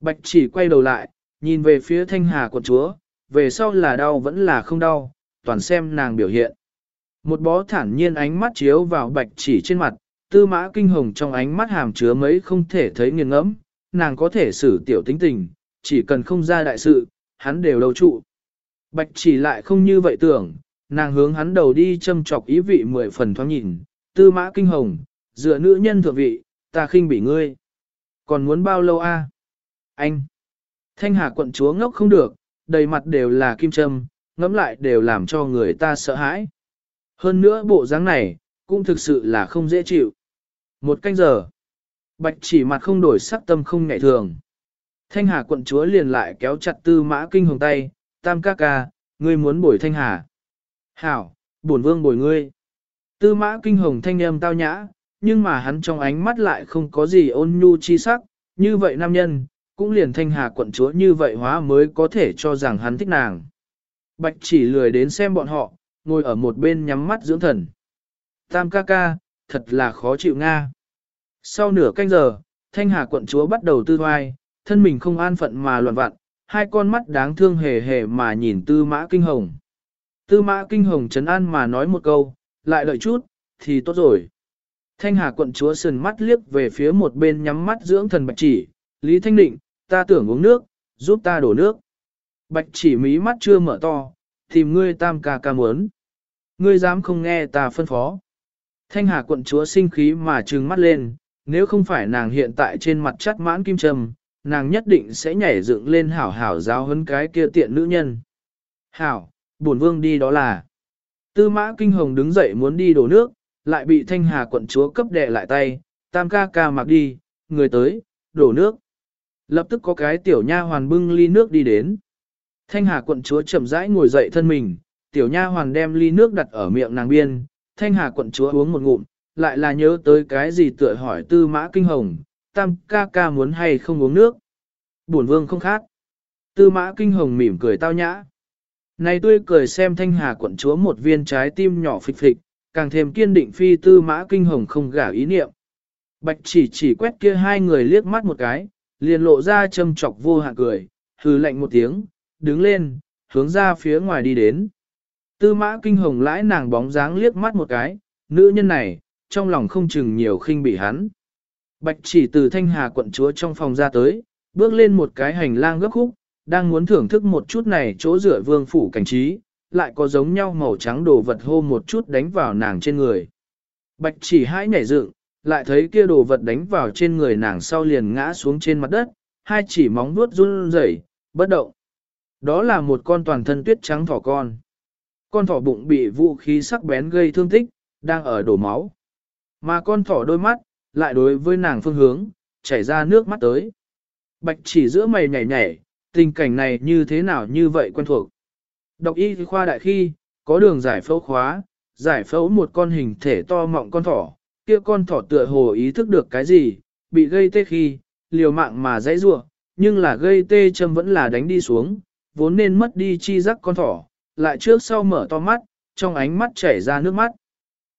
Bạch chỉ quay đầu lại, nhìn về phía thanh hà quận chúa, về sau là đau vẫn là không đau, toàn xem nàng biểu hiện. Một bó thản nhiên ánh mắt chiếu vào bạch chỉ trên mặt, tư mã kinh hồng trong ánh mắt hàm chứa mấy không thể thấy nghiền ngẫm, nàng có thể xử tiểu tính tình, chỉ cần không ra đại sự, hắn đều đầu trụ. Bạch chỉ lại không như vậy tưởng, nàng hướng hắn đầu đi châm chọc ý vị mười phần thoáng nhìn, tư mã kinh hồng, dựa nữ nhân thượng vị, ta khinh bỉ ngươi. Còn muốn bao lâu a? Anh! Thanh hà quận chúa ngốc không được, đầy mặt đều là kim châm, ngẫm lại đều làm cho người ta sợ hãi. Hơn nữa bộ dáng này, cũng thực sự là không dễ chịu. Một canh giờ, bạch chỉ mặt không đổi sắc tâm không ngại thường. Thanh hà quận chúa liền lại kéo chặt tư mã kinh hồng tay, tam ca ca, ngươi muốn bồi thanh hà. Hảo, bổn vương bồi ngươi. Tư mã kinh hồng thanh âm tao nhã, nhưng mà hắn trong ánh mắt lại không có gì ôn nhu chi sắc, như vậy nam nhân, cũng liền thanh hà quận chúa như vậy hóa mới có thể cho rằng hắn thích nàng. Bạch chỉ lười đến xem bọn họ, ngồi ở một bên nhắm mắt dưỡng thần. Tam ca ca, thật là khó chịu Nga. Sau nửa canh giờ, thanh hà quận chúa bắt đầu tư hoài thân mình không an phận mà loạn vặn, hai con mắt đáng thương hề hề mà nhìn tư mã kinh hồng. Tư mã kinh hồng chấn an mà nói một câu, lại đợi chút, thì tốt rồi. Thanh hà quận chúa sườn mắt liếc về phía một bên nhắm mắt dưỡng thần bạch chỉ, Lý Thanh Định, ta tưởng uống nước, giúp ta đổ nước. Bạch chỉ mí mắt chưa mở to, tìm ngươi tam ca ca muốn. Ngươi dám không nghe ta phân phó. Thanh hà quận chúa sinh khí mà trừng mắt lên, nếu không phải nàng hiện tại trên mặt chắt mãn kim trầm, nàng nhất định sẽ nhảy dựng lên hảo hảo giáo hấn cái kia tiện nữ nhân. Hảo, bổn vương đi đó là. Tư mã kinh hồng đứng dậy muốn đi đổ nước, lại bị thanh hà quận chúa cấp đè lại tay, tam ca ca mặc đi, người tới, đổ nước. Lập tức có cái tiểu nha hoàn bưng ly nước đi đến. Thanh hà quận chúa chậm rãi ngồi dậy thân mình, tiểu nha hoàn đem ly nước đặt ở miệng nàng biên, thanh hà quận chúa uống một ngụm, lại là nhớ tới cái gì tựa hỏi tư mã kinh hồng, tam ca ca muốn hay không uống nước. Bổn vương không khác. Tư mã kinh hồng mỉm cười tao nhã. Này tươi cười xem thanh hà quận chúa một viên trái tim nhỏ phịch phịch, càng thêm kiên định phi tư mã kinh hồng không gả ý niệm. Bạch chỉ chỉ quét kia hai người liếc mắt một cái, liền lộ ra châm chọc vô hạn cười, hừ lạnh một tiếng, đứng lên, hướng ra phía ngoài đi đến. Tư mã kinh hồng lãi nàng bóng dáng liếc mắt một cái, nữ nhân này, trong lòng không chừng nhiều khinh bị hắn. Bạch chỉ từ thanh hà quận chúa trong phòng ra tới, bước lên một cái hành lang gấp khúc, đang muốn thưởng thức một chút này chỗ rửa vương phủ cảnh trí, lại có giống nhau màu trắng đồ vật hô một chút đánh vào nàng trên người. Bạch chỉ hãi nhảy dựng, lại thấy kia đồ vật đánh vào trên người nàng sau liền ngã xuống trên mặt đất, hai chỉ móng vuốt run rẩy, bất động. Đó là một con toàn thân tuyết trắng thỏ con. Con thỏ bụng bị vũ khí sắc bén gây thương tích, đang ở đổ máu. Mà con thỏ đôi mắt, lại đối với nàng phương hướng, chảy ra nước mắt tới. Bạch chỉ giữa mày nhảy nhảy, tình cảnh này như thế nào như vậy quen thuộc. Đọc y khoa đại khi, có đường giải phẫu khóa, giải phẫu một con hình thể to mọng con thỏ, kia con thỏ tựa hồ ý thức được cái gì, bị gây tê khi, liều mạng mà dãy rủa, nhưng là gây tê châm vẫn là đánh đi xuống, vốn nên mất đi chi giác con thỏ, lại trước sau mở to mắt, trong ánh mắt chảy ra nước mắt.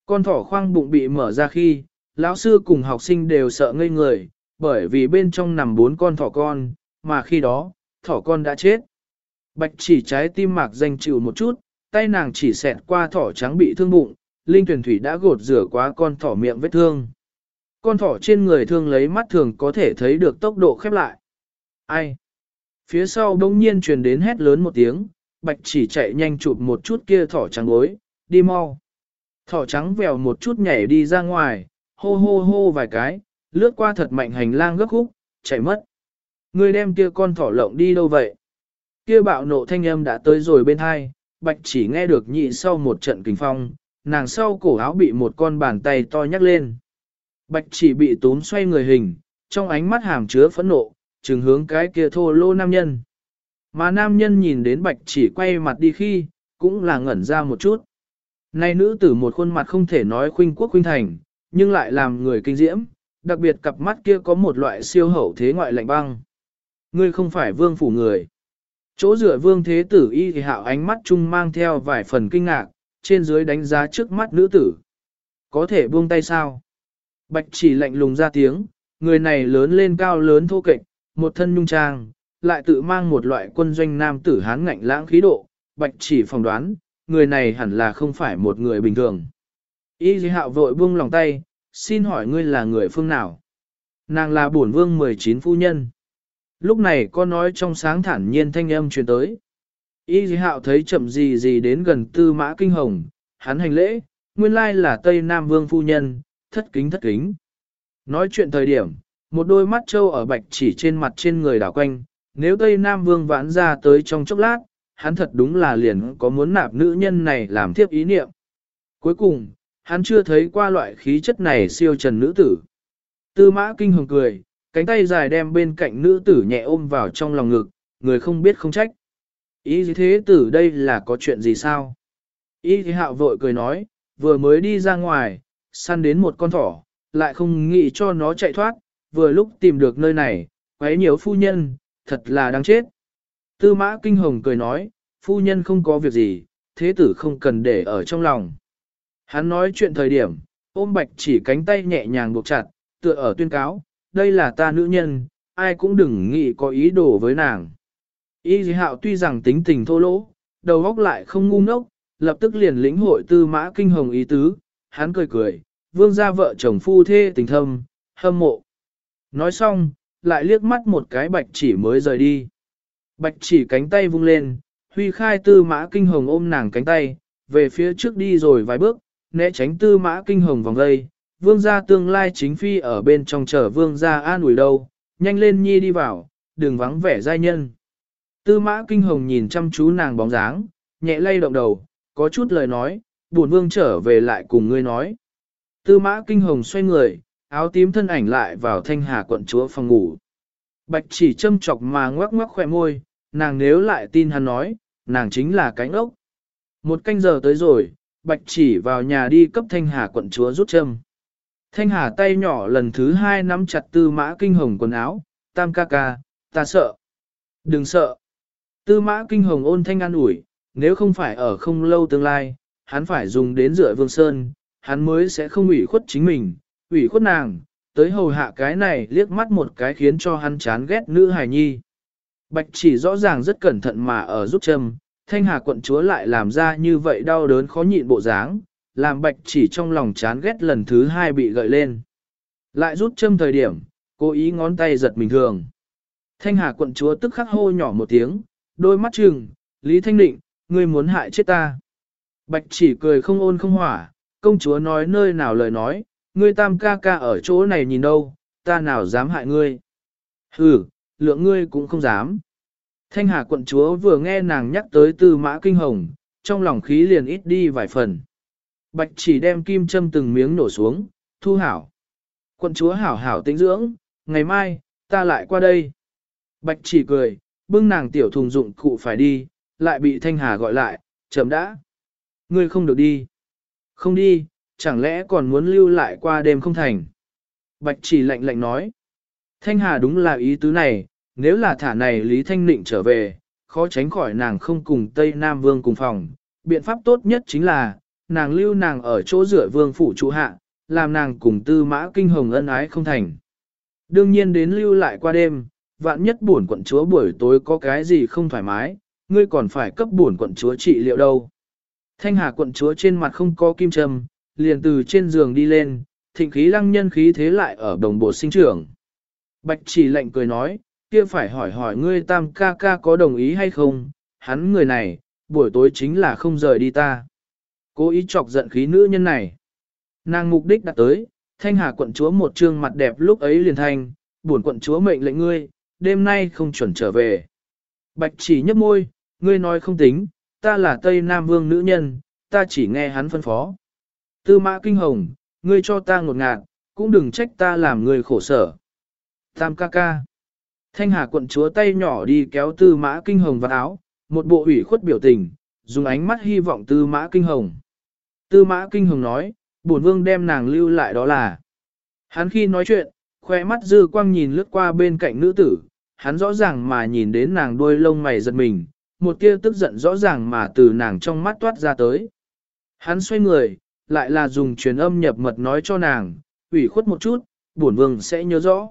Con thỏ khoang bụng bị mở ra khi, lão sư cùng học sinh đều sợ ngây người, bởi vì bên trong nằm bốn con thỏ con, mà khi đó, thỏ con đã chết. Bạch chỉ trái tim mạc danh chịu một chút, tay nàng chỉ xẹt qua thỏ trắng bị thương bụng, linh tuyển thủy đã gột rửa quá con thỏ miệng vết thương. Con thỏ trên người thương lấy mắt thường có thể thấy được tốc độ khép lại. Ai? Phía sau đông nhiên truyền đến hét lớn một tiếng, bạch chỉ chạy nhanh chụp một chút kia thỏ trắng gối, đi mau. Thỏ trắng vèo một chút nhảy đi ra ngoài, hô hô hô vài cái, lướt qua thật mạnh hành lang gấp khúc, chạy mất. Người đem kia con thỏ lộng đi đâu vậy? Kia bạo nộ thanh âm đã tới rồi bên hai, bạch chỉ nghe được nhị sau một trận kinh phong, nàng sau cổ áo bị một con bàn tay to nhắc lên. Bạch chỉ bị tốn xoay người hình, trong ánh mắt hàm chứa phẫn nộ, trừng hướng cái kia thô lô nam nhân. Mà nam nhân nhìn đến bạch chỉ quay mặt đi khi, cũng là ngẩn ra một chút. Này nữ tử một khuôn mặt không thể nói khuynh quốc khuynh thành, nhưng lại làm người kinh diễm, đặc biệt cặp mắt kia có một loại siêu hậu thế ngoại lạnh băng. Ngươi không phải vương phủ người. Chỗ rửa vương thế tử y thì hạo ánh mắt chung mang theo vài phần kinh ngạc, trên dưới đánh giá trước mắt nữ tử. Có thể buông tay sao? Bạch chỉ lạnh lùng ra tiếng, người này lớn lên cao lớn thô kệch, một thân nhung trang, lại tự mang một loại quân doanh nam tử hán ngạnh lãng khí độ, bạch chỉ phỏng đoán, người này hẳn là không phải một người bình thường. Y dì hạo vội buông lòng tay, xin hỏi ngươi là người phương nào? Nàng là bổn vương 19 phu nhân. Lúc này có nói trong sáng thản nhiên thanh âm truyền tới. Y dì hạo thấy chậm gì gì đến gần tư mã kinh hồng, hắn hành lễ, nguyên lai là Tây Nam Vương phu nhân, thất kính thất kính. Nói chuyện thời điểm, một đôi mắt trâu ở bạch chỉ trên mặt trên người đảo quanh, nếu Tây Nam Vương vãn ra tới trong chốc lát, hắn thật đúng là liền có muốn nạp nữ nhân này làm thiếp ý niệm. Cuối cùng, hắn chưa thấy qua loại khí chất này siêu trần nữ tử. Tư mã kinh hồng cười, cánh tay dài đem bên cạnh nữ tử nhẹ ôm vào trong lòng ngực, người không biết không trách. Ý thế tử đây là có chuyện gì sao? Ý thế hạo vội cười nói, vừa mới đi ra ngoài, săn đến một con thỏ, lại không nghĩ cho nó chạy thoát, vừa lúc tìm được nơi này, quấy nhiều phu nhân, thật là đáng chết. Tư mã kinh hồng cười nói, phu nhân không có việc gì, thế tử không cần để ở trong lòng. Hắn nói chuyện thời điểm, ôm bạch chỉ cánh tay nhẹ nhàng buộc chặt, tựa ở tuyên cáo, đây là ta nữ nhân, ai cũng đừng nghĩ có ý đồ với nàng. Y dì hạo tuy rằng tính tình thô lỗ, đầu óc lại không ngu ngốc, lập tức liền lĩnh hội tư mã kinh hồng ý tứ, hắn cười cười, vương gia vợ chồng phu thê tình thâm, hâm mộ. Nói xong, lại liếc mắt một cái bạch chỉ mới rời đi. Bạch chỉ cánh tay vung lên, huy khai tư mã kinh hồng ôm nàng cánh tay, về phía trước đi rồi vài bước, né tránh tư mã kinh hồng vòng gây. Vương gia tương lai chính phi ở bên trong chờ vương gia an ủi đâu, nhanh lên nhi đi vào, đừng vắng vẻ giai nhân. Tư mã kinh hồng nhìn chăm chú nàng bóng dáng, nhẹ lay động đầu, có chút lời nói, buồn vương trở về lại cùng ngươi nói. Tư mã kinh hồng xoay người, áo tím thân ảnh lại vào thanh hà quận chúa phòng ngủ. Bạch chỉ châm chọc mà ngoắc ngoắc khỏe môi, nàng nếu lại tin hắn nói, nàng chính là cánh ốc. Một canh giờ tới rồi, bạch chỉ vào nhà đi cấp thanh hà quận chúa rút châm. Thanh hà tay nhỏ lần thứ hai nắm chặt tư mã kinh hồng quần áo, tam ca ca, ta sợ. Đừng sợ. Tư mã kinh hồng ôn thanh an ủi, nếu không phải ở không lâu tương lai, hắn phải dùng đến rửa vương sơn, hắn mới sẽ không ủy khuất chính mình, ủy khuất nàng, tới hầu hạ cái này liếc mắt một cái khiến cho hắn chán ghét nữ hài nhi. Bạch chỉ rõ ràng rất cẩn thận mà ở giúp châm, thanh hà quận chúa lại làm ra như vậy đau đớn khó nhịn bộ dáng, làm bạch chỉ trong lòng chán ghét lần thứ hai bị gợi lên. Lại rút châm thời điểm, cố ý ngón tay giật bình thường. Thanh hà quận chúa tức khắc hô nhỏ một tiếng, đôi mắt trừng, Lý Thanh Định, ngươi muốn hại chết ta. Bạch chỉ cười không ôn không hỏa, công chúa nói nơi nào lời nói, ngươi tam ca ca ở chỗ này nhìn đâu, ta nào dám hại ngươi. Hừ, lượng ngươi cũng không dám. Thanh Hà quận chúa vừa nghe nàng nhắc tới tư mã kinh hồng, trong lòng khí liền ít đi vài phần. Bạch chỉ đem kim châm từng miếng nổ xuống, thu hảo. Quận chúa hảo hảo tĩnh dưỡng, ngày mai, ta lại qua đây. Bạch chỉ cười, bưng nàng tiểu thùng dụng cụ phải đi, lại bị Thanh Hà gọi lại, chậm đã. Ngươi không được đi. Không đi, chẳng lẽ còn muốn lưu lại qua đêm không thành. Bạch chỉ lạnh lạnh nói. Thanh Hà đúng là ý tứ này, nếu là thả này Lý Thanh Nịnh trở về, khó tránh khỏi nàng không cùng Tây Nam Vương cùng phòng. Biện pháp tốt nhất chính là, nàng lưu nàng ở chỗ rửa vương phủ trụ hạ, làm nàng cùng tư mã kinh hồng ân ái không thành. Đương nhiên đến lưu lại qua đêm, vạn nhất buồn quận chúa buổi tối có cái gì không thoải mái, ngươi còn phải cấp buồn quận chúa trị liệu đâu. Thanh hà quận chúa trên mặt không có kim châm, liền từ trên giường đi lên, thịnh khí lăng nhân khí thế lại ở đồng bộ sinh trưởng. Bạch chỉ lệnh cười nói, kia phải hỏi hỏi ngươi tam ca ca có đồng ý hay không, hắn người này, buổi tối chính là không rời đi ta. Cố ý chọc giận khí nữ nhân này. Nàng mục đích đặt tới, thanh hà quận chúa một trương mặt đẹp lúc ấy liền thanh, buồn quận chúa mệnh lệnh ngươi, đêm nay không chuẩn trở về. Bạch chỉ nhấp môi, ngươi nói không tính, ta là Tây Nam Vương nữ nhân, ta chỉ nghe hắn phân phó. Tư mã kinh hồng, ngươi cho ta ngột ngạt, cũng đừng trách ta làm người khổ sở. Tam ca ca. Thanh Hà quận chúa tay nhỏ đi kéo tư mã kinh hồng vào áo, một bộ ủy khuất biểu tình, dùng ánh mắt hy vọng tư mã kinh hồng. Tư mã kinh hồng nói, bổn vương đem nàng lưu lại đó là. Hắn khi nói chuyện, khoe mắt dư quang nhìn lướt qua bên cạnh nữ tử, hắn rõ ràng mà nhìn đến nàng đuôi lông mày giật mình, một tia tức giận rõ ràng mà từ nàng trong mắt toát ra tới. Hắn xoay người, lại là dùng truyền âm nhập mật nói cho nàng, ủy khuất một chút, bổn vương sẽ nhớ rõ.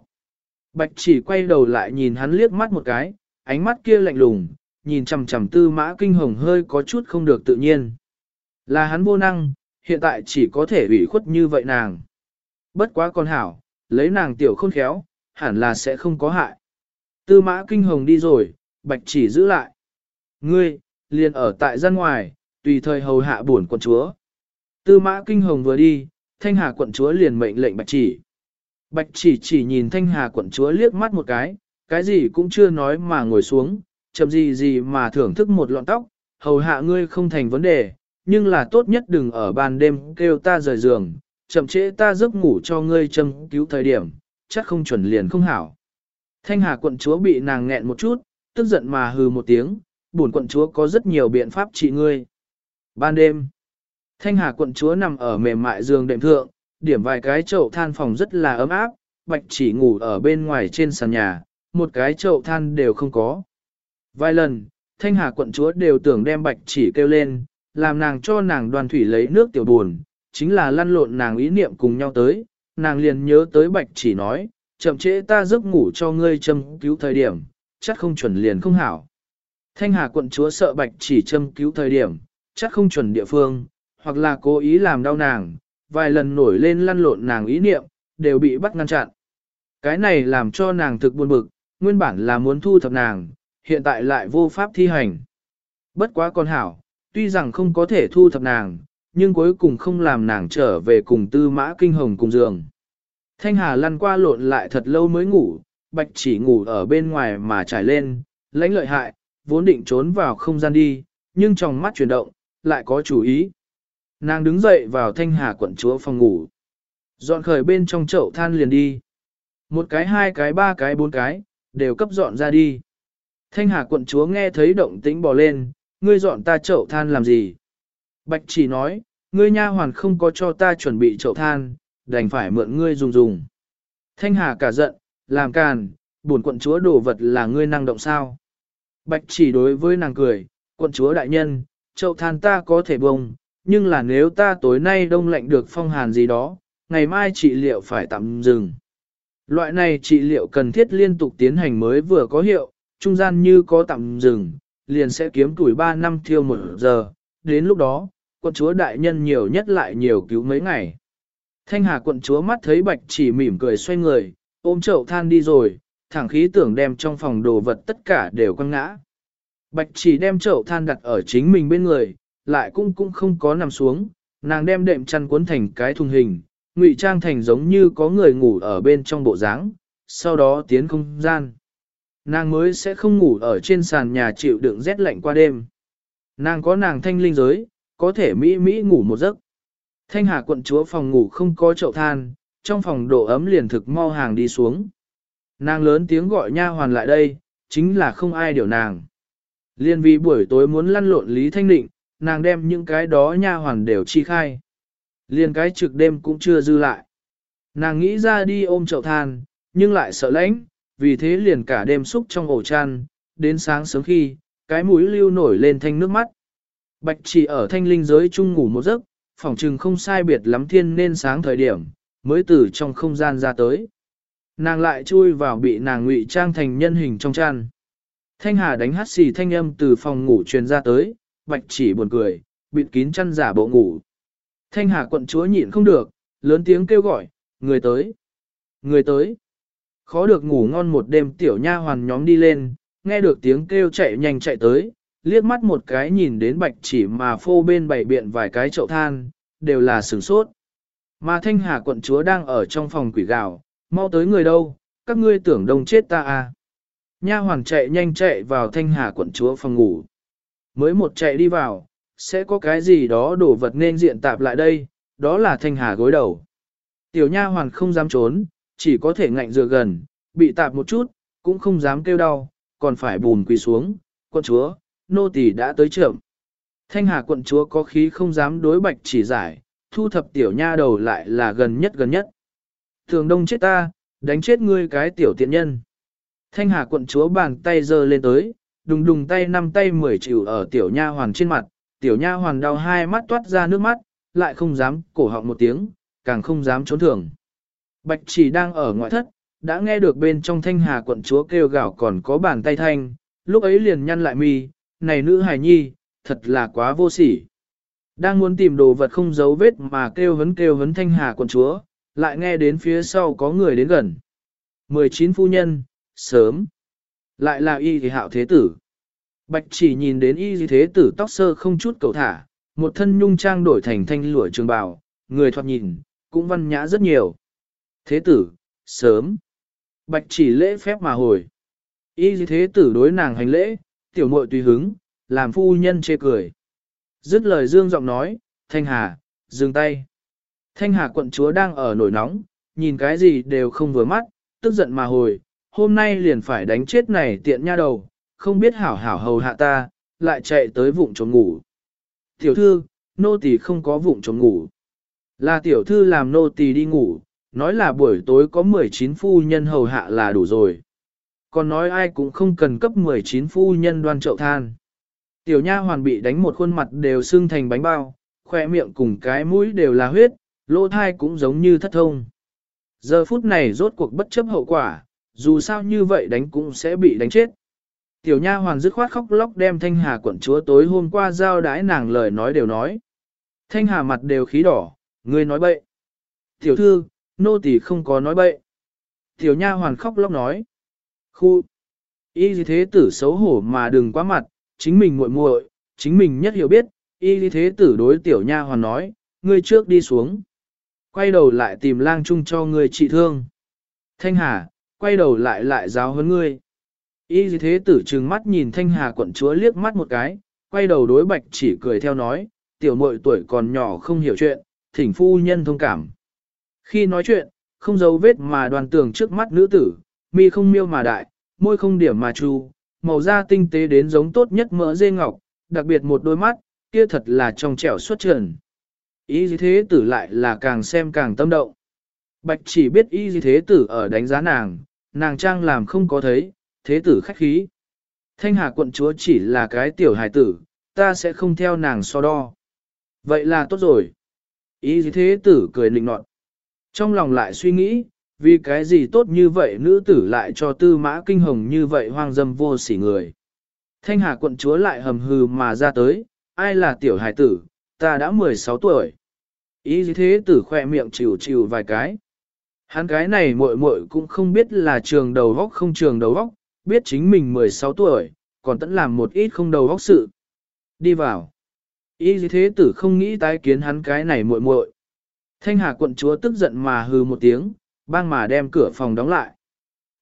Bạch chỉ quay đầu lại nhìn hắn liếc mắt một cái, ánh mắt kia lạnh lùng, nhìn chằm chằm tư mã kinh hồng hơi có chút không được tự nhiên. Là hắn vô năng, hiện tại chỉ có thể ủy khuất như vậy nàng. Bất quá con hảo, lấy nàng tiểu khôn khéo, hẳn là sẽ không có hại. Tư mã kinh hồng đi rồi, bạch chỉ giữ lại. Ngươi, liền ở tại gian ngoài, tùy thời hầu hạ buồn quận chúa. Tư mã kinh hồng vừa đi, thanh hà quận chúa liền mệnh lệnh bạch chỉ. Bạch chỉ chỉ nhìn thanh hà quận chúa liếc mắt một cái, cái gì cũng chưa nói mà ngồi xuống, chậm gì gì mà thưởng thức một lọn tóc, hầu hạ ngươi không thành vấn đề, nhưng là tốt nhất đừng ở ban đêm kêu ta rời giường, chậm trễ ta giấc ngủ cho ngươi châm cứu thời điểm, chắc không chuẩn liền không hảo. Thanh hà quận chúa bị nàng nghẹn một chút, tức giận mà hừ một tiếng, buồn quận chúa có rất nhiều biện pháp trị ngươi. Ban đêm, thanh hà quận chúa nằm ở mềm mại giường đệm thượng, điểm vài cái chậu than phòng rất là ấm áp, bạch chỉ ngủ ở bên ngoài trên sàn nhà, một cái chậu than đều không có. Vài lần, thanh hà quận chúa đều tưởng đem bạch chỉ kêu lên, làm nàng cho nàng đoàn thủy lấy nước tiểu buồn, chính là lăn lộn nàng ý niệm cùng nhau tới, nàng liền nhớ tới bạch chỉ nói, chậm trễ ta giấc ngủ cho ngươi châm cứu thời điểm, chắc không chuẩn liền không hảo. Thanh hà quận chúa sợ bạch chỉ châm cứu thời điểm, chắc không chuẩn địa phương, hoặc là cố ý làm đau nàng, vài lần nổi lên lăn lộn nàng ý niệm, đều bị bắt ngăn chặn. Cái này làm cho nàng thực buồn bực, nguyên bản là muốn thu thập nàng, hiện tại lại vô pháp thi hành. Bất quá con hảo, tuy rằng không có thể thu thập nàng, nhưng cuối cùng không làm nàng trở về cùng tư mã kinh hồng cùng giường. Thanh Hà lăn qua lộn lại thật lâu mới ngủ, bạch chỉ ngủ ở bên ngoài mà trải lên, lãnh lợi hại, vốn định trốn vào không gian đi, nhưng trong mắt chuyển động, lại có chủ ý. Nàng đứng dậy vào thanh hà quận chúa phòng ngủ. Dọn khởi bên trong chậu than liền đi. Một cái hai cái ba cái bốn cái, đều cấp dọn ra đi. Thanh hà quận chúa nghe thấy động tĩnh bò lên, ngươi dọn ta chậu than làm gì? Bạch chỉ nói, ngươi nha hoàn không có cho ta chuẩn bị chậu than, đành phải mượn ngươi dùng dùng. Thanh hà cả giận, làm càn, buồn quận chúa đồ vật là ngươi năng động sao? Bạch chỉ đối với nàng cười, quận chúa đại nhân, chậu than ta có thể bông, nhưng là nếu ta tối nay đông lạnh được phong hàn gì đó, ngày mai trị liệu phải tạm dừng. Loại này trị liệu cần thiết liên tục tiến hành mới vừa có hiệu, trung gian như có tạm dừng, liền sẽ kiếm tuổi 3 năm thiêu một giờ, đến lúc đó, quận chúa đại nhân nhiều nhất lại nhiều cứu mấy ngày. Thanh hà quận chúa mắt thấy bạch chỉ mỉm cười xoay người, ôm chậu than đi rồi, thẳng khí tưởng đem trong phòng đồ vật tất cả đều quăng ngã. Bạch chỉ đem chậu than đặt ở chính mình bên người, lại cũng cũng không có nằm xuống, nàng đem đệm chăn cuốn thành cái thùng hình, ngụy trang thành giống như có người ngủ ở bên trong bộ dáng, sau đó tiến không gian. Nàng mới sẽ không ngủ ở trên sàn nhà chịu đựng rét lạnh qua đêm. Nàng có nàng thanh linh giới, có thể mỹ mỹ ngủ một giấc. Thanh hà quận chúa phòng ngủ không có chậu than, trong phòng độ ấm liền thực mau hàng đi xuống. Nàng lớn tiếng gọi nha hoàn lại đây, chính là không ai điều nàng. Liên vì buổi tối muốn lăn lộn Lý Thanh Định, nàng đem những cái đó nha hoàn đều chi khai. Liên cái trực đêm cũng chưa dư lại. Nàng nghĩ ra đi ôm chậu than, nhưng lại sợ lãnh, vì thế liền cả đêm xúc trong ổ chăn, đến sáng sớm khi, cái mũi lưu nổi lên thanh nước mắt. Bạch chỉ ở thanh linh giới chung ngủ một giấc, phòng trừng không sai biệt lắm thiên nên sáng thời điểm, mới từ trong không gian ra tới. Nàng lại chui vào bị nàng ngụy trang thành nhân hình trong chăn. Thanh Hà đánh hát xì thanh âm từ phòng ngủ truyền ra tới, bạch chỉ buồn cười, bịt kín chăn giả bộ ngủ. Thanh Hà quận chúa nhịn không được, lớn tiếng kêu gọi, người tới, người tới. Khó được ngủ ngon một đêm tiểu nha hoàn nhóm đi lên, nghe được tiếng kêu chạy nhanh chạy tới, liếc mắt một cái nhìn đến bạch chỉ mà phô bên bảy biện vài cái chậu than, đều là sửng sốt. Mà thanh hà quận chúa đang ở trong phòng quỷ gạo, mau tới người đâu, các ngươi tưởng đông chết ta à. Nha hoàng chạy nhanh chạy vào thanh hà quận chúa phòng ngủ. Mới một chạy đi vào, sẽ có cái gì đó đổ vật nên diện tạp lại đây, đó là thanh hà gối đầu. Tiểu nha hoàn không dám trốn, chỉ có thể ngạnh dựa gần, bị tạp một chút, cũng không dám kêu đau, còn phải bùn quỳ xuống, quận chúa, nô tỳ đã tới trưởng. Thanh hà quận chúa có khí không dám đối bạch chỉ giải, thu thập tiểu nha đầu lại là gần nhất gần nhất. Thường đông chết ta, đánh chết ngươi cái tiểu tiện nhân. Thanh hà quận chúa bàn tay giơ lên tới, đùng đùng tay năm tay mười chịu ở tiểu nha hoàn trên mặt, tiểu nha hoàn đau hai mắt toát ra nước mắt, lại không dám cổ họng một tiếng, càng không dám trốn thường. Bạch chỉ đang ở ngoại thất, đã nghe được bên trong thanh hà quận chúa kêu gào còn có bàn tay thanh, lúc ấy liền nhăn lại mi, này nữ hài nhi, thật là quá vô sỉ. Đang muốn tìm đồ vật không giấu vết mà kêu hấn kêu hấn thanh hà quận chúa, lại nghe đến phía sau có người đến gần. 19 phu nhân, sớm. Lại là y thì hạo thế tử. Bạch chỉ nhìn đến y thế tử tóc sơ không chút cầu thả, một thân nhung trang đổi thành thanh lụa trường bào, người thoạt nhìn, cũng văn nhã rất nhiều. Thế tử, sớm. Bạch chỉ lễ phép mà hồi. Y thế tử đối nàng hành lễ, tiểu muội tùy hứng, làm phu nhân chê cười. Dứt lời dương giọng nói, Thanh Hà, dừng tay. Thanh Hà quận chúa đang ở nổi nóng, nhìn cái gì đều không vừa mắt, tức giận mà hồi, hôm nay liền phải đánh chết này tiện nha đầu, không biết hảo hảo hầu hạ ta, lại chạy tới vụng trốn ngủ. Tiểu thư, nô tỳ không có vụng trốn ngủ. Là tiểu thư làm nô tỳ đi ngủ, nói là buổi tối có 19 phu nhân hầu hạ là đủ rồi. Còn nói ai cũng không cần cấp 19 phu nhân đoan chậu than. Tiểu nha hoàn bị đánh một khuôn mặt đều sưng thành bánh bao, khoe miệng cùng cái mũi đều là huyết, lỗ thai cũng giống như thất thông. Giờ phút này rốt cuộc bất chấp hậu quả, dù sao như vậy đánh cũng sẽ bị đánh chết. Tiểu nha hoàn dứt khoát khóc lóc đem thanh hà quận chúa tối hôm qua giao đái nàng lời nói đều nói. Thanh hà mặt đều khí đỏ, ngươi nói bậy. Tiểu thư, nô tỳ không có nói bậy. Tiểu nha hoàn khóc lóc nói. Khu, y thế tử xấu hổ mà đừng quá mặt, chính mình muội muội, chính mình nhất hiểu biết, y thế tử đối tiểu nha hoàn nói, ngươi trước đi xuống. Quay đầu lại tìm lang chung cho ngươi trị thương. Thanh Hà, quay đầu lại lại giáo huấn ngươi. Y thế tử trừng mắt nhìn Thanh Hà quận chúa liếc mắt một cái, quay đầu đối bạch chỉ cười theo nói, tiểu muội tuổi còn nhỏ không hiểu chuyện, thỉnh phu nhân thông cảm. Khi nói chuyện, không giấu vết mà đoàn tưởng trước mắt nữ tử, mi không miêu mà đại, môi không điểm mà chu, màu da tinh tế đến giống tốt nhất mỡ dê ngọc, đặc biệt một đôi mắt, kia thật là trong trẻo xuất trần. Ý gì thế tử lại là càng xem càng tâm động. Bạch chỉ biết ý gì thế tử ở đánh giá nàng, nàng trang làm không có thấy, thế tử khách khí. Thanh hà quận chúa chỉ là cái tiểu hài tử, ta sẽ không theo nàng so đo. Vậy là tốt rồi. Ý gì thế tử cười nịnh nọt. Trong lòng lại suy nghĩ, vì cái gì tốt như vậy nữ tử lại cho tư mã kinh hồng như vậy hoang dâm vô sỉ người. Thanh Hà quận chúa lại hầm hừ mà ra tới, ai là tiểu hải tử, ta đã 16 tuổi. Ý thế tử khoe miệng chịu chịu vài cái. Hắn cái này muội muội cũng không biết là trường đầu góc không trường đầu góc, biết chính mình 16 tuổi, còn tẫn làm một ít không đầu góc sự. Đi vào. Ý thế tử không nghĩ tái kiến hắn cái này muội muội. Thanh Hà quận chúa tức giận mà hừ một tiếng, bang mà đem cửa phòng đóng lại.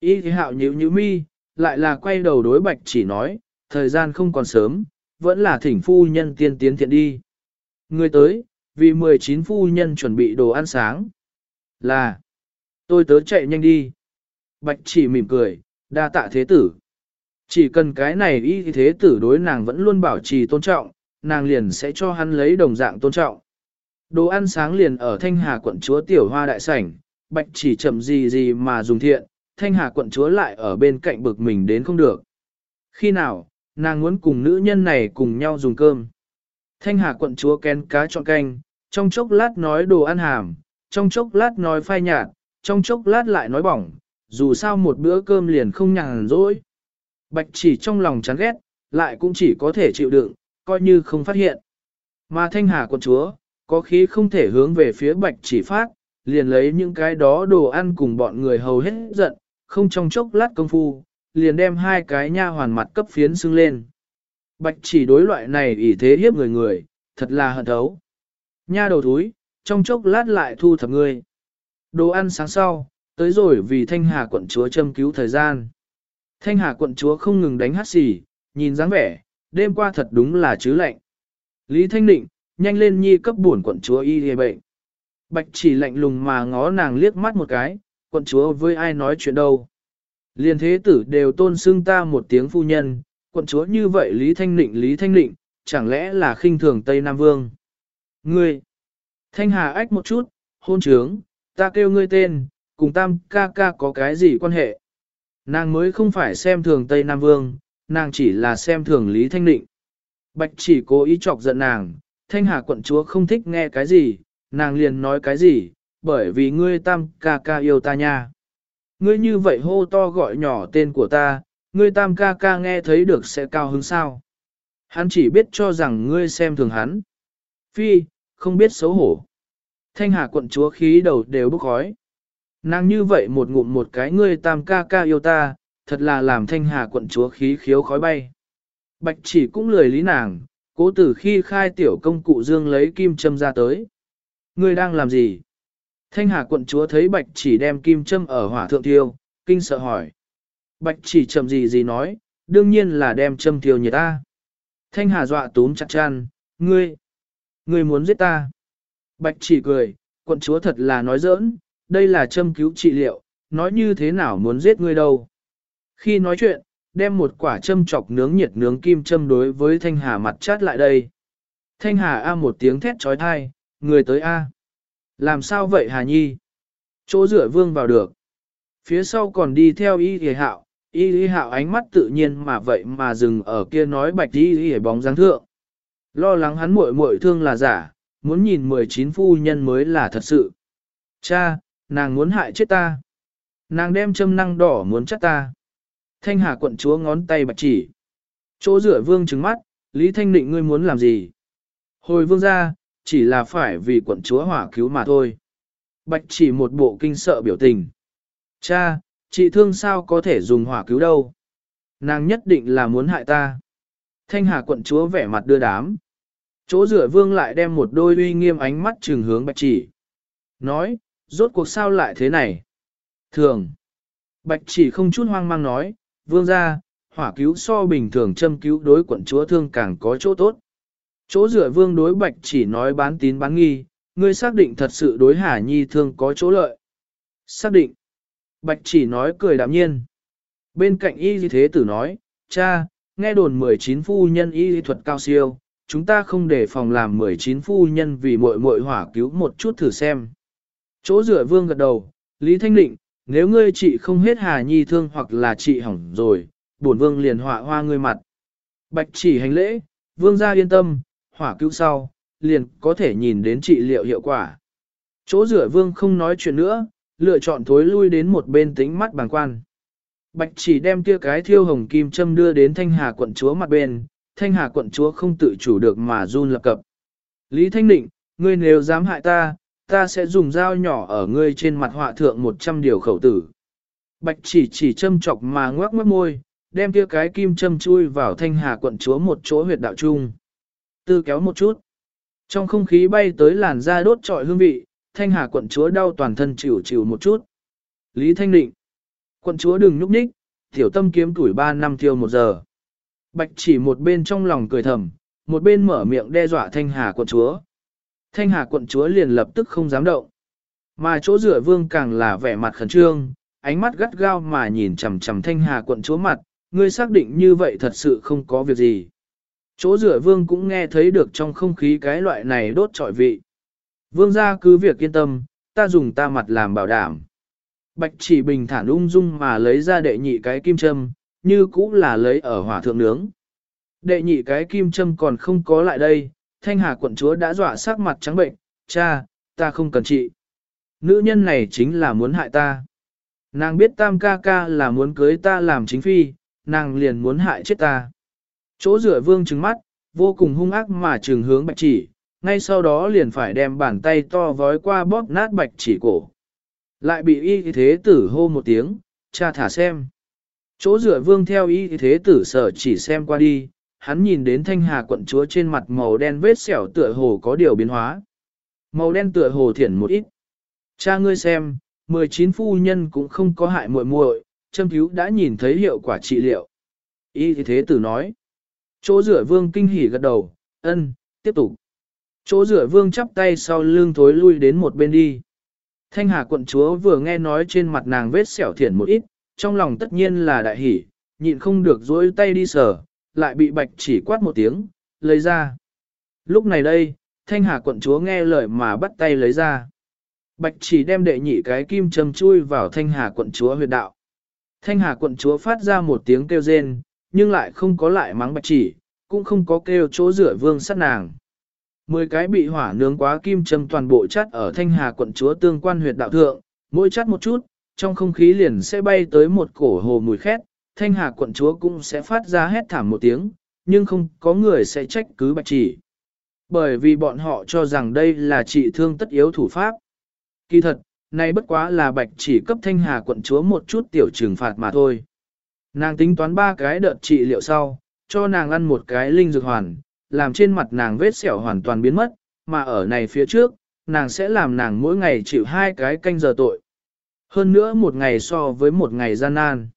Y thế hạo nhíu nhíu mi, lại là quay đầu đối bạch chỉ nói, thời gian không còn sớm, vẫn là thỉnh phu nhân tiên tiến thiện đi. Người tới, vì 19 phu nhân chuẩn bị đồ ăn sáng. Là, tôi tớ chạy nhanh đi. Bạch chỉ mỉm cười, đa tạ thế tử. Chỉ cần cái này y thế tử đối nàng vẫn luôn bảo trì tôn trọng, nàng liền sẽ cho hắn lấy đồng dạng tôn trọng. Đồ ăn sáng liền ở Thanh Hà quận chúa Tiểu Hoa Đại Sảnh, bạch chỉ chậm gì gì mà dùng thiện, thanh hà quận chúa lại ở bên cạnh bực mình đến không được. Khi nào, nàng muốn cùng nữ nhân này cùng nhau dùng cơm. Thanh hà quận chúa kén cá chọn canh, trong chốc lát nói đồ ăn hàm, trong chốc lát nói phai nhạt, trong chốc lát lại nói bỏng, dù sao một bữa cơm liền không nhàn rỗi. Bạch chỉ trong lòng chán ghét, lại cũng chỉ có thể chịu đựng, coi như không phát hiện. Mà thanh hà quận chúa, có khí không thể hướng về phía bạch chỉ phát, liền lấy những cái đó đồ ăn cùng bọn người hầu hết giận, không trong chốc lát công phu, liền đem hai cái nha hoàn mặt cấp phiến xưng lên. Bạch chỉ đối loại này ỷ thế hiếp người người, thật là hận thấu. Nha đầu thúi, trong chốc lát lại thu thập người. Đồ ăn sáng sau, tới rồi vì Thanh Hà quận chúa châm cứu thời gian. Thanh Hà quận chúa không ngừng đánh hát xỉ, nhìn dáng vẻ, đêm qua thật đúng là chứ lạnh. Lý Thanh Định, nhanh lên nhi cấp buồn quận chúa y hề bệnh. Bạch chỉ lạnh lùng mà ngó nàng liếc mắt một cái, quận chúa với ai nói chuyện đâu. Liên thế tử đều tôn xưng ta một tiếng phu nhân, quận chúa như vậy Lý Thanh Nịnh Lý Thanh Nịnh, chẳng lẽ là khinh thường Tây Nam Vương. Ngươi! Thanh Hà ách một chút, hôn trướng, ta kêu ngươi tên, cùng tam ca ca có cái gì quan hệ. Nàng mới không phải xem thường Tây Nam Vương, nàng chỉ là xem thường Lý Thanh Nịnh. Bạch chỉ cố ý chọc giận nàng, Thanh Hà quận chúa không thích nghe cái gì, nàng liền nói cái gì, bởi vì ngươi tam ca ca yêu ta nha. Ngươi như vậy hô to gọi nhỏ tên của ta, ngươi tam ca ca nghe thấy được sẽ cao hứng sao. Hắn chỉ biết cho rằng ngươi xem thường hắn. Phi, không biết xấu hổ. Thanh hà quận chúa khí đầu đều bốc khói. Nàng như vậy một ngụm một cái ngươi tam ca ca yêu ta, thật là làm thanh hà quận chúa khí khiếu khói bay. Bạch chỉ cũng lười lý nàng, cố tử khi khai tiểu công cụ dương lấy kim châm ra tới. Ngươi đang làm gì? Thanh hà quận chúa thấy bạch chỉ đem kim châm ở hỏa thượng tiêu, kinh sợ hỏi. Bạch chỉ chậm gì gì nói, đương nhiên là đem châm tiêu nhiệt ta. Thanh hà dọa túm chặt chăn, ngươi, ngươi muốn giết ta. Bạch chỉ cười, quận chúa thật là nói giỡn, đây là châm cứu trị liệu, nói như thế nào muốn giết ngươi đâu. Khi nói chuyện, đem một quả châm chọc nướng nhiệt nướng kim châm đối với Thanh Hà mặt chát lại đây. Thanh Hà A một tiếng thét trói thai, người tới A. Làm sao vậy Hà Nhi? Chỗ rửa vương vào được. Phía sau còn đi theo y hề hạo, y hề hạo ánh mắt tự nhiên mà vậy mà dừng ở kia nói bạch y hề bóng dáng thượng. Lo lắng hắn muội muội thương là giả, muốn nhìn 19 phu nhân mới là thật sự. Cha, nàng muốn hại chết ta. Nàng đem châm năng đỏ muốn chắc ta. Thanh Hà quận chúa ngón tay bạch chỉ. Chỗ rửa vương trứng mắt, Lý Thanh Định ngươi muốn làm gì? Hồi vương ra, chỉ là phải vì quận chúa hỏa cứu mà thôi. Bạch chỉ một bộ kinh sợ biểu tình. Cha, chị thương sao có thể dùng hỏa cứu đâu? Nàng nhất định là muốn hại ta. Thanh Hà quận chúa vẻ mặt đưa đám. Chỗ rửa vương lại đem một đôi uy nghiêm ánh mắt trừng hướng bạch chỉ. Nói, rốt cuộc sao lại thế này? Thường. Bạch chỉ không chút hoang mang nói, vương ra, hỏa cứu so bình thường châm cứu đối quận chúa thương càng có chỗ tốt. Chỗ rửa vương đối bạch chỉ nói bán tín bán nghi, ngươi xác định thật sự đối Hà Nhi thương có chỗ lợi. Xác định. Bạch chỉ nói cười đạm nhiên. Bên cạnh y thế tử nói, cha, nghe đồn 19 phu nhân y thuật cao siêu, chúng ta không để phòng làm 19 phu nhân vì muội muội hỏa cứu một chút thử xem. Chỗ rửa vương gật đầu, Lý Thanh Định, nếu ngươi chị không hết Hà Nhi thương hoặc là chị hỏng rồi, bổn vương liền họa hoa ngươi mặt. Bạch chỉ hành lễ, vương gia yên tâm, hỏa cứu sau, liền có thể nhìn đến trị liệu hiệu quả. Chỗ rửa vương không nói chuyện nữa, lựa chọn thối lui đến một bên tính mắt bàng quan. Bạch chỉ đem kia cái thiêu hồng kim châm đưa đến thanh hà quận chúa mặt bên, thanh hà quận chúa không tự chủ được mà run lập cập. Lý Thanh Định, ngươi nếu dám hại ta, ta sẽ dùng dao nhỏ ở ngươi trên mặt họa thượng 100 điều khẩu tử. Bạch chỉ chỉ châm chọc mà ngoác mất môi, đem kia cái kim châm chui vào thanh hà quận chúa một chỗ huyệt đạo trung. Tư kéo một chút. Trong không khí bay tới làn da đốt trọi hương vị, thanh hà quận chúa đau toàn thân chịu chịu một chút. Lý Thanh Định. Quận chúa đừng nhúc nhích, tiểu tâm kiếm tuổi 3 năm tiêu một giờ. Bạch chỉ một bên trong lòng cười thầm, một bên mở miệng đe dọa thanh hà quận chúa. Thanh hà quận chúa liền lập tức không dám động. Mà chỗ rửa vương càng là vẻ mặt khẩn trương, ánh mắt gắt gao mà nhìn chằm chằm thanh hà quận chúa mặt, ngươi xác định như vậy thật sự không có việc gì. Chỗ rửa vương cũng nghe thấy được trong không khí cái loại này đốt trọi vị. Vương ra cứ việc yên tâm, ta dùng ta mặt làm bảo đảm. Bạch chỉ bình thản ung dung mà lấy ra đệ nhị cái kim châm, như cũ là lấy ở hỏa thượng nướng. Đệ nhị cái kim châm còn không có lại đây, thanh hà quận chúa đã dọa sắc mặt trắng bệnh, cha, ta không cần trị. Nữ nhân này chính là muốn hại ta. Nàng biết tam ca ca là muốn cưới ta làm chính phi, nàng liền muốn hại chết ta. Chỗ rửa vương trừng mắt, vô cùng hung ác mà trừng hướng bạch chỉ, ngay sau đó liền phải đem bàn tay to vói qua bóp nát bạch chỉ cổ. Lại bị y thế tử hô một tiếng, cha thả xem. Chỗ rửa vương theo y thế tử sở chỉ xem qua đi, hắn nhìn đến thanh hà quận chúa trên mặt màu đen vết sẹo tựa hồ có điều biến hóa. Màu đen tựa hồ thiển một ít. Cha ngươi xem, 19 phu nhân cũng không có hại muội muội, châm cứu đã nhìn thấy hiệu quả trị liệu. Y thế tử nói. Chỗ rửa vương kinh hỉ gật đầu, ân, tiếp tục. Chỗ rửa vương chắp tay sau lưng thối lui đến một bên đi. Thanh hà quận chúa vừa nghe nói trên mặt nàng vết sẹo thiển một ít, trong lòng tất nhiên là đại hỉ, nhịn không được dối tay đi sờ, lại bị bạch chỉ quát một tiếng, lấy ra. Lúc này đây, thanh hà quận chúa nghe lời mà bắt tay lấy ra. Bạch chỉ đem đệ nhị cái kim châm chui vào thanh hà quận chúa huyệt đạo. Thanh hà quận chúa phát ra một tiếng kêu rên, nhưng lại không có lại mắng bạch chỉ, cũng không có kêu chỗ rửa vương sát nàng. Mười cái bị hỏa nướng quá kim châm toàn bộ chát ở thanh hà quận chúa tương quan huyệt đạo thượng, mỗi chát một chút, trong không khí liền sẽ bay tới một cổ hồ mùi khét, thanh hà quận chúa cũng sẽ phát ra hét thảm một tiếng, nhưng không có người sẽ trách cứ bạch chỉ. Bởi vì bọn họ cho rằng đây là trị thương tất yếu thủ pháp. Kỳ thật, nay bất quá là bạch chỉ cấp thanh hà quận chúa một chút tiểu trừng phạt mà thôi. Nàng tính toán ba cái đợt trị liệu sau, cho nàng ăn một cái linh dược hoàn, làm trên mặt nàng vết sẹo hoàn toàn biến mất, mà ở này phía trước, nàng sẽ làm nàng mỗi ngày chịu hai cái canh giờ tội. Hơn nữa một ngày so với một ngày gian nan.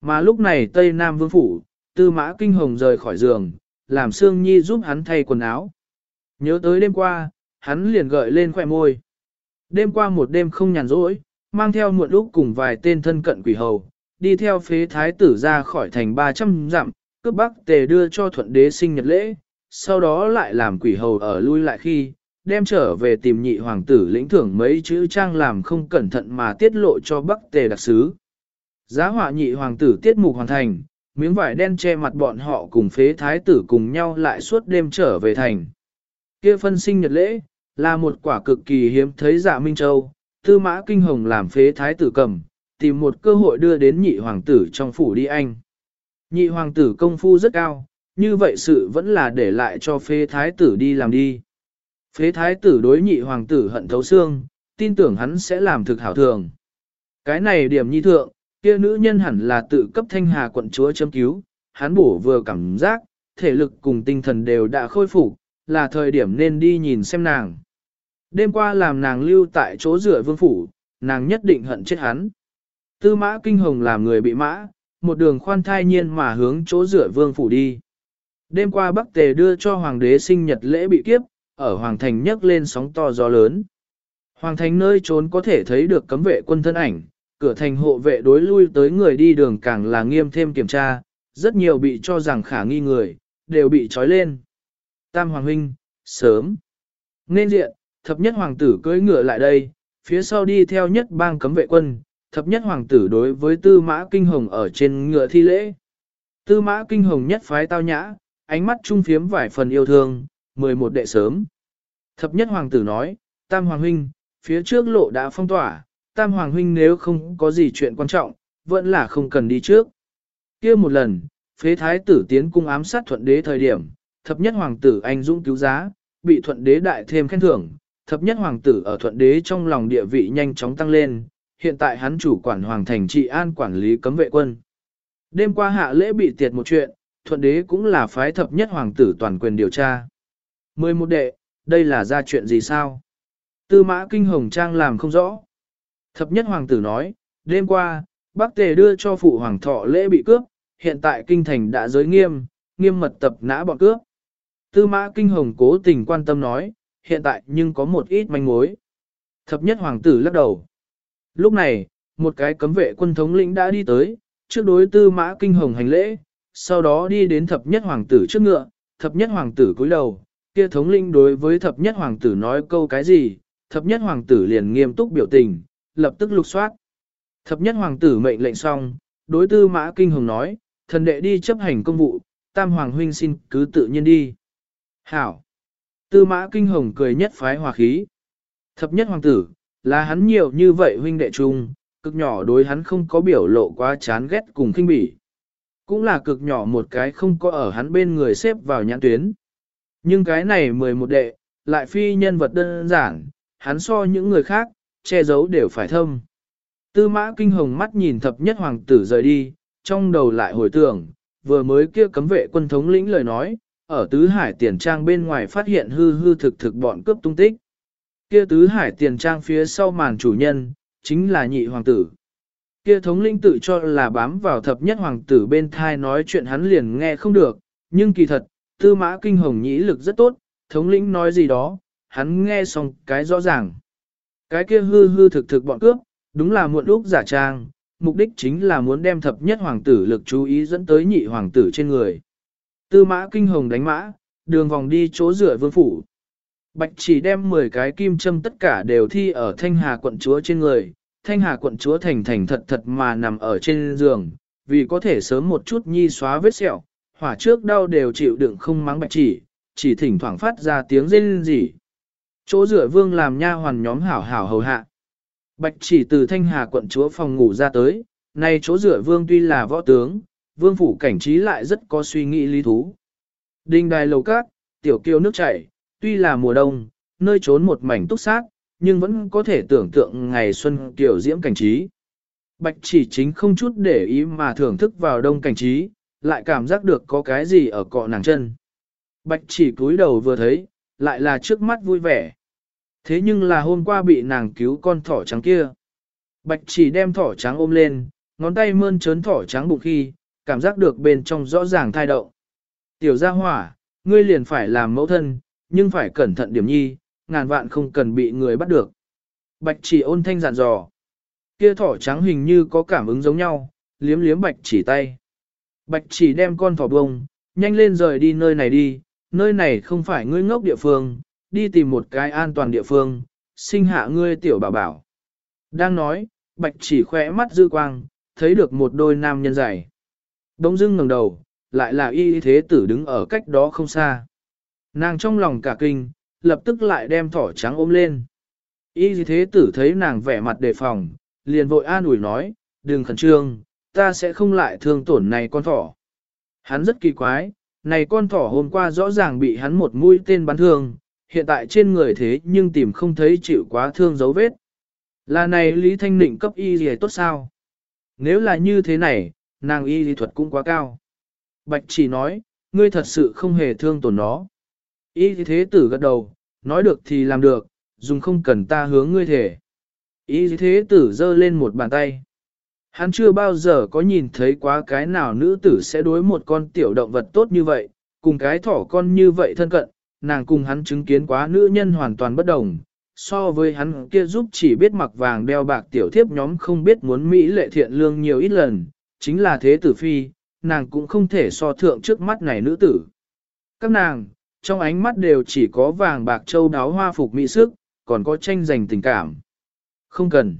Mà lúc này Tây Nam Vương Phủ, Tư Mã Kinh Hồng rời khỏi giường, làm Sương Nhi giúp hắn thay quần áo. Nhớ tới đêm qua, hắn liền gợi lên khỏe môi. Đêm qua một đêm không nhàn rỗi, mang theo muộn lúc cùng vài tên thân cận quỷ hầu, đi theo phế thái tử ra khỏi thành 300 dặm, cướp bắc tề đưa cho thuận đế sinh nhật lễ, sau đó lại làm quỷ hầu ở lui lại khi, đem trở về tìm nhị hoàng tử lĩnh thưởng mấy chữ trang làm không cẩn thận mà tiết lộ cho bắc tề đặc sứ. Giá họa nhị hoàng tử tiết mục hoàn thành, miếng vải đen che mặt bọn họ cùng phế thái tử cùng nhau lại suốt đêm trở về thành. kia phân sinh nhật lễ, là một quả cực kỳ hiếm thấy dạ Minh Châu, tư mã kinh hồng làm phế thái tử cầm, tìm một cơ hội đưa đến nhị hoàng tử trong phủ đi anh. Nhị hoàng tử công phu rất cao, như vậy sự vẫn là để lại cho phế thái tử đi làm đi. Phế thái tử đối nhị hoàng tử hận thấu xương, tin tưởng hắn sẽ làm thực hảo thường. Cái này điểm nhi thượng, kia nữ nhân hẳn là tự cấp thanh hà quận chúa châm cứu, hắn bổ vừa cảm giác, thể lực cùng tinh thần đều đã khôi phục, là thời điểm nên đi nhìn xem nàng. Đêm qua làm nàng lưu tại chỗ rửa vương phủ, nàng nhất định hận chết hắn. Tư mã kinh hồng làm người bị mã, một đường khoan thai nhiên mà hướng chỗ rửa vương phủ đi. Đêm qua Bắc Tề đưa cho hoàng đế sinh nhật lễ bị kiếp, ở hoàng thành nhấc lên sóng to gió lớn. Hoàng thành nơi trốn có thể thấy được cấm vệ quân thân ảnh, cửa thành hộ vệ đối lui tới người đi đường càng là nghiêm thêm kiểm tra, rất nhiều bị cho rằng khả nghi người, đều bị trói lên. Tam Hoàng Huynh, sớm. Nên diện, thập nhất hoàng tử cưỡi ngựa lại đây, phía sau đi theo nhất bang cấm vệ quân, thập nhất hoàng tử đối với tư mã kinh hồng ở trên ngựa thi lễ. Tư mã kinh hồng nhất phái tao nhã, ánh mắt trung phiếm vài phần yêu thương, 11 đệ sớm. Thập nhất hoàng tử nói, Tam Hoàng Huynh, phía trước lộ đã phong tỏa, Tam Hoàng Huynh nếu không có gì chuyện quan trọng, vẫn là không cần đi trước. kia một lần, phế thái tử tiến cung ám sát thuận đế thời điểm, thập nhất hoàng tử anh dũng cứu giá, bị thuận đế đại thêm khen thưởng, thập nhất hoàng tử ở thuận đế trong lòng địa vị nhanh chóng tăng lên, hiện tại hắn chủ quản hoàng thành trị an quản lý cấm vệ quân. Đêm qua hạ lễ bị tiệt một chuyện, thuận đế cũng là phái thập nhất hoàng tử toàn quyền điều tra. Mười một đệ, đây là ra chuyện gì sao? Tư mã kinh hồng trang làm không rõ. Thập nhất hoàng tử nói, đêm qua, bác tề đưa cho phụ hoàng thọ lễ bị cướp, hiện tại kinh thành đã giới nghiêm, nghiêm mật tập nã bọn cướp. Tư mã kinh hồng cố tình quan tâm nói, hiện tại nhưng có một ít manh mối. Thập nhất hoàng tử lắc đầu. Lúc này, một cái cấm vệ quân thống lĩnh đã đi tới, trước đối tư mã kinh hồng hành lễ, sau đó đi đến thập nhất hoàng tử trước ngựa, thập nhất hoàng tử cúi đầu, kia thống lĩnh đối với thập nhất hoàng tử nói câu cái gì, thập nhất hoàng tử liền nghiêm túc biểu tình, lập tức lục soát. Thập nhất hoàng tử mệnh lệnh xong, đối tư mã kinh hồng nói, thần đệ đi chấp hành công vụ, tam hoàng huynh xin cứ tự nhiên đi. Hảo! Tư mã kinh hồng cười nhất phái hòa khí. Thập nhất hoàng tử, là hắn nhiều như vậy huynh đệ chung, cực nhỏ đối hắn không có biểu lộ quá chán ghét cùng kinh bỉ. Cũng là cực nhỏ một cái không có ở hắn bên người xếp vào nhãn tuyến. Nhưng cái này mười một đệ, lại phi nhân vật đơn giản, hắn so những người khác, che giấu đều phải thâm. Tư mã kinh hồng mắt nhìn thập nhất hoàng tử rời đi, trong đầu lại hồi tưởng, vừa mới kia cấm vệ quân thống lĩnh lời nói, ở tứ hải tiền trang bên ngoài phát hiện hư hư thực thực bọn cướp tung tích. Kia tứ hải tiền trang phía sau màn chủ nhân, chính là nhị hoàng tử. Kia thống lĩnh tự cho là bám vào thập nhất hoàng tử bên thai nói chuyện hắn liền nghe không được, nhưng kỳ thật, tư mã kinh hồng nhĩ lực rất tốt, thống lĩnh nói gì đó, hắn nghe xong cái rõ ràng. Cái kia hư hư thực thực bọn cướp, đúng là muộn lúc giả trang, mục đích chính là muốn đem thập nhất hoàng tử lực chú ý dẫn tới nhị hoàng tử trên người. Tư mã kinh hồng đánh mã, đường vòng đi chỗ rửa vương phủ. Bạch chỉ đem 10 cái kim châm tất cả đều thi ở thanh hà quận chúa trên người, thanh hà quận chúa thành thành thật thật mà nằm ở trên giường, vì có thể sớm một chút nhi xóa vết sẹo, hỏa trước đau đều chịu đựng không mắng bạch chỉ, chỉ thỉnh thoảng phát ra tiếng rên rỉ. Chỗ rửa vương làm nha hoàn nhóm hảo hảo hầu hạ. Bạch chỉ từ thanh hà quận chúa phòng ngủ ra tới, nay chỗ rửa vương tuy là võ tướng, vương phủ cảnh trí lại rất có suy nghĩ lý thú. Đinh đài lầu cát, tiểu kiêu nước chảy, tuy là mùa đông, nơi trốn một mảnh túc sát, nhưng vẫn có thể tưởng tượng ngày xuân kiểu diễm cảnh trí. Bạch chỉ chính không chút để ý mà thưởng thức vào đông cảnh trí, lại cảm giác được có cái gì ở cọ nàng chân. Bạch chỉ cúi đầu vừa thấy, lại là trước mắt vui vẻ. Thế nhưng là hôm qua bị nàng cứu con thỏ trắng kia. Bạch chỉ đem thỏ trắng ôm lên, ngón tay mơn trớn thỏ trắng bụng khi, cảm giác được bên trong rõ ràng thai động. Tiểu gia hỏa, ngươi liền phải làm mẫu thân, nhưng phải cẩn thận điểm nhi, ngàn vạn không cần bị người bắt được. Bạch chỉ ôn thanh dặn dò. Kia thỏ trắng hình như có cảm ứng giống nhau, liếm liếm bạch chỉ tay. Bạch chỉ đem con thỏ bông, nhanh lên rời đi nơi này đi, nơi này không phải ngươi ngốc địa phương, đi tìm một cái an toàn địa phương, sinh hạ ngươi tiểu bảo bảo. Đang nói, bạch chỉ khỏe mắt dư quang, thấy được một đôi nam nhân dài. Đông dưng ngẩng đầu, lại là y thế tử đứng ở cách đó không xa. Nàng trong lòng cả kinh, lập tức lại đem thỏ trắng ôm lên. Y thế tử thấy nàng vẻ mặt đề phòng, liền vội an ủi nói, đừng khẩn trương, ta sẽ không lại thương tổn này con thỏ. Hắn rất kỳ quái, này con thỏ hôm qua rõ ràng bị hắn một mũi tên bắn thương, hiện tại trên người thế nhưng tìm không thấy chịu quá thương dấu vết. Là này Lý Thanh Nịnh cấp y gì tốt sao? Nếu là như thế này, nàng y lý thuật cũng quá cao. Bạch chỉ nói, ngươi thật sự không hề thương tổn nó. Y thế tử gật đầu, nói được thì làm được, dùng không cần ta hướng ngươi thể. Y thế tử giơ lên một bàn tay. Hắn chưa bao giờ có nhìn thấy quá cái nào nữ tử sẽ đối một con tiểu động vật tốt như vậy, cùng cái thỏ con như vậy thân cận, nàng cùng hắn chứng kiến quá nữ nhân hoàn toàn bất đồng. So với hắn kia giúp chỉ biết mặc vàng đeo bạc tiểu thiếp nhóm không biết muốn Mỹ lệ thiện lương nhiều ít lần, chính là thế tử phi, nàng cũng không thể so thượng trước mắt này nữ tử. Các nàng, trong ánh mắt đều chỉ có vàng bạc châu đáo hoa phục mỹ sức, còn có tranh giành tình cảm. Không cần.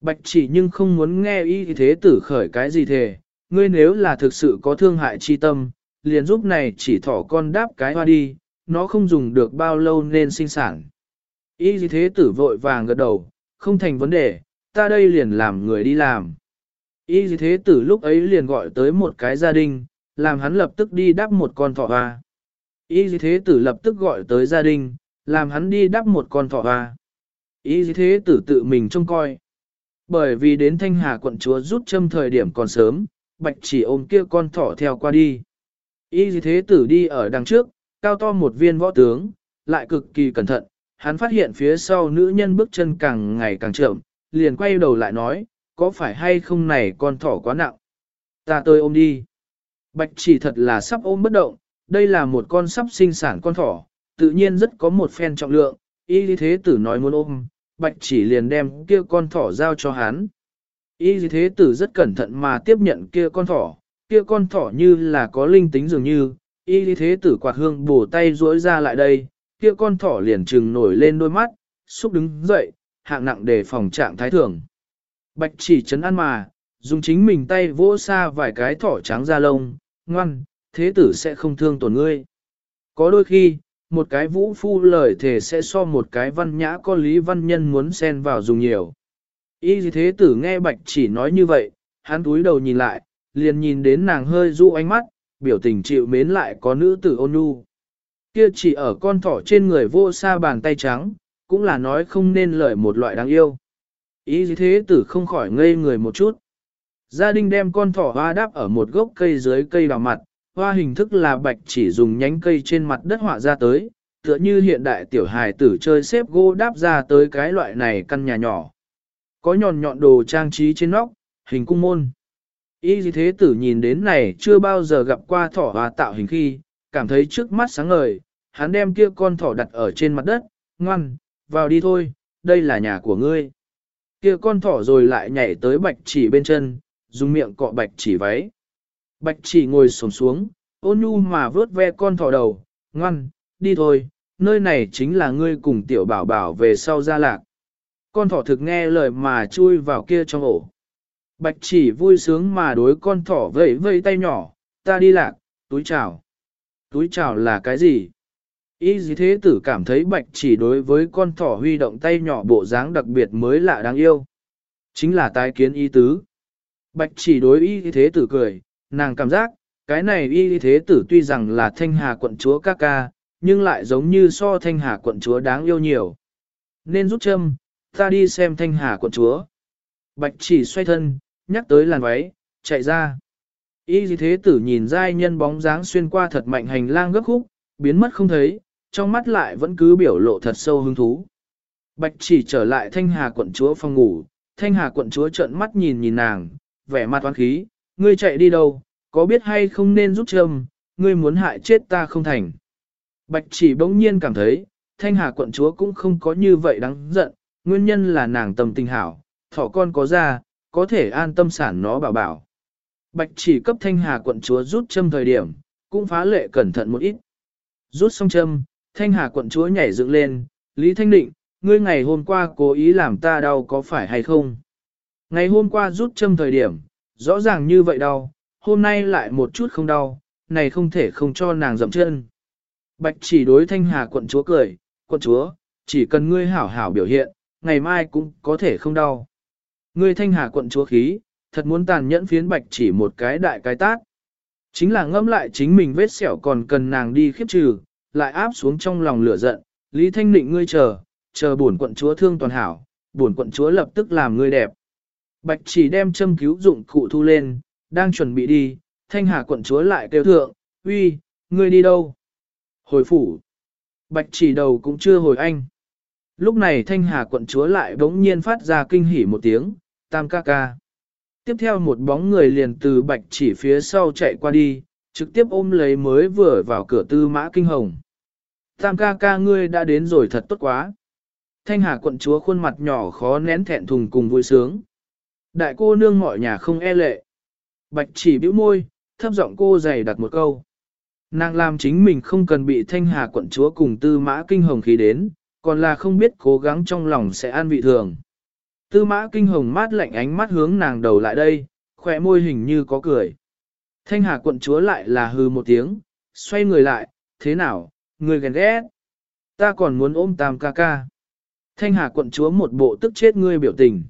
Bạch chỉ nhưng không muốn nghe y thế tử khởi cái gì thề, ngươi nếu là thực sự có thương hại chi tâm, liền giúp này chỉ thỏ con đáp cái hoa đi, nó không dùng được bao lâu nên sinh sản. Y thế tử vội vàng gật đầu, không thành vấn đề, ta đây liền làm người đi làm. Y thế tử lúc ấy liền gọi tới một cái gia đình, làm hắn lập tức đi đắp một con thỏ hoa. Y thế tử lập tức gọi tới gia đình, làm hắn đi đắp một con thỏ hoa. Y thế tử tự mình trông coi. Bởi vì đến thanh hà quận chúa rút châm thời điểm còn sớm, bạch chỉ ôm kia con thỏ theo qua đi. Y thế tử đi ở đằng trước, cao to một viên võ tướng, lại cực kỳ cẩn thận, hắn phát hiện phía sau nữ nhân bước chân càng ngày càng chậm, liền quay đầu lại nói, có phải hay không này con thỏ quá nặng? Ta tôi ôm đi. Bạch chỉ thật là sắp ôm bất động, đây là một con sắp sinh sản con thỏ, tự nhiên rất có một phen trọng lượng, y thế tử nói muốn ôm, bạch chỉ liền đem kia con thỏ giao cho hắn. Y thế tử rất cẩn thận mà tiếp nhận kia con thỏ, kia con thỏ như là có linh tính dường như, y thế tử quạt hương bổ tay duỗi ra lại đây, kia con thỏ liền trừng nổi lên đôi mắt, xúc đứng dậy, hạng nặng để phòng trạng thái thường. Bạch chỉ chấn ăn mà, dùng chính mình tay vỗ xa vài cái thỏ trắng da lông, ngoan, thế tử sẽ không thương tổn ngươi. Có đôi khi, một cái vũ phu lời thể sẽ so một cái văn nhã có lý văn nhân muốn xen vào dùng nhiều. Y thế tử nghe bạch chỉ nói như vậy, hắn túi đầu nhìn lại, liền nhìn đến nàng hơi dụ ánh mắt, biểu tình chịu mến lại có nữ tử ôn nhu. Kia chỉ ở con thỏ trên người vô sa bàn tay trắng, cũng là nói không nên lời một loại đáng yêu. Ý thế tử không khỏi ngây người một chút. Gia đình đem con thỏ hoa đáp ở một gốc cây dưới cây đào mặt, hoa hình thức là bạch chỉ dùng nhánh cây trên mặt đất họa ra tới, tựa như hiện đại tiểu hài tử chơi xếp gỗ đáp ra tới cái loại này căn nhà nhỏ. Có nhọn nhọn đồ trang trí trên nóc, hình cung môn. Y thế tử nhìn đến này chưa bao giờ gặp qua thỏ hoa tạo hình khi, cảm thấy trước mắt sáng ngời, hắn đem kia con thỏ đặt ở trên mặt đất, ngoan, vào đi thôi, đây là nhà của ngươi. Kia con thỏ rồi lại nhảy tới bạch chỉ bên chân, dùng miệng cọ bạch chỉ váy. Bạch chỉ ngồi xổm xuống, ôn nhu mà vớt ve con thỏ đầu, ngoan, đi thôi, nơi này chính là ngươi cùng tiểu bảo bảo về sau ra lạc. Con thỏ thực nghe lời mà chui vào kia trong ổ. Bạch chỉ vui sướng mà đối con thỏ vẫy vẫy tay nhỏ, ta đi lạc, túi chào. Túi chào là cái gì? Y gì thế tử cảm thấy bạch chỉ đối với con thỏ huy động tay nhỏ bộ dáng đặc biệt mới lạ đáng yêu. Chính là tái kiến y tứ. Bạch chỉ đối y thế tử cười, nàng cảm giác, cái này y thế tử tuy rằng là thanh hà quận chúa ca ca, nhưng lại giống như so thanh hà quận chúa đáng yêu nhiều. Nên rút châm, ta đi xem thanh hà quận chúa. Bạch chỉ xoay thân, nhắc tới làn váy, chạy ra. Y thế tử nhìn giai nhân bóng dáng xuyên qua thật mạnh hành lang gấp khúc, biến mất không thấy, trong mắt lại vẫn cứ biểu lộ thật sâu hứng thú. Bạch chỉ trở lại thanh hà quận chúa phòng ngủ, thanh hà quận chúa trợn mắt nhìn nhìn nàng, vẻ mặt oán khí, ngươi chạy đi đâu, có biết hay không nên rút châm, ngươi muốn hại chết ta không thành. Bạch chỉ bỗng nhiên cảm thấy, thanh hà quận chúa cũng không có như vậy đáng giận, nguyên nhân là nàng tâm tình hảo, thỏ con có ra, có thể an tâm sản nó bảo bảo. Bạch chỉ cấp thanh hà quận chúa rút châm thời điểm, cũng phá lệ cẩn thận một ít. Rút xong châm, thanh hà quận chúa nhảy dựng lên, Lý Thanh Định, ngươi ngày hôm qua cố ý làm ta đau có phải hay không? Ngày hôm qua rút châm thời điểm, rõ ràng như vậy đau, hôm nay lại một chút không đau, này không thể không cho nàng dậm chân. Bạch chỉ đối thanh hà quận chúa cười, quận chúa, chỉ cần ngươi hảo hảo biểu hiện, ngày mai cũng có thể không đau. Ngươi thanh hà quận chúa khí, thật muốn tàn nhẫn phiến bạch chỉ một cái đại cái tát. Chính là ngâm lại chính mình vết sẹo còn cần nàng đi khiếp trừ, lại áp xuống trong lòng lửa giận, Lý Thanh Định ngươi chờ, chờ bổn quận chúa thương toàn hảo, bổn quận chúa lập tức làm ngươi đẹp. Bạch chỉ đem châm cứu dụng cụ thu lên, đang chuẩn bị đi, thanh hà quận chúa lại kêu thượng, uy, ngươi đi đâu? Hồi phủ. Bạch chỉ đầu cũng chưa hồi anh. Lúc này thanh hà quận chúa lại bỗng nhiên phát ra kinh hỉ một tiếng, tam ca ca. Tiếp theo một bóng người liền từ bạch chỉ phía sau chạy qua đi, trực tiếp ôm lấy mới vừa vào cửa tư mã kinh hồng. Tam ca ca ngươi đã đến rồi thật tốt quá. Thanh hà quận chúa khuôn mặt nhỏ khó nén thẹn thùng cùng vui sướng. Đại cô nương mọi nhà không e lệ. Bạch chỉ bĩu môi, thấp giọng cô dày đặt một câu. Nàng làm chính mình không cần bị thanh hà quận chúa cùng tư mã kinh hồng khí đến, còn là không biết cố gắng trong lòng sẽ an vị thường. Tư mã kinh hồng mát lạnh ánh mắt hướng nàng đầu lại đây, khỏe môi hình như có cười. Thanh hà quận chúa lại là hư một tiếng, xoay người lại, thế nào, người ghen ghét. Ta còn muốn ôm tam ca ca. Thanh hà quận chúa một bộ tức chết ngươi biểu tình.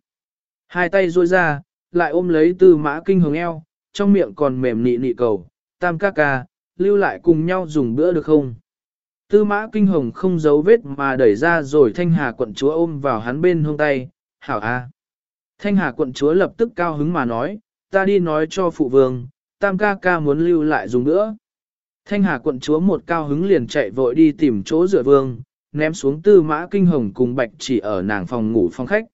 Hai tay duỗi ra, lại ôm lấy tư mã kinh hồng eo, trong miệng còn mềm nị nị cầu, tam ca ca, lưu lại cùng nhau dùng bữa được không? Tư mã kinh hồng không giấu vết mà đẩy ra rồi thanh hà quận chúa ôm vào hắn bên hông tay, hảo a. Thanh hà quận chúa lập tức cao hứng mà nói, ta đi nói cho phụ vương, tam ca ca muốn lưu lại dùng nữa Thanh hà quận chúa một cao hứng liền chạy vội đi tìm chỗ rửa vương, ném xuống tư mã kinh hồng cùng bạch chỉ ở nàng phòng ngủ phòng khách.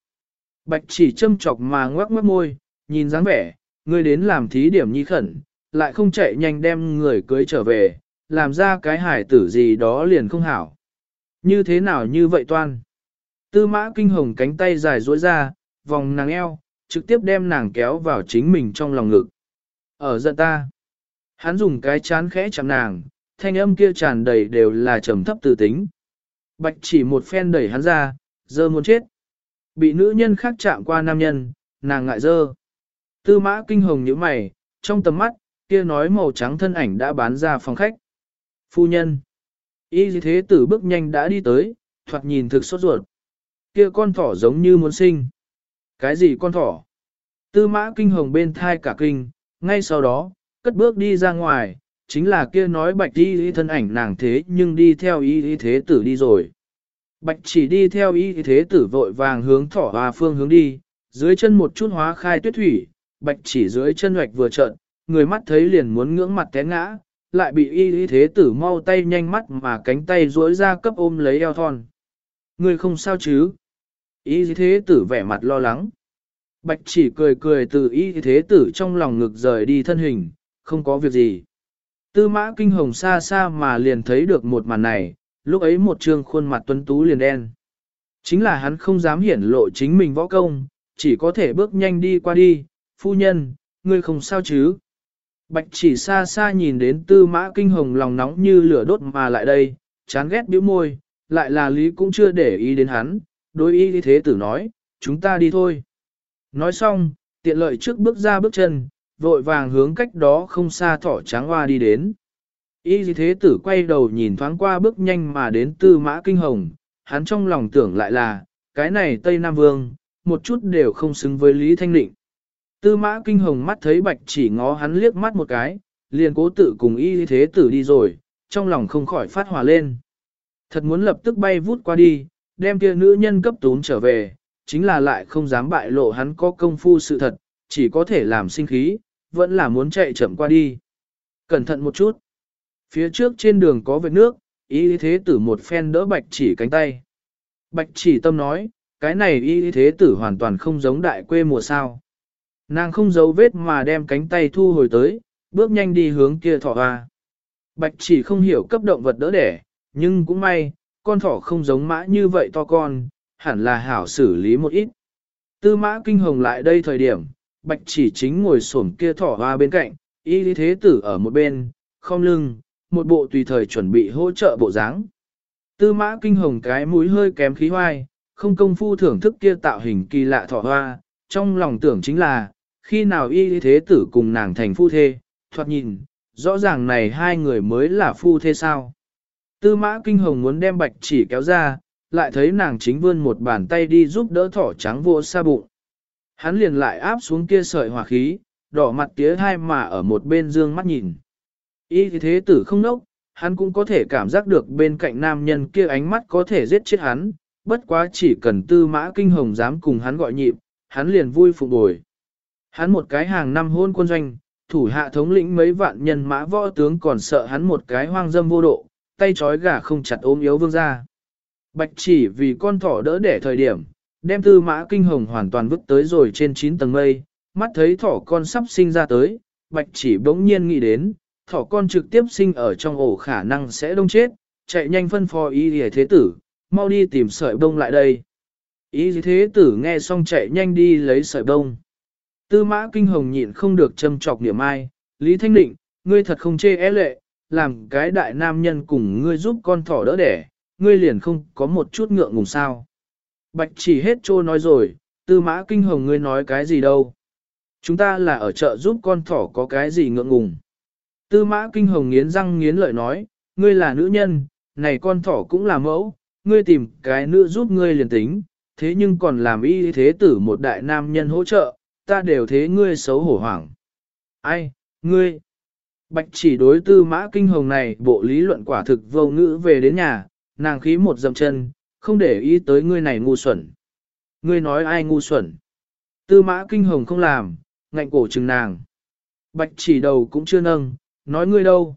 Bạch chỉ châm chọc mà ngoác mất môi, nhìn dáng vẻ, ngươi đến làm thí điểm nhi khẩn, lại không chạy nhanh đem người cưới trở về, làm ra cái hải tử gì đó liền không hảo. Như thế nào như vậy toan? Tư mã kinh hồng cánh tay dài duỗi ra, vòng nàng eo, trực tiếp đem nàng kéo vào chính mình trong lòng ngực. Ở giận ta. Hắn dùng cái chán khẽ chạm nàng, thanh âm kia tràn đầy đều là trầm thấp từ tính. Bạch chỉ một phen đẩy hắn ra, dơ muốn chết. Bị nữ nhân khác chạm qua nam nhân, nàng ngại dơ. Tư mã kinh hồng như mày, trong tầm mắt, kia nói màu trắng thân ảnh đã bán ra phòng khách. Phu nhân. Y thế tử bước nhanh đã đi tới, thoạt nhìn thực sốt ruột. Kia con thỏ giống như muốn sinh. Cái gì con thỏ? Tư mã kinh hồng bên thai cả kinh, ngay sau đó, cất bước đi ra ngoài, chính là kia nói bạch y thân ảnh nàng thế nhưng đi theo y thế tử đi rồi. Bạch chỉ đi theo y thế tử vội vàng hướng thỏ hòa phương hướng đi, dưới chân một chút hóa khai tuyết thủy, bạch chỉ dưới chân hoạch vừa trợn, người mắt thấy liền muốn ngưỡng mặt té ngã, lại bị y thế tử mau tay nhanh mắt mà cánh tay duỗi ra cấp ôm lấy eo thon. Người không sao chứ? Y thế tử vẻ mặt lo lắng. Bạch chỉ cười cười từ y thế tử trong lòng ngực rời đi thân hình, không có việc gì. Tư mã kinh hồng xa xa mà liền thấy được một màn này, lúc ấy một trương khuôn mặt tuấn tú liền đen. Chính là hắn không dám hiển lộ chính mình võ công, chỉ có thể bước nhanh đi qua đi, phu nhân, ngươi không sao chứ. Bạch chỉ xa xa nhìn đến tư mã kinh hồng lòng nóng như lửa đốt mà lại đây, chán ghét bĩu môi, lại là lý cũng chưa để ý đến hắn, đối ý thế tử nói, chúng ta đi thôi. Nói xong, tiện lợi trước bước ra bước chân, vội vàng hướng cách đó không xa thỏ trắng hoa đi đến. Y thế tử quay đầu nhìn thoáng qua bước nhanh mà đến tư mã kinh hồng, hắn trong lòng tưởng lại là, cái này Tây Nam Vương, một chút đều không xứng với Lý Thanh Định. Tư mã kinh hồng mắt thấy bạch chỉ ngó hắn liếc mắt một cái, liền cố tự cùng y thế tử đi rồi, trong lòng không khỏi phát hỏa lên. Thật muốn lập tức bay vút qua đi, đem kia nữ nhân cấp tún trở về, chính là lại không dám bại lộ hắn có công phu sự thật, chỉ có thể làm sinh khí, vẫn là muốn chạy chậm qua đi. Cẩn thận một chút. Phía trước trên đường có vệt nước, y thế tử một phen đỡ bạch chỉ cánh tay. Bạch chỉ tâm nói, cái này y thế tử hoàn toàn không giống đại quê mùa sao. Nàng không giấu vết mà đem cánh tay thu hồi tới, bước nhanh đi hướng kia thỏ hoa. Bạch chỉ không hiểu cấp động vật đỡ đẻ, nhưng cũng may, con thỏ không giống mã như vậy to con, hẳn là hảo xử lý một ít. Tư mã kinh hồng lại đây thời điểm, bạch chỉ chính ngồi xổm kia thỏ hoa bên cạnh, y lý thế tử ở một bên, không lưng, một bộ tùy thời chuẩn bị hỗ trợ bộ dáng. Tư mã kinh hồng cái mũi hơi kém khí hoai, không công phu thưởng thức kia tạo hình kỳ lạ thỏ hoa, trong lòng tưởng chính là, khi nào y thế tử cùng nàng thành phu thê, thoạt nhìn, rõ ràng này hai người mới là phu thê sao. Tư mã kinh hồng muốn đem bạch chỉ kéo ra, lại thấy nàng chính vươn một bàn tay đi giúp đỡ thỏ trắng vô xa bụng. Hắn liền lại áp xuống kia sợi hỏa khí, đỏ mặt tía hai mà ở một bên dương mắt nhìn. Y thế tử không nốc, hắn cũng có thể cảm giác được bên cạnh nam nhân kia ánh mắt có thể giết chết hắn, bất quá chỉ cần tư mã kinh hồng dám cùng hắn gọi nhịp, hắn liền vui phục bồi. Hắn một cái hàng năm hôn quân doanh, thủ hạ thống lĩnh mấy vạn nhân mã võ tướng còn sợ hắn một cái hoang dâm vô độ, tay trói gà không chặt ôm yếu vương ra. Bạch chỉ vì con thỏ đỡ đẻ thời điểm, đem tư mã kinh hồng hoàn toàn vứt tới rồi trên 9 tầng mây, mắt thấy thỏ con sắp sinh ra tới, bạch chỉ bỗng nhiên nghĩ đến, thỏ con trực tiếp sinh ở trong ổ khả năng sẽ đông chết, chạy nhanh phân phò y hề thế tử, mau đi tìm sợi bông lại đây. Y thế tử nghe xong chạy nhanh đi lấy sợi bông. Tư mã kinh hồng nhịn không được châm chọc niệm ai, Lý Thanh Định, ngươi thật không chê é lệ, làm cái đại nam nhân cùng ngươi giúp con thỏ đỡ đẻ, ngươi liền không có một chút ngượng ngùng sao. Bạch chỉ hết trô nói rồi, tư mã kinh hồng ngươi nói cái gì đâu. Chúng ta là ở chợ giúp con thỏ có cái gì ngượng ngùng. Tư mã kinh hồng nghiến răng nghiến lợi nói, ngươi là nữ nhân, này con thỏ cũng là mẫu, ngươi tìm cái nữ giúp ngươi liền tính, thế nhưng còn làm y thế tử một đại nam nhân hỗ trợ, ta đều thế ngươi xấu hổ hoảng. Ai, ngươi? Bạch chỉ đối tư mã kinh hồng này bộ lý luận quả thực vô ngữ về đến nhà, nàng khí một dầm chân, không để ý tới ngươi này ngu xuẩn. Ngươi nói ai ngu xuẩn? Tư mã kinh hồng không làm, ngạnh cổ chừng nàng. Bạch chỉ đầu cũng chưa nâng, nói ngươi đâu?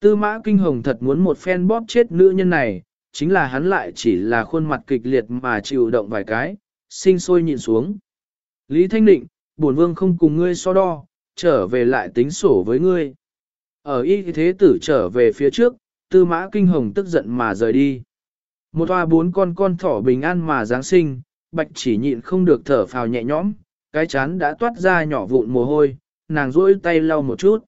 Tư mã kinh hồng thật muốn một phen bóp chết nữ nhân này, chính là hắn lại chỉ là khuôn mặt kịch liệt mà chịu động vài cái, sinh sôi nhịn xuống. Lý Thanh Định, bổn vương không cùng ngươi so đo, trở về lại tính sổ với ngươi. Ở y thế tử trở về phía trước, tư mã kinh hồng tức giận mà rời đi. Một toa bốn con con thỏ bình an mà Giáng sinh, bạch chỉ nhịn không được thở phào nhẹ nhõm, cái chán đã toát ra nhỏ vụn mồ hôi, nàng duỗi tay lau một chút.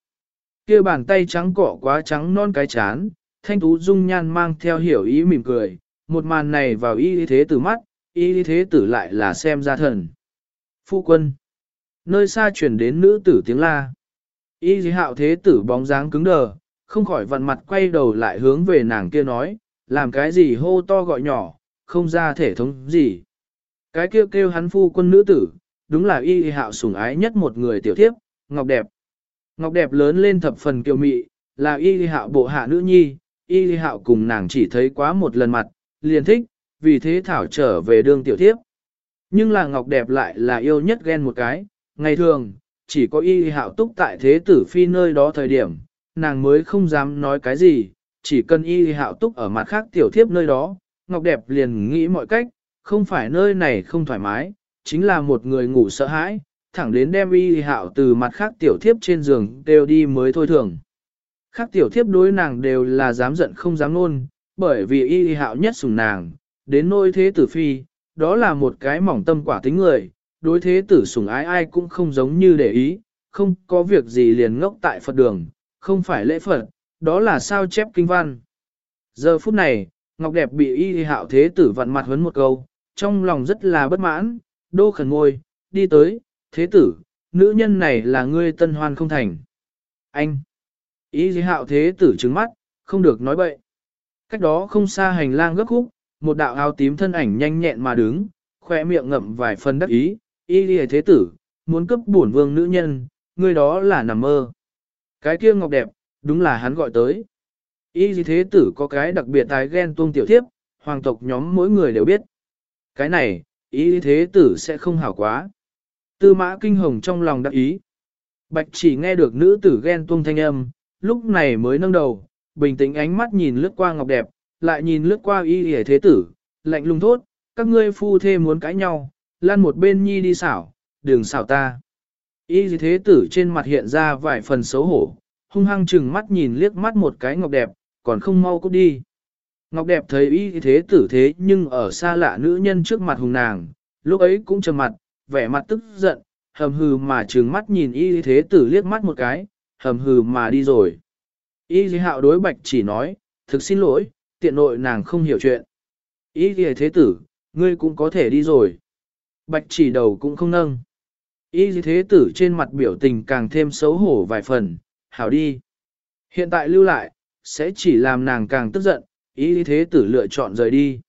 kia bàn tay trắng cỏ quá trắng non cái chán, thanh tú dung nhan mang theo hiểu ý mỉm cười, một màn này vào y thế tử mắt, y thế tử lại là xem ra thần. Phu quân. Nơi xa chuyển đến nữ tử tiếng la. Y dì hạo thế tử bóng dáng cứng đờ, không khỏi vặn mặt quay đầu lại hướng về nàng kia nói, làm cái gì hô to gọi nhỏ, không ra thể thống gì. Cái kêu kêu hắn phu quân nữ tử, đúng là y hạo sủng ái nhất một người tiểu thiếp, ngọc đẹp. Ngọc đẹp lớn lên thập phần kiều mị, là y hạo bộ hạ nữ nhi, y hạo cùng nàng chỉ thấy quá một lần mặt, liền thích, vì thế thảo trở về đương tiểu thiếp. Nhưng là ngọc đẹp lại là yêu nhất ghen một cái, ngày thường, chỉ có y hạo túc tại thế tử phi nơi đó thời điểm, nàng mới không dám nói cái gì, chỉ cần y hạo túc ở mặt khác tiểu thiếp nơi đó, ngọc đẹp liền nghĩ mọi cách, không phải nơi này không thoải mái, chính là một người ngủ sợ hãi, thẳng đến đem y hạo từ mặt khác tiểu thiếp trên giường đều đi mới thôi thường. Khác tiểu thiếp đối nàng đều là dám giận không dám nôn, bởi vì y hạo nhất sủng nàng, đến nôi thế tử phi, đó là một cái mỏng tâm quả tính người, đối thế tử sủng ái ai cũng không giống như để ý, không có việc gì liền ngốc tại Phật đường, không phải lễ Phật, đó là sao chép kinh văn. Giờ phút này, Ngọc Đẹp bị y hạo thế tử vặn mặt huấn một câu, trong lòng rất là bất mãn, đô khẩn ngôi, đi tới, thế tử, nữ nhân này là ngươi tân hoan không thành. Anh! Y hạo thế tử trứng mắt, không được nói bậy. Cách đó không xa hành lang gấp khúc, một đạo áo tím thân ảnh nhanh nhẹn mà đứng, khoe miệng ngậm vài phần đắc ý, y dì thế tử, muốn cấp bổn vương nữ nhân, người đó là nằm mơ. Cái kia ngọc đẹp, đúng là hắn gọi tới. Y dì thế tử có cái đặc biệt tái ghen tuông tiểu thiếp, hoàng tộc nhóm mỗi người đều biết. Cái này, y thế tử sẽ không hảo quá. Tư mã kinh hồng trong lòng đắc ý. Bạch chỉ nghe được nữ tử ghen tuông thanh âm, lúc này mới nâng đầu, bình tĩnh ánh mắt nhìn lướt qua ngọc đẹp, lại nhìn lướt qua y hề thế tử, lạnh lùng thốt, các ngươi phu thê muốn cãi nhau, lan một bên nhi đi xảo, đừng xảo ta. Y thế tử trên mặt hiện ra vài phần xấu hổ, hung hăng chừng mắt nhìn liếc mắt một cái ngọc đẹp, còn không mau cút đi. Ngọc đẹp thấy y thế tử thế nhưng ở xa lạ nữ nhân trước mặt hùng nàng, lúc ấy cũng trầm mặt, vẻ mặt tức giận, hầm hừ mà trừng mắt nhìn y thế tử liếc mắt một cái, hầm hừ mà đi rồi. Y hạo đối bạch chỉ nói, thực xin lỗi, tiện nội nàng không hiểu chuyện. Ý kìa thế tử, ngươi cũng có thể đi rồi. Bạch chỉ đầu cũng không nâng. Y thế tử trên mặt biểu tình càng thêm xấu hổ vài phần, hảo đi. Hiện tại lưu lại, sẽ chỉ làm nàng càng tức giận, ý thế tử lựa chọn rời đi.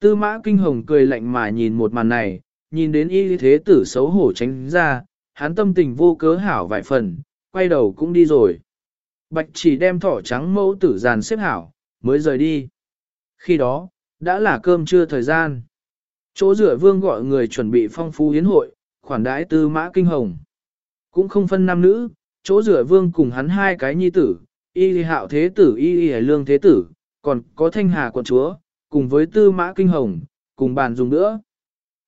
Tư mã kinh hồng cười lạnh mà nhìn một màn này, nhìn đến y thế tử xấu hổ tránh ra, hắn tâm tình vô cớ hảo vài phần, quay đầu cũng đi rồi. Bạch chỉ đem thỏ trắng mẫu tử giàn xếp hảo, mới rời đi. Khi đó, đã là cơm trưa thời gian. Chỗ rửa vương gọi người chuẩn bị phong phú hiến hội, khoản đãi tư mã kinh hồng. Cũng không phân nam nữ, chỗ rửa vương cùng hắn hai cái nhi tử, y hạo thế tử y y lương thế tử, còn có thanh hà quận chúa, cùng với tư mã kinh hồng, cùng bàn dùng nữa.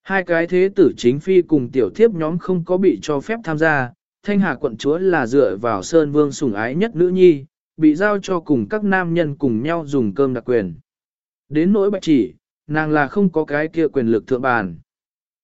Hai cái thế tử chính phi cùng tiểu thiếp nhóm không có bị cho phép tham gia, thanh hà quận chúa là dựa vào sơn vương sủng ái nhất nữ nhi, bị giao cho cùng các nam nhân cùng nhau dùng cơm đặc quyền. Đến nỗi bạch chỉ, nàng là không có cái kia quyền lực thượng bàn.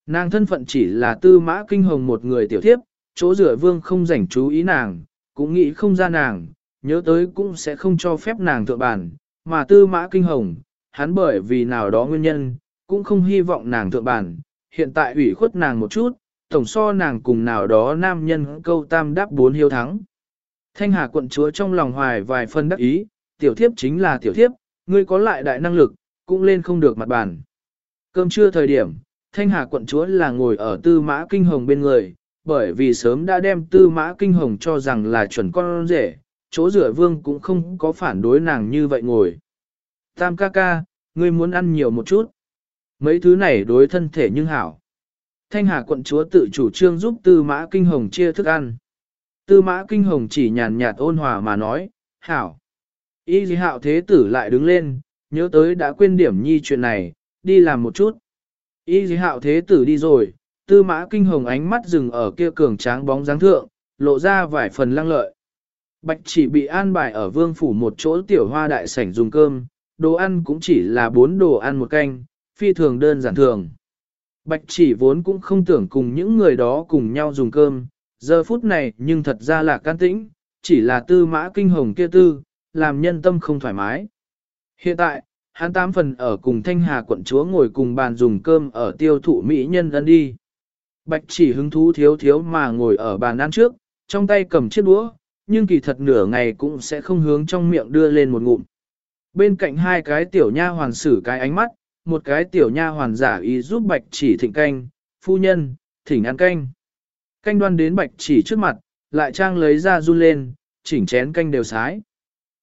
Nàng thân phận chỉ là tư mã kinh hồng một người tiểu thiếp, chỗ rửa vương không rảnh chú ý nàng, cũng nghĩ không ra nàng, nhớ tới cũng sẽ không cho phép nàng thượng bàn, mà tư mã kinh hồng, hắn bởi vì nào đó nguyên nhân, cũng không hy vọng nàng thượng bàn, hiện tại ủy khuất nàng một chút, tổng so nàng cùng nào đó nam nhân câu tam đáp bốn hiếu thắng. Thanh Hà quận chúa trong lòng hoài vài phân đắc ý, tiểu thiếp chính là tiểu thiếp, ngươi có lại đại năng lực, cũng lên không được mặt bàn. Cơm trưa thời điểm, Thanh Hà quận chúa là ngồi ở tư mã kinh hồng bên người, bởi vì sớm đã đem tư mã kinh hồng cho rằng là chuẩn con rể, chỗ rửa vương cũng không có phản đối nàng như vậy ngồi. Tam ca ca, ngươi muốn ăn nhiều một chút. Mấy thứ này đối thân thể nhưng hảo. Thanh Hà quận chúa tự chủ trương giúp tư mã kinh hồng chia thức ăn. Tư mã kinh hồng chỉ nhàn nhạt ôn hòa mà nói, hảo. Y dì hạo thế tử lại đứng lên, nhớ tới đã quên điểm nhi chuyện này, đi làm một chút. Y dì hạo thế tử đi rồi, tư mã kinh hồng ánh mắt dừng ở kia cường tráng bóng dáng thượng, lộ ra vài phần lăng lợi. Bạch chỉ bị an bài ở vương phủ một chỗ tiểu hoa đại sảnh dùng cơm, đồ ăn cũng chỉ là bốn đồ ăn một canh, phi thường đơn giản thường. Bạch chỉ vốn cũng không tưởng cùng những người đó cùng nhau dùng cơm, giờ phút này nhưng thật ra là can tĩnh, chỉ là tư mã kinh hồng kia tư, làm nhân tâm không thoải mái. Hiện tại, hắn tám phần ở cùng thanh hà quận chúa ngồi cùng bàn dùng cơm ở tiêu thụ mỹ nhân dân đi. Bạch chỉ hứng thú thiếu thiếu mà ngồi ở bàn ăn trước, trong tay cầm chiếc đũa, nhưng kỳ thật nửa ngày cũng sẽ không hướng trong miệng đưa lên một ngụm. Bên cạnh hai cái tiểu nha hoàn sử cái ánh mắt, một cái tiểu nha hoàn giả ý giúp bạch chỉ thịnh canh, phu nhân, thỉnh ăn canh. Canh đoan đến bạch chỉ trước mặt, lại trang lấy ra run lên, chỉnh chén canh đều sái.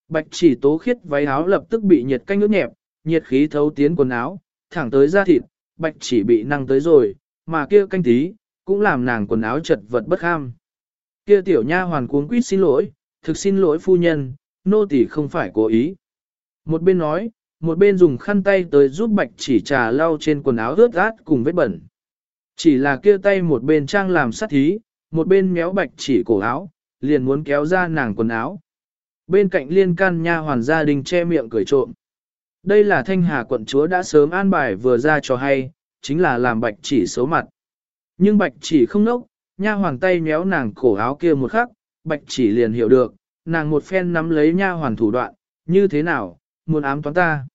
Bạch chỉ tố khiết váy áo lập tức bị nhiệt canh ướt nhẹp, nhiệt khí thấu tiến quần áo, thẳng tới da thịt, bạch chỉ bị năng tới rồi, mà kia canh tí, cũng làm nàng quần áo chật vật bất ham. Kia tiểu nha hoàn cuống quýt xin lỗi, thực xin lỗi phu nhân, nô tỳ không phải cố ý. Một bên nói, một bên dùng khăn tay tới giúp bạch chỉ trà lau trên quần áo ướt át cùng vết bẩn. Chỉ là kia tay một bên trang làm sát thí, một bên méo bạch chỉ cổ áo, liền muốn kéo ra nàng quần áo. Bên cạnh liên can nha hoàn gia đình che miệng cười trộm. Đây là thanh hà quận chúa đã sớm an bài vừa ra cho hay, chính là làm bạch chỉ xấu mặt. Nhưng bạch chỉ không nốc, nha hoàn tay méo nàng cổ áo kia một khắc, bạch chỉ liền hiểu được, nàng một phen nắm lấy nha hoàn thủ đoạn, như thế nào, muốn ám toán ta.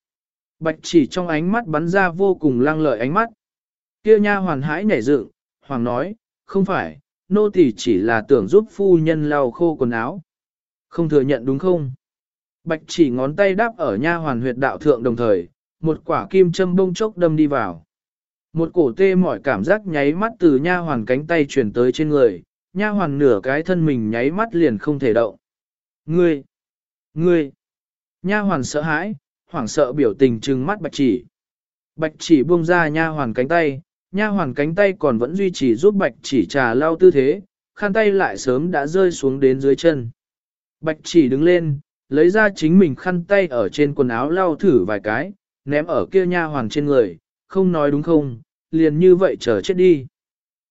Bạch chỉ trong ánh mắt bắn ra vô cùng lăng lợi ánh mắt. Kia nha hoàn hãi nhảy dựng, hoàng nói, không phải, nô tỳ chỉ là tưởng giúp phu nhân lau khô quần áo. Không thừa nhận đúng không? Bạch chỉ ngón tay đáp ở nha hoàn huyệt đạo thượng đồng thời, một quả kim châm bông chốc đâm đi vào. Một cổ tê mỏi cảm giác nháy mắt từ nha hoàn cánh tay chuyển tới trên người, nha hoàn nửa cái thân mình nháy mắt liền không thể động. Ngươi! Ngươi! Nha hoàn sợ hãi, hoảng sợ biểu tình trừng mắt bạch chỉ. Bạch chỉ buông ra nha hoàn cánh tay, nha hoàn cánh tay còn vẫn duy trì giúp bạch chỉ trà lau tư thế, khăn tay lại sớm đã rơi xuống đến dưới chân. Bạch chỉ đứng lên, lấy ra chính mình khăn tay ở trên quần áo lau thử vài cái, ném ở kia nha hoàn trên người, không nói đúng không, liền như vậy chờ chết đi.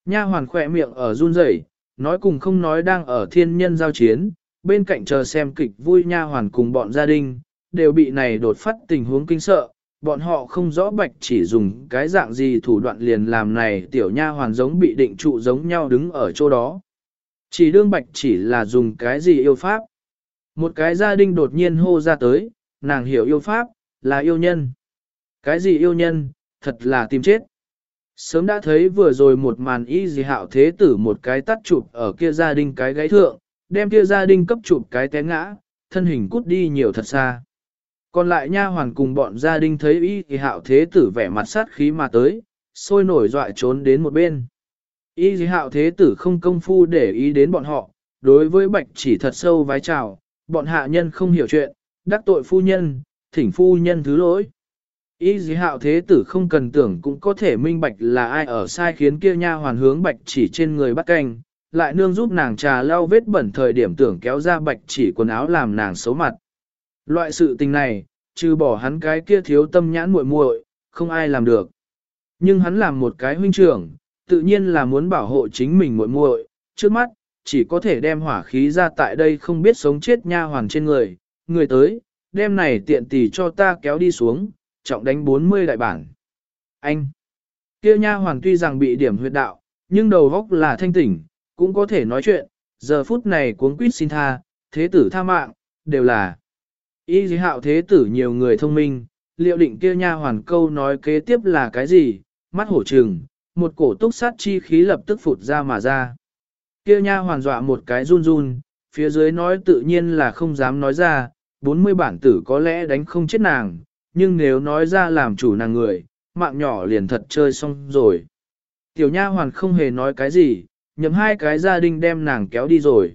Nha hoàn khỏe miệng ở run rẩy, nói cùng không nói đang ở thiên nhân giao chiến, bên cạnh chờ xem kịch vui nha hoàn cùng bọn gia đình, đều bị này đột phát tình huống kinh sợ, bọn họ không rõ bạch chỉ dùng cái dạng gì thủ đoạn liền làm này tiểu nha hoàn giống bị định trụ giống nhau đứng ở chỗ đó. Chỉ đương bạch chỉ là dùng cái gì yêu pháp. Một cái gia đình đột nhiên hô ra tới, nàng hiểu yêu pháp, là yêu nhân. Cái gì yêu nhân, thật là tìm chết. Sớm đã thấy vừa rồi một màn y gì hạo thế tử một cái tắt chụp ở kia gia đình cái gáy thượng, đem kia gia đình cấp chụp cái té ngã, thân hình cút đi nhiều thật xa. Còn lại nha hoàn cùng bọn gia đình thấy y thì hạo thế tử vẻ mặt sát khí mà tới, sôi nổi dọa trốn đến một bên. Y thì hạo thế tử không công phu để ý đến bọn họ, đối với bạch chỉ thật sâu vái chào, bọn hạ nhân không hiểu chuyện, đắc tội phu nhân, thỉnh phu nhân thứ lỗi. Y dì hạo thế tử không cần tưởng cũng có thể minh bạch là ai ở sai khiến kia nha hoàn hướng bạch chỉ trên người bắt canh, lại nương giúp nàng trà lau vết bẩn thời điểm tưởng kéo ra bạch chỉ quần áo làm nàng xấu mặt. Loại sự tình này, trừ bỏ hắn cái kia thiếu tâm nhãn muội muội, không ai làm được. Nhưng hắn làm một cái huynh trưởng, tự nhiên là muốn bảo hộ chính mình muội muội, trước mắt, chỉ có thể đem hỏa khí ra tại đây không biết sống chết nha hoàn trên người, người tới, đem này tiện tỷ cho ta kéo đi xuống, trọng đánh 40 đại bản. Anh, kia nha hoàn tuy rằng bị điểm huyệt đạo, nhưng đầu góc là thanh tỉnh, cũng có thể nói chuyện, giờ phút này cuống quýt xin tha, thế tử tha mạng, đều là. Y dì hạo thế tử nhiều người thông minh, liệu định kia nha hoàn câu nói kế tiếp là cái gì, mắt hổ trừng, một cổ túc sát chi khí lập tức phụt ra mà ra. Kia nha hoàn dọa một cái run run, phía dưới nói tự nhiên là không dám nói ra, 40 bản tử có lẽ đánh không chết nàng, nhưng nếu nói ra làm chủ nàng người, mạng nhỏ liền thật chơi xong rồi. Tiểu nha hoàn không hề nói cái gì, nhầm hai cái gia đình đem nàng kéo đi rồi.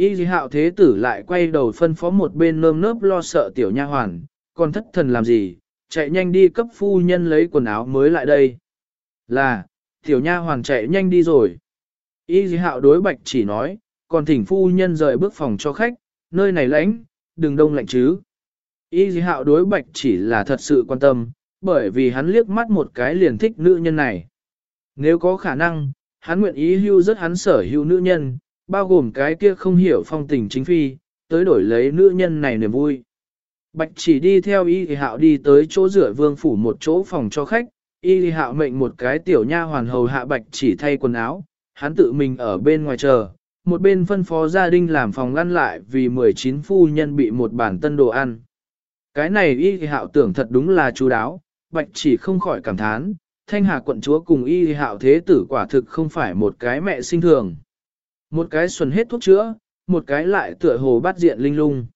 Y dì hạo thế tử lại quay đầu phân phó một bên nơm nớp lo sợ tiểu nha hoàn, còn thất thần làm gì, chạy nhanh đi cấp phu nhân lấy quần áo mới lại đây. Là, tiểu nha hoàn chạy nhanh đi rồi. Y dì hạo đối bạch chỉ nói, còn thỉnh phu nhân rời bước phòng cho khách, nơi này lạnh, đừng đông lạnh chứ. Y dì hạo đối bạch chỉ là thật sự quan tâm, bởi vì hắn liếc mắt một cái liền thích nữ nhân này. Nếu có khả năng, hắn nguyện ý hưu rất hắn sở hữu nữ nhân, bao gồm cái kia không hiểu phong tình chính phi, tới đổi lấy nữ nhân này niềm vui. Bạch chỉ đi theo y thì hạo đi tới chỗ rửa vương phủ một chỗ phòng cho khách, y thì hạo mệnh một cái tiểu nha hoàn hầu hạ bạch chỉ thay quần áo, hắn tự mình ở bên ngoài chờ, một bên phân phó gia đình làm phòng ngăn lại vì 19 phu nhân bị một bản tân đồ ăn. Cái này y thì hạo tưởng thật đúng là chú đáo, bạch chỉ không khỏi cảm thán, thanh hà quận chúa cùng y thì hạo thế tử quả thực không phải một cái mẹ sinh thường. Một cái xuân hết thuốc chữa, một cái lại tựa hồ bắt diện linh lung.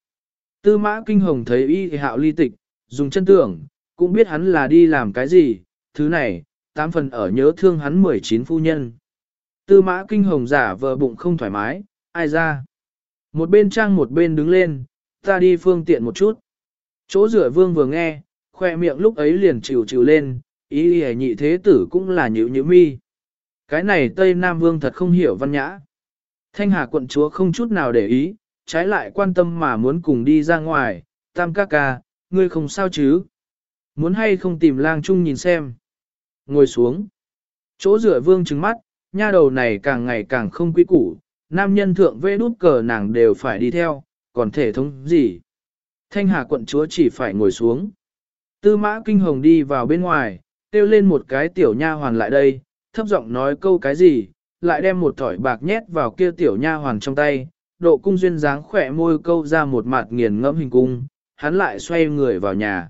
Tư mã kinh hồng thấy y thì hạo ly tịch, dùng chân tưởng, cũng biết hắn là đi làm cái gì, thứ này, tám phần ở nhớ thương hắn 19 phu nhân. Tư mã kinh hồng giả vờ bụng không thoải mái, ai ra. Một bên trang một bên đứng lên, ta đi phương tiện một chút. Chỗ rửa vương vừa nghe, khoe miệng lúc ấy liền chịu chịu lên, ý hề nhị thế tử cũng là nhữ nhữ mi. Cái này Tây Nam Vương thật không hiểu văn nhã. Thanh Hà quận chúa không chút nào để ý, trái lại quan tâm mà muốn cùng đi ra ngoài, tam ca ca, ngươi không sao chứ? Muốn hay không tìm lang chung nhìn xem? Ngồi xuống. Chỗ rửa vương trừng mắt, nha đầu này càng ngày càng không quý củ, nam nhân thượng vê đút cờ nàng đều phải đi theo, còn thể thống gì? Thanh Hà quận chúa chỉ phải ngồi xuống. Tư mã kinh hồng đi vào bên ngoài, kêu lên một cái tiểu nha hoàn lại đây, thấp giọng nói câu cái gì, lại đem một thỏi bạc nhét vào kia tiểu nha hoàn trong tay, độ cung duyên dáng khỏe môi câu ra một mặt nghiền ngẫm hình cung, hắn lại xoay người vào nhà.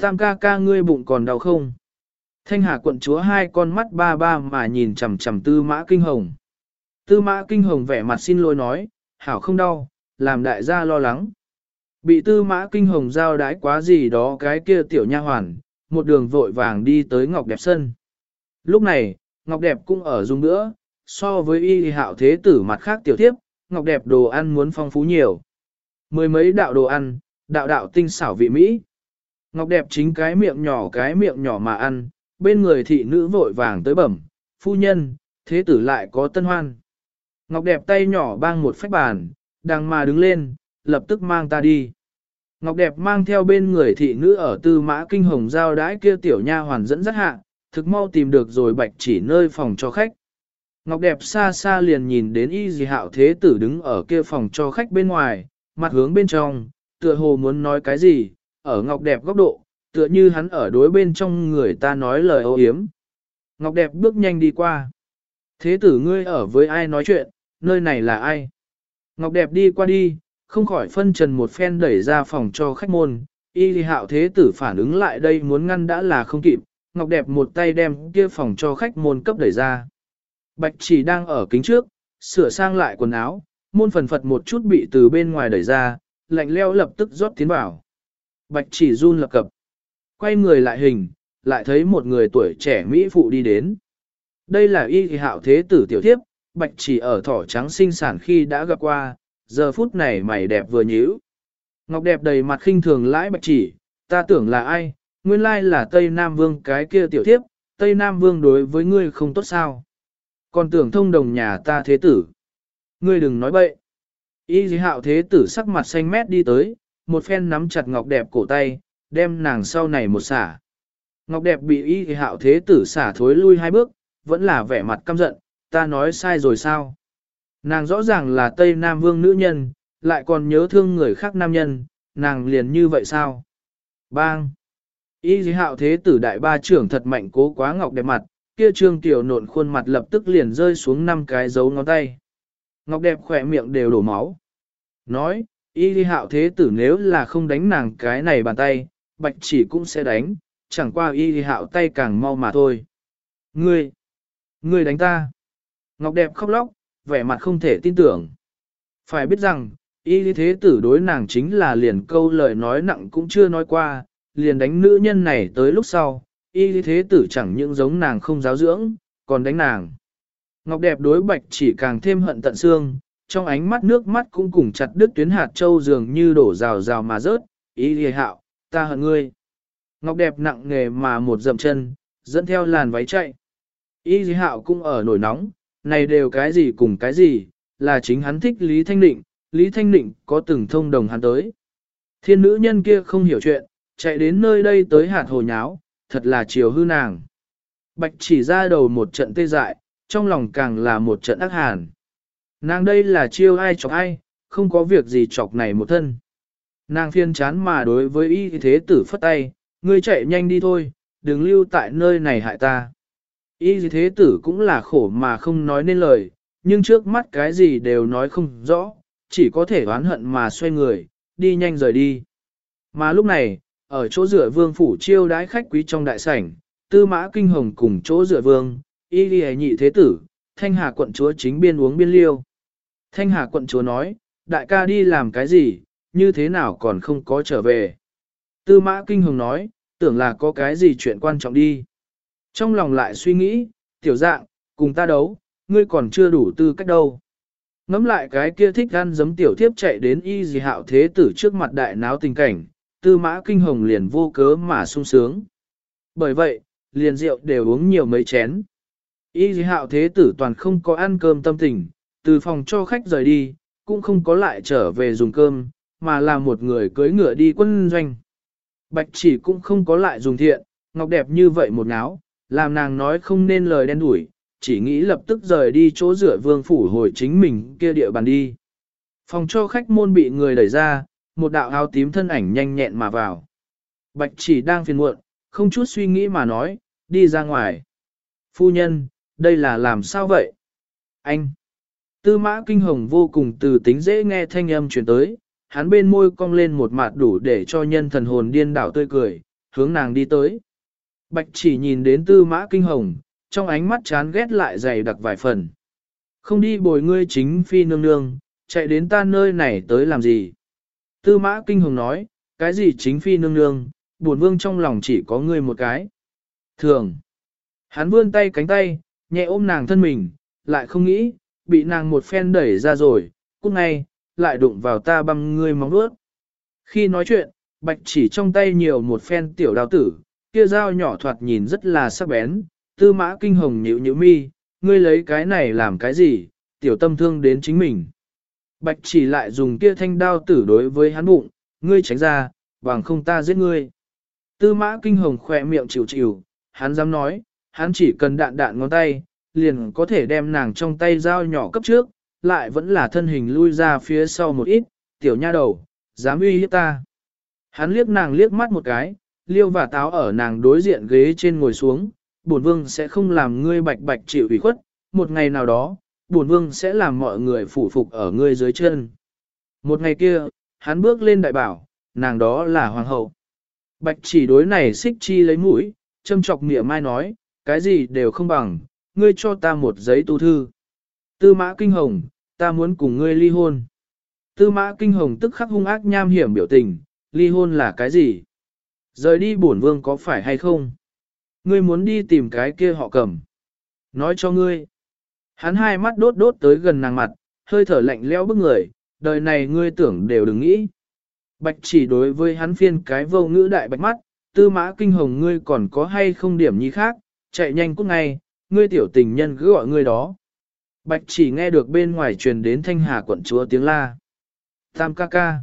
Tam ca ca ngươi bụng còn đau không? Thanh Hà quận chúa hai con mắt ba ba mà nhìn chằm chằm tư mã kinh hồng. Tư mã kinh hồng vẻ mặt xin lỗi nói, hảo không đau, làm đại gia lo lắng. Bị tư mã kinh hồng giao đái quá gì đó cái kia tiểu nha hoàn, một đường vội vàng đi tới Ngọc Đẹp Sân. Lúc này, Ngọc Đẹp cũng ở dùng nữa, so với y hạo thế tử mặt khác tiểu tiếp, Ngọc Đẹp đồ ăn muốn phong phú nhiều. Mười mấy đạo đồ ăn, đạo đạo tinh xảo vị Mỹ. Ngọc Đẹp chính cái miệng nhỏ cái miệng nhỏ mà ăn, bên người thị nữ vội vàng tới bẩm, phu nhân, thế tử lại có tân hoan. Ngọc Đẹp tay nhỏ bang một phách bàn, đang mà đứng lên, lập tức mang ta đi. Ngọc Đẹp mang theo bên người thị nữ ở tư mã kinh hồng giao đái kia tiểu nha hoàn dẫn rất hạ, thực mau tìm được rồi bạch chỉ nơi phòng cho khách. Ngọc Đẹp xa xa liền nhìn đến y dì hạo thế tử đứng ở kia phòng cho khách bên ngoài, mặt hướng bên trong, tựa hồ muốn nói cái gì, ở Ngọc Đẹp góc độ, tựa như hắn ở đối bên trong người ta nói lời ô hiếm. Ngọc Đẹp bước nhanh đi qua. Thế tử ngươi ở với ai nói chuyện, nơi này là ai? Ngọc Đẹp đi qua đi, không khỏi phân trần một phen đẩy ra phòng cho khách môn, y hạo thế tử phản ứng lại đây muốn ngăn đã là không kịp, Ngọc Đẹp một tay đem kia phòng cho khách môn cấp đẩy ra. Bạch chỉ đang ở kính trước, sửa sang lại quần áo, môn phần phật một chút bị từ bên ngoài đẩy ra, lạnh leo lập tức rót tiến vào. Bạch chỉ run lập cập. Quay người lại hình, lại thấy một người tuổi trẻ Mỹ phụ đi đến. Đây là y hạo thế tử tiểu thiếp, bạch chỉ ở thỏ trắng sinh sản khi đã gặp qua, giờ phút này mày đẹp vừa nhíu. Ngọc đẹp đầy mặt khinh thường lãi bạch chỉ, ta tưởng là ai, nguyên lai là Tây Nam Vương cái kia tiểu thiếp, Tây Nam Vương đối với ngươi không tốt sao. Còn tưởng thông đồng nhà ta thế tử. Ngươi đừng nói bậy. Y dì hạo thế tử sắc mặt xanh mét đi tới, một phen nắm chặt ngọc đẹp cổ tay, đem nàng sau này một xả. Ngọc đẹp bị y dì hạo thế tử xả thối lui hai bước, vẫn là vẻ mặt căm giận, ta nói sai rồi sao? Nàng rõ ràng là Tây Nam Vương nữ nhân, lại còn nhớ thương người khác nam nhân, nàng liền như vậy sao? Bang! Y dì hạo thế tử đại ba trưởng thật mạnh cố quá ngọc đẹp mặt, kia trương tiểu nộn khuôn mặt lập tức liền rơi xuống năm cái dấu ngón tay. Ngọc đẹp khỏe miệng đều đổ máu. Nói, y dì hạo thế tử nếu là không đánh nàng cái này bàn tay, bạch chỉ cũng sẽ đánh, chẳng qua y dì hạo tay càng mau mà thôi. Ngươi! Ngươi đánh ta! Ngọc đẹp khóc lóc, vẻ mặt không thể tin tưởng. Phải biết rằng, y thế tử đối nàng chính là liền câu lời nói nặng cũng chưa nói qua, liền đánh nữ nhân này tới lúc sau, y thế tử chẳng những giống nàng không giáo dưỡng, còn đánh nàng. Ngọc đẹp đối bạch chỉ càng thêm hận tận xương, trong ánh mắt nước mắt cũng cùng chặt đứt tuyến hạt châu dường như đổ rào rào mà rớt, y lìa hạo, ta hận ngươi. Ngọc đẹp nặng nghề mà một dậm chân, dẫn theo làn váy chạy. Y lìa hạo cũng ở nổi nóng, này đều cái gì cùng cái gì, là chính hắn thích Lý Thanh Định, Lý Thanh Định có từng thông đồng hắn tới. Thiên nữ nhân kia không hiểu chuyện, chạy đến nơi đây tới hạt hồ nháo, thật là chiều hư nàng. Bạch chỉ ra đầu một trận tê dại, trong lòng càng là một trận ác hàn. Nàng đây là chiêu ai chọc ai, không có việc gì chọc này một thân. Nàng phiên chán mà đối với y thế tử phất tay, ngươi chạy nhanh đi thôi, đừng lưu tại nơi này hại ta. Y thế tử cũng là khổ mà không nói nên lời, nhưng trước mắt cái gì đều nói không rõ, chỉ có thể oán hận mà xoay người, đi nhanh rời đi. Mà lúc này, ở chỗ rửa vương phủ chiêu đái khách quý trong đại sảnh, tư mã kinh hồng cùng chỗ rửa vương, y ghi nhị thế tử, thanh hà quận chúa chính biên uống biên liêu. Thanh hà quận chúa nói, đại ca đi làm cái gì, như thế nào còn không có trở về. Tư mã kinh hồng nói, tưởng là có cái gì chuyện quan trọng đi. Trong lòng lại suy nghĩ, tiểu dạng, cùng ta đấu, ngươi còn chưa đủ tư cách đâu. Ngắm lại cái kia thích ăn giấm tiểu thiếp chạy đến y gì hạo thế tử trước mặt đại náo tình cảnh, tư mã kinh hồng liền vô cớ mà sung sướng. Bởi vậy, liền rượu đều uống nhiều mấy chén. Y dì hạo thế tử toàn không có ăn cơm tâm tình, từ phòng cho khách rời đi, cũng không có lại trở về dùng cơm, mà là một người cưới ngựa đi quân doanh. Bạch chỉ cũng không có lại dùng thiện, ngọc đẹp như vậy một áo, làm nàng nói không nên lời đen đủi, chỉ nghĩ lập tức rời đi chỗ rửa vương phủ hồi chính mình kia địa bàn đi. Phòng cho khách môn bị người đẩy ra, một đạo áo tím thân ảnh nhanh nhẹn mà vào. Bạch chỉ đang phiền muộn, không chút suy nghĩ mà nói, đi ra ngoài. Phu nhân, đây là làm sao vậy? Anh! Tư mã kinh hồng vô cùng từ tính dễ nghe thanh âm truyền tới, hắn bên môi cong lên một mặt đủ để cho nhân thần hồn điên đảo tươi cười, hướng nàng đi tới. Bạch chỉ nhìn đến tư mã kinh hồng, trong ánh mắt chán ghét lại dày đặc vài phần. Không đi bồi ngươi chính phi nương nương, chạy đến ta nơi này tới làm gì? Tư mã kinh hồng nói, cái gì chính phi nương nương, buồn vương trong lòng chỉ có ngươi một cái. Thường, hắn vươn tay cánh tay, nhẹ ôm nàng thân mình, lại không nghĩ, bị nàng một phen đẩy ra rồi, cút ngay, lại đụng vào ta băm ngươi móng vuốt. Khi nói chuyện, bạch chỉ trong tay nhiều một phen tiểu đào tử, kia dao nhỏ thoạt nhìn rất là sắc bén, tư mã kinh hồng nhíu nhíu mi, ngươi lấy cái này làm cái gì, tiểu tâm thương đến chính mình. Bạch chỉ lại dùng kia thanh đao tử đối với hắn bụng, ngươi tránh ra, bằng không ta giết ngươi. Tư mã kinh hồng khỏe miệng chịu chịu, hắn dám nói, hắn chỉ cần đạn đạn ngón tay, liền có thể đem nàng trong tay dao nhỏ cấp trước, lại vẫn là thân hình lui ra phía sau một ít, tiểu nha đầu, dám uy hiếp ta. Hắn liếc nàng liếc mắt một cái, liêu và táo ở nàng đối diện ghế trên ngồi xuống, bổn vương sẽ không làm ngươi bạch bạch chịu ủy khuất, một ngày nào đó, bổn vương sẽ làm mọi người phủ phục ở ngươi dưới chân. Một ngày kia, hắn bước lên đại bảo, nàng đó là hoàng hậu. Bạch chỉ đối này xích chi lấy mũi, châm chọc mỉa mai nói, cái gì đều không bằng, ngươi cho ta một giấy tu thư. Tư mã kinh hồng, ta muốn cùng ngươi ly hôn. Tư mã kinh hồng tức khắc hung ác nham hiểm biểu tình, ly hôn là cái gì? Rời đi bổn vương có phải hay không? Ngươi muốn đi tìm cái kia họ cầm. Nói cho ngươi. Hắn hai mắt đốt đốt tới gần nàng mặt, hơi thở lạnh leo bức người, đời này ngươi tưởng đều đừng nghĩ. Bạch chỉ đối với hắn phiên cái vô ngữ đại bạch mắt, tư mã kinh hồng ngươi còn có hay không điểm nhi khác, chạy nhanh cút ngay, ngươi tiểu tình nhân cứ gọi ngươi đó. Bạch chỉ nghe được bên ngoài truyền đến thanh hà quận chúa tiếng la. Tam ca ca.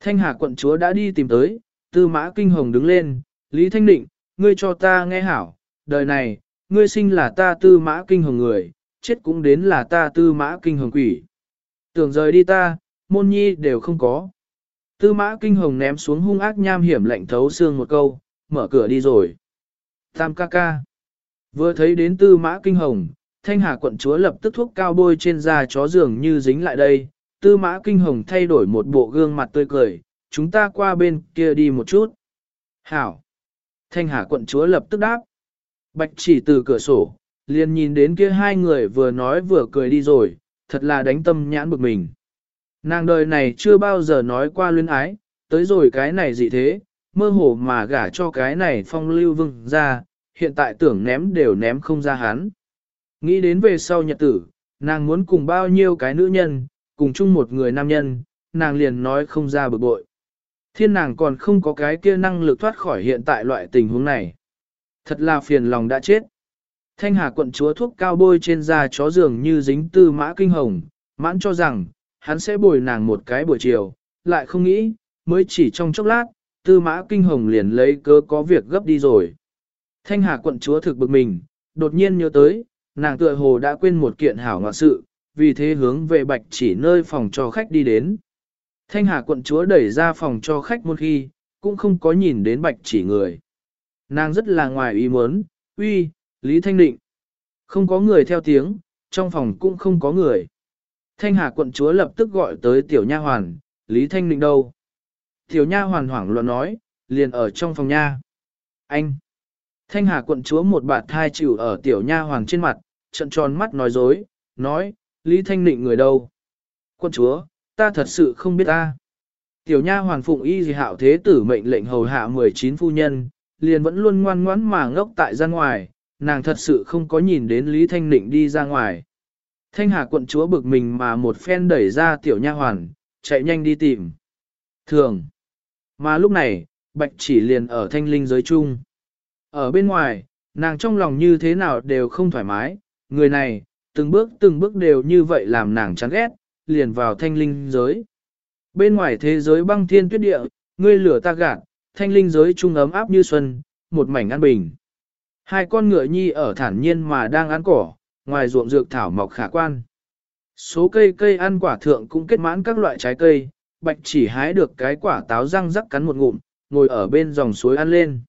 Thanh hà quận chúa đã đi tìm tới, tư mã kinh hồng đứng lên, Lý Thanh Định, ngươi cho ta nghe hảo, đời này, ngươi sinh là ta tư mã kinh hồng người, chết cũng đến là ta tư mã kinh hồng quỷ. Tưởng rời đi ta, môn nhi đều không có. Tư mã kinh hồng ném xuống hung ác nham hiểm lạnh thấu xương một câu, mở cửa đi rồi. Tam ca ca. Vừa thấy đến tư mã kinh hồng, thanh hà quận chúa lập tức thuốc cao bôi trên da chó giường như dính lại đây. Tư mã kinh hồng thay đổi một bộ gương mặt tươi cười, chúng ta qua bên kia đi một chút. Hảo. Thanh hà quận chúa lập tức đáp. Bạch chỉ từ cửa sổ, liền nhìn đến kia hai người vừa nói vừa cười đi rồi, thật là đánh tâm nhãn bực mình. Nàng đời này chưa bao giờ nói qua luyến ái, tới rồi cái này gì thế, mơ hồ mà gả cho cái này phong lưu vương ra, hiện tại tưởng ném đều ném không ra hắn. Nghĩ đến về sau nhật tử, nàng muốn cùng bao nhiêu cái nữ nhân, cùng chung một người nam nhân, nàng liền nói không ra bực bội. Thiên nàng còn không có cái kia năng lực thoát khỏi hiện tại loại tình huống này. Thật là phiền lòng đã chết. Thanh Hà quận chúa thuốc cao bôi trên da chó dường như dính tư mã kinh hồng, mãn cho rằng, hắn sẽ bồi nàng một cái buổi chiều, lại không nghĩ, mới chỉ trong chốc lát, tư mã kinh hồng liền lấy cớ có việc gấp đi rồi. Thanh Hà quận chúa thực bực mình, đột nhiên nhớ tới, nàng tựa hồ đã quên một kiện hảo ngoại sự, vì thế hướng về bạch chỉ nơi phòng cho khách đi đến. Thanh Hà quận chúa đẩy ra phòng cho khách một khi, cũng không có nhìn đến bạch chỉ người. Nàng rất là ngoài ý muốn, uy, Lý Thanh Định. Không có người theo tiếng, trong phòng cũng không có người. Thanh Hà quận chúa lập tức gọi tới tiểu nha hoàn, Lý Thanh Định đâu? Tiểu nha hoàn hoảng loạn nói, liền ở trong phòng nha. Anh! Thanh Hà quận chúa một bạt thai chịu ở tiểu nha hoàn trên mặt, trận tròn mắt nói dối, nói, Lý Thanh Định người đâu? Quận chúa, ta thật sự không biết ta. Tiểu nha hoàn phụng y gì hạo thế tử mệnh lệnh hầu hạ 19 phu nhân, liền vẫn luôn ngoan ngoãn mà ngốc tại gian ngoài, nàng thật sự không có nhìn đến Lý Thanh Nịnh đi ra ngoài. Thanh Hà quận chúa bực mình mà một phen đẩy ra tiểu nha hoàn, chạy nhanh đi tìm. Thường. Mà lúc này, Bạch chỉ liền ở thanh linh giới chung. Ở bên ngoài, nàng trong lòng như thế nào đều không thoải mái, người này, từng bước từng bước đều như vậy làm nàng chán ghét, liền vào thanh linh giới. Bên ngoài thế giới băng thiên tuyết địa, ngươi lửa ta gạt, thanh linh giới trung ấm áp như xuân, một mảnh an bình. Hai con ngựa nhi ở thản nhiên mà đang ăn cỏ, ngoài ruộng dược thảo mọc khả quan. Số cây cây ăn quả thượng cũng kết mãn các loại trái cây, bạch chỉ hái được cái quả táo răng rắc cắn một ngụm, ngồi ở bên dòng suối ăn lên.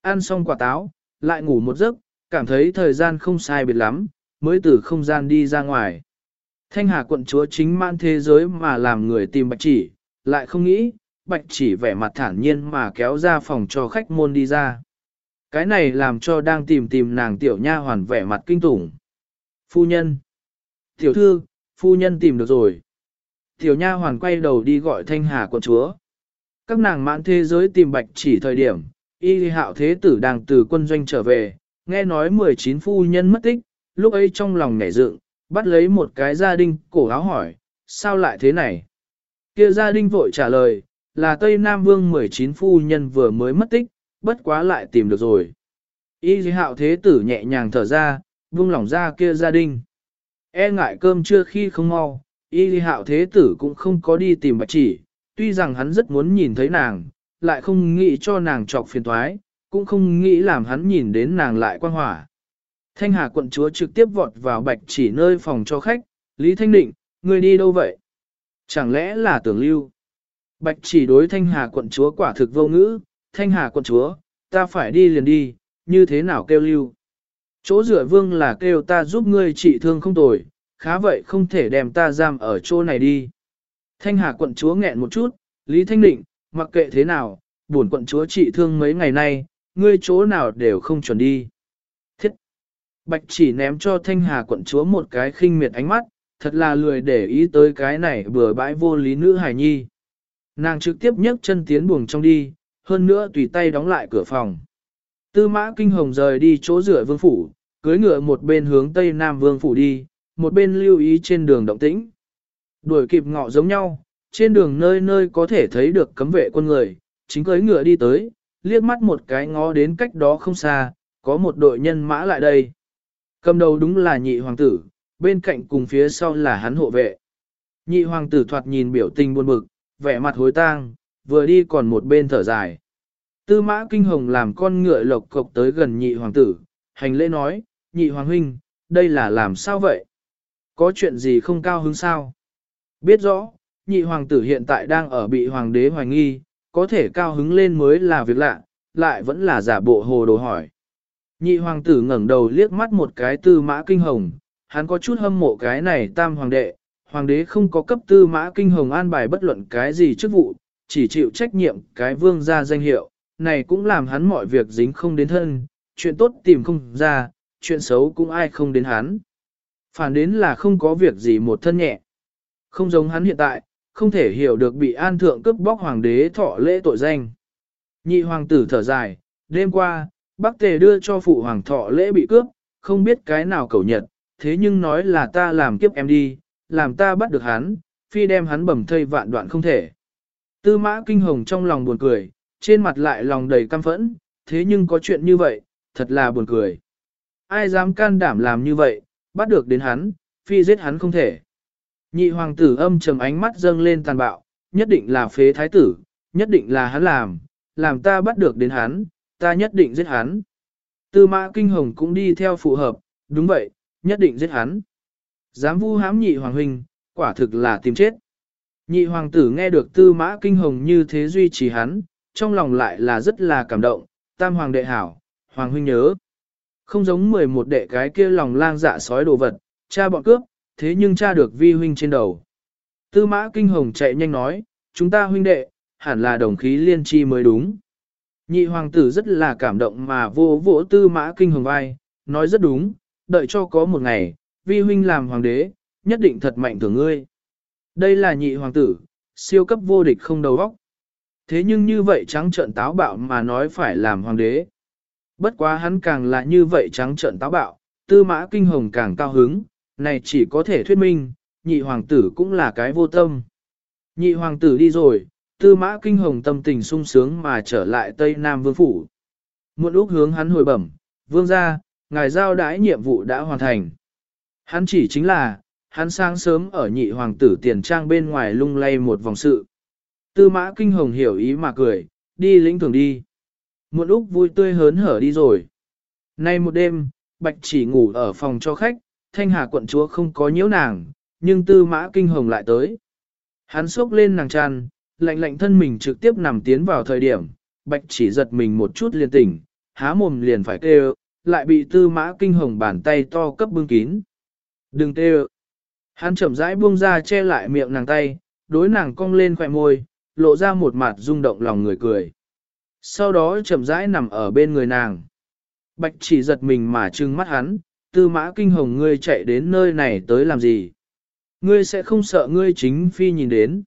Ăn xong quả táo, lại ngủ một giấc, cảm thấy thời gian không sai biệt lắm, mới từ không gian đi ra ngoài. Thanh Hà quận chúa chính man thế giới mà làm người tìm bạch chỉ, lại không nghĩ, bạch chỉ vẻ mặt thản nhiên mà kéo ra phòng cho khách môn đi ra. Cái này làm cho đang tìm tìm nàng tiểu nha hoàn vẻ mặt kinh tủng. Phu nhân. Tiểu thư, phu nhân tìm được rồi. tiểu nha hoàn quay đầu đi gọi thanh hà quận chúa. Các nàng mãn thế giới tìm bạch chỉ thời điểm, y hạo thế tử đang từ quân doanh trở về, nghe nói 19 phu nhân mất tích, lúc ấy trong lòng nhảy dựng, bắt lấy một cái gia đình cổ áo hỏi, sao lại thế này? Kia gia đình vội trả lời, là Tây Nam Vương 19 phu nhân vừa mới mất tích, bất quá lại tìm được rồi. Y hạo thế tử nhẹ nhàng thở ra, vung lỏng ra kia gia đình. E ngại cơm chưa khi không mau, y hạo thế tử cũng không có đi tìm bạch chỉ, tuy rằng hắn rất muốn nhìn thấy nàng, lại không nghĩ cho nàng trọc phiền thoái, cũng không nghĩ làm hắn nhìn đến nàng lại quan hỏa. Thanh Hà quận chúa trực tiếp vọt vào bạch chỉ nơi phòng cho khách, Lý Thanh Định, người đi đâu vậy? Chẳng lẽ là tưởng lưu? Bạch chỉ đối Thanh Hà quận chúa quả thực vô ngữ, Thanh Hà quận chúa, ta phải đi liền đi, như thế nào kêu lưu? Chỗ rửa vương là kêu ta giúp ngươi trị thương không tồi, khá vậy không thể đem ta giam ở chỗ này đi. Thanh Hà quận chúa nghẹn một chút, Lý Thanh Định, mặc kệ thế nào, buồn quận chúa trị thương mấy ngày nay, ngươi chỗ nào đều không chuẩn đi. Thiết! Bạch chỉ ném cho Thanh Hà quận chúa một cái khinh miệt ánh mắt, thật là lười để ý tới cái này bừa bãi vô lý nữ hài nhi. Nàng trực tiếp nhấc chân tiến buồng trong đi, hơn nữa tùy tay đóng lại cửa phòng. Tư mã kinh hồng rời đi chỗ rửa vương phủ, cưới ngựa một bên hướng tây nam vương phủ đi, một bên lưu ý trên đường động tĩnh. Đuổi kịp ngọ giống nhau, trên đường nơi nơi có thể thấy được cấm vệ quân người, chính cưới ngựa đi tới, liếc mắt một cái ngó đến cách đó không xa, có một đội nhân mã lại đây. Cầm đầu đúng là nhị hoàng tử, bên cạnh cùng phía sau là hắn hộ vệ. Nhị hoàng tử thoạt nhìn biểu tình buồn bực, vẻ mặt hối tang, vừa đi còn một bên thở dài. Tư mã kinh hồng làm con ngựa lộc cộc tới gần nhị hoàng tử, hành lễ nói, nhị hoàng huynh, đây là làm sao vậy? Có chuyện gì không cao hứng sao? Biết rõ, nhị hoàng tử hiện tại đang ở bị hoàng đế hoài nghi, có thể cao hứng lên mới là việc lạ, lại vẫn là giả bộ hồ đồ hỏi. Nhị hoàng tử ngẩng đầu liếc mắt một cái tư mã kinh hồng, hắn có chút hâm mộ cái này tam hoàng đệ, hoàng đế không có cấp tư mã kinh hồng an bài bất luận cái gì chức vụ, chỉ chịu trách nhiệm cái vương gia danh hiệu, này cũng làm hắn mọi việc dính không đến thân, chuyện tốt tìm không ra, chuyện xấu cũng ai không đến hắn. Phản đến là không có việc gì một thân nhẹ. Không giống hắn hiện tại, không thể hiểu được bị an thượng cướp bóc hoàng đế thọ lễ tội danh. Nhị hoàng tử thở dài, đêm qua, bác tề đưa cho phụ hoàng thọ lễ bị cướp, không biết cái nào cầu nhật, thế nhưng nói là ta làm kiếp em đi, làm ta bắt được hắn, phi đem hắn bầm thây vạn đoạn không thể. Tư mã kinh hồng trong lòng buồn cười, trên mặt lại lòng đầy căm phẫn, thế nhưng có chuyện như vậy, thật là buồn cười. Ai dám can đảm làm như vậy, bắt được đến hắn, phi giết hắn không thể. Nhị hoàng tử âm trầm ánh mắt dâng lên tàn bạo, nhất định là phế thái tử, nhất định là hắn làm, làm ta bắt được đến hắn, ta nhất định giết hắn. Tư mã kinh hồng cũng đi theo phù hợp, đúng vậy, nhất định giết hắn. Dám vu hãm nhị hoàng huynh, quả thực là tìm chết. Nhị hoàng tử nghe được tư mã kinh hồng như thế duy trì hắn, trong lòng lại là rất là cảm động, tam hoàng đệ hảo, hoàng huynh nhớ. Không giống 11 đệ cái kia lòng lang dạ sói đồ vật, cha bọn cướp, thế nhưng cha được vi huynh trên đầu. Tư mã kinh hồng chạy nhanh nói, chúng ta huynh đệ, hẳn là đồng khí liên chi mới đúng. Nhị hoàng tử rất là cảm động mà vô vỗ tư mã kinh hồng vai, nói rất đúng, đợi cho có một ngày, vi huynh làm hoàng đế, nhất định thật mạnh tưởng ngươi. Đây là nhị hoàng tử, siêu cấp vô địch không đầu óc. Thế nhưng như vậy trắng trợn táo bạo mà nói phải làm hoàng đế. Bất quá hắn càng là như vậy trắng trợn táo bạo, tư mã kinh hồng càng cao hứng, này chỉ có thể thuyết minh, nhị hoàng tử cũng là cái vô tâm. Nhị hoàng tử đi rồi, tư mã kinh hồng tâm tình sung sướng mà trở lại Tây Nam Vương Phủ. Một lúc hướng hắn hồi bẩm, vương ra, ngài giao đãi nhiệm vụ đã hoàn thành. Hắn chỉ chính là, hắn sáng sớm ở nhị hoàng tử tiền trang bên ngoài lung lay một vòng sự. Tư mã kinh hồng hiểu ý mà cười, đi lĩnh thường đi. Một lúc vui tươi hớn hở đi rồi. Nay một đêm, Bạch chỉ ngủ ở phòng cho khách, thanh hà quận chúa không có nhiễu nàng, nhưng tư mã kinh hồng lại tới. Hắn sốc lên nàng tràn, lạnh lạnh thân mình trực tiếp nằm tiến vào thời điểm, Bạch chỉ giật mình một chút liền tỉnh, há mồm liền phải kêu, lại bị tư mã kinh hồng bàn tay to cấp bưng kín. Đừng kêu. Hắn chậm rãi buông ra che lại miệng nàng tay, đối nàng cong lên khỏe môi, lộ ra một mặt rung động lòng người cười. Sau đó chậm rãi nằm ở bên người nàng. Bạch chỉ giật mình mà trừng mắt hắn, tư mã kinh hồng ngươi chạy đến nơi này tới làm gì? Ngươi sẽ không sợ ngươi chính phi nhìn đến.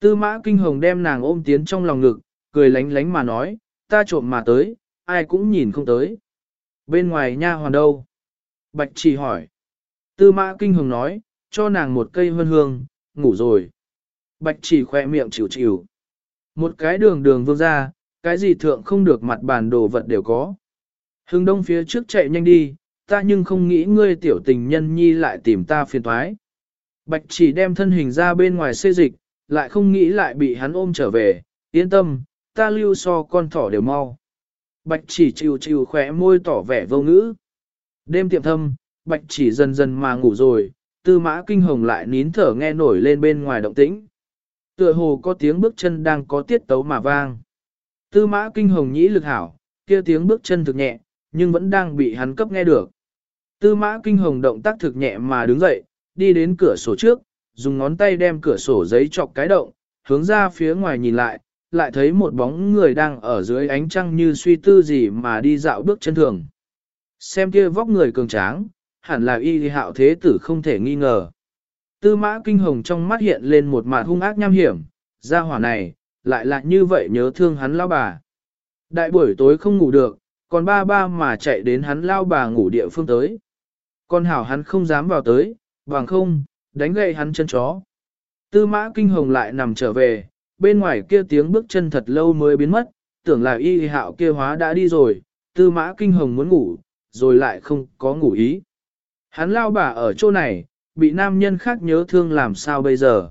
Tư mã kinh hồng đem nàng ôm tiến trong lòng ngực, cười lánh lánh mà nói, ta trộm mà tới, ai cũng nhìn không tới. Bên ngoài nha hoàn đâu? Bạch chỉ hỏi. Tư mã kinh hồng nói, cho nàng một cây hương hương, ngủ rồi. Bạch chỉ khỏe miệng chịu chịu. Một cái đường đường vương ra, cái gì thượng không được mặt bàn đồ vật đều có. Hưng đông phía trước chạy nhanh đi, ta nhưng không nghĩ ngươi tiểu tình nhân nhi lại tìm ta phiền thoái. Bạch chỉ đem thân hình ra bên ngoài xê dịch, lại không nghĩ lại bị hắn ôm trở về, yên tâm, ta lưu so con thỏ đều mau. Bạch chỉ chịu chịu khỏe môi tỏ vẻ vô ngữ. Đêm tiệm thâm, bạch chỉ dần dần mà ngủ rồi, tư mã kinh hồng lại nín thở nghe nổi lên bên ngoài động tĩnh. Tựa hồ có tiếng bước chân đang có tiết tấu mà vang. Tư mã kinh hồng nhĩ lực hảo, kia tiếng bước chân thực nhẹ, nhưng vẫn đang bị hắn cấp nghe được. Tư mã kinh hồng động tác thực nhẹ mà đứng dậy, đi đến cửa sổ trước, dùng ngón tay đem cửa sổ giấy chọc cái động, hướng ra phía ngoài nhìn lại, lại thấy một bóng người đang ở dưới ánh trăng như suy tư gì mà đi dạo bước chân thường. Xem kia vóc người cường tráng, hẳn là y hạo thế tử không thể nghi ngờ. Tư mã kinh hồng trong mắt hiện lên một mặt hung ác nham hiểm, ra hỏa này, lại là như vậy nhớ thương hắn lao bà. Đại buổi tối không ngủ được, còn ba ba mà chạy đến hắn lao bà ngủ địa phương tới. Con hảo hắn không dám vào tới, bằng không, đánh gậy hắn chân chó. Tư mã kinh hồng lại nằm trở về, bên ngoài kia tiếng bước chân thật lâu mới biến mất, tưởng là y hạo kia hóa đã đi rồi, tư mã kinh hồng muốn ngủ, rồi lại không có ngủ ý. Hắn lao bà ở chỗ này, bị nam nhân khác nhớ thương làm sao bây giờ.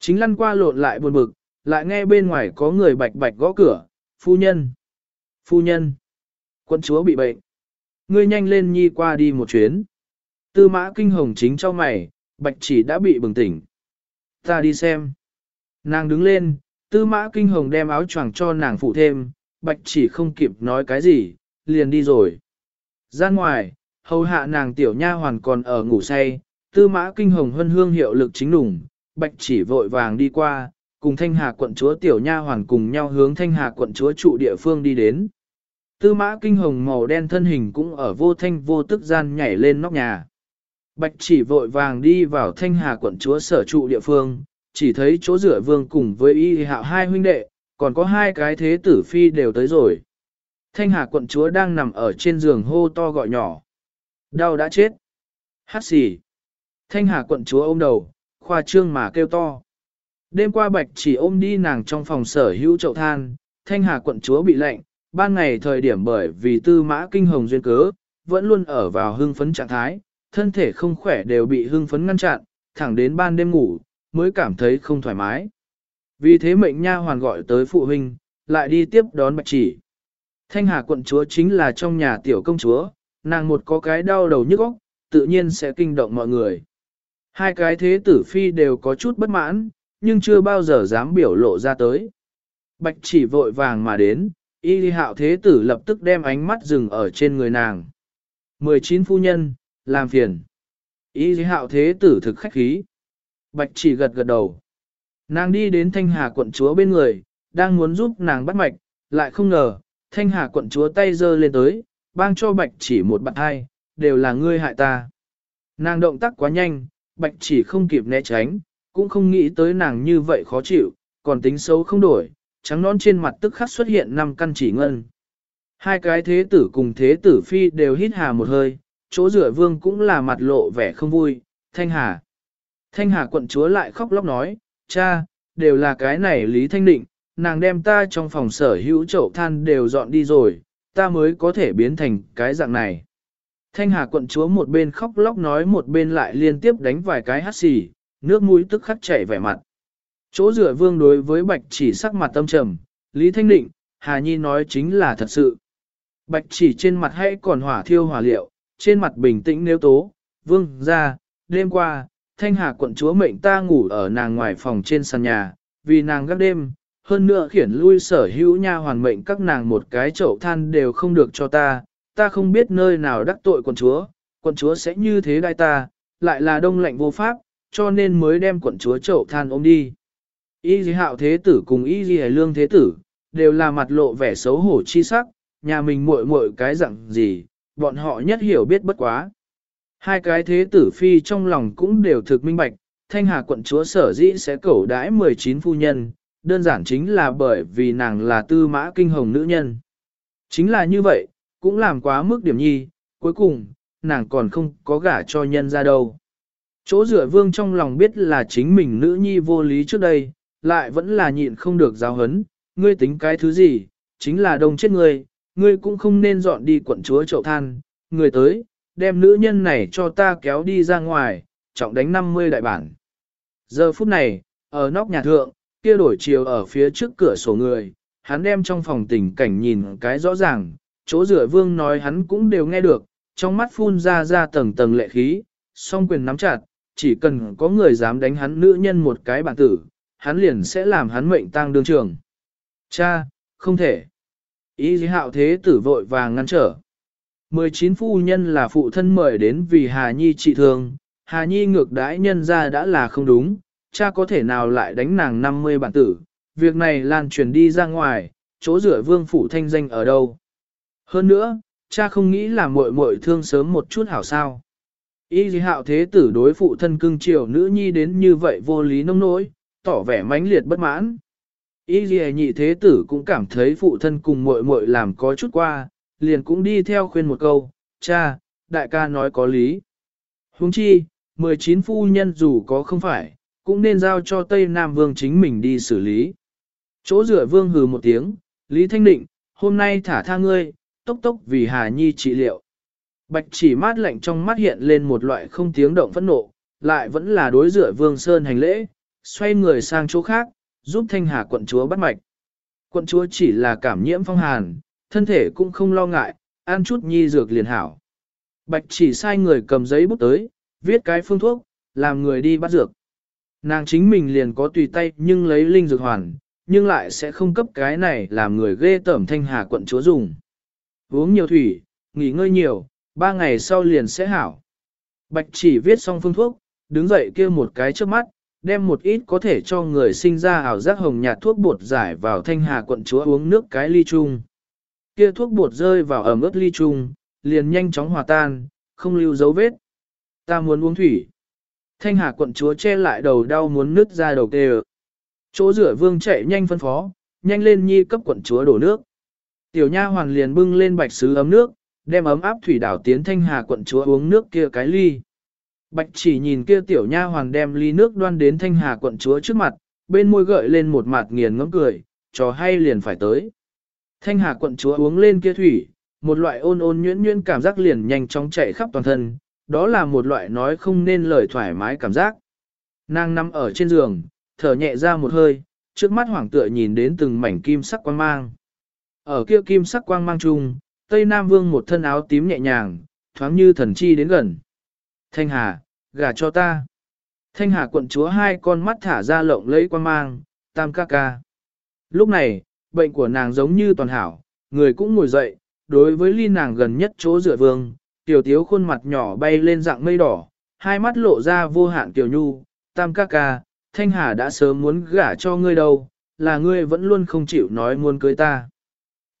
Chính lăn qua lộn lại buồn bực, lại nghe bên ngoài có người bạch bạch gõ cửa, phu nhân, phu nhân, quân chúa bị bệnh. Ngươi nhanh lên nhi qua đi một chuyến. Tư mã kinh hồng chính cho mày, bạch chỉ đã bị bừng tỉnh. Ta đi xem. Nàng đứng lên, tư mã kinh hồng đem áo choàng cho nàng phụ thêm, bạch chỉ không kịp nói cái gì, liền đi rồi. Ra ngoài, hầu hạ nàng tiểu nha hoàn còn ở ngủ say, tư mã kinh hồng hân hương hiệu lực chính đủng, bạch chỉ vội vàng đi qua, cùng thanh hà quận chúa tiểu nha hoàn cùng nhau hướng thanh hà quận chúa trụ địa phương đi đến. Tư mã kinh hồng màu đen thân hình cũng ở vô thanh vô tức gian nhảy lên nóc nhà. Bạch chỉ vội vàng đi vào thanh hà quận chúa sở trụ địa phương, chỉ thấy chỗ rửa vương cùng với y hạo hai huynh đệ, còn có hai cái thế tử phi đều tới rồi. Thanh hà quận chúa đang nằm ở trên giường hô to gọi nhỏ. Đau đã chết. Hát xì. Thanh hà quận chúa ôm đầu, khoa trương mà kêu to. Đêm qua bạch chỉ ôm đi nàng trong phòng sở hữu chậu than, thanh hà quận chúa bị lạnh, ban ngày thời điểm bởi vì tư mã kinh hồng duyên cớ, vẫn luôn ở vào hưng phấn trạng thái, thân thể không khỏe đều bị hưng phấn ngăn chặn, thẳng đến ban đêm ngủ, mới cảm thấy không thoải mái. Vì thế mệnh nha hoàn gọi tới phụ huynh, lại đi tiếp đón bạch chỉ. Thanh hà quận chúa chính là trong nhà tiểu công chúa, nàng một có cái đau đầu nhức óc, tự nhiên sẽ kinh động mọi người. Hai cái thế tử phi đều có chút bất mãn, nhưng chưa bao giờ dám biểu lộ ra tới. Bạch chỉ vội vàng mà đến, y hạo thế tử lập tức đem ánh mắt dừng ở trên người nàng. 19 phu nhân, làm phiền. Y hạo thế tử thực khách khí. Bạch chỉ gật gật đầu. Nàng đi đến thanh hà quận chúa bên người, đang muốn giúp nàng bắt mạch, lại không ngờ, thanh hà quận chúa tay giơ lên tới, bang cho bạch chỉ một bạn hai, đều là ngươi hại ta. Nàng động tác quá nhanh, bạch chỉ không kịp né tránh, cũng không nghĩ tới nàng như vậy khó chịu, còn tính xấu không đổi, trắng nón trên mặt tức khắc xuất hiện năm căn chỉ ngân. Hai cái thế tử cùng thế tử phi đều hít hà một hơi, chỗ rửa vương cũng là mặt lộ vẻ không vui, thanh hà. Thanh hà quận chúa lại khóc lóc nói, cha, đều là cái này Lý Thanh Định, nàng đem ta trong phòng sở hữu chậu than đều dọn đi rồi, ta mới có thể biến thành cái dạng này. Thanh hà quận chúa một bên khóc lóc nói một bên lại liên tiếp đánh vài cái hát xì, nước mũi tức khắc chảy vẻ mặt. Chỗ rửa vương đối với bạch chỉ sắc mặt tâm trầm, Lý Thanh Định, Hà Nhi nói chính là thật sự. Bạch chỉ trên mặt hay còn hỏa thiêu hỏa liệu, trên mặt bình tĩnh nếu tố, vương ra, đêm qua, thanh hà quận chúa mệnh ta ngủ ở nàng ngoài phòng trên sàn nhà, vì nàng gác đêm, hơn nữa khiển lui sở hữu nha hoàn mệnh các nàng một cái chậu than đều không được cho ta, ta không biết nơi nào đắc tội quận chúa, quận chúa sẽ như thế đai ta, lại là đông lạnh vô pháp, cho nên mới đem quận chúa chậu than ôm đi. Y dì hạo thế tử cùng y dì lương thế tử, đều là mặt lộ vẻ xấu hổ chi sắc, nhà mình muội muội cái dạng gì, bọn họ nhất hiểu biết bất quá. Hai cái thế tử phi trong lòng cũng đều thực minh bạch, thanh hà quận chúa sở dĩ sẽ cẩu đãi 19 phu nhân, đơn giản chính là bởi vì nàng là tư mã kinh hồng nữ nhân. Chính là như vậy, cũng làm quá mức điểm nhi, cuối cùng, nàng còn không có gả cho nhân ra đâu. Chỗ rửa vương trong lòng biết là chính mình nữ nhi vô lý trước đây, lại vẫn là nhịn không được giáo hấn, ngươi tính cái thứ gì, chính là đông chết ngươi, ngươi cũng không nên dọn đi quận chúa chậu than, người tới, đem nữ nhân này cho ta kéo đi ra ngoài, trọng đánh 50 đại bản. Giờ phút này, ở nóc nhà thượng, kia đổi chiều ở phía trước cửa sổ người, hắn đem trong phòng tình cảnh nhìn cái rõ ràng, chỗ rửa vương nói hắn cũng đều nghe được, trong mắt phun ra ra tầng tầng lệ khí, song quyền nắm chặt, chỉ cần có người dám đánh hắn nữ nhân một cái bản tử, hắn liền sẽ làm hắn mệnh tang đương trường. Cha, không thể. Ý hạo thế tử vội vàng ngăn trở. 19 phu nhân là phụ thân mời đến vì Hà Nhi trị thương, Hà Nhi ngược đãi nhân ra đã là không đúng, cha có thể nào lại đánh nàng 50 bản tử, việc này lan truyền đi ra ngoài, chỗ rửa vương phủ thanh danh ở đâu. Hơn nữa, cha không nghĩ là muội muội thương sớm một chút hảo sao. Y dì hạo thế tử đối phụ thân cưng chiều nữ nhi đến như vậy vô lý nông nỗi, tỏ vẻ mãnh liệt bất mãn. Y dì nhị thế tử cũng cảm thấy phụ thân cùng muội muội làm có chút qua, liền cũng đi theo khuyên một câu, cha, đại ca nói có lý. Huống chi, 19 phu nhân dù có không phải, cũng nên giao cho Tây Nam Vương chính mình đi xử lý. Chỗ rửa Vương hừ một tiếng, Lý Thanh Định, hôm nay thả tha ngươi, tốc tốc vì Hà Nhi trị liệu. Bạch chỉ mát lạnh trong mắt hiện lên một loại không tiếng động phẫn nộ, lại vẫn là đối rửa Vương Sơn hành lễ, xoay người sang chỗ khác, giúp Thanh Hà quận chúa bắt mạch. Quận chúa chỉ là cảm nhiễm phong hàn, thân thể cũng không lo ngại, ăn chút nhi dược liền hảo. Bạch chỉ sai người cầm giấy bút tới, viết cái phương thuốc, làm người đi bắt dược. Nàng chính mình liền có tùy tay nhưng lấy linh dược hoàn, nhưng lại sẽ không cấp cái này làm người ghê tởm thanh hà quận chúa dùng. Uống nhiều thủy, nghỉ ngơi nhiều, ba ngày sau liền sẽ hảo. Bạch chỉ viết xong phương thuốc, đứng dậy kia một cái trước mắt, đem một ít có thể cho người sinh ra ảo giác hồng nhạt thuốc bột giải vào thanh hà quận chúa uống nước cái ly chung. Kia thuốc bột rơi vào ẩm ướt ly chung, liền nhanh chóng hòa tan, không lưu dấu vết. Ta muốn uống thủy. Thanh hà quận chúa che lại đầu đau muốn nứt ra đầu tê Chỗ rửa vương chạy nhanh phân phó, nhanh lên nhi cấp quận chúa đổ nước. Tiểu nha hoàn liền bưng lên bạch sứ ấm nước, đem ấm áp thủy đảo tiến thanh hà quận chúa uống nước kia cái ly. Bạch chỉ nhìn kia tiểu nha hoàn đem ly nước đoan đến thanh hà quận chúa trước mặt, bên môi gợi lên một mặt nghiền ngẫm cười, trò hay liền phải tới. Thanh hà quận chúa uống lên kia thủy, một loại ôn ôn nhuyễn nhuyễn cảm giác liền nhanh chóng chạy khắp toàn thân, đó là một loại nói không nên lời thoải mái cảm giác. Nàng nằm ở trên giường, thở nhẹ ra một hơi, trước mắt hoàng tựa nhìn đến từng mảnh kim sắc quang mang. Ở kia kim sắc quang mang chung, Tây Nam Vương một thân áo tím nhẹ nhàng, thoáng như thần chi đến gần. Thanh Hà, gả cho ta. Thanh Hà quận chúa hai con mắt thả ra lộng lấy quang mang, tam ca ca. Lúc này, bệnh của nàng giống như toàn hảo, người cũng ngồi dậy, đối với ly nàng gần nhất chỗ rửa vương, tiểu tiếu khuôn mặt nhỏ bay lên dạng mây đỏ, hai mắt lộ ra vô hạn tiểu nhu, tam ca ca, Thanh Hà đã sớm muốn gả cho ngươi đâu, là ngươi vẫn luôn không chịu nói muốn cưới ta.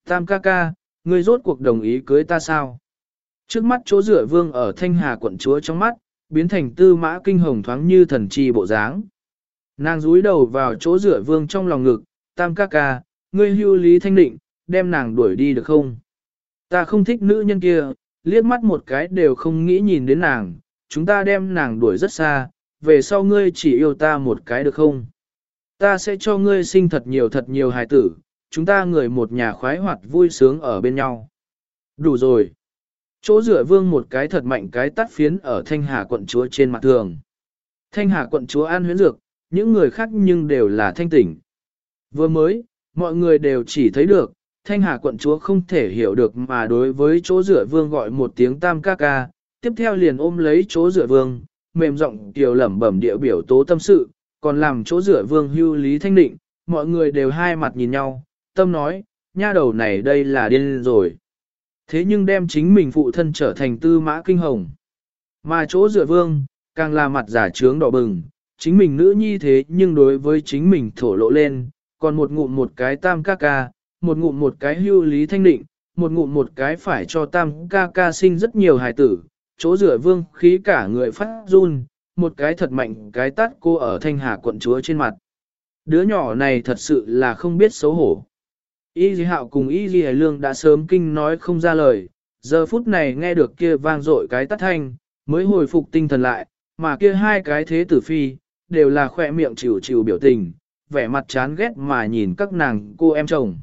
Tam ca ca, ngươi rốt cuộc đồng ý cưới ta sao? Trước mắt chỗ rửa vương ở Thanh Hà quận chúa trong mắt, biến thành tư mã kinh hồng thoáng như thần chi bộ dáng. Nàng rúi đầu vào chỗ rửa vương trong lòng ngực, tam ca ca, ngươi hưu lý thanh định, đem nàng đuổi đi được không? Ta không thích nữ nhân kia, liếc mắt một cái đều không nghĩ nhìn đến nàng, chúng ta đem nàng đuổi rất xa, về sau ngươi chỉ yêu ta một cái được không? Ta sẽ cho ngươi sinh thật nhiều thật nhiều hài tử, chúng ta người một nhà khoái hoạt vui sướng ở bên nhau. Đủ rồi. Chỗ rửa vương một cái thật mạnh cái tắt phiến ở Thanh Hà quận chúa trên mặt thường. Thanh Hà quận chúa an huyến dược, những người khác nhưng đều là thanh tỉnh. Vừa mới, mọi người đều chỉ thấy được, Thanh Hà quận chúa không thể hiểu được mà đối với chỗ rửa vương gọi một tiếng tam ca ca, tiếp theo liền ôm lấy chỗ rửa vương, mềm giọng tiểu lẩm bẩm địa biểu tố tâm sự, còn làm chỗ rửa vương hưu lý thanh định, mọi người đều hai mặt nhìn nhau, tâm nói, nha đầu này đây là điên rồi. Thế nhưng đem chính mình phụ thân trở thành tư mã kinh hồng. Mà chỗ rửa vương, càng là mặt giả trướng đỏ bừng, chính mình nữ nhi thế nhưng đối với chính mình thổ lộ lên, còn một ngụm một cái tam ca ca, một ngụm một cái hưu lý thanh định, một ngụm một cái phải cho tam ca ca sinh rất nhiều hài tử, chỗ rửa vương khí cả người phát run, một cái thật mạnh cái tát cô ở thanh hà quận chúa trên mặt. Đứa nhỏ này thật sự là không biết xấu hổ. Y Di hạo cùng y Di Hải lương đã sớm kinh nói không ra lời, giờ phút này nghe được kia vang dội cái tắt thanh, mới hồi phục tinh thần lại, mà kia hai cái thế tử phi, đều là khỏe miệng chịu chịu biểu tình, vẻ mặt chán ghét mà nhìn các nàng cô em chồng.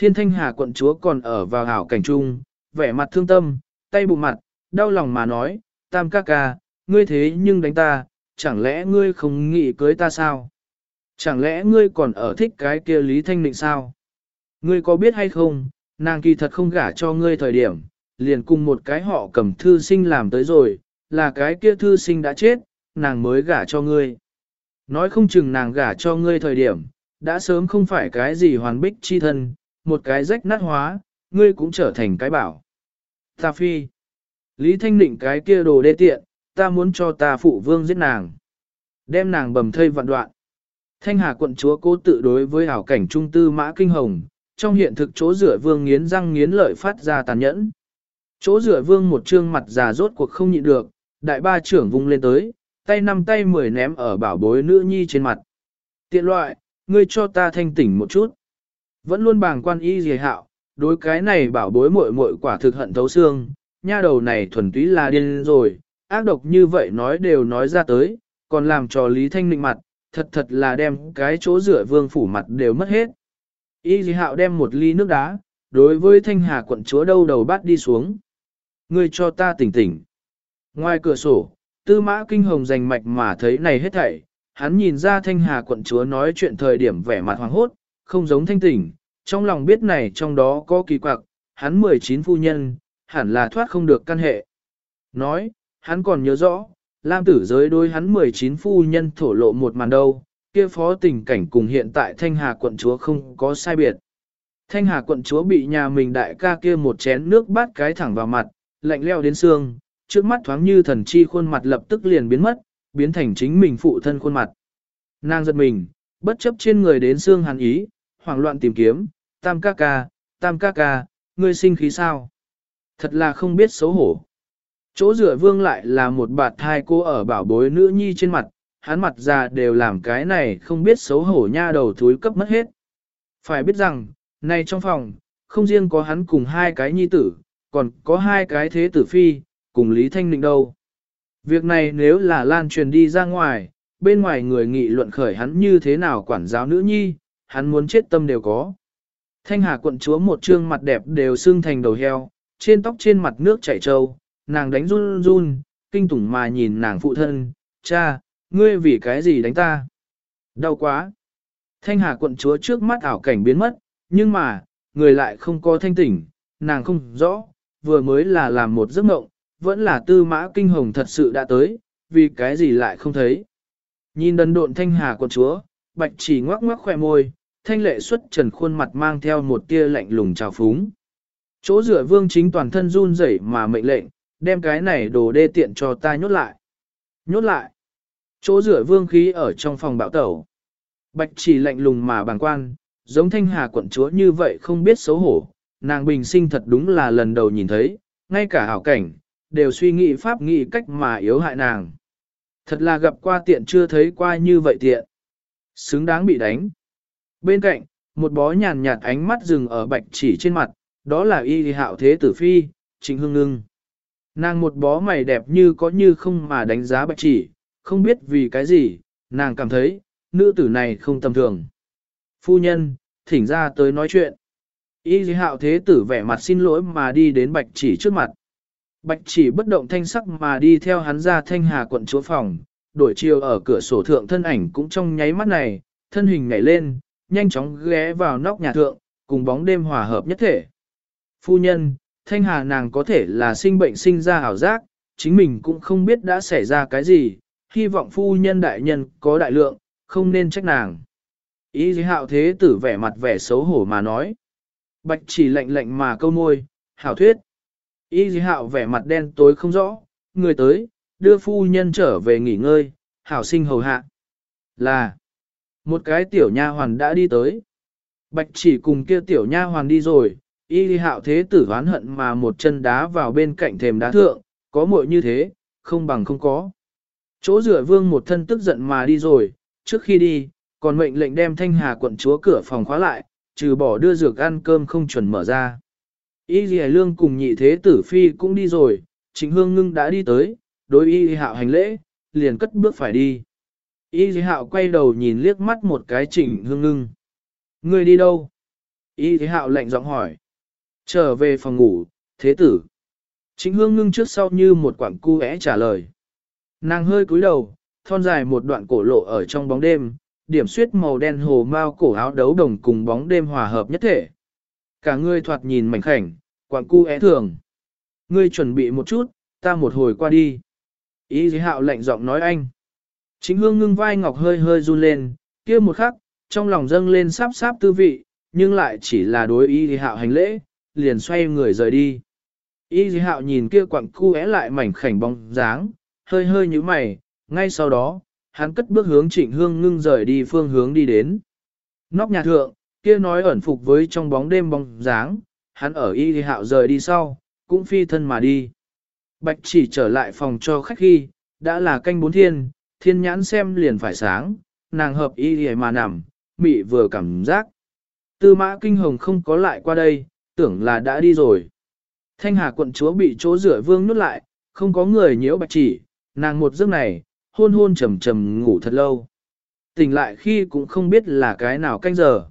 Thiên thanh hà quận chúa còn ở vào hảo cảnh trung, vẻ mặt thương tâm, tay bụng mặt, đau lòng mà nói, tam ca ca, ngươi thế nhưng đánh ta, chẳng lẽ ngươi không nghĩ cưới ta sao? Chẳng lẽ ngươi còn ở thích cái kia Lý Thanh Định sao? Ngươi có biết hay không, nàng kỳ thật không gả cho ngươi thời điểm, liền cùng một cái họ cầm thư sinh làm tới rồi, là cái kia thư sinh đã chết, nàng mới gả cho ngươi. Nói không chừng nàng gả cho ngươi thời điểm, đã sớm không phải cái gì hoàn bích chi thân, một cái rách nát hóa, ngươi cũng trở thành cái bảo. Ta phi. Lý Thanh Định cái kia đồ đê tiện, ta muốn cho ta phụ vương giết nàng. Đem nàng bầm thây vạn đoạn. Thanh Hà quận chúa cố tự đối với hảo cảnh trung tư mã kinh hồng, trong hiện thực chỗ rửa vương nghiến răng nghiến lợi phát ra tàn nhẫn. Chỗ rửa vương một trương mặt già rốt cuộc không nhịn được, đại ba trưởng vung lên tới, tay năm tay mười ném ở bảo bối nữ nhi trên mặt. Tiện loại, ngươi cho ta thanh tỉnh một chút. Vẫn luôn bàng quan y dì hạo, đối cái này bảo bối muội muội quả thực hận thấu xương, nha đầu này thuần túy là điên rồi, ác độc như vậy nói đều nói ra tới, còn làm cho Lý Thanh Ninh mặt, thật thật là đem cái chỗ rửa vương phủ mặt đều mất hết. Y dì hạo đem một ly nước đá, đối với thanh hà quận chúa đâu đầu bắt đi xuống. Ngươi cho ta tỉnh tỉnh. Ngoài cửa sổ, tư mã kinh hồng rành mạch mà thấy này hết thảy, hắn nhìn ra thanh hà quận chúa nói chuyện thời điểm vẻ mặt hoàng hốt, không giống thanh tỉnh, trong lòng biết này trong đó có kỳ quặc, hắn 19 phu nhân, hẳn là thoát không được căn hệ. Nói, hắn còn nhớ rõ, Lam tử giới đôi hắn 19 phu nhân thổ lộ một màn đâu, kia phó tình cảnh cùng hiện tại Thanh Hà quận chúa không có sai biệt. Thanh Hà quận chúa bị nhà mình đại ca kia một chén nước bát cái thẳng vào mặt, lạnh leo đến xương, trước mắt thoáng như thần chi khuôn mặt lập tức liền biến mất, biến thành chính mình phụ thân khuôn mặt. Nàng giật mình, bất chấp trên người đến xương hàn ý, hoảng loạn tìm kiếm, tam ca ca, tam ca ca, ngươi sinh khí sao? Thật là không biết xấu hổ. Chỗ rửa vương lại là một bạt thai cô ở bảo bối nữ nhi trên mặt, hắn mặt già đều làm cái này không biết xấu hổ nha đầu thúi cấp mất hết. Phải biết rằng, này trong phòng, không riêng có hắn cùng hai cái nhi tử, còn có hai cái thế tử phi, cùng Lý Thanh Ninh đâu. Việc này nếu là lan truyền đi ra ngoài, bên ngoài người nghị luận khởi hắn như thế nào quản giáo nữ nhi, hắn muốn chết tâm đều có. Thanh Hà quận chúa một trương mặt đẹp đều xương thành đầu heo, trên tóc trên mặt nước chảy trâu, nàng đánh run run, kinh tủng mà nhìn nàng phụ thân, cha, ngươi vì cái gì đánh ta? Đau quá. Thanh Hà quận chúa trước mắt ảo cảnh biến mất, nhưng mà, người lại không có thanh tỉnh, nàng không rõ, vừa mới là làm một giấc mộng, vẫn là tư mã kinh hồng thật sự đã tới, vì cái gì lại không thấy. Nhìn đần độn Thanh Hà quận chúa, bạch chỉ ngoắc ngoắc khỏe môi, thanh lệ xuất trần khuôn mặt mang theo một tia lạnh lùng trào phúng. Chỗ rửa vương chính toàn thân run rẩy mà mệnh lệnh, đem cái này đồ đê tiện cho ta nhốt lại. Nhốt lại. Chỗ rửa vương khí ở trong phòng bạo tẩu. Bạch chỉ lạnh lùng mà bàng quan, giống thanh hà quận chúa như vậy không biết xấu hổ, nàng bình sinh thật đúng là lần đầu nhìn thấy, ngay cả hảo cảnh, đều suy nghĩ pháp nghĩ cách mà yếu hại nàng. Thật là gặp qua tiện chưa thấy qua như vậy tiện. Xứng đáng bị đánh. Bên cạnh, một bó nhàn nhạt ánh mắt dừng ở bạch chỉ trên mặt, đó là y hạo thế tử phi, trịnh hương ngưng. Nàng một bó mày đẹp như có như không mà đánh giá bạch chỉ, không biết vì cái gì, nàng cảm thấy, nữ tử này không tầm thường. Phu nhân, thỉnh ra tới nói chuyện. Y hạo thế tử vẻ mặt xin lỗi mà đi đến bạch chỉ trước mặt. Bạch chỉ bất động thanh sắc mà đi theo hắn ra thanh hà quận chúa phòng, đổi chiều ở cửa sổ thượng thân ảnh cũng trong nháy mắt này, thân hình nhảy lên, nhanh chóng ghé vào nóc nhà thượng, cùng bóng đêm hòa hợp nhất thể. Phu nhân, thanh hà nàng có thể là sinh bệnh sinh ra ảo giác, chính mình cũng không biết đã xảy ra cái gì, hy vọng phu nhân đại nhân có đại lượng, không nên trách nàng. Ý gì hạo thế tử vẻ mặt vẻ xấu hổ mà nói. Bạch chỉ lạnh lạnh mà câu môi, hảo thuyết. Ý gì hạo vẻ mặt đen tối không rõ, người tới, đưa phu nhân trở về nghỉ ngơi, hảo sinh hầu hạ. Là, một cái tiểu nha hoàn đã đi tới. Bạch chỉ cùng kia tiểu nha hoàn đi rồi, y hạo thế tử oán hận mà một chân đá vào bên cạnh thềm đá thượng, có muội như thế, không bằng không có. Chỗ rửa vương một thân tức giận mà đi rồi, trước khi đi, còn mệnh lệnh đem thanh hà quận chúa cửa phòng khóa lại, trừ bỏ đưa dược ăn cơm không chuẩn mở ra. Y dì lương cùng nhị thế tử phi cũng đi rồi, trịnh hương ngưng đã đi tới, đối y hạo hành lễ, liền cất bước phải đi. Y dì hạo quay đầu nhìn liếc mắt một cái trịnh hương ngưng. Ngươi đi đâu? Y dì hạo lạnh giọng hỏi. Trở về phòng ngủ, thế tử. Trịnh hương ngưng trước sau như một quảng cu é trả lời. Nàng hơi cúi đầu, thon dài một đoạn cổ lộ ở trong bóng đêm, điểm suyết màu đen hồ mao cổ áo đấu đồng cùng bóng đêm hòa hợp nhất thể. Cả người thoạt nhìn mảnh khảnh, quảng cu é thường. Ngươi chuẩn bị một chút, ta một hồi qua đi. Ý dì hạo lạnh giọng nói anh. Chính hương ngưng vai ngọc hơi hơi run lên, kia một khắc, trong lòng dâng lên sáp sáp tư vị, nhưng lại chỉ là đối y thì hạo hành lễ, liền xoay người rời đi. Y thì hạo nhìn kia quặng cu é lại mảnh khảnh bóng dáng, hơi hơi như mày, ngay sau đó, hắn cất bước hướng trịnh hương ngưng rời đi phương hướng đi đến. Nóc nhà thượng, kia nói ẩn phục với trong bóng đêm bóng dáng, hắn ở y thì hạo rời đi sau, cũng phi thân mà đi. Bạch chỉ trở lại phòng cho khách khi, đã là canh bốn thiên, thiên nhãn xem liền phải sáng, nàng hợp y hề mà nằm, mị vừa cảm giác. Tư mã kinh hồng không có lại qua đây, tưởng là đã đi rồi. Thanh hà quận chúa bị chỗ rửa vương nuốt lại, không có người nhiễu bạch chỉ, nàng một giấc này, hôn hôn trầm trầm ngủ thật lâu. Tỉnh lại khi cũng không biết là cái nào canh giờ.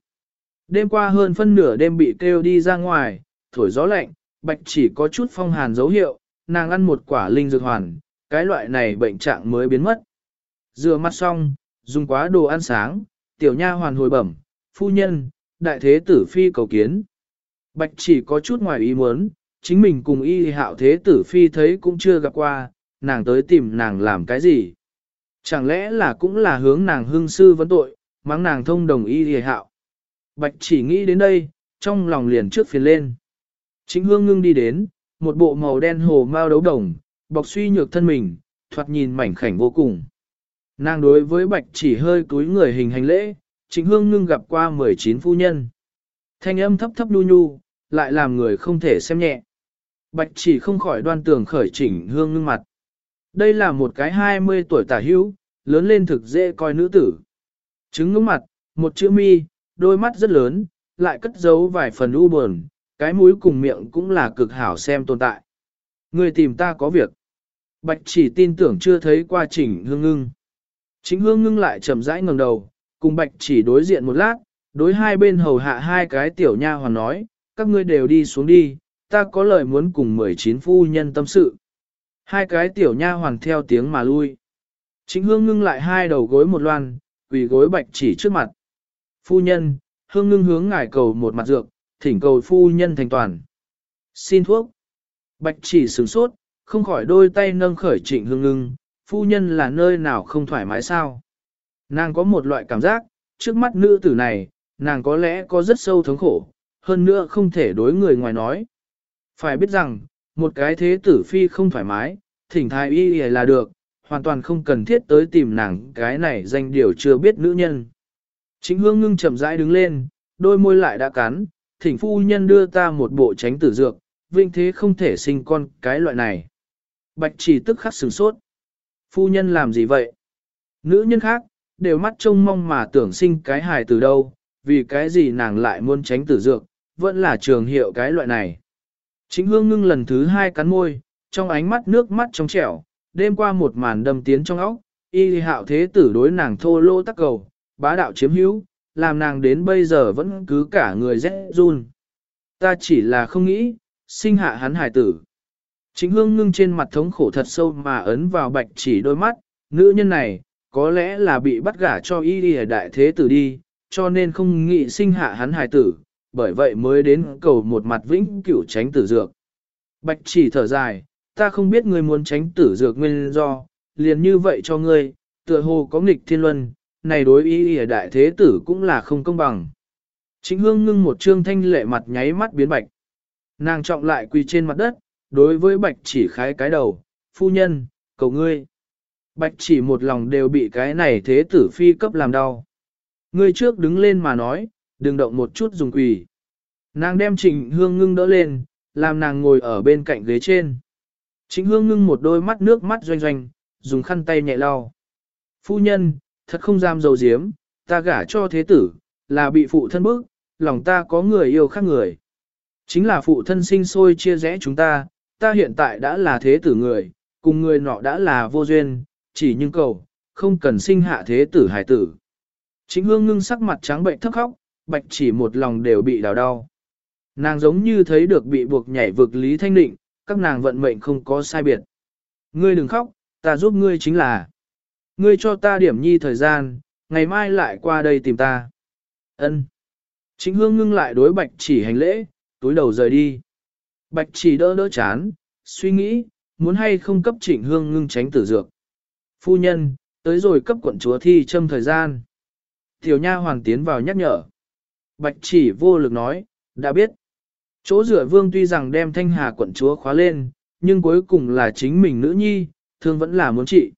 Đêm qua hơn phân nửa đêm bị kêu đi ra ngoài, thổi gió lạnh, bạch chỉ có chút phong hàn dấu hiệu, nàng ăn một quả linh dược hoàn, cái loại này bệnh trạng mới biến mất. Rửa mặt xong, dùng quá đồ ăn sáng, tiểu nha hoàn hồi bẩm, phu nhân, đại thế tử phi cầu kiến. Bạch chỉ có chút ngoài ý muốn, chính mình cùng y hạo thế tử phi thấy cũng chưa gặp qua, nàng tới tìm nàng làm cái gì. Chẳng lẽ là cũng là hướng nàng hương sư vấn tội, mắng nàng thông đồng y hề hạo. Bạch chỉ nghĩ đến đây, trong lòng liền trước phiền lên. Chính hương ngưng đi đến, một bộ màu đen hồ mao đấu đồng, bọc suy nhược thân mình, thoạt nhìn mảnh khảnh vô cùng. Nàng đối với bạch chỉ hơi cúi người hình hành lễ, chính hương ngưng gặp qua 19 phu nhân. Thanh âm thấp thấp nhu nhu, lại làm người không thể xem nhẹ. Bạch chỉ không khỏi đoan tường khởi chỉnh hương ngưng mặt. Đây là một cái 20 tuổi tả hữu, lớn lên thực dễ coi nữ tử. Trứng ngưỡng mặt, một chữ mi, đôi mắt rất lớn, lại cất giấu vài phần u buồn, cái mũi cùng miệng cũng là cực hảo xem tồn tại. Người tìm ta có việc. Bạch chỉ tin tưởng chưa thấy qua chỉnh hương ngưng. Chính hương ngưng lại chậm rãi ngẩng đầu, cùng bạch chỉ đối diện một lát, đối hai bên hầu hạ hai cái tiểu nha hoàn nói, các ngươi đều đi xuống đi, ta có lời muốn cùng 19 phu nhân tâm sự. Hai cái tiểu nha hoàn theo tiếng mà lui. Chính hương ngưng lại hai đầu gối một loan, quỳ gối bạch chỉ trước mặt. Phu nhân, hương ngưng hướng ngải cầu một mặt dược, thỉnh cầu phu nhân thành toàn. Xin thuốc. Bạch chỉ sửng sốt, không khỏi đôi tay nâng khởi trịnh hương ngưng, phu nhân là nơi nào không thoải mái sao. Nàng có một loại cảm giác, trước mắt nữ tử này, nàng có lẽ có rất sâu thống khổ, hơn nữa không thể đối người ngoài nói. Phải biết rằng, một cái thế tử phi không thoải mái, thỉnh thái y là được, hoàn toàn không cần thiết tới tìm nàng cái này danh điều chưa biết nữ nhân. Chính hương ngưng chậm rãi đứng lên, đôi môi lại đã cắn, thỉnh phu nhân đưa ta một bộ tránh tử dược, vinh thế không thể sinh con cái loại này. Bạch chỉ tức khắc sửng sốt. Phu nhân làm gì vậy? Nữ nhân khác, đều mắt trông mong mà tưởng sinh cái hài từ đâu, vì cái gì nàng lại muốn tránh tử dược, vẫn là trường hiệu cái loại này. Chính hương ngưng lần thứ hai cắn môi, trong ánh mắt nước mắt trong trẻo, đêm qua một màn đâm tiến trong óc, y hạo thế tử đối nàng thô lô tắc cầu, bá đạo chiếm hữu, làm nàng đến bây giờ vẫn cứ cả người rẽ run. Ta chỉ là không nghĩ, sinh hạ hắn hài tử. Chính hương ngưng trên mặt thống khổ thật sâu mà ấn vào bạch chỉ đôi mắt, nữ nhân này, có lẽ là bị bắt gả cho y đi đại thế tử đi, cho nên không nghĩ sinh hạ hắn hài tử, bởi vậy mới đến cầu một mặt vĩnh cửu tránh tử dược. Bạch chỉ thở dài, ta không biết ngươi muốn tránh tử dược nguyên do, liền như vậy cho ngươi, tựa hồ có nghịch thiên luân, này đối ý ở đại thế tử cũng là không công bằng. Chính hương ngưng một trương thanh lệ mặt nháy mắt biến bạch. Nàng trọng lại quỳ trên mặt đất, đối với bạch chỉ khái cái đầu, phu nhân, cầu ngươi. Bạch chỉ một lòng đều bị cái này thế tử phi cấp làm đau. Ngươi trước đứng lên mà nói, đừng động một chút dùng quỳ. Nàng đem trịnh hương ngưng đỡ lên, làm nàng ngồi ở bên cạnh ghế trên. Trịnh hương ngưng một đôi mắt nước mắt doanh doanh, dùng khăn tay nhẹ lau. Phu nhân, thật không dám dầu diếm, ta gả cho thế tử, là bị phụ thân bức, lòng ta có người yêu khác người. Chính là phụ thân sinh sôi chia rẽ chúng ta, ta hiện tại đã là thế tử người, cùng người nọ đã là vô duyên, chỉ nhưng cầu, không cần sinh hạ thế tử hải tử. Chính hương ngưng sắc mặt trắng bệnh thấp khóc, bạch chỉ một lòng đều bị đào đau. Nàng giống như thấy được bị buộc nhảy vực Lý Thanh Định, các nàng vận mệnh không có sai biệt. Ngươi đừng khóc, ta giúp ngươi chính là. Ngươi cho ta điểm nhi thời gian, ngày mai lại qua đây tìm ta. Ân. Chính hương ngưng lại đối bạch chỉ hành lễ, túi đầu rời đi. Bạch chỉ đỡ đỡ chán, suy nghĩ, muốn hay không cấp trịnh hương ngưng tránh tử dược. Phu nhân, tới rồi cấp quận chúa thi châm thời gian. Tiểu nha hoàng tiến vào nhắc nhở. Bạch chỉ vô lực nói, đã biết. Chỗ rửa vương tuy rằng đem thanh hà quận chúa khóa lên, nhưng cuối cùng là chính mình nữ nhi, thương vẫn là muốn trị.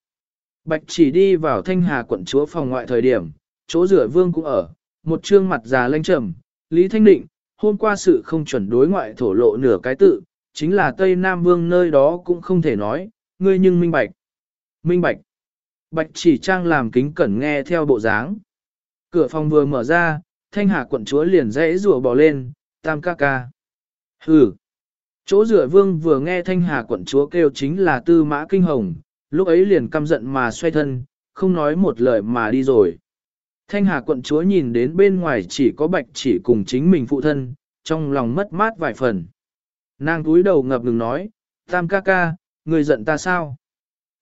Bạch chỉ đi vào thanh hà quận chúa phòng ngoại thời điểm, chỗ rửa vương cũng ở, một trương mặt già lanh trầm, Lý Thanh Định, hôm qua sự không chuẩn đối ngoại thổ lộ nửa cái tự, chính là Tây Nam Vương nơi đó cũng không thể nói, ngươi nhưng minh bạch. Minh bạch. Bạch chỉ trang làm kính cẩn nghe theo bộ dáng. Cửa phòng vừa mở ra, thanh hà quận chúa liền dãy rùa bỏ lên, tam ca ca. Hừ. Chỗ rửa vương vừa nghe thanh hà quận chúa kêu chính là tư mã kinh hồng, lúc ấy liền căm giận mà xoay thân, không nói một lời mà đi rồi. Thanh hà quận chúa nhìn đến bên ngoài chỉ có bạch chỉ cùng chính mình phụ thân, trong lòng mất mát vài phần. Nàng túi đầu ngập ngừng nói, tam ca ca, người giận ta sao?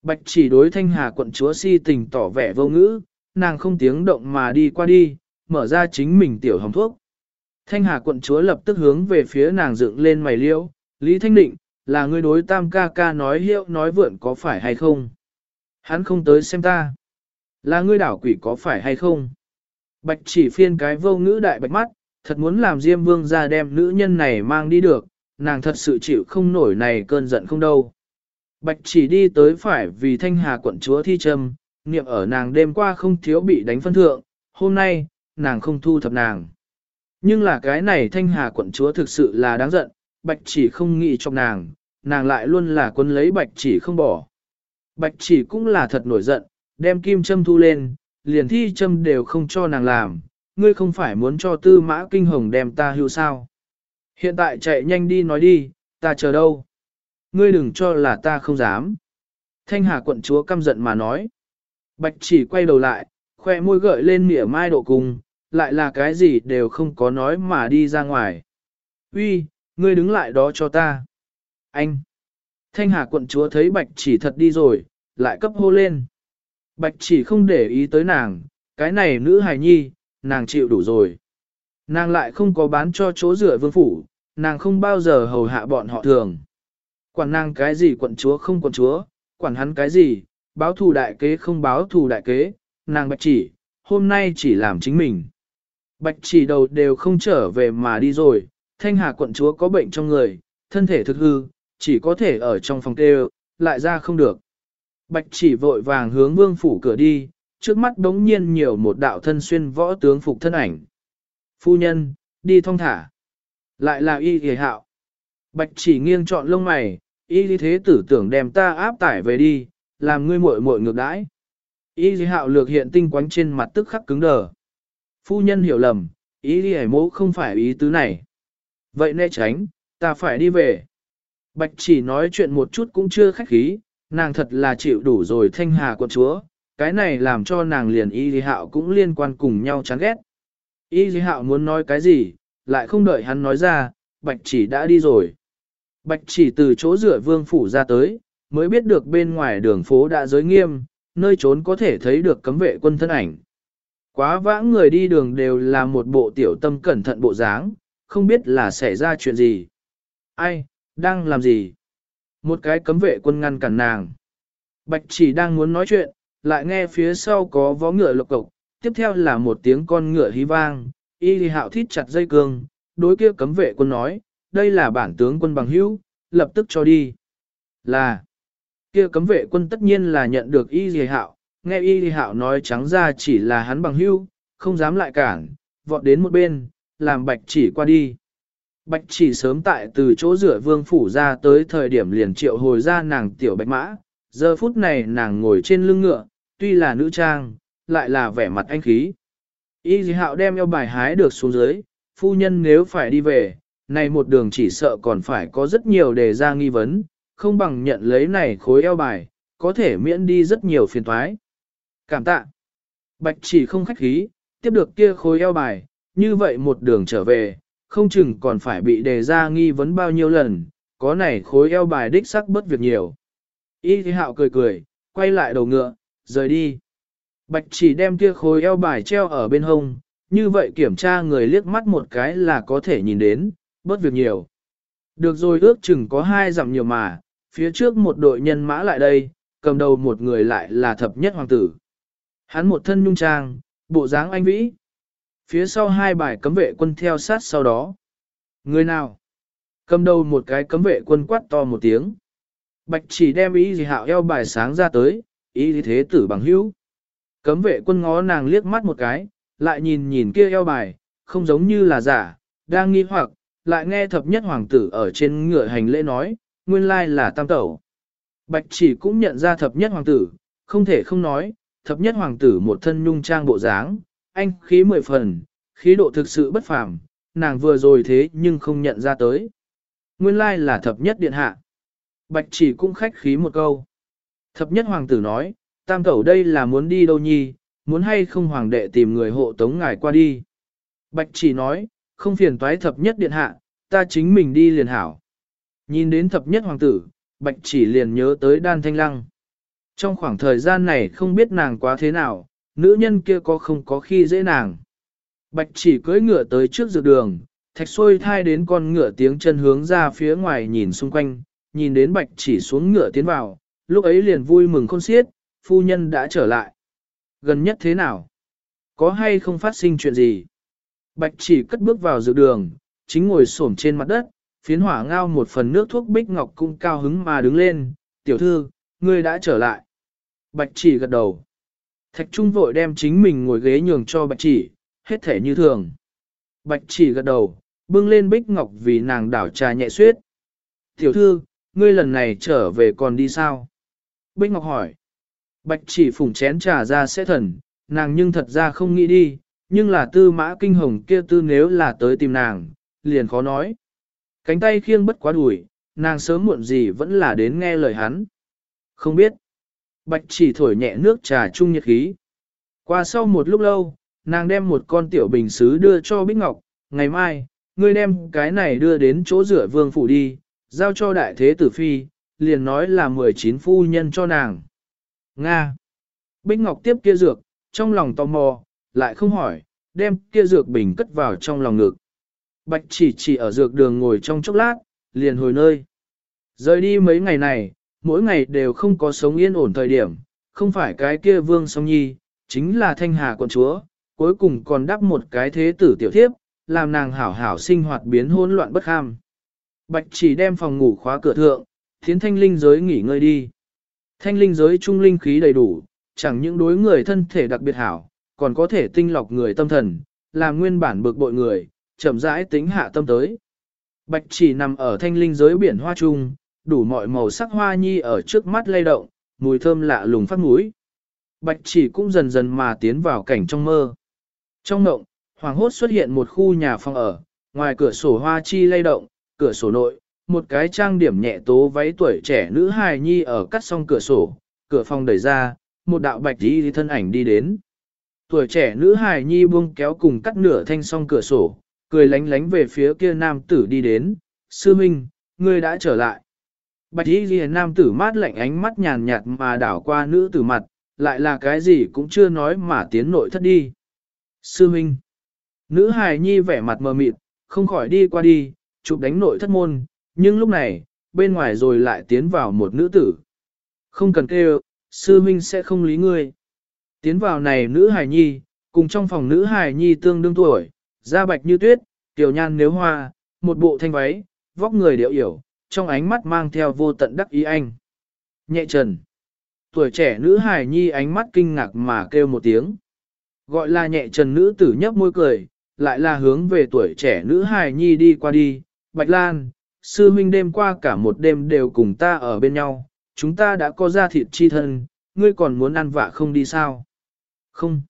Bạch chỉ đối thanh hà quận chúa si tình tỏ vẻ vô ngữ, nàng không tiếng động mà đi qua đi, mở ra chính mình tiểu hồng thuốc. Thanh hà quận chúa lập tức hướng về phía nàng dựng lên mày liêu, Lý Thanh Định, là người đối tam ca ca nói hiệu nói vượn có phải hay không? Hắn không tới xem ta. Là ngươi đảo quỷ có phải hay không? Bạch chỉ phiên cái vô ngữ đại bạch mắt, thật muốn làm Diêm Vương ra đem nữ nhân này mang đi được, nàng thật sự chịu không nổi này cơn giận không đâu. Bạch chỉ đi tới phải vì thanh hà quận chúa thi trâm, niệm ở nàng đêm qua không thiếu bị đánh phân thượng, hôm nay, nàng không thu thập nàng. Nhưng là cái này thanh hà quận chúa thực sự là đáng giận, bạch chỉ không nghĩ trong nàng, nàng lại luôn là quân lấy bạch chỉ không bỏ. Bạch chỉ cũng là thật nổi giận, đem kim châm thu lên, liền thi châm đều không cho nàng làm, ngươi không phải muốn cho tư mã kinh hồng đem ta hưu sao. Hiện tại chạy nhanh đi nói đi, ta chờ đâu. Ngươi đừng cho là ta không dám. Thanh Hà quận chúa căm giận mà nói. Bạch chỉ quay đầu lại, khoe môi gợi lên mỉa mai độ cùng, lại là cái gì đều không có nói mà đi ra ngoài. Uy, ngươi đứng lại đó cho ta. Anh. Thanh Hà quận chúa thấy bạch chỉ thật đi rồi, lại cấp hô lên. Bạch chỉ không để ý tới nàng, cái này nữ hài nhi, nàng chịu đủ rồi. Nàng lại không có bán cho chỗ rửa vương phủ, nàng không bao giờ hầu hạ bọn họ thường. Quản nàng cái gì quận chúa không quận chúa, quản hắn cái gì, báo thù đại kế không báo thù đại kế, nàng bạch chỉ, hôm nay chỉ làm chính mình. Bạch chỉ đầu đều không trở về mà đi rồi, thanh hà quận chúa có bệnh trong người, thân thể thực hư, chỉ có thể ở trong phòng tê lại ra không được. Bạch chỉ vội vàng hướng vương phủ cửa đi, trước mắt đống nhiên nhiều một đạo thân xuyên võ tướng phục thân ảnh. Phu nhân, đi thong thả. Lại là y hề hạo. Bạch chỉ nghiêng trọn lông mày, y lý thế tử tưởng đem ta áp tải về đi, làm ngươi muội muội ngược đãi. Y lý hạo lược hiện tinh quánh trên mặt tức khắc cứng đờ. Phu nhân hiểu lầm, y lý hải mẫu không phải ý tứ này. Vậy né tránh, ta phải đi về. Bạch chỉ nói chuyện một chút cũng chưa khách khí, nàng thật là chịu đủ rồi thanh hà quận chúa, cái này làm cho nàng liền y lý hạo cũng liên quan cùng nhau chán ghét. Y lý hạo muốn nói cái gì, lại không đợi hắn nói ra, bạch chỉ đã đi rồi. Bạch chỉ từ chỗ rửa vương phủ ra tới, mới biết được bên ngoài đường phố đã giới nghiêm, nơi trốn có thể thấy được cấm vệ quân thân ảnh. Quá vãng người đi đường đều là một bộ tiểu tâm cẩn thận bộ dáng, không biết là xảy ra chuyện gì. Ai, đang làm gì? Một cái cấm vệ quân ngăn cản nàng. Bạch chỉ đang muốn nói chuyện, lại nghe phía sau có vó ngựa lộc cộc, tiếp theo là một tiếng con ngựa hí vang, y hạo thít chặt dây cương, đối kia cấm vệ quân nói, đây là bản tướng quân bằng hữu, lập tức cho đi. Là, kia cấm vệ quân tất nhiên là nhận được y dì hạo, nghe y dì hạo nói trắng ra chỉ là hắn bằng hữu, không dám lại cản, vọt đến một bên, làm bạch chỉ qua đi. Bạch chỉ sớm tại từ chỗ rửa vương phủ ra tới thời điểm liền triệu hồi ra nàng tiểu bạch mã, giờ phút này nàng ngồi trên lưng ngựa, tuy là nữ trang, lại là vẻ mặt anh khí. Y dì hạo đem eo bài hái được xuống dưới, phu nhân nếu phải đi về, này một đường chỉ sợ còn phải có rất nhiều đề ra nghi vấn, không bằng nhận lấy này khối eo bài, có thể miễn đi rất nhiều phiền toái. Cảm tạ. Bạch chỉ không khách khí, tiếp được kia khối eo bài, như vậy một đường trở về, không chừng còn phải bị đề ra nghi vấn bao nhiêu lần, có này khối eo bài đích sắc bất việc nhiều. Y thế hạo cười cười, quay lại đầu ngựa, rời đi. Bạch chỉ đem kia khối eo bài treo ở bên hông, như vậy kiểm tra người liếc mắt một cái là có thể nhìn đến, bất việc nhiều. Được rồi ước chừng có hai dặm nhiều mà, phía trước một đội nhân mã lại đây, cầm đầu một người lại là thập nhất hoàng tử. Hắn một thân nhung trang, bộ dáng anh vĩ. Phía sau hai bài cấm vệ quân theo sát sau đó. Người nào? Cầm đầu một cái cấm vệ quân quát to một tiếng. Bạch chỉ đem ý gì hạo eo bài sáng ra tới, ý thế tử bằng hữu. Cấm vệ quân ngó nàng liếc mắt một cái, lại nhìn nhìn kia eo bài, không giống như là giả, đang nghi hoặc, lại nghe thập nhất hoàng tử ở trên ngựa hành lễ nói, nguyên lai là tam tẩu. Bạch chỉ cũng nhận ra thập nhất hoàng tử, không thể không nói, thập nhất hoàng tử một thân nhung trang bộ dáng, anh khí mười phần, khí độ thực sự bất phàm, nàng vừa rồi thế nhưng không nhận ra tới. Nguyên lai là thập nhất điện hạ. Bạch chỉ cũng khách khí một câu. Thập nhất hoàng tử nói, tam tẩu đây là muốn đi đâu nhi, muốn hay không hoàng đệ tìm người hộ tống ngài qua đi. Bạch chỉ nói, không phiền toái thập nhất điện hạ, ta chính mình đi liền hảo. Nhìn đến thập nhất hoàng tử, bạch chỉ liền nhớ tới đan thanh lăng. Trong khoảng thời gian này không biết nàng quá thế nào, nữ nhân kia có không có khi dễ nàng. Bạch chỉ cưỡi ngựa tới trước dược đường, thạch xôi thai đến con ngựa tiếng chân hướng ra phía ngoài nhìn xung quanh, nhìn đến bạch chỉ xuống ngựa tiến vào, lúc ấy liền vui mừng khôn xiết, phu nhân đã trở lại. Gần nhất thế nào? Có hay không phát sinh chuyện gì? Bạch chỉ cất bước vào dược đường, chính ngồi xổm trên mặt đất, phiến hỏa ngao một phần nước thuốc bích ngọc cung cao hứng mà đứng lên, tiểu thư, ngươi đã trở lại. Bạch chỉ gật đầu. Thạch Trung vội đem chính mình ngồi ghế nhường cho bạch chỉ, hết thể như thường. Bạch chỉ gật đầu, bưng lên bích ngọc vì nàng đảo trà nhẹ suyết. Tiểu thư, ngươi lần này trở về còn đi sao? Bích ngọc hỏi. Bạch chỉ phủng chén trà ra sẽ thần, nàng nhưng thật ra không nghĩ đi, nhưng là tư mã kinh hồng kia tư nếu là tới tìm nàng, liền khó nói. Cánh tay khiêng bất quá đuổi, nàng sớm muộn gì vẫn là đến nghe lời hắn. Không biết. Bạch chỉ thổi nhẹ nước trà chung nhiệt khí. Qua sau một lúc lâu, nàng đem một con tiểu bình xứ đưa cho Bích Ngọc, ngày mai, ngươi đem cái này đưa đến chỗ rửa vương phủ đi, giao cho đại thế tử phi, liền nói là 19 phu nhân cho nàng. Nga. Bích Ngọc tiếp kia dược, trong lòng tò mò, lại không hỏi, đem kia dược bình cất vào trong lòng ngực. Bạch chỉ chỉ ở dược đường ngồi trong chốc lát, liền hồi nơi. Rời đi mấy ngày này, mỗi ngày đều không có sống yên ổn thời điểm, không phải cái kia vương song nhi, chính là thanh hà quận chúa, cuối cùng còn đắp một cái thế tử tiểu thiếp, làm nàng hảo hảo sinh hoạt biến hỗn loạn bất kham. Bạch chỉ đem phòng ngủ khóa cửa thượng, thiến thanh linh giới nghỉ ngơi đi. Thanh linh giới trung linh khí đầy đủ, chẳng những đối người thân thể đặc biệt hảo, còn có thể tinh lọc người tâm thần, làm nguyên bản bực bội người, chậm rãi tính hạ tâm tới. Bạch chỉ nằm ở thanh linh giới biển hoa trung, đủ mọi màu sắc hoa nhi ở trước mắt lay động, mùi thơm lạ lùng phát mũi. Bạch chỉ cũng dần dần mà tiến vào cảnh trong mơ. Trong động, hoàng hốt xuất hiện một khu nhà phòng ở, ngoài cửa sổ hoa chi lay động, cửa sổ nội, một cái trang điểm nhẹ tố váy tuổi trẻ nữ hài nhi ở cắt xong cửa sổ, cửa phòng đẩy ra, một đạo bạch đi thân ảnh đi đến. Tuổi trẻ nữ hài nhi buông kéo cùng cắt nửa thanh xong cửa sổ, cười lánh lánh về phía kia nam tử đi đến, sư minh, ngươi đã trở lại. Bạch y ghi nam tử mát lạnh ánh mắt nhàn nhạt mà đảo qua nữ tử mặt, lại là cái gì cũng chưa nói mà tiến nội thất đi. Sư minh, nữ hài nhi vẻ mặt mờ mịt, không khỏi đi qua đi, chụp đánh nội thất môn, nhưng lúc này, bên ngoài rồi lại tiến vào một nữ tử. Không cần kêu, sư minh sẽ không lý ngươi. Tiến vào này nữ hài nhi, cùng trong phòng nữ hài nhi tương đương tuổi, da bạch như tuyết, tiểu nhan nếu hoa, một bộ thanh váy, vóc người điệu yểu, trong ánh mắt mang theo vô tận đắc ý anh. Nhẹ trần. Tuổi trẻ nữ hài nhi ánh mắt kinh ngạc mà kêu một tiếng. Gọi là nhẹ trần nữ tử nhấp môi cười, lại là hướng về tuổi trẻ nữ hài nhi đi qua đi. Bạch Lan, sư huynh đêm qua cả một đêm đều cùng ta ở bên nhau, chúng ta đã có ra thịt chi thân, ngươi còn muốn ăn vạ không đi sao? Không.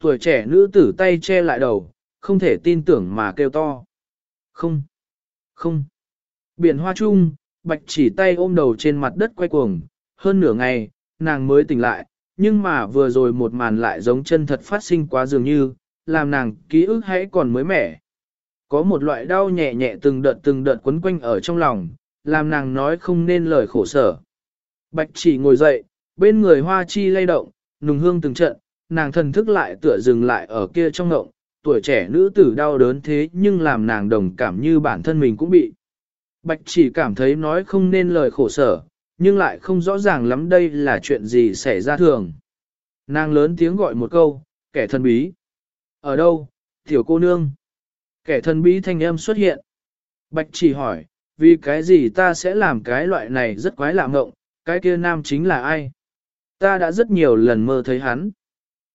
Tuổi trẻ nữ tử tay che lại đầu, không thể tin tưởng mà kêu to. Không. Không. Biển hoa chung, bạch chỉ tay ôm đầu trên mặt đất quay cuồng, hơn nửa ngày, nàng mới tỉnh lại, nhưng mà vừa rồi một màn lại giống chân thật phát sinh quá dường như, làm nàng ký ức hãy còn mới mẻ. Có một loại đau nhẹ nhẹ từng đợt từng đợt quấn quanh ở trong lòng, làm nàng nói không nên lời khổ sở. Bạch chỉ ngồi dậy, bên người hoa chi lay động, nùng hương từng trận, nàng thần thức lại tựa dừng lại ở kia trong ngộng, tuổi trẻ nữ tử đau đớn thế nhưng làm nàng đồng cảm như bản thân mình cũng bị. Bạch chỉ cảm thấy nói không nên lời khổ sở, nhưng lại không rõ ràng lắm đây là chuyện gì xảy ra thường. Nàng lớn tiếng gọi một câu, kẻ thần bí. Ở đâu, tiểu cô nương? Kẻ thần bí thanh âm xuất hiện. Bạch chỉ hỏi, vì cái gì ta sẽ làm cái loại này rất quái lạ ngộng, cái kia nam chính là ai? Ta đã rất nhiều lần mơ thấy hắn.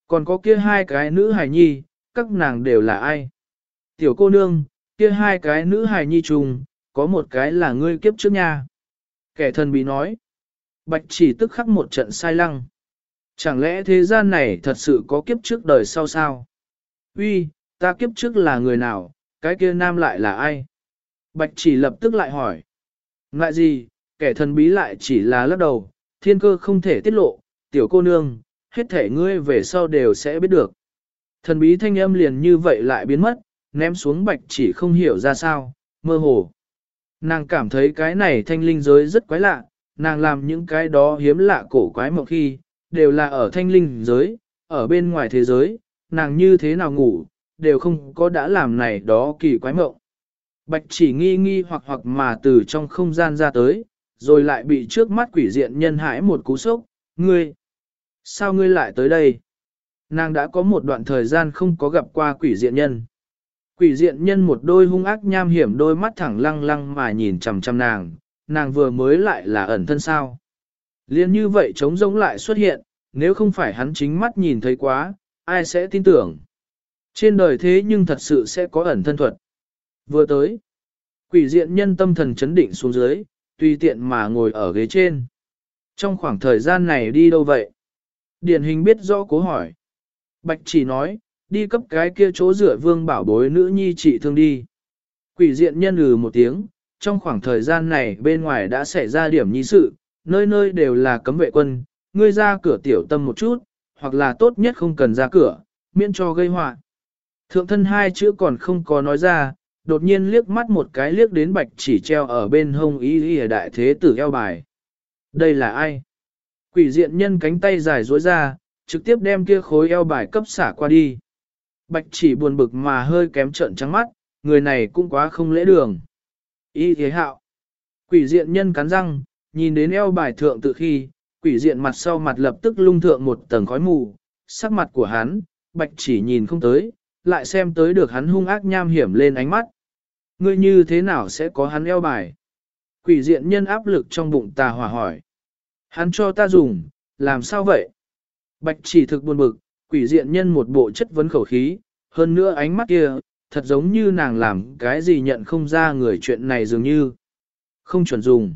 Còn có kia hai cái nữ hài nhi, các nàng đều là ai? Tiểu cô nương, kia hai cái nữ hài nhi trùng, có một cái là ngươi kiếp trước nha. Kẻ thần bí nói. Bạch chỉ tức khắc một trận sai lăng. Chẳng lẽ thế gian này thật sự có kiếp trước đời sau sao? Uy, ta kiếp trước là người nào, cái kia nam lại là ai? Bạch chỉ lập tức lại hỏi. Ngại gì, kẻ thần bí lại chỉ là lắc đầu, thiên cơ không thể tiết lộ, tiểu cô nương, hết thể ngươi về sau đều sẽ biết được. Thần bí thanh âm liền như vậy lại biến mất, ném xuống bạch chỉ không hiểu ra sao, mơ hồ. Nàng cảm thấy cái này thanh linh giới rất quái lạ, nàng làm những cái đó hiếm lạ cổ quái một khi, đều là ở thanh linh giới, ở bên ngoài thế giới, nàng như thế nào ngủ, đều không có đã làm này đó kỳ quái mộng. Bạch chỉ nghi nghi hoặc hoặc mà từ trong không gian ra tới, rồi lại bị trước mắt quỷ diện nhân hãi một cú sốc, ngươi, sao ngươi lại tới đây? Nàng đã có một đoạn thời gian không có gặp qua quỷ diện nhân. Quỷ diện nhân một đôi hung ác nham hiểm đôi mắt thẳng lăng lăng mà nhìn chằm chằm nàng, nàng vừa mới lại là ẩn thân sao. Liên như vậy trống rỗng lại xuất hiện, nếu không phải hắn chính mắt nhìn thấy quá, ai sẽ tin tưởng. Trên đời thế nhưng thật sự sẽ có ẩn thân thuật. Vừa tới, quỷ diện nhân tâm thần chấn định xuống dưới, tùy tiện mà ngồi ở ghế trên. Trong khoảng thời gian này đi đâu vậy? Điển hình biết rõ cố hỏi. Bạch chỉ nói, đi cấp cái kia chỗ rửa vương bảo bối nữ nhi trị thương đi. Quỷ diện nhân lừ một tiếng, trong khoảng thời gian này bên ngoài đã xảy ra điểm nhi sự, nơi nơi đều là cấm vệ quân, ngươi ra cửa tiểu tâm một chút, hoặc là tốt nhất không cần ra cửa, miễn cho gây họa. Thượng thân hai chữ còn không có nói ra, đột nhiên liếc mắt một cái liếc đến bạch chỉ treo ở bên hông ý ý đại thế tử eo bài. Đây là ai? Quỷ diện nhân cánh tay dài duỗi ra, trực tiếp đem kia khối eo bài cấp xả qua đi. Bạch chỉ buồn bực mà hơi kém trợn trắng mắt, người này cũng quá không lễ đường. Y thế hạo. Quỷ diện nhân cắn răng, nhìn đến eo bài thượng tự khi, quỷ diện mặt sau mặt lập tức lung thượng một tầng khói mù, sắc mặt của hắn, bạch chỉ nhìn không tới, lại xem tới được hắn hung ác nham hiểm lên ánh mắt. Ngươi như thế nào sẽ có hắn eo bài? Quỷ diện nhân áp lực trong bụng tà hỏa hỏi. Hắn cho ta dùng, làm sao vậy? Bạch chỉ thực buồn bực, quỷ diện nhân một bộ chất vấn khẩu khí, hơn nữa ánh mắt kia, thật giống như nàng làm cái gì nhận không ra người chuyện này dường như. Không chuẩn dùng.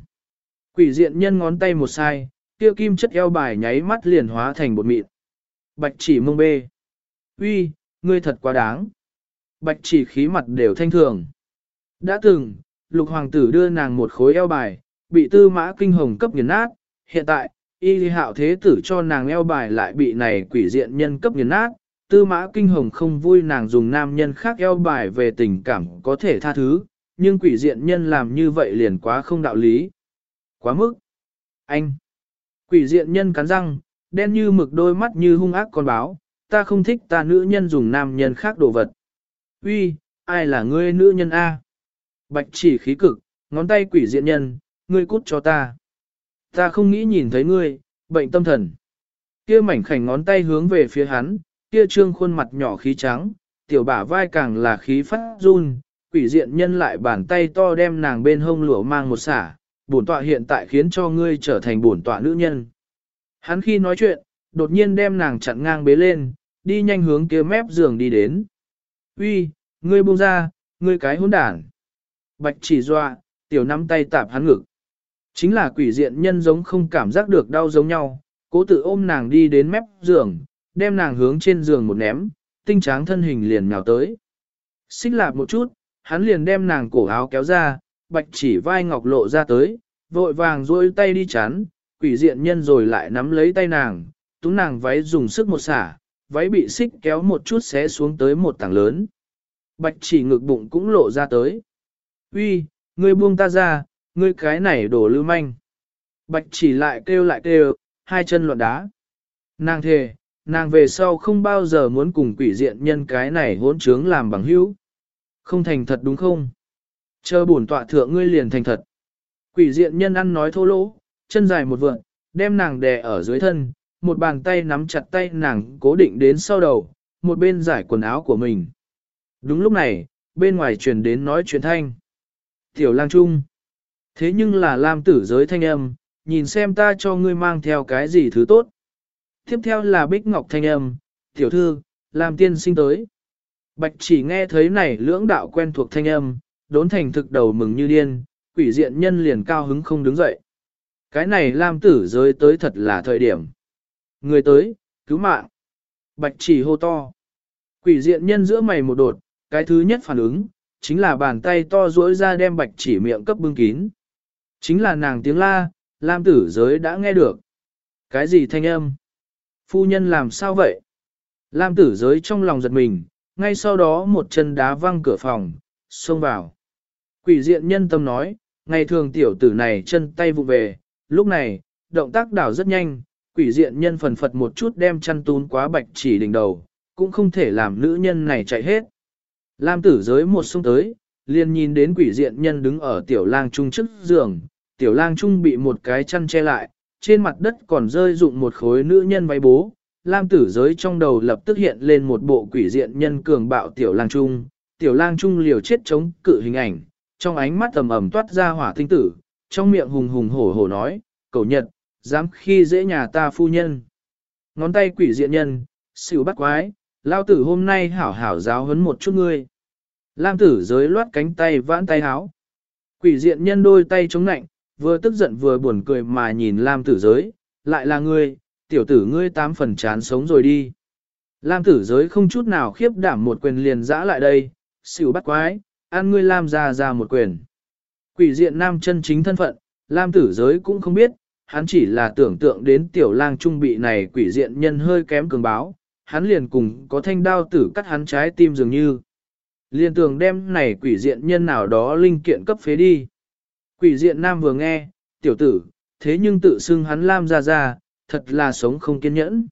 Quỷ diện nhân ngón tay một sai, kia kim chất eo bài nháy mắt liền hóa thành bột mịn. Bạch chỉ mông bê. Uy, ngươi thật quá đáng. Bạch chỉ khí mặt đều thanh thường. Đã từng, lục hoàng tử đưa nàng một khối eo bài, bị tư mã kinh hồng cấp nghiền nát. Hiện tại, y hạo thế tử cho nàng eo bài lại bị này quỷ diện nhân cấp nghiền nát. Tư mã kinh hồng không vui nàng dùng nam nhân khác eo bài về tình cảm có thể tha thứ, nhưng quỷ diện nhân làm như vậy liền quá không đạo lý. Quá mức. Anh. Quỷ diện nhân cắn răng, đen như mực đôi mắt như hung ác con báo, ta không thích ta nữ nhân dùng nam nhân khác đồ vật. Uy, ai là ngươi nữ nhân A? Bạch chỉ khí cực, ngón tay quỷ diện nhân, ngươi cút cho ta. Ta không nghĩ nhìn thấy ngươi, bệnh tâm thần. Kia mảnh khảnh ngón tay hướng về phía hắn, kia trương khuôn mặt nhỏ khí trắng, tiểu bả vai càng là khí phát run, quỷ diện nhân lại bàn tay to đem nàng bên hông lửa mang một xả, bổn tọa hiện tại khiến cho ngươi trở thành bổn tọa nữ nhân. Hắn khi nói chuyện, đột nhiên đem nàng chặn ngang bế lên, đi nhanh hướng kia mép giường đi đến. Uy, ngươi buông ra, ngươi cái hỗn đản. Bạch chỉ dọa, tiểu nắm tay tạp hắn ngực. Chính là quỷ diện nhân giống không cảm giác được đau giống nhau, cố tự ôm nàng đi đến mép giường, đem nàng hướng trên giường một ném, tinh tráng thân hình liền nhào tới. Xích lạp một chút, hắn liền đem nàng cổ áo kéo ra, bạch chỉ vai ngọc lộ ra tới, vội vàng duỗi tay đi chắn, quỷ diện nhân rồi lại nắm lấy tay nàng, túng nàng váy dùng sức một xả, váy bị xích kéo một chút xé xuống tới một tảng lớn. Bạch chỉ ngực bụng cũng lộ ra tới. Uy, ngươi buông ta ra, ngươi cái này đổ lưu manh. Bạch chỉ lại kêu lại kêu, hai chân loạn đá. Nàng thề, nàng về sau không bao giờ muốn cùng quỷ diện nhân cái này hỗn trướng làm bằng hữu. Không thành thật đúng không? Chờ bổn tọa thượng ngươi liền thành thật. Quỷ diện nhân ăn nói thô lỗ, chân dài một vượn, đem nàng đè ở dưới thân, một bàn tay nắm chặt tay nàng cố định đến sau đầu, một bên giải quần áo của mình. Đúng lúc này, bên ngoài truyền đến nói chuyện thanh. Tiểu lang trung. Thế nhưng là Lam tử giới thanh âm, nhìn xem ta cho ngươi mang theo cái gì thứ tốt. Tiếp theo là Bích Ngọc thanh âm, tiểu thư, lam tiên sinh tới. Bạch chỉ nghe thấy này lưỡng đạo quen thuộc thanh âm, đốn thành thực đầu mừng như điên, quỷ diện nhân liền cao hứng không đứng dậy. Cái này Lam tử giới tới thật là thời điểm. Người tới, cứu mạng. Bạch chỉ hô to. Quỷ diện nhân giữa mày một đột, cái thứ nhất phản ứng, chính là bàn tay to duỗi ra đem bạch chỉ miệng cấp bưng kín. Chính là nàng tiếng la, Lam tử giới đã nghe được. Cái gì thanh âm? Phu nhân làm sao vậy? Lam tử giới trong lòng giật mình, ngay sau đó một chân đá văng cửa phòng, xông vào. Quỷ diện nhân tâm nói, ngày thường tiểu tử này chân tay vụ về, lúc này, động tác đảo rất nhanh, quỷ diện nhân phần phật một chút đem chăn tún quá bạch chỉ đỉnh đầu, cũng không thể làm nữ nhân này chạy hết. Lam tử giới một xông tới, liền nhìn đến quỷ diện nhân đứng ở tiểu lang trung trước giường, tiểu lang trung bị một cái chăn che lại, trên mặt đất còn rơi dụng một khối nữ nhân váy bố. Lam tử giới trong đầu lập tức hiện lên một bộ quỷ diện nhân cường bạo tiểu lang trung, tiểu lang trung liều chết chống cự hình ảnh, trong ánh mắt tầm ầm toát ra hỏa tinh tử, trong miệng hùng hùng hổ hổ nói, cầu nhật, dám khi dễ nhà ta phu nhân. Ngón tay quỷ diện nhân, xỉu bắt quái, lao tử hôm nay hảo hảo giáo huấn một chút ngươi. Lam tử giới loát cánh tay vãn tay háo. Quỷ diện nhân đôi tay chống nạnh, vừa tức giận vừa buồn cười mà nhìn Lam tử giới, lại là ngươi, tiểu tử ngươi tám phần chán sống rồi đi. Lam tử giới không chút nào khiếp đảm một quyền liền dã lại đây, xỉu bắt quái, ăn ngươi Lam ra ra một quyền. Quỷ diện nam chân chính thân phận, Lam tử giới cũng không biết, hắn chỉ là tưởng tượng đến tiểu lang trung bị này quỷ diện nhân hơi kém cường báo, hắn liền cùng có thanh đao tử cắt hắn trái tim dường như. Liên tưởng đem này quỷ diện nhân nào đó linh kiện cấp phế đi. Quỷ diện nam vừa nghe, tiểu tử, thế nhưng tự xưng hắn Lam ra ra, thật là sống không kiên nhẫn.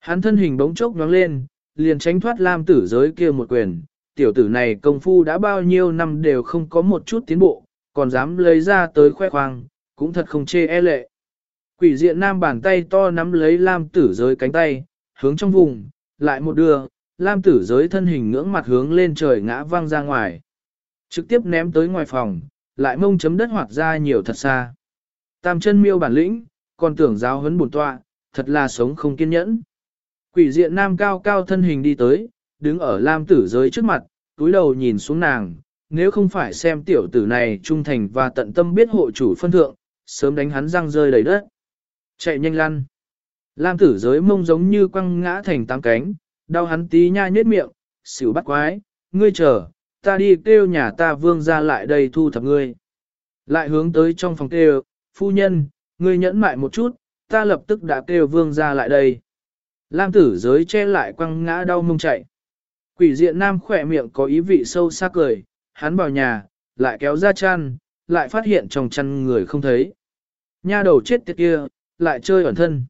Hắn thân hình bỗng chốc nhoáng lên, liền tránh thoát Lam tử giới kia một quyền, tiểu tử này công phu đã bao nhiêu năm đều không có một chút tiến bộ, còn dám lấy ra tới khoe khoang, cũng thật không chê e lệ. Quỷ diện nam bàn tay to nắm lấy Lam tử giới cánh tay, hướng trong vùng, lại một đưa, Lam tử giới thân hình ngưỡng mặt hướng lên trời ngã văng ra ngoài. Trực tiếp ném tới ngoài phòng, lại mông chấm đất hoạt ra nhiều thật xa. Tam chân miêu bản lĩnh, còn tưởng giáo huấn bổn tọa, thật là sống không kiên nhẫn. Quỷ diện nam cao cao thân hình đi tới, đứng ở Lam tử giới trước mặt, túi đầu nhìn xuống nàng, nếu không phải xem tiểu tử này trung thành và tận tâm biết hộ chủ phân thượng, sớm đánh hắn răng rơi đầy đất. Chạy nhanh lăn. Lam tử giới mông giống như quăng ngã thành tám cánh, đau hắn tí nha nhết miệng, xỉu bắt quái, ngươi chờ, ta đi kêu nhà ta vương ra lại đây thu thập ngươi. Lại hướng tới trong phòng kêu, phu nhân, ngươi nhẫn mại một chút, ta lập tức đã kêu vương ra lại đây. Lam tử giới che lại quăng ngã đau mông chạy. Quỷ diện nam khỏe miệng có ý vị sâu xa cười, hắn vào nhà, lại kéo ra chăn, lại phát hiện trong chăn người không thấy. Nha đầu chết tiệt kia, lại chơi ẩn thân.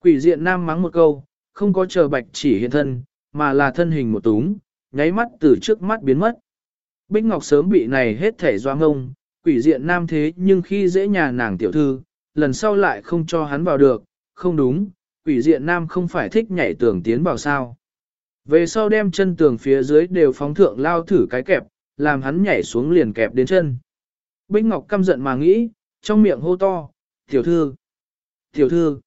Quỷ diện nam mắng một câu, không có chờ bạch chỉ hiện thân, mà là thân hình một túng, nháy mắt từ trước mắt biến mất. Bích Ngọc sớm bị này hết thể doa ngông, quỷ diện nam thế nhưng khi dễ nhà nàng tiểu thư, lần sau lại không cho hắn vào được, không đúng, quỷ diện nam không phải thích nhảy tường tiến vào sao. Về sau đem chân tường phía dưới đều phóng thượng lao thử cái kẹp, làm hắn nhảy xuống liền kẹp đến chân. Bích Ngọc căm giận mà nghĩ, trong miệng hô to, tiểu thư, tiểu thư.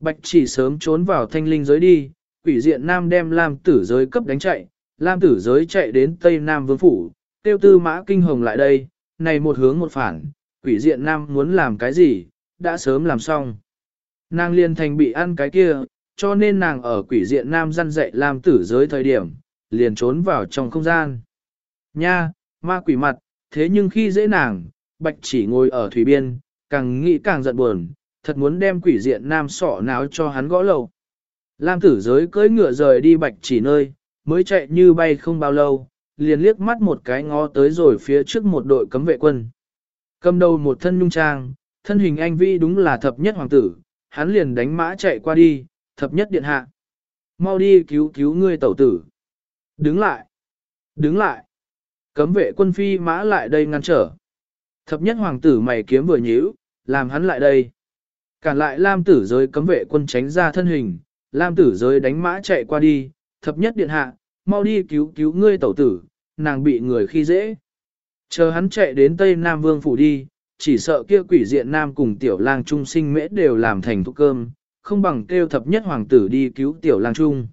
Bạch chỉ sớm trốn vào thanh linh giới đi, quỷ diện nam đem Lam tử giới cấp đánh chạy, Lam tử giới chạy đến Tây Nam Vương Phủ, tiêu tư mã kinh hồng lại đây, này một hướng một phản, quỷ diện nam muốn làm cái gì, đã sớm làm xong. Nàng liền thành bị ăn cái kia, cho nên nàng ở quỷ diện nam răn dạy lam tử giới thời điểm, liền trốn vào trong không gian. Nha, ma quỷ mặt, thế nhưng khi dễ nàng, bạch chỉ ngồi ở thủy biên, càng nghĩ càng giận buồn, thật muốn đem quỷ diện nam sọ náo cho hắn gõ lầu. Lam tử giới cưỡi ngựa rời đi bạch chỉ nơi, mới chạy như bay không bao lâu, liền liếc mắt một cái ngó tới rồi phía trước một đội cấm vệ quân. Cầm đầu một thân nhung trang, thân hình anh vi đúng là thập nhất hoàng tử, hắn liền đánh mã chạy qua đi, thập nhất điện hạ. Mau đi cứu cứu ngươi tẩu tử. Đứng lại. Đứng lại. Cấm vệ quân phi mã lại đây ngăn trở. Thập nhất hoàng tử mày kiếm vừa nhíu, làm hắn lại đây. Cản lại Lam tử giới cấm vệ quân tránh ra thân hình, Lam tử giới đánh mã chạy qua đi, thập nhất điện hạ, mau đi cứu cứu ngươi tẩu tử, nàng bị người khi dễ. Chờ hắn chạy đến Tây Nam Vương phủ đi, chỉ sợ kia quỷ diện Nam cùng tiểu lang trung sinh mễ đều làm thành thuốc cơm, không bằng kêu thập nhất hoàng tử đi cứu tiểu lang trung.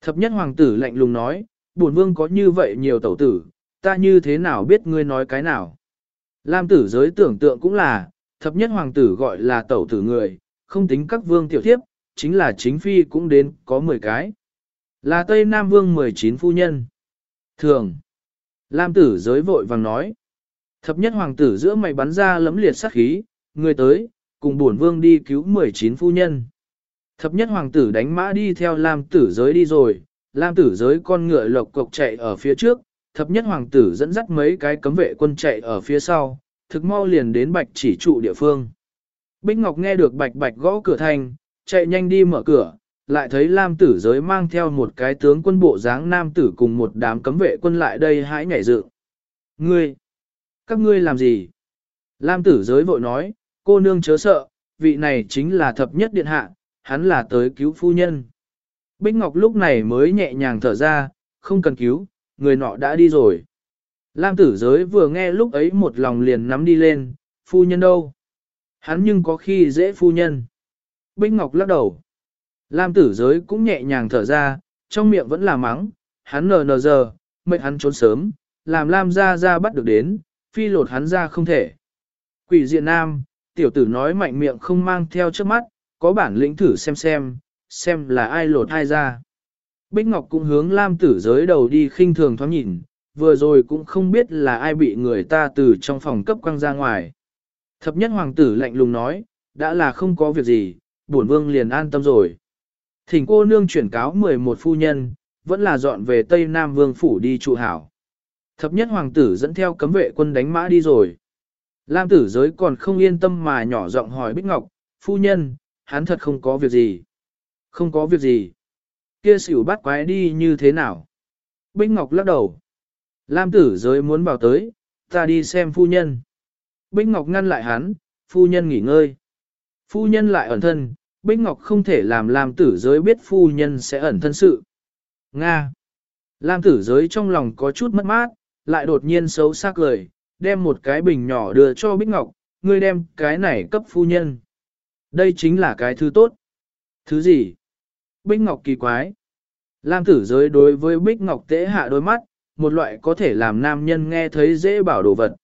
Thập nhất hoàng tử lạnh lùng nói, bổn vương có như vậy nhiều tẩu tử, ta như thế nào biết ngươi nói cái nào. Lam tử giới tưởng tượng cũng là, thập nhất hoàng tử gọi là tẩu tử người, không tính các vương tiểu thiếp, chính là chính phi cũng đến có 10 cái. Là Tây Nam Vương 19 phu nhân. Thường. Lam tử giới vội vàng nói. Thập nhất hoàng tử giữa mày bắn ra lấm liệt sát khí, người tới, cùng bổn vương đi cứu 19 phu nhân. Thập nhất hoàng tử đánh mã đi theo Lam tử giới đi rồi, Lam tử giới con ngựa lộc cộc chạy ở phía trước, thập nhất hoàng tử dẫn dắt mấy cái cấm vệ quân chạy ở phía sau, thực mau liền đến bạch chỉ trụ địa phương. Bích Ngọc nghe được bạch bạch gõ cửa thành, chạy nhanh đi mở cửa, lại thấy Lam tử giới mang theo một cái tướng quân bộ dáng nam tử cùng một đám cấm vệ quân lại đây hãy nhảy dựng. Ngươi! Các ngươi làm gì? Lam tử giới vội nói, cô nương chớ sợ, vị này chính là thập nhất điện hạ, hắn là tới cứu phu nhân. Bích Ngọc lúc này mới nhẹ nhàng thở ra, không cần cứu, người nọ đã đi rồi. Lam tử giới vừa nghe lúc ấy một lòng liền nắm đi lên, phu nhân đâu? Hắn nhưng có khi dễ phu nhân. Bích Ngọc lắc đầu. Lam tử giới cũng nhẹ nhàng thở ra, trong miệng vẫn là mắng, hắn nờ nờ giờ, mệnh hắn trốn sớm, làm Lam ra ra bắt được đến, phi lột hắn ra không thể. Quỷ diện nam, tiểu tử nói mạnh miệng không mang theo trước mắt, có bản lĩnh thử xem xem, xem là ai lột ai ra. Bích Ngọc cũng hướng Lam tử giới đầu đi khinh thường thoáng nhìn, vừa rồi cũng không biết là ai bị người ta từ trong phòng cấp quăng ra ngoài. Thập nhất hoàng tử lạnh lùng nói, đã là không có việc gì, bổn vương liền an tâm rồi. Thỉnh cô nương chuyển cáo 11 phu nhân, vẫn là dọn về Tây Nam Vương Phủ đi trụ hảo. Thập nhất hoàng tử dẫn theo cấm vệ quân đánh mã đi rồi. Lam tử giới còn không yên tâm mà nhỏ giọng hỏi Bích Ngọc, phu nhân, hắn thật không có việc gì. Không có việc gì. Kia xỉu bắt quái đi như thế nào? Bích Ngọc lắc đầu. Lam tử giới muốn bảo tới, ta đi xem phu nhân. Bích Ngọc ngăn lại hắn, phu nhân nghỉ ngơi. Phu nhân lại ẩn thân, Bích Ngọc không thể làm Lam tử giới biết phu nhân sẽ ẩn thân sự. Nga. Lam tử giới trong lòng có chút mất mát, lại đột nhiên xấu xác cười, đem một cái bình nhỏ đưa cho Bích Ngọc, ngươi đem cái này cấp phu nhân. Đây chính là cái thứ tốt. Thứ gì? Bích Ngọc kỳ quái. Lam tử giới đối với Bích Ngọc tễ hạ đôi mắt, một loại có thể làm nam nhân nghe thấy dễ bảo đồ vật.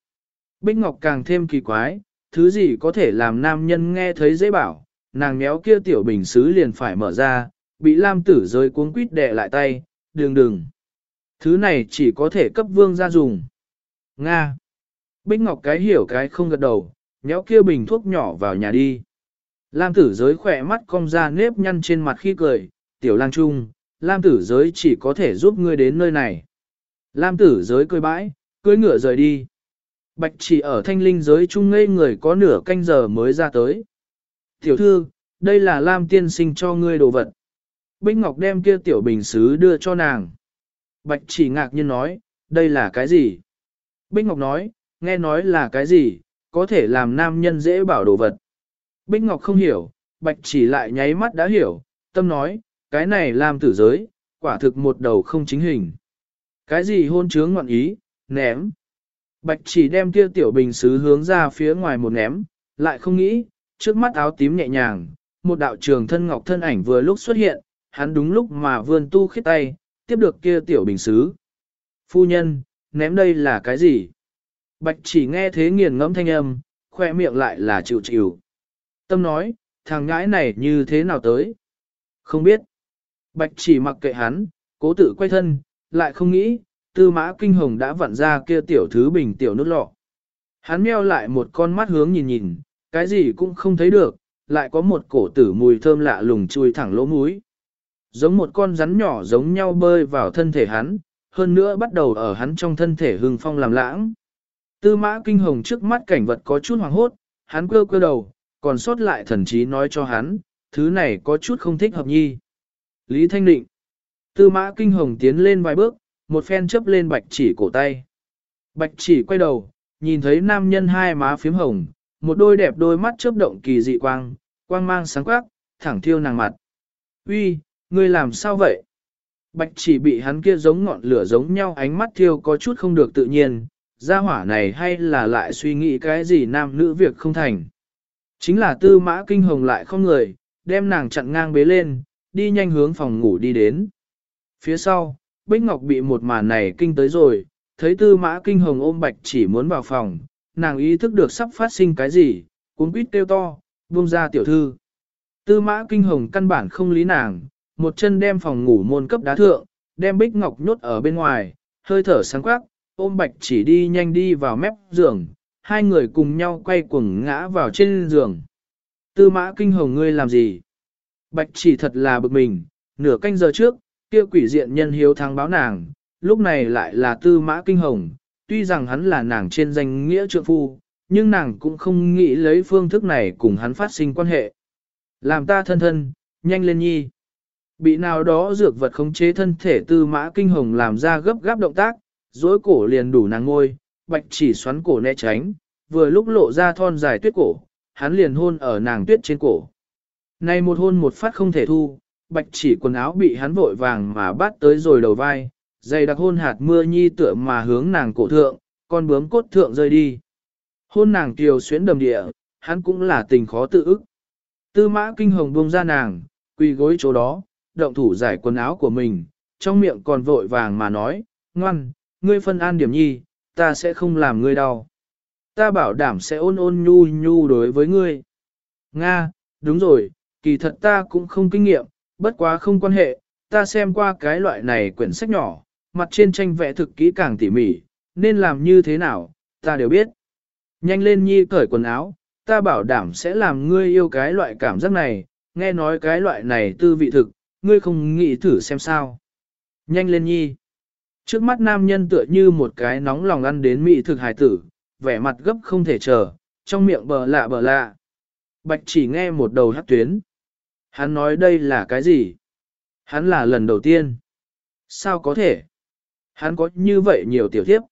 Bích Ngọc càng thêm kỳ quái, thứ gì có thể làm nam nhân nghe thấy dễ bảo, nàng méo kia tiểu bình xứ liền phải mở ra, bị Lam tử giới cuống quýt đè lại tay, đừng đừng. Thứ này chỉ có thể cấp vương ra dùng. Nga. Bích Ngọc cái hiểu cái không gật đầu, nhéo kia bình thuốc nhỏ vào nhà đi. Lam tử giới khỏe mắt cong ra nếp nhăn trên mặt khi cười, tiểu lang trung, Lam tử giới chỉ có thể giúp ngươi đến nơi này. Lam tử giới cười bãi, cưới ngựa rời đi. Bạch chỉ ở thanh linh giới trung ngây người có nửa canh giờ mới ra tới. Tiểu thư, đây là Lam tiên sinh cho ngươi đồ vật. Bích Ngọc đem kia tiểu bình xứ đưa cho nàng. Bạch chỉ ngạc nhiên nói, đây là cái gì? Bích Ngọc nói, nghe nói là cái gì, có thể làm nam nhân dễ bảo đồ vật. Bích Ngọc không hiểu, Bạch chỉ lại nháy mắt đã hiểu, tâm nói, cái này làm tử giới, quả thực một đầu không chính hình. Cái gì hôn chướng ngọn ý, ném. Bạch chỉ đem kia tiểu bình xứ hướng ra phía ngoài một ném, lại không nghĩ, trước mắt áo tím nhẹ nhàng, một đạo trường thân ngọc thân ảnh vừa lúc xuất hiện, hắn đúng lúc mà vươn tu khít tay, tiếp được kia tiểu bình xứ. Phu nhân, ném đây là cái gì? Bạch chỉ nghe thế nghiền ngẫm thanh âm, khoe miệng lại là chịu chịu. Tâm nói, thằng ngãi này như thế nào tới? Không biết. Bạch chỉ mặc kệ hắn, cố tự quay thân, lại không nghĩ, tư mã kinh hồng đã vặn ra kia tiểu thứ bình tiểu nút lọ. Hắn meo lại một con mắt hướng nhìn nhìn, cái gì cũng không thấy được, lại có một cổ tử mùi thơm lạ lùng chui thẳng lỗ mũi. Giống một con rắn nhỏ giống nhau bơi vào thân thể hắn, hơn nữa bắt đầu ở hắn trong thân thể hưng phong làm lãng. Tư mã kinh hồng trước mắt cảnh vật có chút hoàng hốt, hắn cơ cơ đầu, còn sót lại thần trí nói cho hắn, thứ này có chút không thích hợp nhi. Lý Thanh Định Tư mã kinh hồng tiến lên vài bước, một phen chấp lên bạch chỉ cổ tay. Bạch chỉ quay đầu, nhìn thấy nam nhân hai má phím hồng, một đôi đẹp đôi mắt chớp động kỳ dị quang, quang mang sáng quắc, thẳng thiêu nàng mặt. Uy, ngươi làm sao vậy? Bạch chỉ bị hắn kia giống ngọn lửa giống nhau ánh mắt thiêu có chút không được tự nhiên, gia hỏa này hay là lại suy nghĩ cái gì nam nữ việc không thành. Chính là tư mã kinh hồng lại không người, đem nàng chặn ngang bế lên, đi nhanh hướng phòng ngủ đi đến. Phía sau, Bích Ngọc bị một màn này kinh tới rồi, thấy tư mã kinh hồng ôm bạch chỉ muốn vào phòng, nàng ý thức được sắp phát sinh cái gì, cuốn quýt kêu to, buông ra tiểu thư. Tư mã kinh hồng căn bản không lý nàng, một chân đem phòng ngủ môn cấp đá thượng, đem Bích Ngọc nhốt ở bên ngoài, hơi thở sáng quắc, ôm bạch chỉ đi nhanh đi vào mép giường, hai người cùng nhau quay cuồng ngã vào trên giường. Tư mã kinh hồng ngươi làm gì? Bạch chỉ thật là bực mình, nửa canh giờ trước, kia quỷ diện nhân hiếu thắng báo nàng, lúc này lại là tư mã kinh hồng, tuy rằng hắn là nàng trên danh nghĩa trượng phu, nhưng nàng cũng không nghĩ lấy phương thức này cùng hắn phát sinh quan hệ. Làm ta thân thân, nhanh lên nhi. Bị nào đó dược vật khống chế thân thể tư mã kinh hồng làm ra gấp gáp động tác, dối cổ liền đủ nàng ngôi, bạch chỉ xoắn cổ né tránh, vừa lúc lộ ra thon dài tuyết cổ, hắn liền hôn ở nàng tuyết trên cổ. Này một hôn một phát không thể thu, bạch chỉ quần áo bị hắn vội vàng mà bắt tới rồi đầu vai, dày đặc hôn hạt mưa nhi tựa mà hướng nàng cổ thượng, con bướm cốt thượng rơi đi. Hôn nàng kiều xuyến đầm địa, hắn cũng là tình khó tự ức. Tư mã kinh hồng buông ra nàng, quỳ gối chỗ đó, động thủ giải quần áo của mình, trong miệng còn vội vàng mà nói, ngoan, ngươi phân an điểm nhi, ta sẽ không làm ngươi đau. Ta bảo đảm sẽ ôn ôn nhu nhu đối với ngươi. Nga, đúng rồi, kỳ thật ta cũng không kinh nghiệm, bất quá không quan hệ, ta xem qua cái loại này quyển sách nhỏ, mặt trên tranh vẽ thực kỹ càng tỉ mỉ, nên làm như thế nào, ta đều biết. Nhanh lên nhi cởi quần áo, ta bảo đảm sẽ làm ngươi yêu cái loại cảm giác này, nghe nói cái loại này tư vị thực, ngươi không nghĩ thử xem sao. Nhanh lên nhi. Trước mắt nam nhân tựa như một cái nóng lòng ăn đến mị thực hài tử, vẻ mặt gấp không thể chờ, trong miệng bờ lạ bờ lạ. Bạch chỉ nghe một đầu hát tuyến. Hắn nói đây là cái gì? Hắn là lần đầu tiên. Sao có thể? Hắn có như vậy nhiều tiểu thiếp.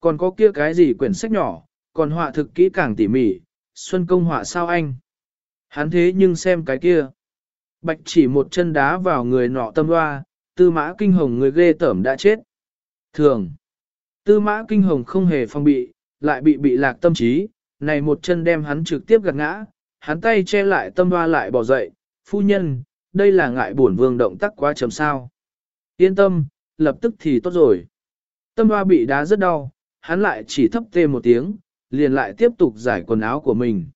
Còn có kia cái gì quyển sách nhỏ, còn họa thực kỹ càng tỉ mỉ, xuân công họa sao anh? Hắn thế nhưng xem cái kia. Bạch chỉ một chân đá vào người nọ tâm hoa, tư mã kinh hồng người ghê tởm đã chết. Thường, tư mã kinh hồng không hề phong bị, lại bị bị lạc tâm trí, này một chân đem hắn trực tiếp gạt ngã, hắn tay che lại tâm hoa lại bỏ dậy, phu nhân, đây là ngại bổn vương động tác quá chấm sao. Yên tâm, lập tức thì tốt rồi. Tâm hoa bị đá rất đau, hắn lại chỉ thấp tê một tiếng, liền lại tiếp tục giải quần áo của mình.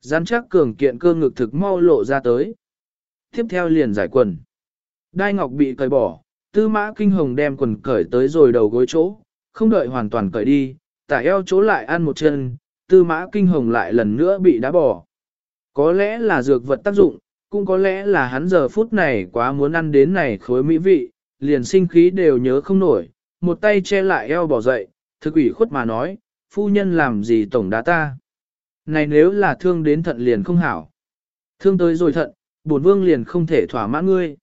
Gián chắc cường kiện cơ ngực thực mau lộ ra tới. Tiếp theo liền giải quần. Đai ngọc bị cởi bỏ, tư mã kinh hồng đem quần cởi tới rồi đầu gối chỗ, không đợi hoàn toàn cởi đi, tả eo chỗ lại ăn một chân, tư mã kinh hồng lại lần nữa bị đá bỏ. Có lẽ là dược vật tác dụng, cũng có lẽ là hắn giờ phút này quá muốn ăn đến này khối mỹ vị, liền sinh khí đều nhớ không nổi, một tay che lại eo bỏ dậy, thực ủy khuất mà nói, phu nhân làm gì tổng đá ta. Này nếu là thương đến thận liền không hảo. Thương tới rồi thận, bổn vương liền không thể thỏa mãn ngươi.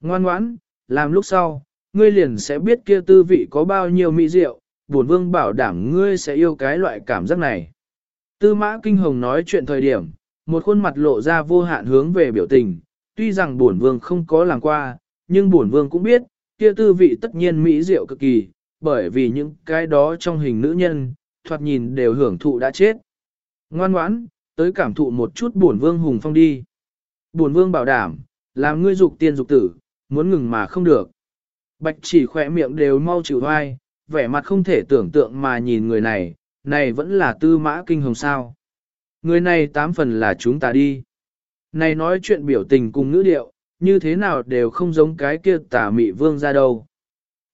Ngoan ngoãn, làm lúc sau, ngươi liền sẽ biết kia tư vị có bao nhiêu mỹ diệu, bổn vương bảo đảm ngươi sẽ yêu cái loại cảm giác này. Tư mã kinh hồng nói chuyện thời điểm, một khuôn mặt lộ ra vô hạn hướng về biểu tình, tuy rằng bổn vương không có làm qua, nhưng bổn vương cũng biết, kia tư vị tất nhiên mỹ diệu cực kỳ, bởi vì những cái đó trong hình nữ nhân, thoạt nhìn đều hưởng thụ đã chết. Ngoan ngoãn, tới cảm thụ một chút bổn vương hùng phong đi. Bổn vương bảo đảm, làm ngươi dục tiên dục tử, muốn ngừng mà không được. Bạch chỉ khỏe miệng đều mau chịu hoai, vẻ mặt không thể tưởng tượng mà nhìn người này, này vẫn là tư mã kinh hồng sao. Người này tám phần là chúng ta đi. Này nói chuyện biểu tình cùng ngữ điệu, như thế nào đều không giống cái kia tả mị vương ra đâu.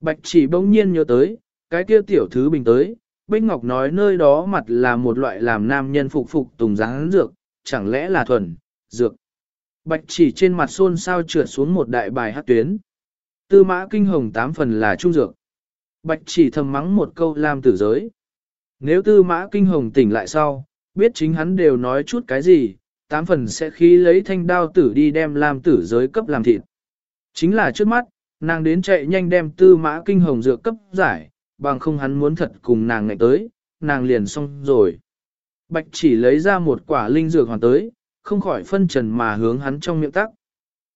Bạch chỉ bỗng nhiên nhớ tới, cái kia tiểu thứ bình tới, Bích Ngọc nói nơi đó mặt là một loại làm nam nhân phục phục tùng dáng dược, chẳng lẽ là thuần, dược. Bạch chỉ trên mặt xôn sao trượt xuống một đại bài hát tuyến. Tư mã kinh hồng tám phần là trung dược. Bạch chỉ thầm mắng một câu làm tử giới. Nếu tư mã kinh hồng tỉnh lại sau, biết chính hắn đều nói chút cái gì, tám phần sẽ khí lấy thanh đao tử đi đem làm tử giới cấp làm thịt. Chính là trước mắt, nàng đến chạy nhanh đem tư mã kinh hồng dược cấp giải, bằng không hắn muốn thật cùng nàng ngại tới, nàng liền xong rồi. Bạch chỉ lấy ra một quả linh dược hoàn tới, không khỏi phân trần mà hướng hắn trong miệng tắc.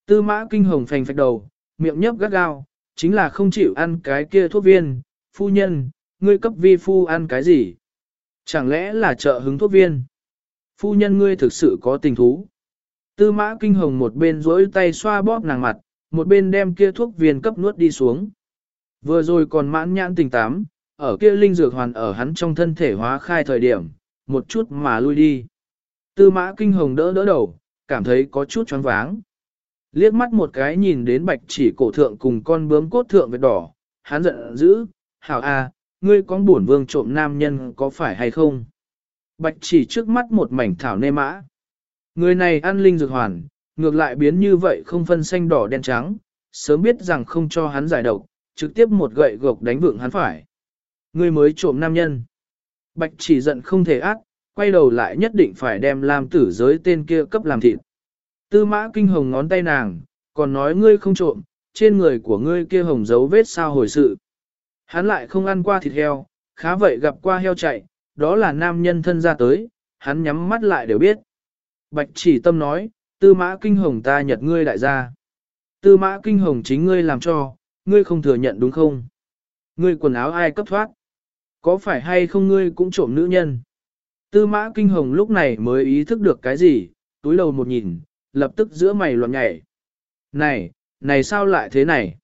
Tư mã kinh hồng phành phạch đầu, miệng nhấp gắt gao, chính là không chịu ăn cái kia thuốc viên, phu nhân, ngươi cấp vi phu ăn cái gì? Chẳng lẽ là trợ hứng thuốc viên? Phu nhân ngươi thực sự có tình thú. Tư mã kinh hồng một bên rỗi tay xoa bóp nàng mặt, một bên đem kia thuốc viên cấp nuốt đi xuống. Vừa rồi còn mãn nhãn tình tám, ở kia linh dược hoàn ở hắn trong thân thể hóa khai thời điểm, một chút mà lui đi. Tư mã kinh hồng đỡ đỡ đầu, cảm thấy có chút choáng váng. Liếc mắt một cái nhìn đến bạch chỉ cổ thượng cùng con bướm cốt thượng vết đỏ, hắn giận dữ, hảo a, ngươi con bổn vương trộm nam nhân có phải hay không? Bạch chỉ trước mắt một mảnh thảo nê mã. Người này ăn linh dược hoàn, ngược lại biến như vậy không phân xanh đỏ đen trắng, sớm biết rằng không cho hắn giải độc, trực tiếp một gậy gộc đánh vượng hắn phải. Ngươi mới trộm nam nhân. Bạch chỉ giận không thể ác, quay đầu lại nhất định phải đem làm tử giới tên kia cấp làm thịt. Tư mã kinh hồng ngón tay nàng, còn nói ngươi không trộm, trên người của ngươi kia hồng dấu vết sao hồi sự. Hắn lại không ăn qua thịt heo, khá vậy gặp qua heo chạy, đó là nam nhân thân ra tới, hắn nhắm mắt lại đều biết. Bạch chỉ tâm nói, tư mã kinh hồng ta nhật ngươi đại gia. Tư mã kinh hồng chính ngươi làm cho, ngươi không thừa nhận đúng không? Ngươi quần áo ai cấp thoát? Có phải hay không ngươi cũng trộm nữ nhân? Tư mã kinh hồng lúc này mới ý thức được cái gì, túi đầu một nhìn, lập tức giữa mày loạn nhảy. Này, này sao lại thế này?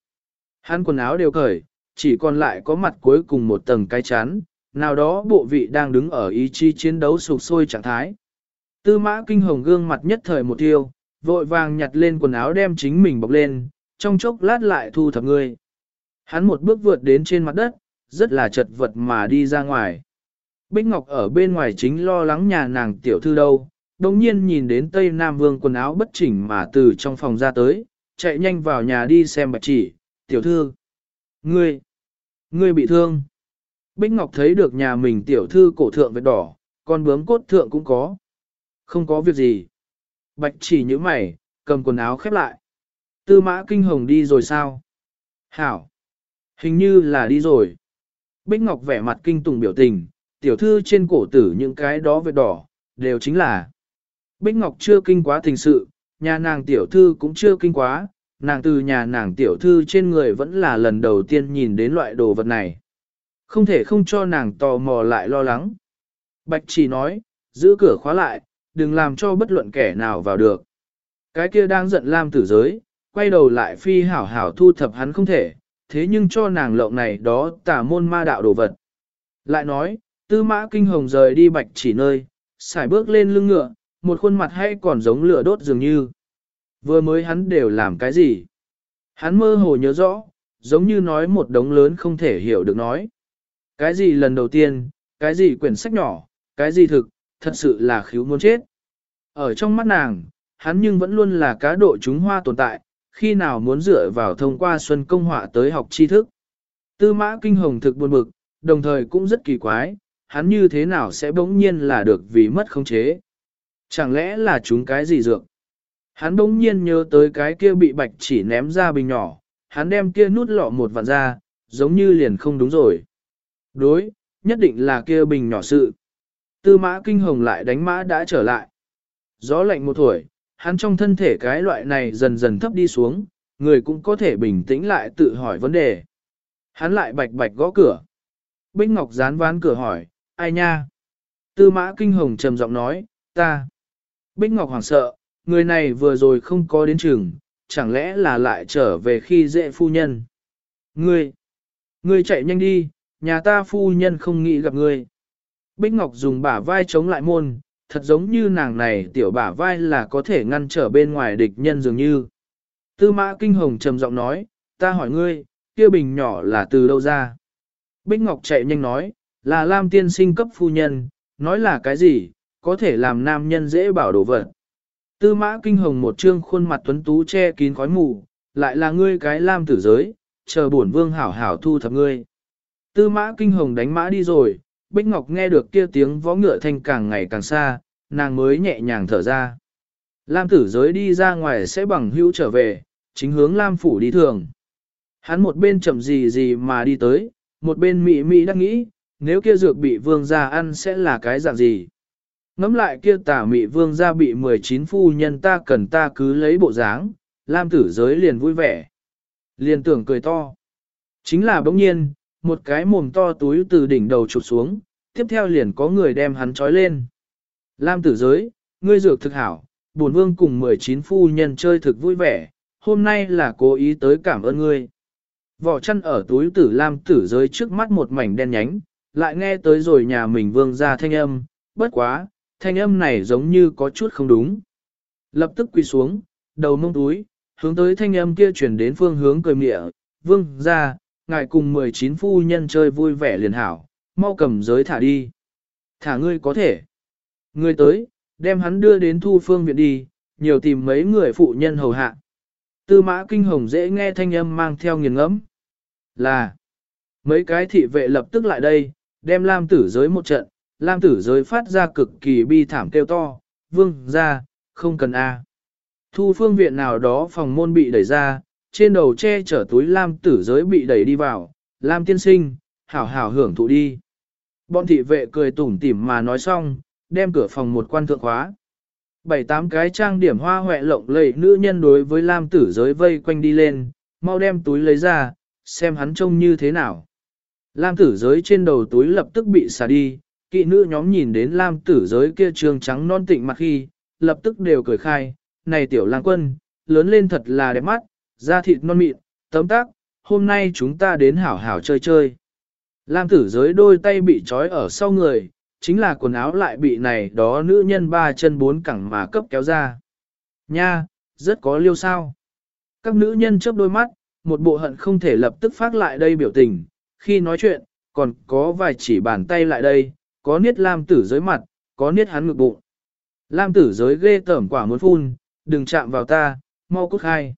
Hắn quần áo đều cởi, chỉ còn lại có mặt cuối cùng một tầng cái chán, nào đó bộ vị đang đứng ở ý chí chiến đấu sục sôi trạng thái. Tư mã kinh hồng gương mặt nhất thời một tiêu, vội vàng nhặt lên quần áo đem chính mình bọc lên, trong chốc lát lại thu thập người, Hắn một bước vượt đến trên mặt đất, rất là chật vật mà đi ra ngoài. Bích Ngọc ở bên ngoài chính lo lắng nhà nàng tiểu thư đâu, đồng nhiên nhìn đến Tây Nam Vương quần áo bất chỉnh mà từ trong phòng ra tới, chạy nhanh vào nhà đi xem bạch chỉ, tiểu thư. Ngươi, ngươi bị thương. Bích Ngọc thấy được nhà mình tiểu thư cổ thượng vết đỏ, con bướm cốt thượng cũng có. Không có việc gì. Bạch chỉ như mày, cầm quần áo khép lại. Tư mã kinh hồng đi rồi sao? Hảo. Hình như là đi rồi. Bích Ngọc vẻ mặt kinh tùng biểu tình, tiểu thư trên cổ tử những cái đó vết đỏ, đều chính là. Bích Ngọc chưa kinh quá tình sự, nhà nàng tiểu thư cũng chưa kinh quá, nàng từ nhà nàng tiểu thư trên người vẫn là lần đầu tiên nhìn đến loại đồ vật này. Không thể không cho nàng tò mò lại lo lắng. Bạch chỉ nói, giữ cửa khóa lại, đừng làm cho bất luận kẻ nào vào được. Cái kia đang giận Lam tử giới, quay đầu lại phi hảo hảo thu thập hắn không thể, thế nhưng cho nàng lộng này đó tả môn ma đạo đồ vật. Lại nói, tư mã kinh hồng rời đi bạch chỉ nơi, xài bước lên lưng ngựa, một khuôn mặt hay còn giống lửa đốt dường như. Vừa mới hắn đều làm cái gì? Hắn mơ hồ nhớ rõ, giống như nói một đống lớn không thể hiểu được nói. Cái gì lần đầu tiên, cái gì quyển sách nhỏ, cái gì thực, thật sự là khiếu muốn chết. Ở trong mắt nàng, hắn nhưng vẫn luôn là cá độ chúng hoa tồn tại, khi nào muốn dựa vào thông qua xuân công họa tới học tri thức. Tư mã kinh hồng thực buồn bực, đồng thời cũng rất kỳ quái, hắn như thế nào sẽ bỗng nhiên là được vì mất khống chế. Chẳng lẽ là chúng cái gì dược? Hắn bỗng nhiên nhớ tới cái kia bị bạch chỉ ném ra bình nhỏ, hắn đem kia nút lọ một vạn ra, giống như liền không đúng rồi. Đối, nhất định là kia bình nhỏ sự. Tư mã kinh hồng lại đánh mã đã trở lại. Gió lạnh một tuổi, hắn trong thân thể cái loại này dần dần thấp đi xuống, người cũng có thể bình tĩnh lại tự hỏi vấn đề. Hắn lại bạch bạch gõ cửa. Bích Ngọc dán ván cửa hỏi, ai nha? Tư mã kinh hồng trầm giọng nói, ta. Bích Ngọc hoảng sợ, người này vừa rồi không có đến trường, chẳng lẽ là lại trở về khi dễ phu nhân. Ngươi, ngươi chạy nhanh đi, nhà ta phu nhân không nghĩ gặp ngươi. Bích Ngọc dùng bả vai chống lại môn, thật giống như nàng này tiểu bả vai là có thể ngăn trở bên ngoài địch nhân dường như. Tư mã kinh hồng trầm giọng nói, ta hỏi ngươi, kia bình nhỏ là từ đâu ra? Bích Ngọc chạy nhanh nói, là Lam tiên sinh cấp phu nhân, nói là cái gì, có thể làm nam nhân dễ bảo đồ vật. Tư mã kinh hồng một trương khuôn mặt tuấn tú che kín khói mù, lại là ngươi cái Lam tử giới, chờ bổn vương hảo hảo thu thập ngươi. Tư mã kinh hồng đánh mã đi rồi, Bích Ngọc nghe được kia tiếng vó ngựa thanh càng ngày càng xa, nàng mới nhẹ nhàng thở ra. Lam tử giới đi ra ngoài sẽ bằng hữu trở về, chính hướng Lam phủ đi thường. Hắn một bên chậm gì gì mà đi tới, một bên mị mị đang nghĩ, nếu kia dược bị vương gia ăn sẽ là cái dạng gì. Ngắm lại kia tả mị vương gia bị 19 phu nhân ta cần ta cứ lấy bộ dáng, Lam tử giới liền vui vẻ. Liền tưởng cười to. Chính là bỗng nhiên, một cái mồm to túi từ đỉnh đầu chụp xuống, tiếp theo liền có người đem hắn trói lên. Lam tử giới, ngươi dược thực hảo, bổn vương cùng 19 phu nhân chơi thực vui vẻ, hôm nay là cố ý tới cảm ơn ngươi. Vỏ chăn ở túi tử Lam tử giới trước mắt một mảnh đen nhánh, lại nghe tới rồi nhà mình vương ra thanh âm, bất quá, thanh âm này giống như có chút không đúng. Lập tức quỳ xuống, đầu mông túi, hướng tới thanh âm kia chuyển đến phương hướng cười mịa, vương ra, ngài cùng 19 phu nhân chơi vui vẻ liền hảo, mau cầm giới thả đi. Thả ngươi có thể. Ngươi tới, đem hắn đưa đến thu phương viện đi, nhiều tìm mấy người phụ nhân hầu hạ. Tư mã kinh hồng dễ nghe thanh âm mang theo nghiền ngẫm Là, mấy cái thị vệ lập tức lại đây, đem Lam tử giới một trận, Lam tử giới phát ra cực kỳ bi thảm kêu to, vương ra, không cần a. Thu phương viện nào đó phòng môn bị đẩy ra, trên đầu che chở túi Lam tử giới bị đẩy đi vào, Lam tiên sinh, hảo hảo hưởng thụ đi. Bọn thị vệ cười tủm tỉm mà nói xong, đem cửa phòng một quan thượng khóa. Bảy tám cái trang điểm hoa hoẹ lộng lẫy nữ nhân đối với Lam tử giới vây quanh đi lên, mau đem túi lấy ra, xem hắn trông như thế nào. Lam tử giới trên đầu túi lập tức bị xả đi, kỵ nữ nhóm nhìn đến Lam tử giới kia trường trắng non tịnh mặt khi, lập tức đều cười khai, này tiểu lang quân, lớn lên thật là đẹp mắt, da thịt non mịn, tấm tác, hôm nay chúng ta đến hảo hảo chơi chơi. Lam tử giới đôi tay bị trói ở sau người, chính là quần áo lại bị này đó nữ nhân ba chân bốn cẳng mà cấp kéo ra. Nha, rất có liêu sao. Các nữ nhân chớp đôi mắt, một bộ hận không thể lập tức phát lại đây biểu tình, khi nói chuyện, còn có vài chỉ bàn tay lại đây, có niết lam tử giới mặt, có niết hắn ngực bụng. Lam tử giới ghê tởm quả muốn phun, đừng chạm vào ta, mau cút khai.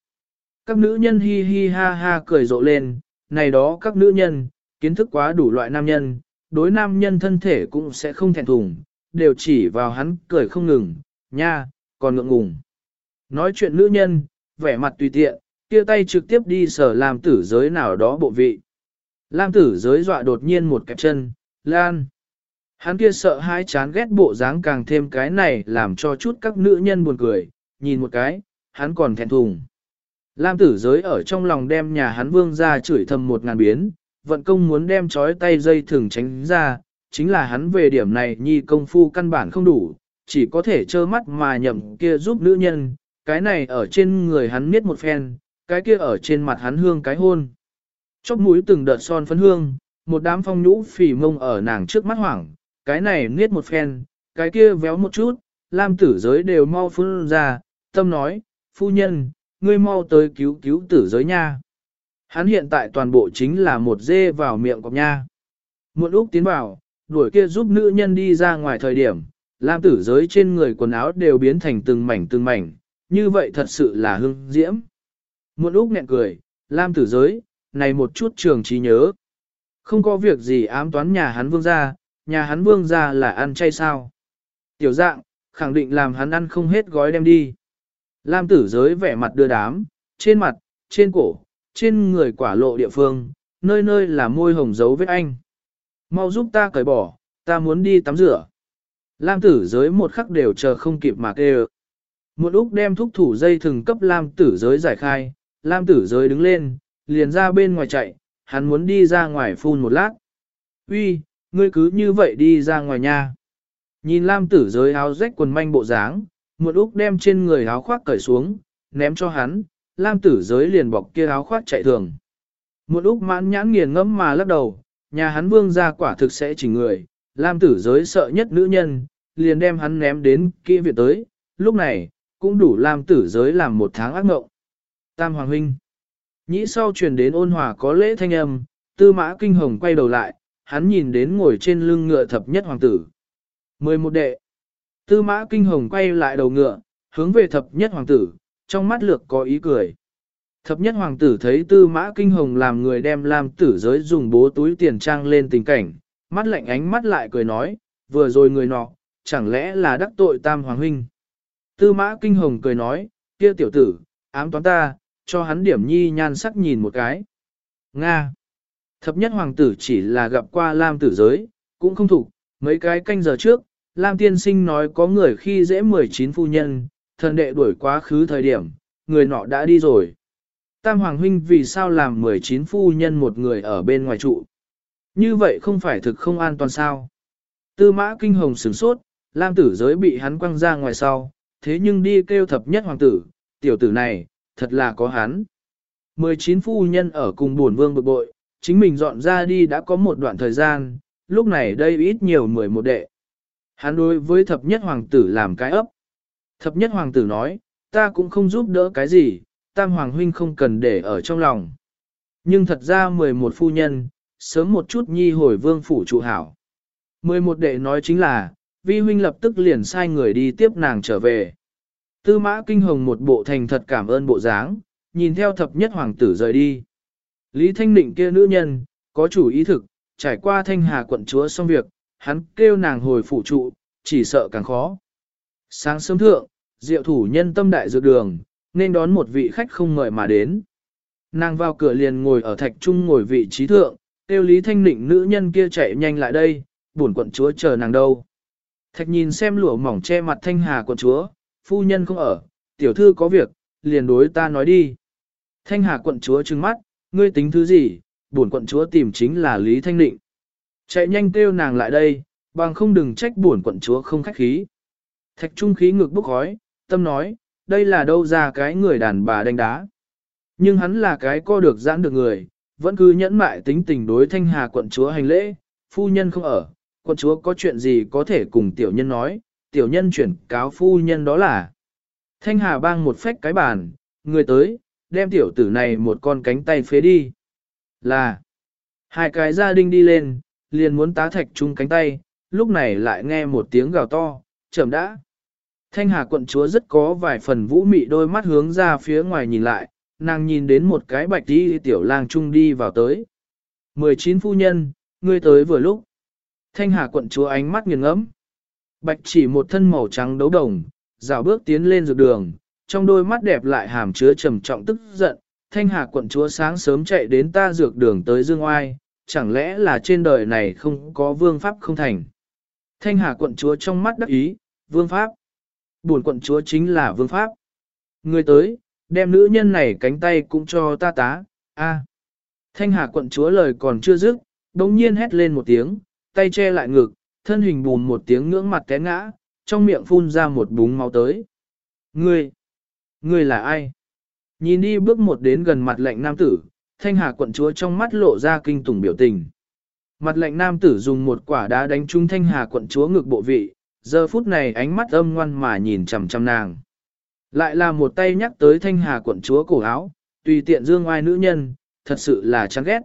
Các nữ nhân hi hi ha ha cười rộ lên, này đó các nữ nhân, kiến thức quá đủ loại nam nhân, đối nam nhân thân thể cũng sẽ không thẹn thùng, đều chỉ vào hắn cười không ngừng, nha, còn ngượng ngùng. Nói chuyện nữ nhân, vẻ mặt tùy tiện, kia tay trực tiếp đi sở làm tử giới nào đó bộ vị. Lam tử giới dọa đột nhiên một kẹp chân, lan. Hắn kia sợ hãi chán ghét bộ dáng càng thêm cái này làm cho chút các nữ nhân buồn cười, nhìn một cái, hắn còn thẹn thùng. Lam tử giới ở trong lòng đem nhà hắn vương ra chửi thầm một ngàn biến, vận công muốn đem trói tay dây thường tránh ra, chính là hắn về điểm này nhi công phu căn bản không đủ, chỉ có thể trơ mắt mà nhậm kia giúp nữ nhân, cái này ở trên người hắn miết một phen, cái kia ở trên mặt hắn hương cái hôn. Chóc mũi từng đợt son phấn hương, một đám phong nhũ phì mông ở nàng trước mắt hoảng, cái này niết một phen, cái kia véo một chút, lam tử giới đều mau phun ra, tâm nói, phu nhân, ngươi mau tới cứu cứu tử giới nha. Hắn hiện tại toàn bộ chính là một dê vào miệng cọp nha. Muộn Úc tiến vào, đuổi kia giúp nữ nhân đi ra ngoài thời điểm, lam tử giới trên người quần áo đều biến thành từng mảnh từng mảnh, như vậy thật sự là hưng diễm. Muộn Úc nghẹn cười, lam tử giới, này một chút trường trí nhớ. Không có việc gì ám toán nhà hắn vương gia, nhà hắn vương gia là ăn chay sao. Tiểu dạng, khẳng định làm hắn ăn không hết gói đem đi. Lam tử giới vẻ mặt đưa đám, trên mặt, trên cổ, trên người quả lộ địa phương, nơi nơi là môi hồng dấu vết anh. Mau giúp ta cởi bỏ, ta muốn đi tắm rửa. Lam tử giới một khắc đều chờ không kịp mà kêu. Một lúc đem thúc thủ dây thừng cấp Lam tử giới giải khai, Lam tử giới đứng lên, liền ra bên ngoài chạy, hắn muốn đi ra ngoài phun một lát. Uy, ngươi cứ như vậy đi ra ngoài nha. Nhìn Lam tử giới áo rách quần manh bộ dáng, muộn úc đem trên người áo khoác cởi xuống, ném cho hắn, Lam tử giới liền bọc kia áo khoác chạy thường. Muộn úc mãn nhãn nghiền ngẫm mà lắc đầu, nhà hắn vương ra quả thực sẽ chỉ người, Lam tử giới sợ nhất nữ nhân, liền đem hắn ném đến kỹ viện tới, lúc này, cũng đủ lam tử giới làm một tháng ác ngộng. Tam Hoàng Huynh Nhĩ sau truyền đến ôn hòa có lễ thanh âm, tư mã kinh hồng quay đầu lại, hắn nhìn đến ngồi trên lưng ngựa thập nhất hoàng tử. Mười một đệ. Tư mã kinh hồng quay lại đầu ngựa, hướng về thập nhất hoàng tử, trong mắt lược có ý cười. Thập nhất hoàng tử thấy tư mã kinh hồng làm người đem làm tử giới dùng bố túi tiền trang lên tình cảnh, mắt lạnh ánh mắt lại cười nói, vừa rồi người nọ, chẳng lẽ là đắc tội tam hoàng huynh. Tư mã kinh hồng cười nói, kia tiểu tử, ám toán ta, cho hắn điểm nhi nhan sắc nhìn một cái. Nga. Thập nhất hoàng tử chỉ là gặp qua Lam tử giới, cũng không thủ mấy cái canh giờ trước, Lam tiên sinh nói có người khi dễ 19 phu nhân, thần đệ đuổi quá khứ thời điểm, người nọ đã đi rồi. Tam Hoàng Huynh vì sao làm 19 phu nhân một người ở bên ngoài trụ? Như vậy không phải thực không an toàn sao? Tư mã kinh hồng sửng sốt, Lam tử giới bị hắn quăng ra ngoài sau, thế nhưng đi kêu thập nhất hoàng tử, tiểu tử này, thật là có hắn. 19 phu nhân ở cùng buồn vương bực bội, chính mình dọn ra đi đã có một đoạn thời gian, lúc này đây ít nhiều 11 đệ. Hắn đối với thập nhất hoàng tử làm cái ấp. Thập nhất hoàng tử nói, ta cũng không giúp đỡ cái gì, tam hoàng huynh không cần để ở trong lòng. Nhưng thật ra 11 phu nhân, sớm một chút nhi hồi vương phủ trụ hảo. 11 đệ nói chính là, vi huynh lập tức liền sai người đi tiếp nàng trở về. Tư mã kinh hồng một bộ thành thật cảm ơn bộ dáng, nhìn theo thập nhất hoàng tử rời đi. Lý Thanh Định kia nữ nhân, có chủ ý thực, trải qua thanh hà quận chúa xong việc, hắn kêu nàng hồi phủ trụ, chỉ sợ càng khó. Sáng sớm thượng, diệu thủ nhân tâm đại dược đường, nên đón một vị khách không mời mà đến. Nàng vào cửa liền ngồi ở thạch trung ngồi vị trí thượng, kêu Lý Thanh nịnh nữ nhân kia chạy nhanh lại đây, buồn quận chúa chờ nàng đâu. Thạch nhìn xem lụa mỏng che mặt thanh hà quận chúa, phu nhân không ở, tiểu thư có việc, liền đối ta nói đi. Thanh hà quận chúa trừng mắt, ngươi tính thứ gì, buồn quận chúa tìm chính là Lý Thanh nịnh Chạy nhanh kêu nàng lại đây, bằng không đừng trách buồn quận chúa không khách khí. Thạch trung khí ngực bốc khói, tâm nói, đây là đâu ra cái người đàn bà đánh đá. Nhưng hắn là cái co được giãn được người, vẫn cứ nhẫn mại tính tình đối thanh hà quận chúa hành lễ, phu nhân không ở, quận chúa có chuyện gì có thể cùng tiểu nhân nói, tiểu nhân chuyển cáo phu nhân đó là. Thanh hà bang một phách cái bàn, người tới, đem tiểu tử này một con cánh tay phế đi. Là, hai cái gia đình đi lên, liền muốn tá thạch chung cánh tay, lúc này lại nghe một tiếng gào to, chậm đã. Thanh Hà quận chúa rất có vài phần vũ mị đôi mắt hướng ra phía ngoài nhìn lại, nàng nhìn đến một cái bạch đi tiểu lang trung đi vào tới. 19 phu nhân, ngươi tới vừa lúc. Thanh Hà quận chúa ánh mắt nghiền ngẫm. Bạch chỉ một thân màu trắng đấu đồng, dạo bước tiến lên dược đường, trong đôi mắt đẹp lại hàm chứa trầm trọng tức giận. Thanh Hà quận chúa sáng sớm chạy đến ta dược đường tới Dương Oai, chẳng lẽ là trên đời này không có vương pháp không thành. Thanh Hà quận chúa trong mắt đắc ý, vương pháp. Buồn quận chúa chính là vương pháp. Người tới, đem nữ nhân này cánh tay cũng cho ta tá, a. Thanh Hà quận chúa lời còn chưa dứt, đống nhiên hét lên một tiếng, tay che lại ngực, thân hình bùn một tiếng ngưỡng mặt té ngã, trong miệng phun ra một búng máu tới. Ngươi, ngươi là ai? Nhìn đi bước một đến gần mặt lệnh nam tử, thanh hà quận chúa trong mắt lộ ra kinh tủng biểu tình. Mặt lệnh nam tử dùng một quả đá đánh trúng thanh hà quận chúa ngực bộ vị, giờ phút này ánh mắt âm ngoan mà nhìn chằm chằm nàng. Lại là một tay nhắc tới thanh hà quận chúa cổ áo, tùy tiện dương oai nữ nhân, thật sự là chán ghét.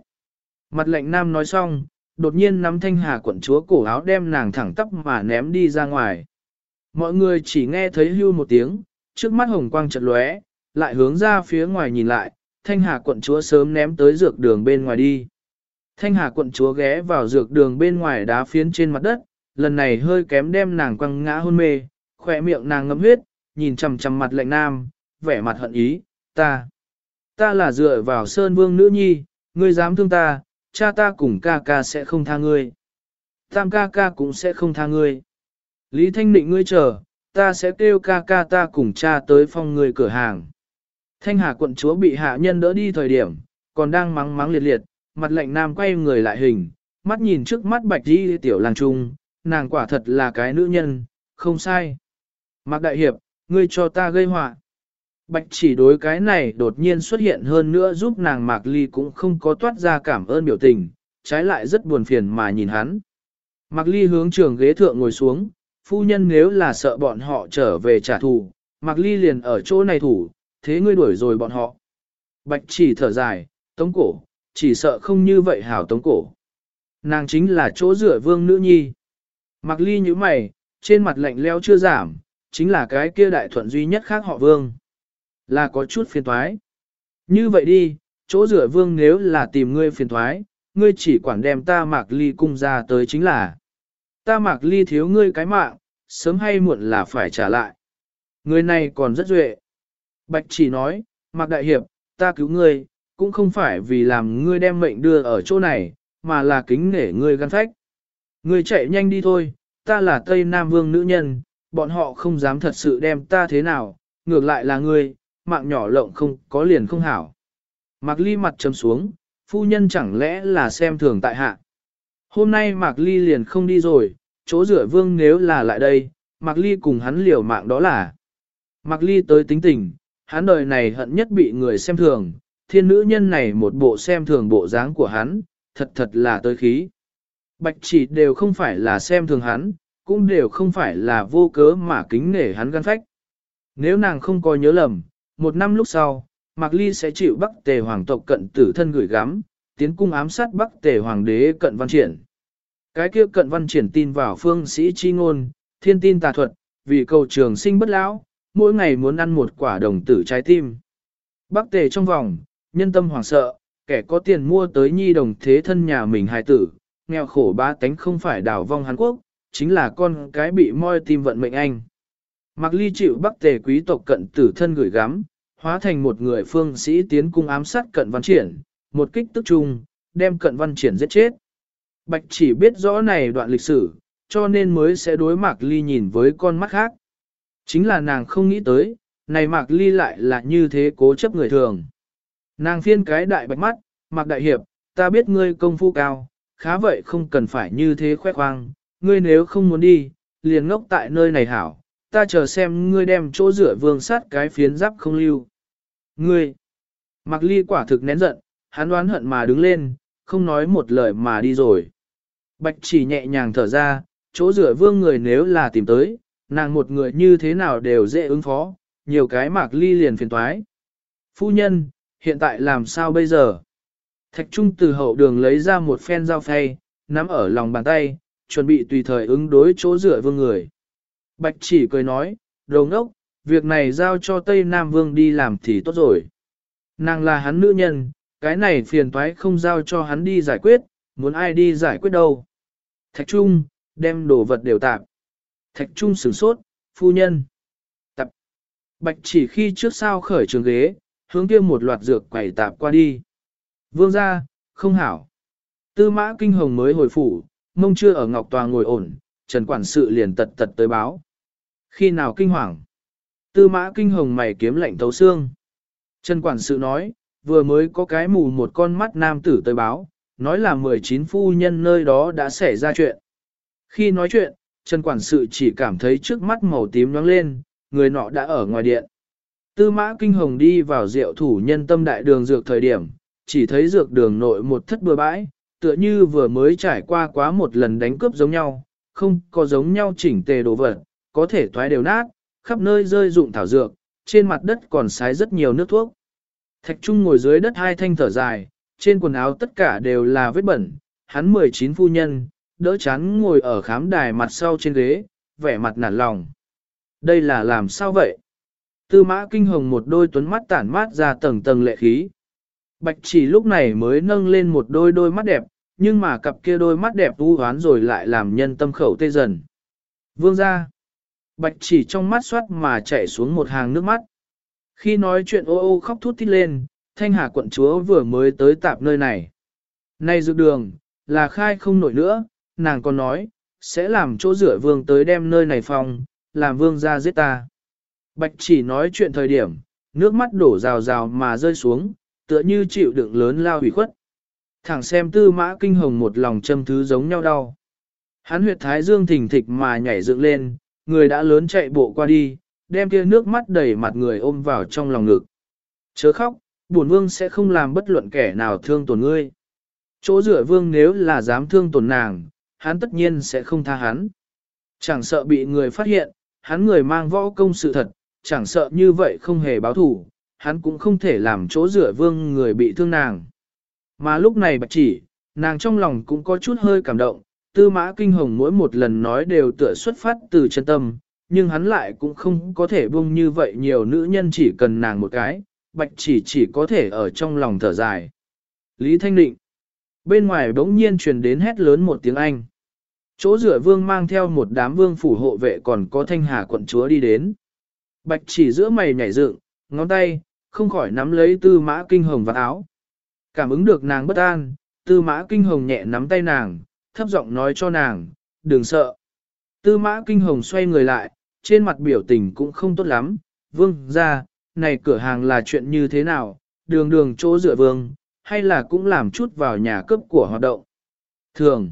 Mặt lệnh nam nói xong, đột nhiên nắm thanh hà quận chúa cổ áo đem nàng thẳng tắp mà ném đi ra ngoài. Mọi người chỉ nghe thấy hưu một tiếng, trước mắt hồng quang chợt lóe, lại hướng ra phía ngoài nhìn lại, thanh hà quận chúa sớm ném tới dược đường bên ngoài đi. Thanh hà quận chúa ghé vào dược đường bên ngoài đá phiến trên mặt đất, lần này hơi kém đem nàng quăng ngã hôn mê, khỏe miệng nàng ngấm huyết, nhìn chằm chằm mặt lạnh nam, vẻ mặt hận ý, ta. Ta là dựa vào sơn vương nữ nhi, ngươi dám thương ta, cha ta cùng ca ca sẽ không tha ngươi. Tam ca ca cũng sẽ không tha ngươi. Lý Thanh Định ngươi chờ, ta sẽ kêu ca ca ta cùng cha tới phong ngươi cửa hàng. Thanh Hà quận chúa bị hạ nhân đỡ đi thời điểm, còn đang mắng mắng liệt liệt, mặt lạnh nam quay người lại hình, mắt nhìn trước mắt bạch đi tiểu làng trung, nàng quả thật là cái nữ nhân, không sai. Mạc Đại Hiệp, ngươi cho ta gây họa. Bạch chỉ đối cái này đột nhiên xuất hiện hơn nữa giúp nàng Mạc Ly cũng không có toát ra cảm ơn biểu tình, trái lại rất buồn phiền mà nhìn hắn. Mạc Ly hướng trường ghế thượng ngồi xuống, phu nhân nếu là sợ bọn họ trở về trả thù, Mạc Ly liền ở chỗ này thủ, thế ngươi đuổi rồi bọn họ. Bạch chỉ thở dài, tống cổ, chỉ sợ không như vậy hảo tống cổ. Nàng chính là chỗ rửa vương nữ nhi. mặc Ly như mày, trên mặt lạnh leo chưa giảm, chính là cái kia đại thuận duy nhất khác họ vương. Là có chút phiền thoái. Như vậy đi, chỗ rửa vương nếu là tìm ngươi phiền thoái, ngươi chỉ quản đem ta Mạc Ly cung ra tới chính là. Ta Mạc Ly thiếu ngươi cái mạng, sớm hay muộn là phải trả lại. Người này còn rất duệ. Bạch chỉ nói, Mạc Đại Hiệp, ta cứu ngươi, cũng không phải vì làm ngươi đem mệnh đưa ở chỗ này, mà là kính nể ngươi gan phách. Ngươi chạy nhanh đi thôi, ta là Tây Nam Vương nữ nhân, bọn họ không dám thật sự đem ta thế nào, ngược lại là ngươi, mạng nhỏ lộng không có liền không hảo. Mạc Ly mặt trầm xuống, phu nhân chẳng lẽ là xem thường tại hạ. Hôm nay Mạc Ly liền không đi rồi, chỗ rửa vương nếu là lại đây, Mạc Ly cùng hắn liều mạng đó là. Mạc Ly tới tính tình, hắn đời này hận nhất bị người xem thường, thiên nữ nhân này một bộ xem thường bộ dáng của hắn, thật thật là tới khí. Bạch chỉ đều không phải là xem thường hắn, cũng đều không phải là vô cớ mà kính nể hắn gan phách. Nếu nàng không có nhớ lầm, một năm lúc sau, Mạc Ly sẽ chịu Bắc Tề Hoàng tộc cận tử thân gửi gắm, tiến cung ám sát Bắc Tề Hoàng đế cận văn triển. Cái kia cận văn triển tin vào phương sĩ chi ngôn, thiên tin tà thuật, vì cầu trường sinh bất lão, mỗi ngày muốn ăn một quả đồng tử trái tim. Bắc Tề trong vòng, nhân tâm hoảng sợ, kẻ có tiền mua tới nhi đồng thế thân nhà mình hài tử, nghèo khổ ba tánh không phải đảo vong Hàn Quốc, chính là con cái bị moi tim vận mệnh anh. Mạc Ly chịu Bắc Tề quý tộc cận tử thân gửi gắm, hóa thành một người phương sĩ tiến cung ám sát cận văn triển, một kích tức trung, đem cận văn triển giết chết. Bạch chỉ biết rõ này đoạn lịch sử, cho nên mới sẽ đối Mạc Ly nhìn với con mắt khác. Chính là nàng không nghĩ tới, này Mạc Ly lại là như thế cố chấp người thường. Nàng phiên cái đại bạch mắt, Mạc Đại Hiệp, ta biết ngươi công phu cao, khá vậy không cần phải như thế khoe khoang, ngươi nếu không muốn đi, liền ngốc tại nơi này hảo, ta chờ xem ngươi đem chỗ rửa vương sát cái phiến giáp không lưu. Ngươi, Mạc Ly quả thực nén giận, hắn đoán hận mà đứng lên, không nói một lời mà đi rồi. Bạch chỉ nhẹ nhàng thở ra, chỗ rửa vương người nếu là tìm tới, nàng một người như thế nào đều dễ ứng phó, nhiều cái Mạc Ly liền phiền toái. Phu nhân, hiện tại làm sao bây giờ? Thạch Trung từ hậu đường lấy ra một phen dao phay, nắm ở lòng bàn tay, chuẩn bị tùy thời ứng đối chỗ rửa vương người. Bạch chỉ cười nói, đồ ngốc, việc này giao cho Tây Nam Vương đi làm thì tốt rồi. Nàng là hắn nữ nhân, cái này phiền toái không giao cho hắn đi giải quyết, muốn ai đi giải quyết đâu. Thạch Trung, đem đồ vật đều tạm. Thạch Trung sửng sốt, phu nhân. Tập. Bạch chỉ khi trước sao khởi trường ghế, hướng kia một loạt dược quẩy tạp qua đi. Vương ra, không hảo. Tư mã kinh hồng mới hồi phủ, mông chưa ở ngọc tòa ngồi ổn, trần quản sự liền tật tật tới báo. Khi nào kinh hoàng? Tư mã kinh hồng mày kiếm lạnh thấu xương. Trần quản sự nói, vừa mới có cái mù một con mắt nam tử tới báo, nói là 19 phu nhân nơi đó đã xảy ra chuyện. Khi nói chuyện, Trần quản sự chỉ cảm thấy trước mắt màu tím nhoáng lên, người nọ đã ở ngoài điện. Tư mã kinh hồng đi vào rượu thủ nhân tâm đại đường dược thời điểm, chỉ thấy dược đường nội một thất bừa bãi, tựa như vừa mới trải qua quá một lần đánh cướp giống nhau, không có giống nhau chỉnh tề đồ vật, có thể thoái đều nát, khắp nơi rơi dụng thảo dược, trên mặt đất còn sái rất nhiều nước thuốc. Thạch Trung ngồi dưới đất hai thanh thở dài, trên quần áo tất cả đều là vết bẩn, hắn 19 phu nhân, đỡ chán ngồi ở khám đài mặt sau trên ghế, vẻ mặt nản lòng. Đây là làm sao vậy? Tư mã kinh hồng một đôi tuấn mắt tản mát ra tầng tầng lệ khí. Bạch chỉ lúc này mới nâng lên một đôi đôi mắt đẹp, nhưng mà cặp kia đôi mắt đẹp u hoán rồi lại làm nhân tâm khẩu tê dần. Vương ra. Bạch chỉ trong mắt xoát mà chảy xuống một hàng nước mắt. Khi nói chuyện ô ô khóc thút thít lên, thanh hà quận chúa vừa mới tới tạp nơi này. Này dự đường, là khai không nổi nữa, nàng còn nói, sẽ làm chỗ rửa vương tới đem nơi này phòng, làm vương ra giết ta. Bạch chỉ nói chuyện thời điểm, nước mắt đổ rào rào mà rơi xuống, tựa như chịu đựng lớn lao hủy khuất. Thẳng xem tư mã kinh hồng một lòng châm thứ giống nhau đau. Hắn huyệt thái dương thình thịch mà nhảy dựng lên, người đã lớn chạy bộ qua đi, đem kia nước mắt đầy mặt người ôm vào trong lòng ngực. Chớ khóc, bổn vương sẽ không làm bất luận kẻ nào thương tổn ngươi. Chỗ rửa vương nếu là dám thương tổn nàng, hắn tất nhiên sẽ không tha hắn. Chẳng sợ bị người phát hiện, hắn người mang võ công sự thật, chẳng sợ như vậy không hề báo thủ, hắn cũng không thể làm chỗ rửa vương người bị thương nàng. Mà lúc này bạch chỉ, nàng trong lòng cũng có chút hơi cảm động, tư mã kinh hồng mỗi một lần nói đều tựa xuất phát từ chân tâm, nhưng hắn lại cũng không có thể buông như vậy nhiều nữ nhân chỉ cần nàng một cái, bạch chỉ chỉ có thể ở trong lòng thở dài. Lý Thanh Định Bên ngoài bỗng nhiên truyền đến hét lớn một tiếng Anh. Chỗ rửa vương mang theo một đám vương phủ hộ vệ còn có thanh hà quận chúa đi đến. Bạch chỉ giữa mày nhảy dựng, ngón tay, không khỏi nắm lấy tư mã kinh hồng vào áo. Cảm ứng được nàng bất an, tư mã kinh hồng nhẹ nắm tay nàng, thấp giọng nói cho nàng, đừng sợ. Tư mã kinh hồng xoay người lại, trên mặt biểu tình cũng không tốt lắm, vương ra, này cửa hàng là chuyện như thế nào, đường đường chỗ rửa vương, hay là cũng làm chút vào nhà cấp của hoạt động. Thường,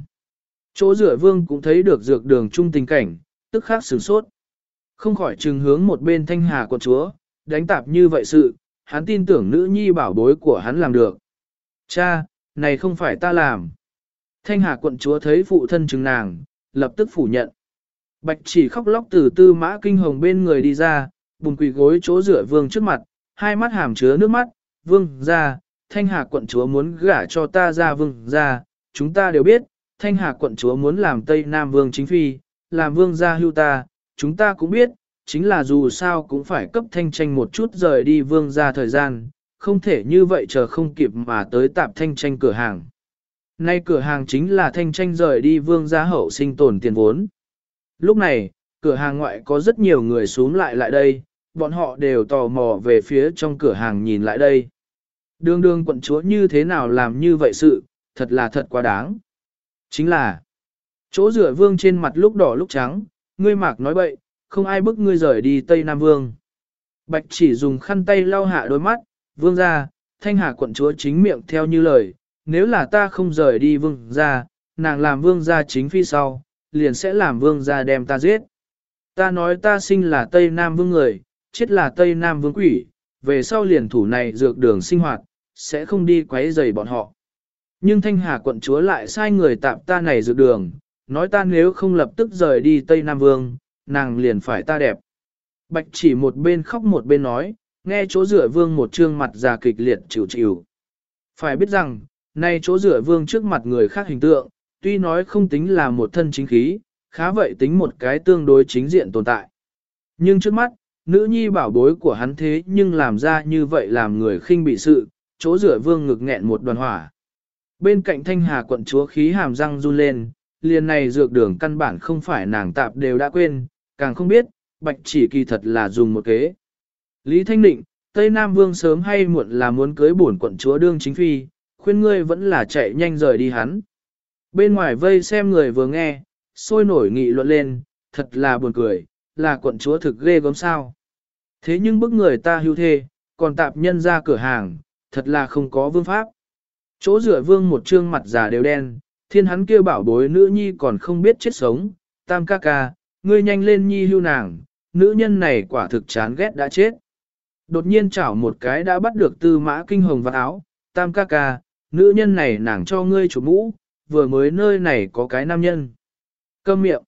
chỗ rửa vương cũng thấy được dược đường chung tình cảnh, tức khắc sửng sốt. Không khỏi trừng hướng một bên thanh hà của chúa, đánh tạp như vậy sự, hắn tin tưởng nữ nhi bảo bối của hắn làm được. Cha, này không phải ta làm. Thanh hà quận chúa thấy phụ thân chứng nàng, lập tức phủ nhận. Bạch chỉ khóc lóc từ tư mã kinh hồng bên người đi ra, bùn quỳ gối chỗ rửa vương trước mặt, hai mắt hàm chứa nước mắt, vương ra, thanh hà quận chúa muốn gả cho ta ra vương ra, chúng ta đều biết, thanh hà quận chúa muốn làm Tây Nam vương chính phi, làm vương gia hưu ta, chúng ta cũng biết, chính là dù sao cũng phải cấp thanh tranh một chút rời đi vương gia thời gian, không thể như vậy chờ không kịp mà tới tạp thanh tranh cửa hàng. Nay cửa hàng chính là thanh tranh rời đi vương gia hậu sinh tồn tiền vốn. Lúc này, cửa hàng ngoại có rất nhiều người xuống lại lại đây, bọn họ đều tò mò về phía trong cửa hàng nhìn lại đây. Đường đường quận chúa như thế nào làm như vậy sự, thật là thật quá đáng. Chính là, chỗ rửa vương trên mặt lúc đỏ lúc trắng, ngươi mạc nói bậy, không ai bức ngươi rời đi Tây Nam Vương. Bạch chỉ dùng khăn tay lau hạ đôi mắt, vương ra, thanh hà quận chúa chính miệng theo như lời, nếu là ta không rời đi vương ra, nàng làm vương ra chính phi sau, liền sẽ làm vương ra đem ta giết. Ta nói ta sinh là Tây Nam Vương người, chết là Tây Nam Vương quỷ, về sau liền thủ này dược đường sinh hoạt, sẽ không đi quấy rầy bọn họ. Nhưng Thanh Hà quận chúa lại sai người tạm ta này dược đường, nói ta nếu không lập tức rời đi Tây Nam Vương, nàng liền phải ta đẹp. Bạch chỉ một bên khóc một bên nói, nghe chỗ rửa vương một trương mặt già kịch liệt chịu chịu. Phải biết rằng, nay chỗ rửa vương trước mặt người khác hình tượng, tuy nói không tính là một thân chính khí, khá vậy tính một cái tương đối chính diện tồn tại. Nhưng trước mắt, nữ nhi bảo bối của hắn thế nhưng làm ra như vậy làm người khinh bị sự, chỗ rửa vương ngực nghẹn một đoàn hỏa. Bên cạnh thanh hà quận chúa khí hàm răng run lên, liền này dược đường căn bản không phải nàng tạp đều đã quên, càng không biết, bạch chỉ kỳ thật là dùng một kế. Lý Thanh Định, Tây Nam Vương sớm hay muộn là muốn cưới bổn quận chúa đương chính phi, khuyên ngươi vẫn là chạy nhanh rời đi hắn. Bên ngoài vây xem người vừa nghe, sôi nổi nghị luận lên, thật là buồn cười, là quận chúa thực ghê gớm sao. Thế nhưng bức người ta hưu thê, còn tạp nhân ra cửa hàng, thật là không có vương pháp. Chỗ rửa vương một trương mặt già đều đen, thiên hắn kêu bảo bối nữ nhi còn không biết chết sống, tam ca ca, ngươi nhanh lên nhi hưu nàng, nữ nhân này quả thực chán ghét đã chết. Đột nhiên chảo một cái đã bắt được tư mã kinh hồng vào áo, tam ca ca, nữ nhân này nàng cho ngươi chủ mũ, vừa mới nơi này có cái nam nhân. Câm miệng.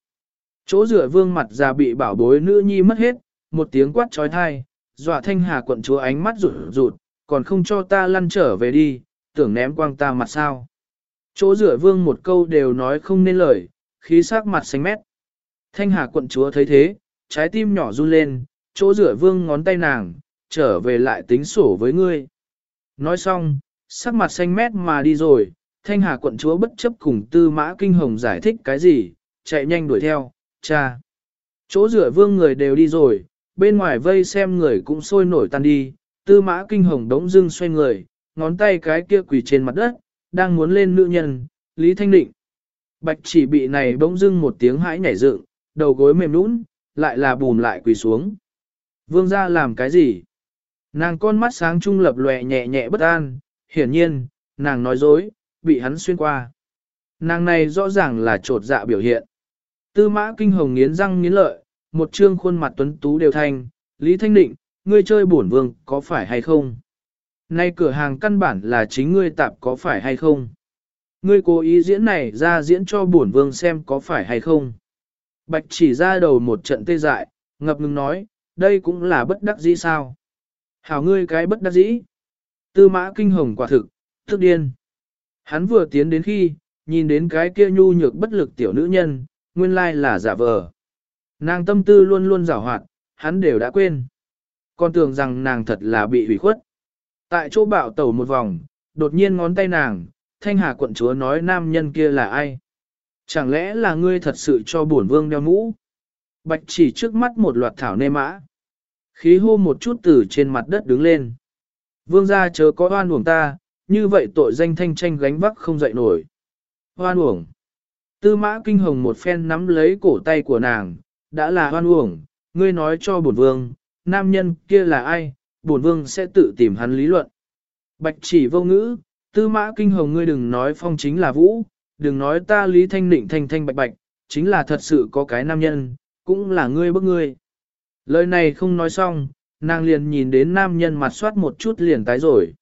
Chỗ rửa vương mặt già bị bảo bối nữ nhi mất hết, một tiếng quát trói thai, dọa thanh hà quận chúa ánh mắt rụt rụt, còn không cho ta lăn trở về đi, tưởng ném quang ta mặt sao. Chỗ rửa vương một câu đều nói không nên lời, khí sắc mặt xanh mét. Thanh hà quận chúa thấy thế, trái tim nhỏ run lên, chỗ rửa vương ngón tay nàng, trở về lại tính sổ với ngươi. Nói xong, sắc mặt xanh mét mà đi rồi, thanh hà quận chúa bất chấp cùng tư mã kinh hồng giải thích cái gì, chạy nhanh đuổi theo, cha. Chỗ rửa vương người đều đi rồi, bên ngoài vây xem người cũng sôi nổi tan đi, tư mã kinh hồng đống dưng xoay người, ngón tay cái kia quỳ trên mặt đất, đang muốn lên nữ nhân, Lý Thanh Định. Bạch chỉ bị này bỗng dưng một tiếng hãi nhảy dựng, đầu gối mềm nũng, lại là bùm lại quỳ xuống. Vương gia làm cái gì? Nàng con mắt sáng trung lập lòe nhẹ nhẹ bất an, hiển nhiên, nàng nói dối, bị hắn xuyên qua. Nàng này rõ ràng là trột dạ biểu hiện. Tư mã kinh hồng nghiến răng nghiến lợi, một trương khuôn mặt tuấn tú đều thanh, Lý Thanh Định, ngươi chơi bổn vương có phải hay không? Nay cửa hàng căn bản là chính ngươi tạp có phải hay không? Ngươi cố ý diễn này ra diễn cho bổn vương xem có phải hay không? Bạch chỉ ra đầu một trận tê dại, ngập ngừng nói, đây cũng là bất đắc dĩ sao. Hảo ngươi cái bất đắc dĩ. Tư mã kinh hồng quả thực, thức điên. Hắn vừa tiến đến khi, nhìn đến cái kia nhu nhược bất lực tiểu nữ nhân, nguyên lai là giả vờ. Nàng tâm tư luôn luôn giảo hoạt, hắn đều đã quên. Còn tưởng rằng nàng thật là bị hủy khuất. Tại chỗ bạo tẩu một vòng, đột nhiên ngón tay nàng, thanh hà quận chúa nói nam nhân kia là ai. Chẳng lẽ là ngươi thật sự cho bổn vương đeo mũ? Bạch chỉ trước mắt một loạt thảo nê mã. Khí hô một chút từ trên mặt đất đứng lên. Vương gia chớ có oan uổng ta, như vậy tội danh thanh tranh gánh vác không dậy nổi. Oan uổng. Tư mã kinh hồng một phen nắm lấy cổ tay của nàng, đã là oan uổng, ngươi nói cho bổn vương, nam nhân kia là ai, bổn vương sẽ tự tìm hắn lý luận. Bạch chỉ vô ngữ, tư mã kinh hồng ngươi đừng nói phong chính là vũ, đừng nói ta lý thanh định thanh thanh bạch bạch, chính là thật sự có cái nam nhân, cũng là ngươi bức ngươi. Lời này không nói xong, nàng liền nhìn đến nam nhân mặt soát một chút liền tái rồi.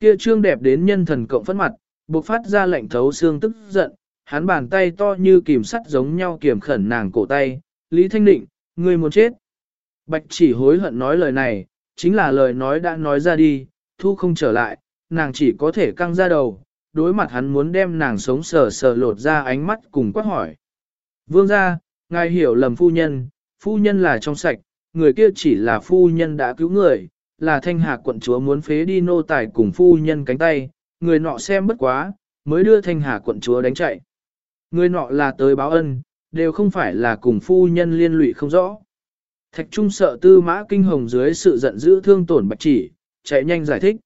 Kia trương đẹp đến nhân thần cộng phất mặt, bộc phát ra lệnh thấu xương tức giận, hắn bàn tay to như kìm sắt giống nhau kiểm khẩn nàng cổ tay, Lý Thanh Định, ngươi muốn chết. Bạch chỉ hối hận nói lời này, chính là lời nói đã nói ra đi, thu không trở lại, nàng chỉ có thể căng ra đầu, đối mặt hắn muốn đem nàng sống sờ sờ lột ra ánh mắt cùng quát hỏi. Vương ra, ngài hiểu lầm phu nhân, phu nhân là trong sạch, người kia chỉ là phu nhân đã cứu người, là thanh hạc quận chúa muốn phế đi nô tài cùng phu nhân cánh tay, người nọ xem bất quá, mới đưa thanh hà quận chúa đánh chạy. Người nọ là tới báo ân, đều không phải là cùng phu nhân liên lụy không rõ. Thạch Trung sợ tư mã kinh hồng dưới sự giận dữ thương tổn bạch chỉ, chạy nhanh giải thích.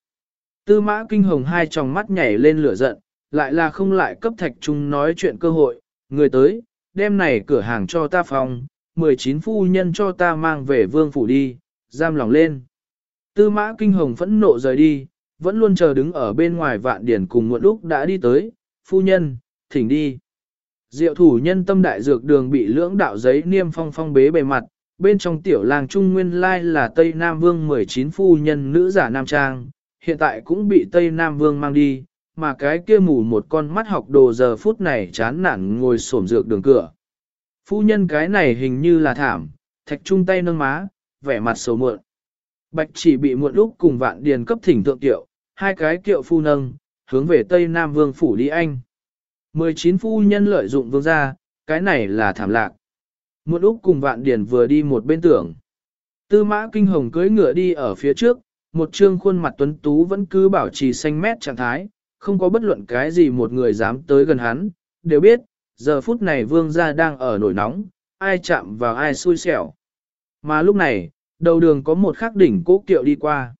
Tư mã kinh hồng hai tròng mắt nhảy lên lửa giận, lại là không lại cấp Thạch Trung nói chuyện cơ hội, người tới, đem này cửa hàng cho ta phòng, 19 phu nhân cho ta mang về vương phủ đi, giam lòng lên. Tư mã kinh hồng phẫn nộ rời đi, vẫn luôn chờ đứng ở bên ngoài vạn điển cùng muộn lúc đã đi tới, phu nhân, thỉnh đi. Diệu thủ nhân tâm đại dược đường bị lưỡng đạo giấy niêm phong phong bế bề mặt, bên trong tiểu làng trung nguyên lai là Tây Nam Vương 19 phu nhân nữ giả Nam Trang, hiện tại cũng bị Tây Nam Vương mang đi, mà cái kia mù một con mắt học đồ giờ phút này chán nản ngồi xổm dược đường cửa. Phu nhân cái này hình như là thảm, thạch trung tay nâng má, vẻ mặt sầu muộn. Bạch chỉ bị muộn lúc cùng vạn điền cấp thỉnh thượng tiệu, hai cái kiệu phu nâng, hướng về Tây Nam Vương phủ đi anh. 19 phu nhân lợi dụng vương gia, cái này là thảm lạc. Một Úc cùng Vạn điển vừa đi một bên tưởng. Tư mã kinh hồng cưỡi ngựa đi ở phía trước, một trương khuôn mặt tuấn tú vẫn cứ bảo trì xanh mét trạng thái, không có bất luận cái gì một người dám tới gần hắn, đều biết, giờ phút này vương gia đang ở nổi nóng, ai chạm vào ai xui xẻo. Mà lúc này, đầu đường có một khắc đỉnh cố kiệu đi qua.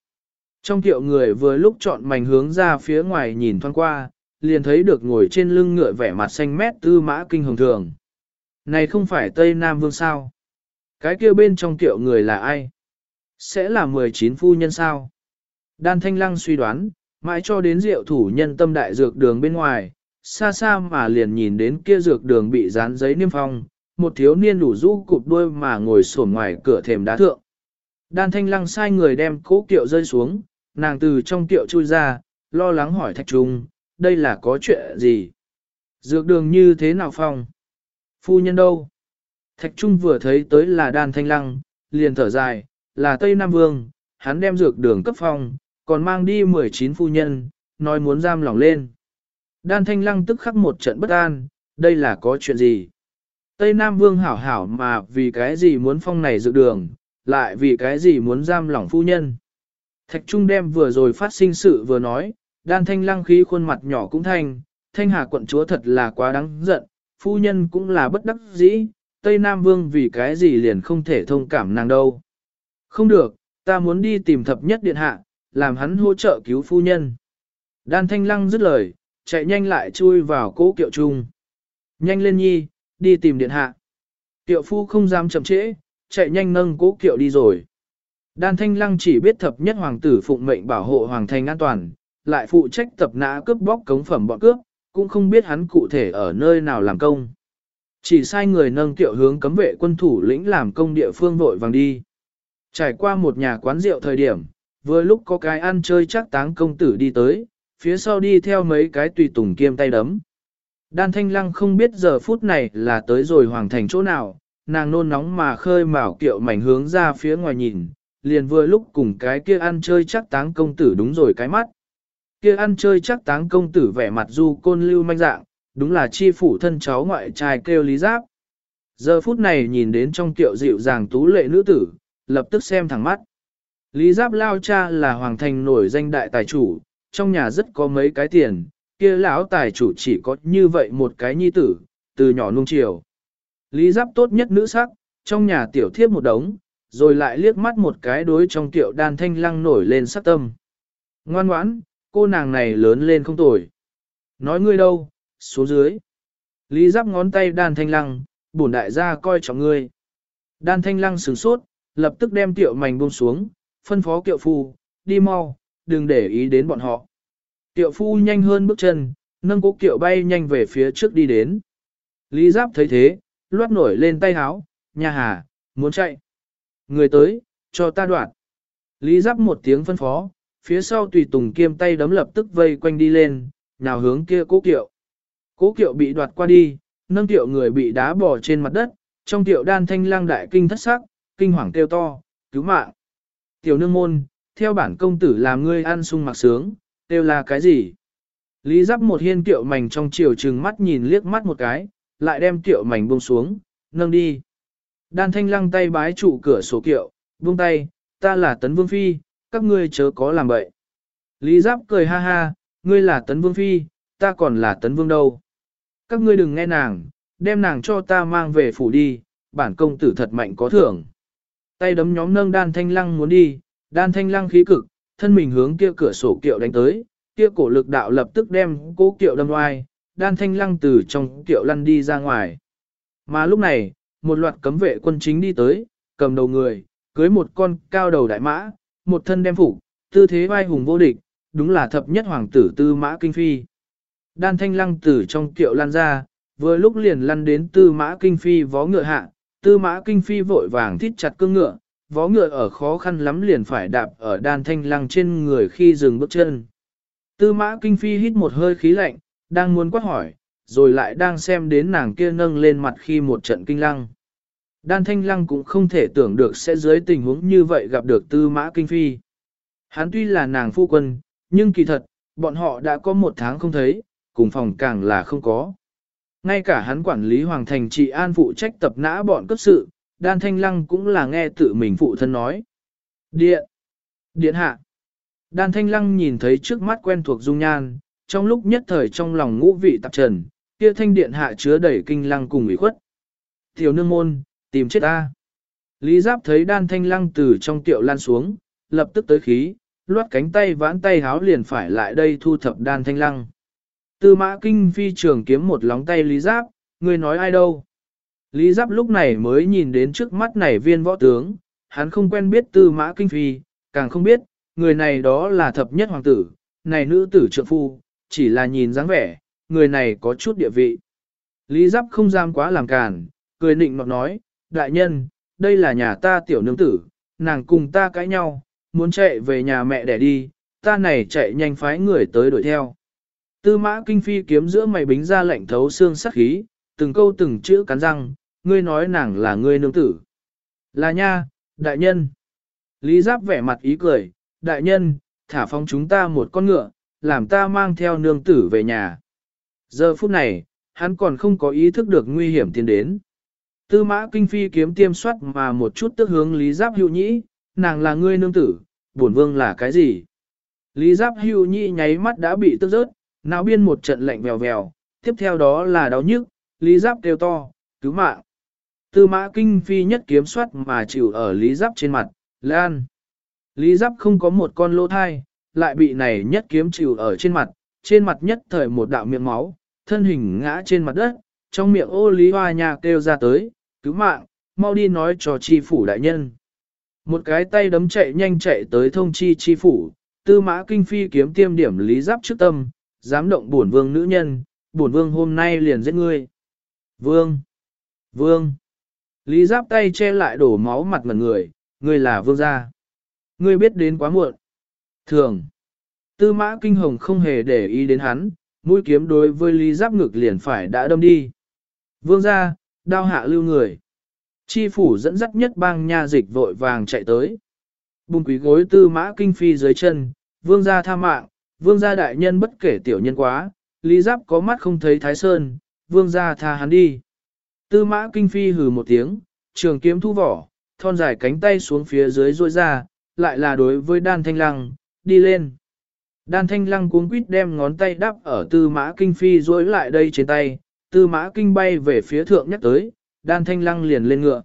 Trong kiệu người vừa lúc chọn mảnh hướng ra phía ngoài nhìn thoáng qua, liền thấy được ngồi trên lưng ngựa vẻ mặt xanh mét tư mã kinh hồng thường. Này không phải Tây Nam Vương sao? Cái kia bên trong tiệu người là ai? Sẽ là 19 phu nhân sao? Đan Thanh Lăng suy đoán, mãi cho đến rượu thủ nhân tâm đại dược đường bên ngoài, xa xa mà liền nhìn đến kia dược đường bị dán giấy niêm phong, một thiếu niên đủ rũ cụp đuôi mà ngồi sổn ngoài cửa thềm đá thượng. Đan Thanh Lăng sai người đem cố kiệu rơi xuống, nàng từ trong tiệu chui ra, lo lắng hỏi Thạch Trung, đây là có chuyện gì? Dược đường như thế nào phong? Phu nhân đâu? Thạch Trung vừa thấy tới là đan thanh lăng, liền thở dài, là Tây Nam Vương, hắn đem dược đường cấp phong, còn mang đi 19 phu nhân, nói muốn giam lỏng lên. Đan thanh lăng tức khắc một trận bất an, đây là có chuyện gì? Tây Nam Vương hảo hảo mà vì cái gì muốn phong này dược đường, lại vì cái gì muốn giam lỏng phu nhân? Thạch Trung đem vừa rồi phát sinh sự vừa nói, đan thanh lăng khí khuôn mặt nhỏ cũng thanh, thanh hà quận chúa thật là quá đáng giận, phu nhân cũng là bất đắc dĩ, Tây Nam Vương vì cái gì liền không thể thông cảm nàng đâu. Không được, ta muốn đi tìm thập nhất điện hạ, làm hắn hỗ trợ cứu phu nhân. Đan thanh lăng dứt lời, chạy nhanh lại chui vào cố kiệu trung. Nhanh lên nhi, đi tìm điện hạ. Kiệu phu không dám chậm trễ, chạy nhanh nâng cố kiệu đi rồi. Đan thanh lăng chỉ biết thập nhất hoàng tử phụng mệnh bảo hộ hoàng thành an toàn, lại phụ trách tập nã cướp bóc cống phẩm bọn cướp, cũng không biết hắn cụ thể ở nơi nào làm công. Chỉ sai người nâng tiệu hướng cấm vệ quân thủ lĩnh làm công địa phương vội vàng đi. Trải qua một nhà quán rượu thời điểm, vừa lúc có cái ăn chơi chắc táng công tử đi tới, phía sau đi theo mấy cái tùy tùng kiêm tay đấm. Đan Thanh Lăng không biết giờ phút này là tới rồi hoàng thành chỗ nào, nàng nôn nóng mà khơi mào kiệu mảnh hướng ra phía ngoài nhìn, liền vừa lúc cùng cái kia ăn chơi chắc táng công tử đúng rồi cái mắt. Kia ăn chơi chắc táng công tử vẻ mặt du côn lưu manh dạng, đúng là chi phủ thân cháu ngoại trai kêu lý giáp. Giờ phút này nhìn đến trong tiệu dịu dàng tú lệ nữ tử, lập tức xem thẳng mắt. Lý giáp lao cha là hoàng thành nổi danh đại tài chủ, trong nhà rất có mấy cái tiền, kia lão tài chủ chỉ có như vậy một cái nhi tử, từ nhỏ nung chiều. Lý giáp tốt nhất nữ sắc, trong nhà tiểu thiếp một đống, rồi lại liếc mắt một cái đối trong tiệu đan thanh lăng nổi lên sắc tâm. Ngoan ngoãn, cô nàng này lớn lên không tồi. Nói ngươi đâu, xuống dưới. Lý giáp ngón tay đan thanh lăng, bổn đại gia coi trọng ngươi. Đan thanh lăng sửng sốt, lập tức đem tiểu mảnh buông xuống, phân phó kiệu phu, đi mau, đừng để ý đến bọn họ. Kiệu phu nhanh hơn bước chân, nâng cố kiệu bay nhanh về phía trước đi đến. Lý giáp thấy thế, loát nổi lên tay háo, nhà hà, muốn chạy. Người tới, cho ta đoạn. Lý giáp một tiếng phân phó, phía sau tùy tùng kiêm tay đấm lập tức vây quanh đi lên, nào hướng kia cố kiệu. Cố kiệu bị đoạt qua đi, nâng tiệu người bị đá bỏ trên mặt đất, trong tiệu đan thanh lang đại kinh thất sắc, kinh hoàng kêu to, cứu mạng. Tiểu nương môn, theo bản công tử làm ngươi ăn sung mặc sướng, đều là cái gì? Lý giáp một hiên tiệu mảnh trong chiều trừng mắt nhìn liếc mắt một cái, lại đem tiệu mảnh buông xuống, nâng đi. Đan thanh lăng tay bái trụ cửa sổ kiệu, buông tay, ta là tấn vương phi, các ngươi chớ có làm bậy. Lý giáp cười ha ha, ngươi là tấn vương phi, ta còn là tấn vương đâu. Các ngươi đừng nghe nàng, đem nàng cho ta mang về phủ đi, bản công tử thật mạnh có thưởng. Tay đấm nhóm nâng đan thanh lăng muốn đi, đan thanh lăng khí cực, thân mình hướng kia cửa sổ kiệu đánh tới, kia cổ lực đạo lập tức đem cố kiệu đâm oai, đan thanh lăng từ trong kiệu lăn đi ra ngoài. Mà lúc này, một loạt cấm vệ quân chính đi tới, cầm đầu người, cưới một con cao đầu đại mã, một thân đem phục, tư thế vai hùng vô địch, đúng là thập nhất hoàng tử tư mã kinh phi. Đan thanh lăng tử trong kiệu lan ra, vừa lúc liền lăn đến tư mã kinh phi vó ngựa hạ, tư mã kinh phi vội vàng thít chặt cương ngựa, vó ngựa ở khó khăn lắm liền phải đạp ở đan thanh lăng trên người khi dừng bước chân. Tư mã kinh phi hít một hơi khí lạnh, đang muốn quát hỏi, rồi lại đang xem đến nàng kia nâng lên mặt khi một trận kinh lăng. Đan thanh lăng cũng không thể tưởng được sẽ dưới tình huống như vậy gặp được tư mã kinh phi. Hắn tuy là nàng phu quân, nhưng kỳ thật, bọn họ đã có một tháng không thấy, cùng phòng càng là không có. Ngay cả hắn quản lý hoàng thành trị an phụ trách tập nã bọn cấp sự, đan thanh lăng cũng là nghe tự mình phụ thân nói. Điện! Điện hạ! Đan thanh lăng nhìn thấy trước mắt quen thuộc dung nhan, trong lúc nhất thời trong lòng ngũ vị tạp trần, kia thanh điện hạ chứa đầy kinh lăng cùng ủy khuất. Tiểu nương môn, tìm chết ta. Lý giáp thấy đan thanh lăng từ trong tiệu lan xuống, lập tức tới khí, loát cánh tay vãn tay háo liền phải lại đây thu thập đan thanh lăng. Tư mã kinh phi trường kiếm một lóng tay Lý Giáp, người nói ai đâu. Lý Giáp lúc này mới nhìn đến trước mắt này viên võ tướng, hắn không quen biết tư mã kinh phi, càng không biết, người này đó là thập nhất hoàng tử, này nữ tử trượng phu, chỉ là nhìn dáng vẻ, người này có chút địa vị. Lý Giáp không dám quá làm càn, cười nịnh nọt nói, đại nhân, đây là nhà ta tiểu nương tử, nàng cùng ta cãi nhau, muốn chạy về nhà mẹ để đi, ta này chạy nhanh phái người tới đuổi theo. Tư mã kinh phi kiếm giữa mày bính ra lạnh thấu xương sắc khí, từng câu từng chữ cắn răng, ngươi nói nàng là ngươi nương tử. Là nha, đại nhân. Lý giáp vẻ mặt ý cười, đại nhân, thả phóng chúng ta một con ngựa, làm ta mang theo nương tử về nhà. Giờ phút này, hắn còn không có ý thức được nguy hiểm tiến đến. Tư mã kinh phi kiếm tiêm soát mà một chút tức hướng lý giáp hữu nhĩ, nàng là ngươi nương tử, bổn vương là cái gì? Lý giáp hữu nhĩ nháy mắt đã bị tức rớt, não biên một trận lạnh vèo vèo, tiếp theo đó là đau nhức, lý giáp kêu to, cứu mạng. Tư mã kinh phi nhất kiếm soát mà chịu ở lý giáp trên mặt, lan. Lý giáp không có một con lô thai, lại bị này nhất kiếm chịu ở trên mặt, trên mặt nhất thời một đạo miệng máu, thân hình ngã trên mặt đất, trong miệng ô lý hoa Nha kêu ra tới, cứu mạng, mau đi nói cho chi phủ đại nhân. Một cái tay đấm chạy nhanh chạy tới thông chi chi phủ, tư mã kinh phi kiếm tiêm điểm lý giáp trước tâm, dám động bổn vương nữ nhân, bổn vương hôm nay liền giết ngươi. Vương! Vương! Lý giáp tay che lại đổ máu mặt ngần người, ngươi là vương gia. Ngươi biết đến quá muộn. Thường! Tư mã kinh hồng không hề để ý đến hắn, mũi kiếm đối với lý giáp ngực liền phải đã đâm đi. Vương gia, đao hạ lưu người. Chi phủ dẫn dắt nhất bang nha dịch vội vàng chạy tới. Bùng quý gối tư mã kinh phi dưới chân, vương gia tha mạng, vương gia đại nhân bất kể tiểu nhân quá, lý giáp có mắt không thấy thái sơn, vương gia tha hắn đi. Tư mã kinh phi hừ một tiếng, trường kiếm thu vỏ, thon dài cánh tay xuống phía dưới rôi ra, lại là đối với đan thanh lăng, đi lên. Đan thanh lăng cuống quýt đem ngón tay đắp ở tư mã kinh phi rối lại đây trên tay, tư mã kinh bay về phía thượng nhắc tới, đan thanh lăng liền lên ngựa.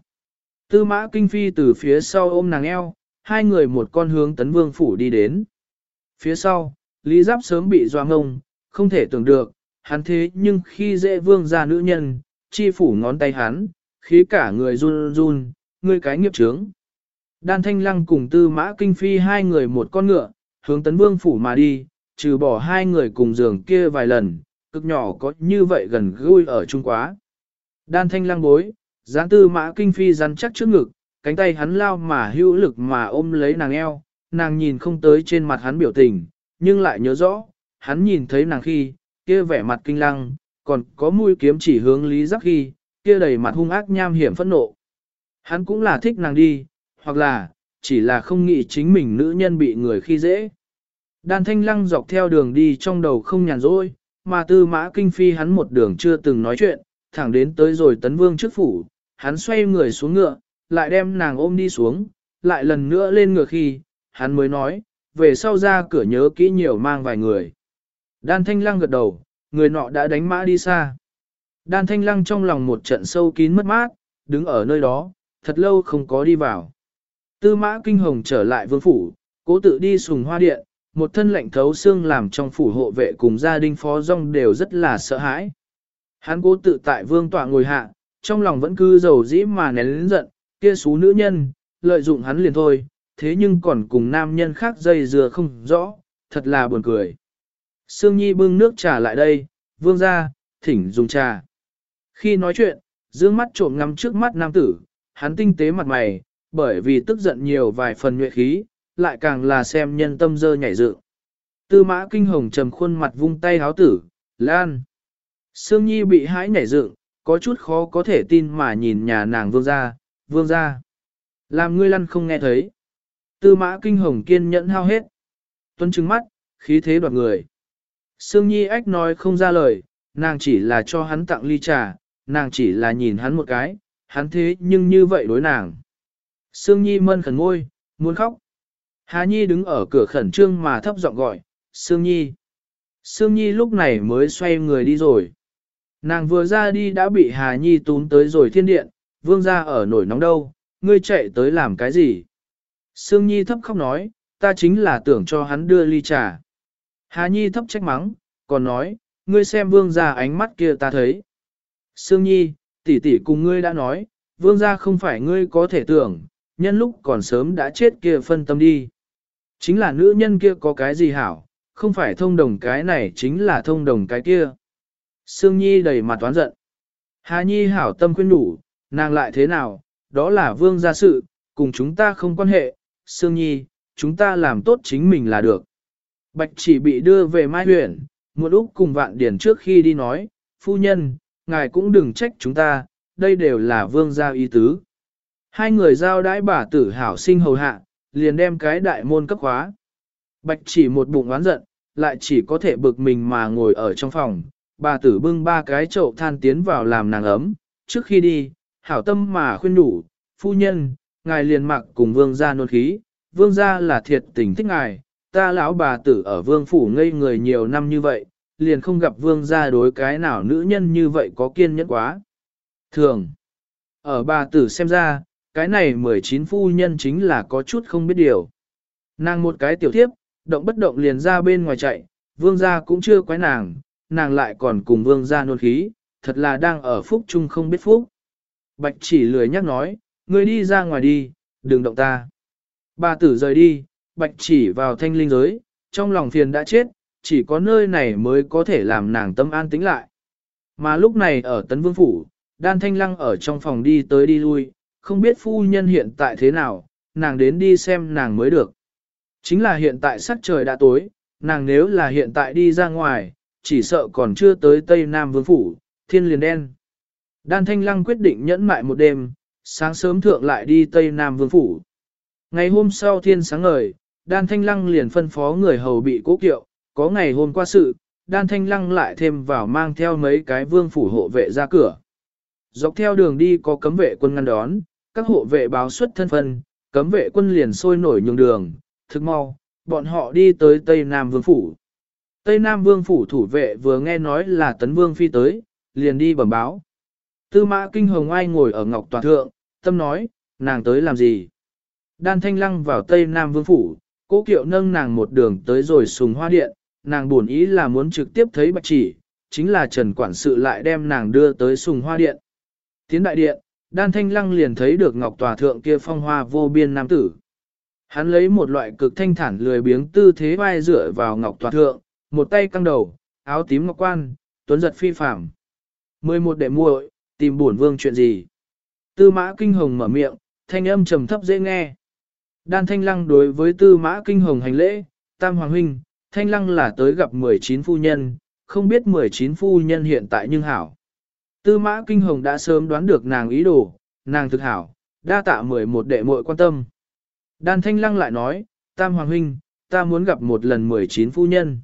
Tư mã kinh phi từ phía sau ôm nàng eo, hai người một con hướng tấn vương phủ đi đến. Phía sau, Lý Giáp sớm bị doa ngông, không thể tưởng được, hắn thế nhưng khi dễ vương ra nữ nhân, chi phủ ngón tay hắn, khí cả người run run, người cái nghiệp trướng. Đan Thanh Lăng cùng Tư Mã Kinh Phi hai người một con ngựa, hướng tấn vương phủ mà đi, trừ bỏ hai người cùng giường kia vài lần, cực nhỏ có như vậy gần gũi ở chung quá. Đan Thanh Lăng bối, Gián Tư Mã Kinh Phi rắn chắc trước ngực, cánh tay hắn lao mà hữu lực mà ôm lấy nàng eo, nàng nhìn không tới trên mặt hắn biểu tình, nhưng lại nhớ rõ, hắn nhìn thấy nàng khi, kia vẻ mặt kinh lăng, còn có mũi kiếm chỉ hướng lý giác khi, kia đầy mặt hung ác nham hiểm phẫn nộ. Hắn cũng là thích nàng đi, hoặc là, chỉ là không nghĩ chính mình nữ nhân bị người khi dễ. Đan thanh lăng dọc theo đường đi trong đầu không nhàn rỗi, mà tư mã kinh phi hắn một đường chưa từng nói chuyện, thẳng đến tới rồi tấn vương trước phủ, hắn xoay người xuống ngựa, lại đem nàng ôm đi xuống, lại lần nữa lên ngựa khi, hắn mới nói, về sau ra cửa nhớ kỹ nhiều mang vài người. Đan thanh lăng gật đầu, người nọ đã đánh mã đi xa. Đan thanh lăng trong lòng một trận sâu kín mất mát, đứng ở nơi đó, thật lâu không có đi vào. Tư mã kinh hồng trở lại vương phủ, cố tự đi sùng hoa điện, một thân lệnh thấu xương làm trong phủ hộ vệ cùng gia đình phó rong đều rất là sợ hãi. Hắn cố tự tại vương tọa ngồi hạ, trong lòng vẫn cứ dầu dĩ mà nén lĩnh giận, kia xú nữ nhân, lợi dụng hắn liền thôi, thế nhưng còn cùng nam nhân khác dây dừa không rõ, thật là buồn cười. Sương Nhi bưng nước trà lại đây, vương ra, thỉnh dùng trà. Khi nói chuyện, dương mắt trộm ngắm trước mắt nam tử, hắn tinh tế mặt mày, bởi vì tức giận nhiều vài phần nhuệ khí, lại càng là xem nhân tâm dơ nhảy dựng. Tư mã kinh hồng trầm khuôn mặt vung tay háo tử, lan. Sương Nhi bị hãi nhảy dựng, có chút khó có thể tin mà nhìn nhà nàng vương ra, vương ra. Làm ngươi lăn không nghe thấy. Tư mã kinh hồng kiên nhẫn hao hết. Tuấn trừng mắt, khí thế đoạt người. Sương Nhi ách nói không ra lời, nàng chỉ là cho hắn tặng ly trà, nàng chỉ là nhìn hắn một cái, hắn thế nhưng như vậy đối nàng. Sương Nhi mân khẩn ngôi, muốn khóc. Hà Nhi đứng ở cửa khẩn trương mà thấp giọng gọi, Sương Nhi. Sương Nhi lúc này mới xoay người đi rồi. Nàng vừa ra đi đã bị Hà Nhi tún tới rồi thiên điện, vương ra ở nổi nóng đâu, ngươi chạy tới làm cái gì? Sương Nhi thấp khóc nói, ta chính là tưởng cho hắn đưa ly trà. Hà Nhi thấp trách mắng, còn nói, ngươi xem vương ra ánh mắt kia ta thấy. Sương Nhi, tỷ tỷ cùng ngươi đã nói, vương ra không phải ngươi có thể tưởng, nhân lúc còn sớm đã chết kia phân tâm đi. Chính là nữ nhân kia có cái gì hảo, không phải thông đồng cái này chính là thông đồng cái kia. Sương Nhi đầy mặt toán giận. Hà Nhi hảo tâm khuyên đủ, nàng lại thế nào, đó là vương gia sự, cùng chúng ta không quan hệ, Sương Nhi, chúng ta làm tốt chính mình là được. Bạch chỉ bị đưa về Mai Huyền, một Úc cùng vạn điển trước khi đi nói, phu nhân, ngài cũng đừng trách chúng ta, đây đều là vương gia ý tứ. Hai người giao đãi bà tử hảo sinh hầu hạ, liền đem cái đại môn cấp khóa. Bạch chỉ một bụng oán giận, lại chỉ có thể bực mình mà ngồi ở trong phòng, bà tử bưng ba cái chậu than tiến vào làm nàng ấm, trước khi đi, hảo tâm mà khuyên đủ, phu nhân, ngài liền mặc cùng vương gia nôn khí, vương gia là thiệt tình thích ngài, ta lão bà tử ở vương phủ ngây người nhiều năm như vậy, liền không gặp vương gia đối cái nào nữ nhân như vậy có kiên nhẫn quá. Thường, ở bà tử xem ra, cái này 19 phu nhân chính là có chút không biết điều. Nàng một cái tiểu thiếp, động bất động liền ra bên ngoài chạy, vương gia cũng chưa quái nàng, nàng lại còn cùng vương gia nôn khí, thật là đang ở phúc chung không biết phúc. Bạch chỉ lười nhắc nói, ngươi đi ra ngoài đi, đừng động ta. Bà tử rời đi, bạch chỉ vào thanh linh giới, trong lòng phiền đã chết, chỉ có nơi này mới có thể làm nàng tâm an tĩnh lại. Mà lúc này ở Tấn Vương Phủ, đan thanh lăng ở trong phòng đi tới đi lui, không biết phu nhân hiện tại thế nào, nàng đến đi xem nàng mới được. Chính là hiện tại sắc trời đã tối, nàng nếu là hiện tại đi ra ngoài, chỉ sợ còn chưa tới Tây Nam Vương Phủ, thiên liền đen. Đan Thanh Lăng quyết định nhẫn mại một đêm, sáng sớm thượng lại đi Tây Nam Vương Phủ. Ngày hôm sau thiên sáng ngời, đan thanh lăng liền phân phó người hầu bị cố kiệu, có ngày hôm qua sự, đan thanh lăng lại thêm vào mang theo mấy cái vương phủ hộ vệ ra cửa. Dọc theo đường đi có cấm vệ quân ngăn đón, các hộ vệ báo xuất thân phân, cấm vệ quân liền sôi nổi nhường đường, thức mau, bọn họ đi tới Tây Nam Vương Phủ. Tây Nam Vương Phủ thủ vệ vừa nghe nói là Tấn Vương Phi tới, liền đi bẩm báo. Tư mã kinh hồng ai ngồi ở ngọc toàn thượng, tâm nói, nàng tới làm gì? Đan thanh lăng vào Tây Nam Vương Phủ, cố kiệu nâng nàng một đường tới rồi sùng hoa điện, nàng buồn ý là muốn trực tiếp thấy bạch chỉ, chính là Trần Quản sự lại đem nàng đưa tới sùng hoa điện. Tiến đại điện, đan thanh lăng liền thấy được ngọc tòa thượng kia phong hoa vô biên nam tử. Hắn lấy một loại cực thanh thản lười biếng tư thế vai dựa vào ngọc tòa thượng, một tay căng đầu, áo tím ngọc quan, tuấn giật phi phạm. Mười một đệ muội, tìm bổn vương chuyện gì? Tư mã kinh hồng mở miệng, thanh âm trầm thấp dễ nghe. Đan thanh lăng đối với tư mã kinh hồng hành lễ, tam hoàng huynh, thanh lăng là tới gặp 19 phu nhân, không biết 19 phu nhân hiện tại nhưng hảo. Tư mã kinh hồng đã sớm đoán được nàng ý đồ, nàng thực hảo, đa tạ 11 đệ muội quan tâm. Đan thanh lăng lại nói, tam hoàng huynh, ta muốn gặp một lần 19 phu nhân.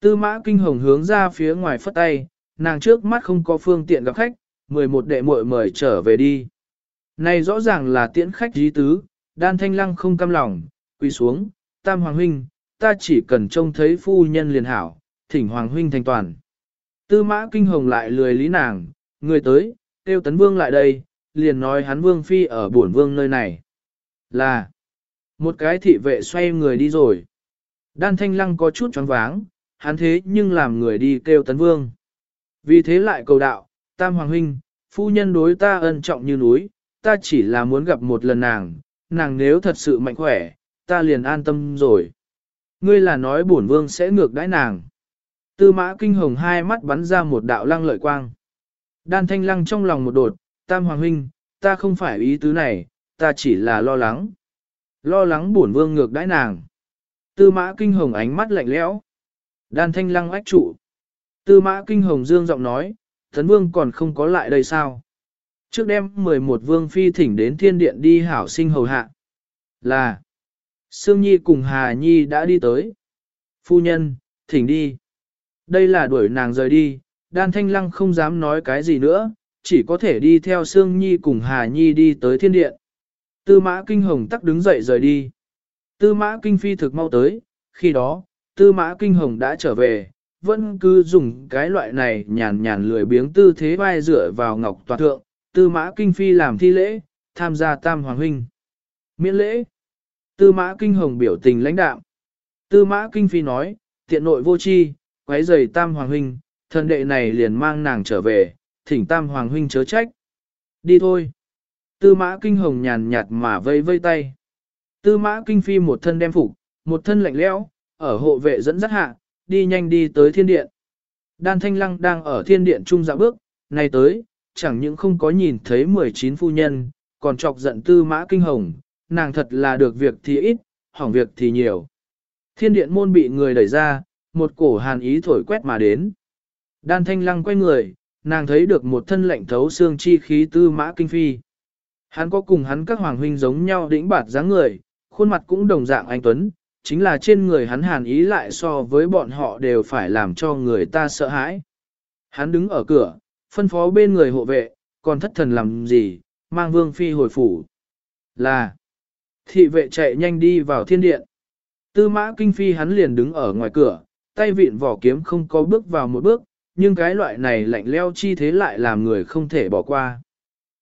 Tư mã kinh hồng hướng ra phía ngoài phất tay, nàng trước mắt không có phương tiện gặp khách, 11 đệ muội mời trở về đi. Này rõ ràng là tiễn khách dí tứ, đan thanh lăng không cam lòng, quỳ xuống, tam hoàng huynh, ta chỉ cần trông thấy phu nhân liền hảo, thỉnh hoàng huynh thành toàn. Tư mã kinh hồng lại lười lý nàng, người tới, kêu tấn vương lại đây, liền nói hắn vương phi ở bổn vương nơi này. Là, một cái thị vệ xoay người đi rồi. Đan thanh lăng có chút choáng váng, hắn thế nhưng làm người đi kêu tấn vương. Vì thế lại cầu đạo, tam hoàng huynh, phu nhân đối ta ân trọng như núi, ta chỉ là muốn gặp một lần nàng, nàng nếu thật sự mạnh khỏe, ta liền an tâm rồi. Ngươi là nói bổn vương sẽ ngược đãi nàng. Tư mã kinh hồng hai mắt bắn ra một đạo lăng lợi quang. Đan thanh lăng trong lòng một đột, tam hoàng huynh, ta không phải ý tứ này, ta chỉ là lo lắng. Lo lắng bổn vương ngược đãi nàng. Tư mã kinh hồng ánh mắt lạnh lẽo. Đan thanh lăng ách trụ. Tư mã kinh hồng dương giọng nói, thần vương còn không có lại đây sao? Trước đêm 11 vương phi thỉnh đến thiên điện đi hảo sinh hầu hạ. Là, Sương Nhi cùng Hà Nhi đã đi tới. Phu nhân, thỉnh đi. Đây là đuổi nàng rời đi, đan thanh lăng không dám nói cái gì nữa, chỉ có thể đi theo Sương Nhi cùng Hà Nhi đi tới thiên điện. Tư mã kinh hồng tắc đứng dậy rời đi. Tư mã kinh phi thực mau tới, khi đó, tư mã kinh hồng đã trở về, vẫn cứ dùng cái loại này nhàn nhàn lười biếng tư thế vai dựa vào ngọc toàn thượng, tư mã kinh phi làm thi lễ, tham gia tam hoàng huynh. Miễn lễ. Tư mã kinh hồng biểu tình lãnh đạm. Tư mã kinh phi nói, tiện nội vô chi, quấy giày tam hoàng huynh, thần đệ này liền mang nàng trở về, thỉnh tam hoàng huynh chớ trách. Đi thôi. Tư mã kinh hồng nhàn nhạt mà vây vây tay. Tư mã kinh phi một thân đem phục, một thân lạnh lẽo, ở hộ vệ dẫn dắt hạ, đi nhanh đi tới thiên điện. Đan thanh lăng đang ở thiên điện trung dạo bước, này tới, chẳng những không có nhìn thấy 19 phu nhân, còn chọc giận tư mã kinh hồng, nàng thật là được việc thì ít, hỏng việc thì nhiều. Thiên điện môn bị người đẩy ra, một cổ hàn ý thổi quét mà đến. Đan thanh lăng quay người, nàng thấy được một thân lạnh thấu xương chi khí tư mã kinh phi. Hắn có cùng hắn các hoàng huynh giống nhau đĩnh bạt dáng người, khuôn mặt cũng đồng dạng anh Tuấn, chính là trên người hắn hàn ý lại so với bọn họ đều phải làm cho người ta sợ hãi. Hắn đứng ở cửa, phân phó bên người hộ vệ, còn thất thần làm gì, mang vương phi hồi phủ. Là, thị vệ chạy nhanh đi vào thiên điện. Tư mã kinh phi hắn liền đứng ở ngoài cửa, tay vịn vỏ kiếm không có bước vào một bước, nhưng cái loại này lạnh leo chi thế lại làm người không thể bỏ qua.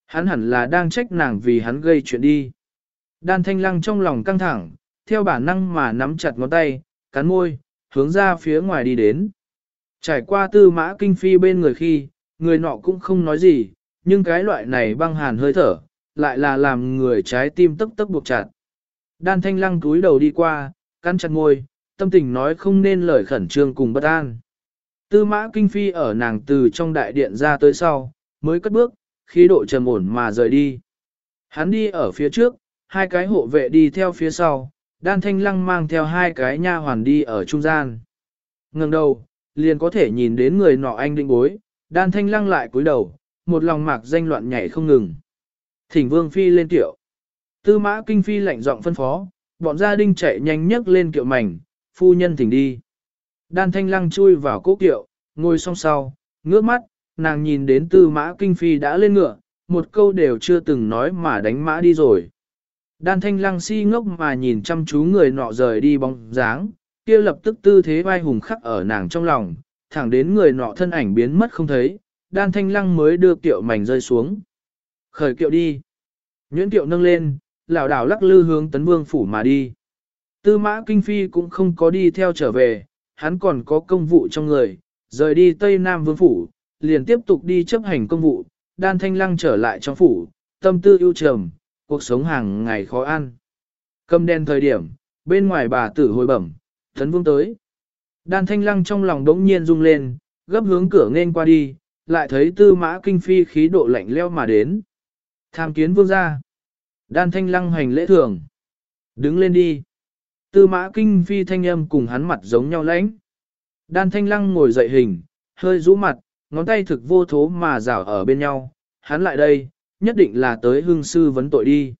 Hắn hẳn là đang trách nàng vì hắn gây chuyện đi. Đan thanh lăng trong lòng căng thẳng, theo bản năng mà nắm chặt ngón tay, cắn môi, hướng ra phía ngoài đi đến. Trải qua tư mã kinh phi bên người khi, người nọ cũng không nói gì, nhưng cái loại này băng hàn hơi thở, lại là làm người trái tim tức tức buộc chặt. Đan thanh lăng túi đầu đi qua, cắn chặt môi, tâm tình nói không nên lời khẩn trương cùng bất an. Tư mã kinh phi ở nàng từ trong đại điện ra tới sau, mới cất bước, khí độ trầm ổn mà rời đi. Hắn đi ở phía trước, hai cái hộ vệ đi theo phía sau, đan thanh lăng mang theo hai cái nha hoàn đi ở trung gian. Ngừng đầu, liền có thể nhìn đến người nọ anh định bối, đan thanh lăng lại cúi đầu, một lòng mạc danh loạn nhảy không ngừng. Thỉnh vương phi lên tiểu. Tư mã kinh phi lạnh giọng phân phó, bọn gia đình chạy nhanh nhất lên kiệu mảnh, phu nhân thỉnh đi. Đan thanh lăng chui vào cố kiệu, ngồi song sau, ngước mắt, nàng nhìn đến tư mã kinh phi đã lên ngựa, một câu đều chưa từng nói mà đánh mã đi rồi. Đan thanh lăng si ngốc mà nhìn chăm chú người nọ rời đi bóng dáng, kia lập tức tư thế vai hùng khắc ở nàng trong lòng, thẳng đến người nọ thân ảnh biến mất không thấy, đan thanh lăng mới đưa kiệu mảnh rơi xuống. Khởi kiệu đi. Nhuyễn kiệu nâng lên, lảo đảo lắc lư hướng tấn vương phủ mà đi. Tư mã kinh phi cũng không có đi theo trở về, hắn còn có công vụ trong người, rời đi Tây Nam vương phủ, liền tiếp tục đi chấp hành công vụ, đan thanh lăng trở lại trong phủ, tâm tư ưu trầm, cuộc sống hàng ngày khó ăn. Cầm đen thời điểm, bên ngoài bà tử hồi bẩm, thấn vương tới. Đan thanh lăng trong lòng đống nhiên rung lên, gấp hướng cửa nghênh qua đi, lại thấy tư mã kinh phi khí độ lạnh leo mà đến. Tham kiến vương gia. Đan thanh lăng hành lễ thường. Đứng lên đi. Tư mã kinh phi thanh âm cùng hắn mặt giống nhau lãnh. Đan thanh lăng ngồi dậy hình, hơi rũ mặt, ngón tay thực vô thố mà rảo ở bên nhau. Hắn lại đây, nhất định là tới hương sư vấn tội đi.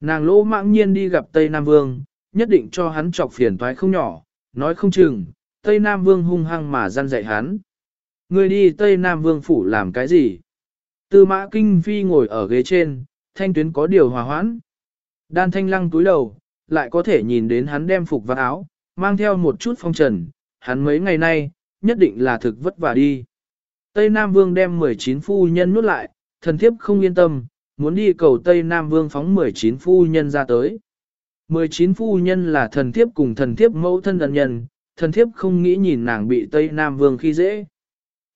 Nàng lỗ mãng nhiên đi gặp Tây Nam Vương, nhất định cho hắn chọc phiền toái không nhỏ, nói không chừng, Tây Nam Vương hung hăng mà gian dạy hắn. Người đi Tây Nam Vương phủ làm cái gì? Tư mã kinh phi ngồi ở ghế trên, thanh tuyến có điều hòa hoãn. Đan thanh lăng túi đầu, lại có thể nhìn đến hắn đem phục và áo, mang theo một chút phong trần, hắn mấy ngày nay, nhất định là thực vất vả đi. Tây Nam Vương đem 19 phu nhân nuốt lại, thần thiếp không yên tâm, muốn đi cầu Tây Nam Vương phóng 19 phu nhân ra tới. 19 phu nhân là thần thiếp cùng thần thiếp mẫu thân ân nhân, thần thiếp không nghĩ nhìn nàng bị Tây Nam Vương khi dễ.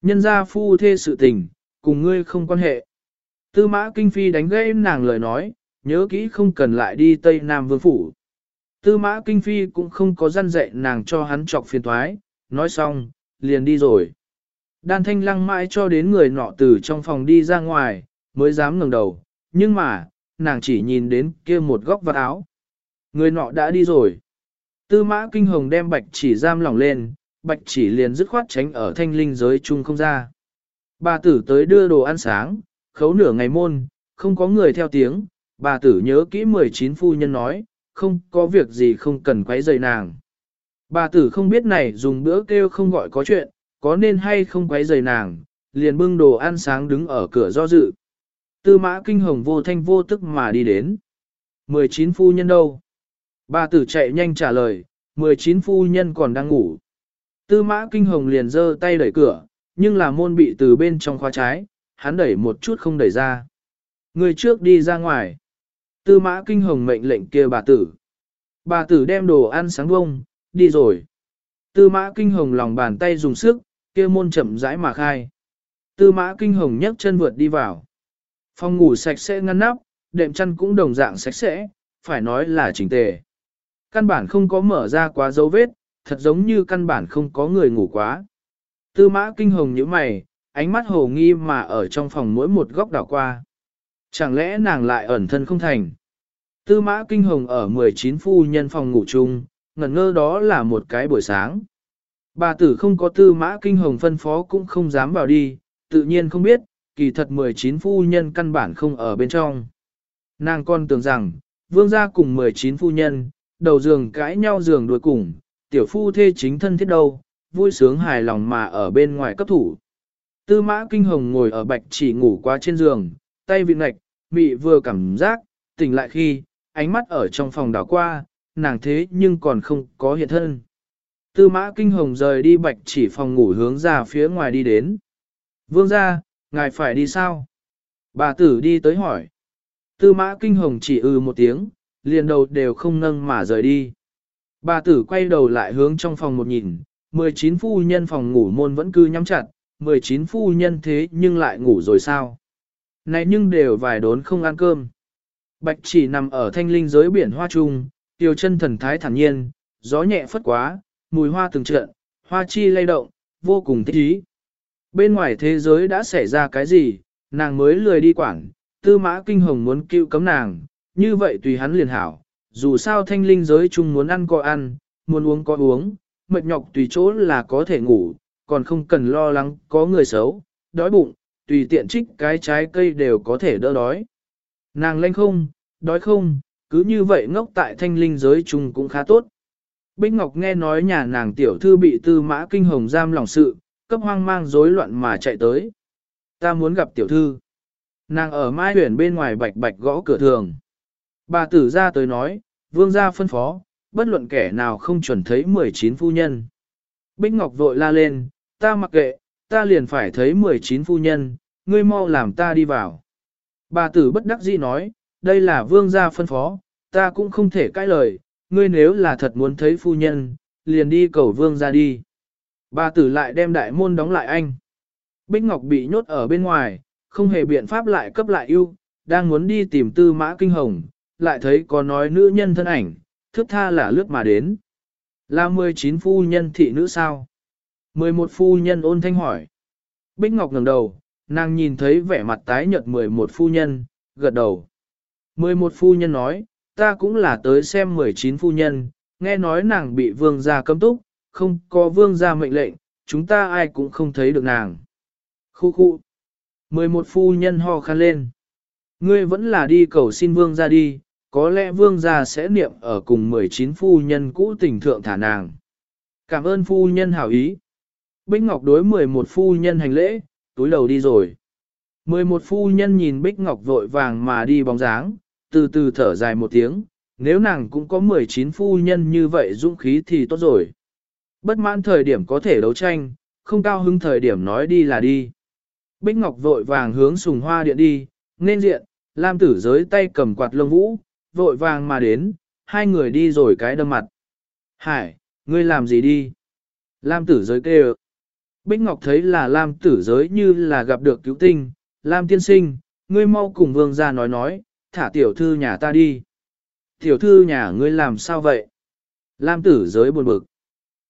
Nhân gia phu thê sự tình, cùng ngươi không quan hệ. Tư mã kinh phi đánh gãy nàng lời nói, nhớ kỹ không cần lại đi Tây Nam Vương Phủ. Tư mã kinh phi cũng không có răn dạy nàng cho hắn chọc phiền thoái, nói xong, liền đi rồi. Đan thanh lăng mãi cho đến người nọ từ trong phòng đi ra ngoài, mới dám ngẩng đầu, nhưng mà, nàng chỉ nhìn đến kia một góc vạt áo. Người nọ đã đi rồi. Tư mã kinh hồng đem bạch chỉ giam lỏng lên, bạch chỉ liền dứt khoát tránh ở thanh linh giới chung không ra. Bà tử tới đưa đồ ăn sáng, khấu nửa ngày môn, không có người theo tiếng, bà tử nhớ kỹ 19 phu nhân nói, không có việc gì không cần quấy rầy nàng. Bà tử không biết này dùng bữa kêu không gọi có chuyện, có nên hay không quấy rầy nàng, liền bưng đồ ăn sáng đứng ở cửa do dự. Tư mã kinh hồng vô thanh vô tức mà đi đến. 19 phu nhân đâu? Bà tử chạy nhanh trả lời, 19 phu nhân còn đang ngủ. Tư mã kinh hồng liền giơ tay đẩy cửa, nhưng là môn bị từ bên trong khóa trái, hắn đẩy một chút không đẩy ra. Người trước đi ra ngoài. Tư mã kinh hồng mệnh lệnh kia bà tử. Bà tử đem đồ ăn sáng bông, đi rồi. Tư mã kinh hồng lòng bàn tay dùng sức, kia môn chậm rãi mà khai. Tư mã kinh hồng nhấc chân vượt đi vào. Phòng ngủ sạch sẽ ngăn nắp, đệm chăn cũng đồng dạng sạch sẽ, phải nói là chỉnh tề. Căn bản không có mở ra quá dấu vết, thật giống như căn bản không có người ngủ quá. Tư mã kinh hồng như mày, ánh mắt hồ nghi mà ở trong phòng mỗi một góc đảo qua. Chẳng lẽ nàng lại ẩn thân không thành? Tư mã kinh hồng ở 19 phu nhân phòng ngủ chung, ngẩn ngơ đó là một cái buổi sáng. Bà tử không có tư mã kinh hồng phân phó cũng không dám vào đi, tự nhiên không biết, kỳ thật 19 phu nhân căn bản không ở bên trong. Nàng con tưởng rằng, vương gia cùng 19 phu nhân, đầu giường cãi nhau giường đuổi cùng, tiểu phu thê chính thân thiết đâu, vui sướng hài lòng mà ở bên ngoài cấp thủ. Tư mã kinh hồng ngồi ở bạch chỉ ngủ qua trên giường, tay vị ngạch, mị vừa cảm giác, tỉnh lại khi, ánh mắt ở trong phòng đảo qua, nàng thế nhưng còn không có hiện thân. Tư mã kinh hồng rời đi bạch chỉ phòng ngủ hướng ra phía ngoài đi đến. Vương ra, ngài phải đi sao? Bà tử đi tới hỏi. Tư mã kinh hồng chỉ ừ một tiếng, liền đầu đều không nâng mà rời đi. Bà tử quay đầu lại hướng trong phòng một nhìn, 19 phu nhân phòng ngủ môn vẫn cứ nhắm chặt, 19 phu nhân thế nhưng lại ngủ rồi sao? Này nhưng đều vài đốn không ăn cơm. Bạch chỉ nằm ở thanh linh giới biển hoa trung, tiêu chân thần thái thản nhiên, gió nhẹ phất quá, mùi hoa từng trận, hoa chi lay động, vô cùng thích ý. Bên ngoài thế giới đã xảy ra cái gì, nàng mới lười đi quảng, tư mã kinh hồng muốn cứu cấm nàng, như vậy tùy hắn liền hảo, dù sao thanh linh giới chung muốn ăn có ăn, muốn uống có uống, mệt nhọc tùy chỗ là có thể ngủ, còn không cần lo lắng có người xấu, đói bụng, tùy tiện trích cái trái cây đều có thể đỡ đói. Nàng lanh không, đói không, cứ như vậy ngốc tại thanh linh giới chung cũng khá tốt. Bích Ngọc nghe nói nhà nàng tiểu thư bị tư mã kinh hồng giam lòng sự, cấp hoang mang rối loạn mà chạy tới. Ta muốn gặp tiểu thư. Nàng ở mai huyền bên ngoài bạch bạch gõ cửa thường. Bà tử ra tới nói, vương gia phân phó, bất luận kẻ nào không chuẩn thấy 19 phu nhân. Bích Ngọc vội la lên, ta mặc kệ, ta liền phải thấy 19 phu nhân, ngươi mau làm ta đi vào. Bà tử bất đắc dĩ nói, đây là vương gia phân phó, ta cũng không thể cãi lời, ngươi nếu là thật muốn thấy phu nhân, liền đi cầu vương gia đi. Bà tử lại đem đại môn đóng lại anh. Bích Ngọc bị nhốt ở bên ngoài, không hề biện pháp lại cấp lại ưu, đang muốn đi tìm tư mã kinh hồng, lại thấy có nói nữ nhân thân ảnh, thước tha là lướt mà đến. Là 19 phu nhân thị nữ sao? 11 phu nhân ôn thanh hỏi. Bích Ngọc ngẩng đầu, nàng nhìn thấy vẻ mặt tái nhợt 11 phu nhân, gật đầu. 11 phu nhân nói, ta cũng là tới xem 19 phu nhân, nghe nói nàng bị vương gia cấm túc, không có vương gia mệnh lệnh, chúng ta ai cũng không thấy được nàng. Khu khu. 11 phu nhân ho khăn lên. Ngươi vẫn là đi cầu xin vương gia đi, có lẽ vương gia sẽ niệm ở cùng 19 phu nhân cũ tình thượng thả nàng. Cảm ơn phu nhân hảo ý. Bích Ngọc đối 11 phu nhân hành lễ, túi đầu đi rồi. 11 phu nhân nhìn Bích Ngọc vội vàng mà đi bóng dáng, từ từ thở dài một tiếng, nếu nàng cũng có 19 phu nhân như vậy dũng khí thì tốt rồi. Bất mãn thời điểm có thể đấu tranh, không cao hứng thời điểm nói đi là đi. Bích Ngọc vội vàng hướng sùng hoa điện đi, nên diện, Lam tử giới tay cầm quạt lông vũ, vội vàng mà đến, hai người đi rồi cái đâm mặt. Hải, ngươi làm gì đi? Lam tử giới kêu. Bích Ngọc thấy là Lam tử giới như là gặp được cứu tinh, Lam tiên sinh, ngươi mau cùng vương ra nói nói, thả tiểu thư nhà ta đi. Tiểu thư nhà ngươi làm sao vậy? Lam tử giới buồn bực.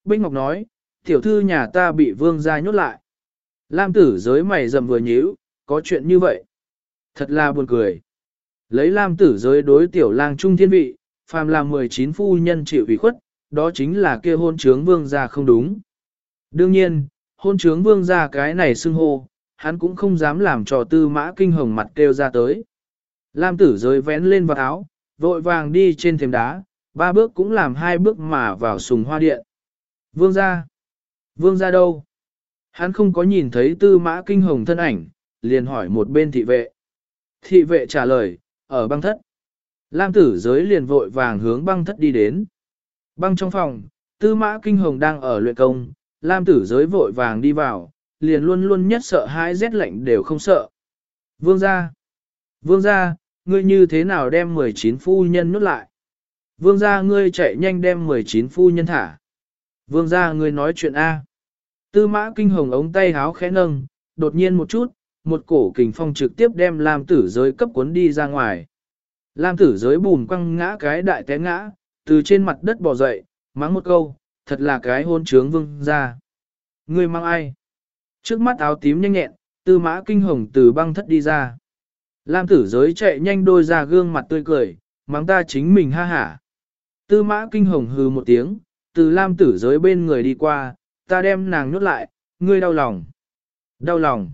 Bích Ngọc nói, tiểu thư nhà ta bị vương gia nhốt lại. Lam tử giới mày rầm vừa nhíu, có chuyện như vậy. Thật là buồn cười. Lấy Lam tử giới đối tiểu lang trung thiên vị, phàm là 19 phu nhân chịu ủy khuất, đó chính là kia hôn trướng vương gia không đúng. Đương nhiên, hôn trướng vương gia cái này xưng hô, hắn cũng không dám làm trò tư mã kinh hồng mặt kêu ra tới. Lam tử giới vén lên vào áo, vội vàng đi trên thềm đá, ba bước cũng làm hai bước mà vào sùng hoa điện. Vương gia, Vương gia đâu? Hắn không có nhìn thấy tư mã kinh hồng thân ảnh, liền hỏi một bên thị vệ. Thị vệ trả lời, ở băng thất. Lam tử giới liền vội vàng hướng băng thất đi đến. Băng trong phòng, tư mã kinh hồng đang ở luyện công, Lam tử giới vội vàng đi vào, liền luôn luôn nhất sợ hãi rét lạnh đều không sợ. Vương gia, vương gia, ngươi như thế nào đem 19 phu nhân nuốt lại? Vương gia ngươi chạy nhanh đem 19 phu nhân thả. Vương gia ngươi nói chuyện A. Tư mã kinh hồng ống tay háo khẽ nâng, đột nhiên một chút, một cổ kình phong trực tiếp đem Lam tử giới cấp cuốn đi ra ngoài. Lam tử giới bùn quăng ngã cái đại té ngã, từ trên mặt đất bò dậy, mắng một câu, thật là cái hôn trướng vương ra. Ngươi mang ai? Trước mắt áo tím nhanh nhẹn, tư mã kinh hồng từ băng thất đi ra. Lam tử giới chạy nhanh đôi ra gương mặt tươi cười, mắng ta chính mình ha hả. Tư mã kinh hồng hừ một tiếng, từ lam tử giới bên người đi qua, ta đem nàng nhốt lại, ngươi đau lòng. Đau lòng.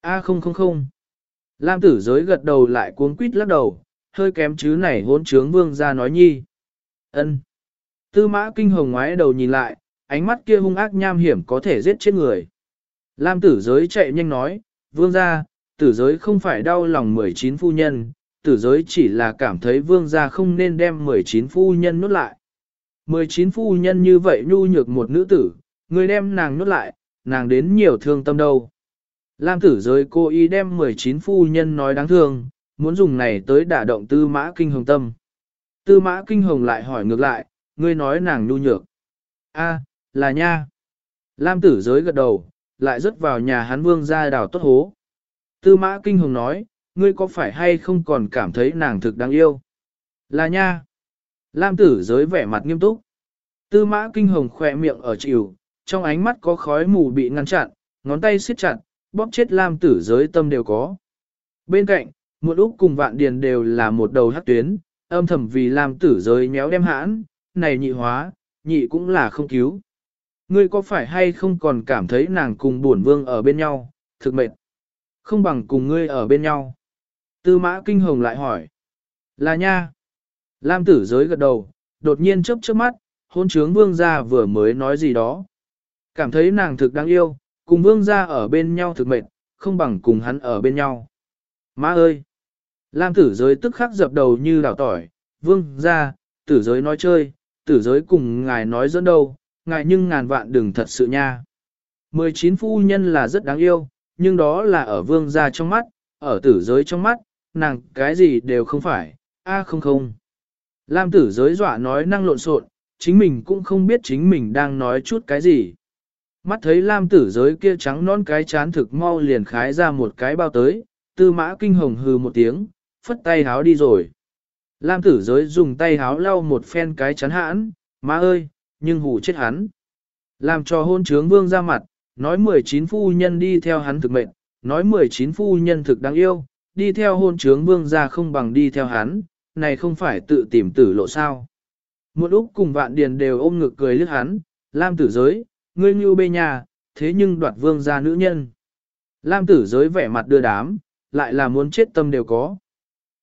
A không không không. Lam tử giới gật đầu lại cuống quýt lắc đầu, hơi kém chứ này hỗn trướng vương ra nói nhi. ân Tư mã kinh hồng ngoái đầu nhìn lại, ánh mắt kia hung ác nham hiểm có thể giết chết người. Lam tử giới chạy nhanh nói, vương gia, tử giới không phải đau lòng 19 phu nhân, tử giới chỉ là cảm thấy vương gia không nên đem 19 phu nhân nốt lại. 19 phu nhân như vậy nhu nhược một nữ tử, người đem nàng nốt lại, nàng đến nhiều thương tâm đâu. Lam tử giới cô ý đem 19 phu nhân nói đáng thương, muốn dùng này tới đả động tư mã kinh hồng tâm. Tư mã kinh hồng lại hỏi ngược lại, ngươi nói nàng nhu nhược. a là nha. Lam tử giới gật đầu, lại rớt vào nhà hắn vương ra đào tốt hố. Tư mã kinh hồng nói, ngươi có phải hay không còn cảm thấy nàng thực đáng yêu? Là nha. Lam tử giới vẻ mặt nghiêm túc. Tư mã kinh hồng khỏe miệng ở chịu, trong ánh mắt có khói mù bị ngăn chặn, ngón tay siết chặt, bóp chết Lam tử giới tâm đều có. Bên cạnh, một úc cùng vạn điền đều là một đầu hắc tuyến, âm thầm vì Lam tử giới méo đem hãn, này nhị hóa, nhị cũng là không cứu. Ngươi có phải hay không còn cảm thấy nàng cùng buồn vương ở bên nhau, thực mệt. Không bằng cùng ngươi ở bên nhau. Tư mã kinh hồng lại hỏi. Là nha. Lam tử giới gật đầu, đột nhiên chớp chớp mắt, hôn trướng vương gia vừa mới nói gì đó. Cảm thấy nàng thực đáng yêu, cùng vương gia ở bên nhau thực mệt, không bằng cùng hắn ở bên nhau. Má ơi! Lam tử giới tức khắc dập đầu như đảo tỏi, vương gia, tử giới nói chơi, tử giới cùng ngài nói dẫn đâu, ngài nhưng ngàn vạn đừng thật sự nha. 19 phu nhân là rất đáng yêu, nhưng đó là ở vương gia trong mắt, ở tử giới trong mắt, nàng cái gì đều không phải, a à không không. Lam tử giới dọa nói năng lộn xộn, chính mình cũng không biết chính mình đang nói chút cái gì. Mắt thấy lam tử giới kia trắng non cái chán thực mau liền khái ra một cái bao tới, tư mã kinh hồng hừ một tiếng, phất tay háo đi rồi. Lam tử giới dùng tay háo lau một phen cái chán hãn, má ơi, nhưng hù chết hắn. Làm cho hôn trướng vương ra mặt, nói 19 phu nhân đi theo hắn thực mệnh, nói 19 phu nhân thực đáng yêu, đi theo hôn trướng vương ra không bằng đi theo hắn, này không phải tự tìm tử lộ sao. Một lúc cùng vạn điền đều ôm ngực cười lướt hắn, Lam tử giới, ngươi như bê nhà, thế nhưng đoạt vương ra nữ nhân. Lam tử giới vẻ mặt đưa đám, lại là muốn chết tâm đều có.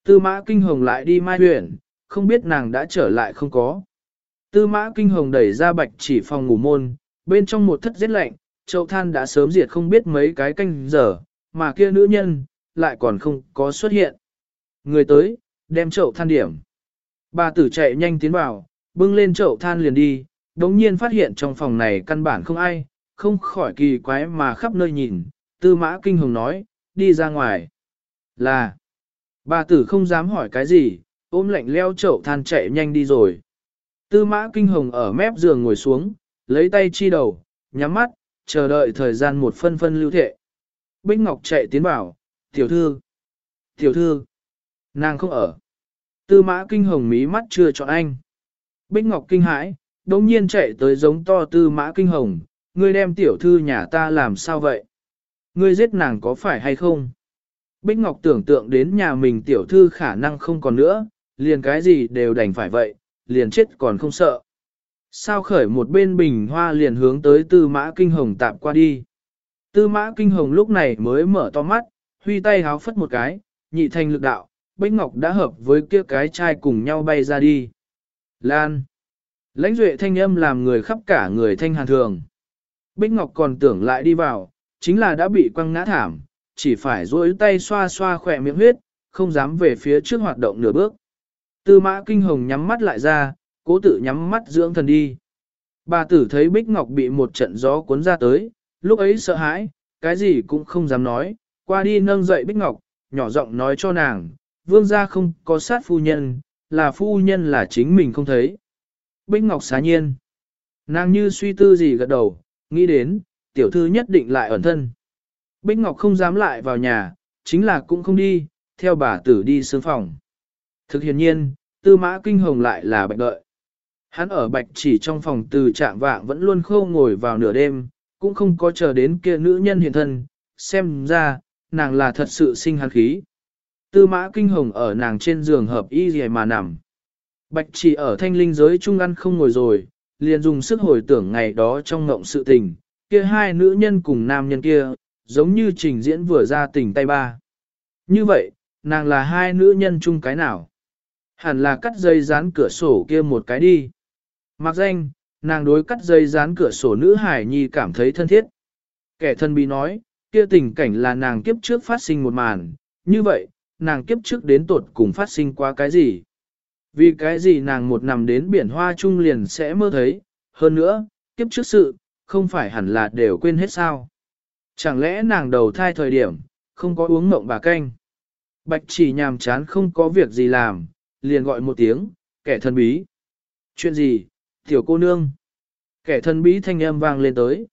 Tư mã kinh hồng lại đi mai huyện, không biết nàng đã trở lại không có. Tư mã kinh hồng đẩy ra bạch chỉ phòng ngủ môn, bên trong một thất rất lạnh, chậu than đã sớm diệt không biết mấy cái canh giờ, mà kia nữ nhân, lại còn không có xuất hiện. Người tới, đem chậu than điểm. Bà tử chạy nhanh tiến vào, bưng lên chậu than liền đi, đống nhiên phát hiện trong phòng này căn bản không ai, không khỏi kỳ quái mà khắp nơi nhìn, tư mã kinh hồng nói, đi ra ngoài. Là, bà tử không dám hỏi cái gì, ôm lạnh leo chậu than chạy nhanh đi rồi. Tư mã kinh hồng ở mép giường ngồi xuống, lấy tay chi đầu, nhắm mắt, chờ đợi thời gian một phân phân lưu thệ. Bích Ngọc chạy tiến vào, tiểu thư, tiểu thư, nàng không ở. Tư mã kinh hồng mí mắt chưa chọn anh. Bích Ngọc kinh hãi, đồng nhiên chạy tới giống to tư mã kinh hồng, ngươi đem tiểu thư nhà ta làm sao vậy? Ngươi giết nàng có phải hay không? Bích Ngọc tưởng tượng đến nhà mình tiểu thư khả năng không còn nữa, liền cái gì đều đành phải vậy, liền chết còn không sợ. Sao khởi một bên bình hoa liền hướng tới tư mã kinh hồng tạm qua đi. Tư mã kinh hồng lúc này mới mở to mắt, huy tay háo phất một cái, nhị thành lực đạo, Bích Ngọc đã hợp với kia cái chai cùng nhau bay ra đi. Lan. Lãnh duệ thanh âm làm người khắp cả người thanh hàn thường. Bích Ngọc còn tưởng lại đi vào, chính là đã bị quăng ngã thảm, chỉ phải duỗi tay xoa xoa khỏe miệng huyết, không dám về phía trước hoạt động nửa bước. Tư mã kinh hồng nhắm mắt lại ra, cố tự nhắm mắt dưỡng thần đi. Bà tử thấy Bích Ngọc bị một trận gió cuốn ra tới, lúc ấy sợ hãi, cái gì cũng không dám nói, qua đi nâng dậy Bích Ngọc, nhỏ giọng nói cho nàng, vương gia không có sát phu nhân, là phu nhân là chính mình không thấy. Bích Ngọc xá nhiên. Nàng như suy tư gì gật đầu, nghĩ đến, tiểu thư nhất định lại ẩn thân. Bích Ngọc không dám lại vào nhà, chính là cũng không đi, theo bà tử đi sương phòng. Thực hiện nhiên, tư mã kinh hồng lại là bạch đợi. Hắn ở bạch chỉ trong phòng từ trạng vạng vẫn luôn khâu ngồi vào nửa đêm, cũng không có chờ đến kia nữ nhân hiện thân, xem ra, nàng là thật sự sinh hắn khí. Tư mã kinh hồng ở nàng trên giường hợp y gì mà nằm. Bạch chỉ ở thanh linh giới trung ăn không ngồi rồi, liền dùng sức hồi tưởng ngày đó trong ngộng sự tình, kia hai nữ nhân cùng nam nhân kia, giống như trình diễn vừa ra tình tay ba. Như vậy, nàng là hai nữ nhân chung cái nào? Hẳn là cắt dây dán cửa sổ kia một cái đi. Mặc danh, nàng đối cắt dây dán cửa sổ nữ hải nhi cảm thấy thân thiết. Kẻ thân bị nói, kia tình cảnh là nàng kiếp trước phát sinh một màn, như vậy, nàng kiếp trước đến tột cùng phát sinh qua cái gì? Vì cái gì nàng một nằm đến biển hoa trung liền sẽ mơ thấy, hơn nữa, kiếp trước sự, không phải hẳn là đều quên hết sao? Chẳng lẽ nàng đầu thai thời điểm, không có uống mộng bà canh? Bạch chỉ nhàm chán không có việc gì làm, liền gọi một tiếng, kẻ thân bí. Chuyện gì, tiểu cô nương? Kẻ thân bí thanh âm vang lên tới.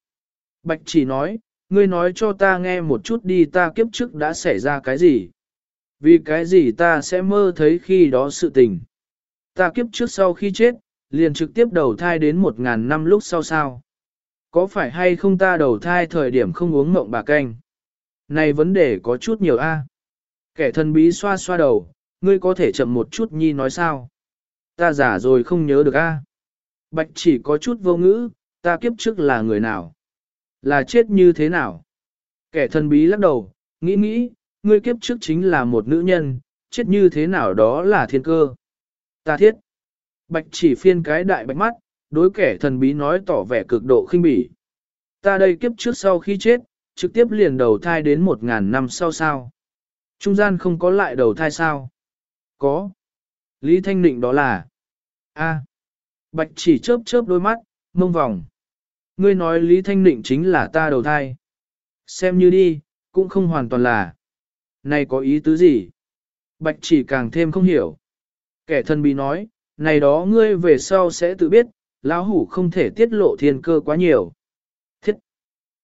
Bạch chỉ nói, ngươi nói cho ta nghe một chút đi ta kiếp trước đã xảy ra cái gì? Vì cái gì ta sẽ mơ thấy khi đó sự tình? Ta kiếp trước sau khi chết, liền trực tiếp đầu thai đến một ngàn năm lúc sau sao? Có phải hay không ta đầu thai thời điểm không uống mộng bà canh? Này vấn đề có chút nhiều a. Kẻ thần bí xoa xoa đầu, ngươi có thể chậm một chút nhi nói sao? Ta giả rồi không nhớ được a. Bạch chỉ có chút vô ngữ, ta kiếp trước là người nào? Là chết như thế nào? Kẻ thần bí lắc đầu, nghĩ nghĩ, ngươi kiếp trước chính là một nữ nhân, chết như thế nào đó là thiên cơ. Ta thiết. Bạch chỉ phiên cái đại bạch mắt, đối kẻ thần bí nói tỏ vẻ cực độ khinh bỉ. Ta đây kiếp trước sau khi chết, trực tiếp liền đầu thai đến một ngàn năm sau sao. Trung gian không có lại đầu thai sao? Có. Lý Thanh Định đó là. A. Bạch chỉ chớp chớp đôi mắt, mông vòng. Ngươi nói Lý Thanh Định chính là ta đầu thai. Xem như đi, cũng không hoàn toàn là. Này có ý tứ gì? Bạch chỉ càng thêm không hiểu. Kẻ thân bí nói, này đó ngươi về sau sẽ tự biết, lão hủ không thể tiết lộ thiên cơ quá nhiều. Thiết!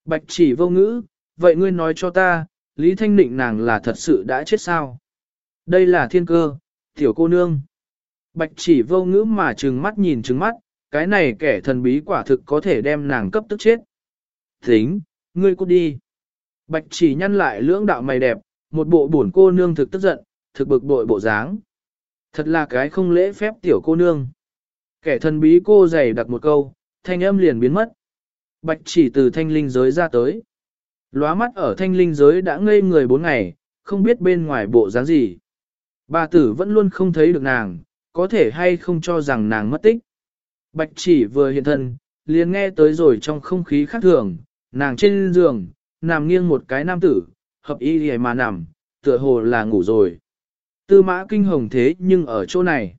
Bạch chỉ vô ngữ, vậy ngươi nói cho ta, Lý Thanh Định nàng là thật sự đã chết sao? Đây là thiên cơ, tiểu cô nương. Bạch chỉ vô ngữ mà trừng mắt nhìn trừng mắt, cái này kẻ thần bí quả thực có thể đem nàng cấp tức chết. Tính, ngươi cút đi. Bạch chỉ nhăn lại lưỡng đạo mày đẹp, một bộ buồn cô nương thực tức giận, thực bực bội bộ dáng. Thật là cái không lễ phép tiểu cô nương. Kẻ thần bí cô dày đặt một câu, thanh âm liền biến mất. Bạch chỉ từ thanh linh giới ra tới. Lóa mắt ở thanh linh giới đã ngây người bốn ngày, không biết bên ngoài bộ dáng gì. Bà tử vẫn luôn không thấy được nàng, có thể hay không cho rằng nàng mất tích. Bạch chỉ vừa hiện thân, liền nghe tới rồi trong không khí khác thường, nàng trên giường, nằm nghiêng một cái nam tử, hợp y gì mà nằm, tựa hồ là ngủ rồi. Tư mã kinh hồng thế nhưng ở chỗ này.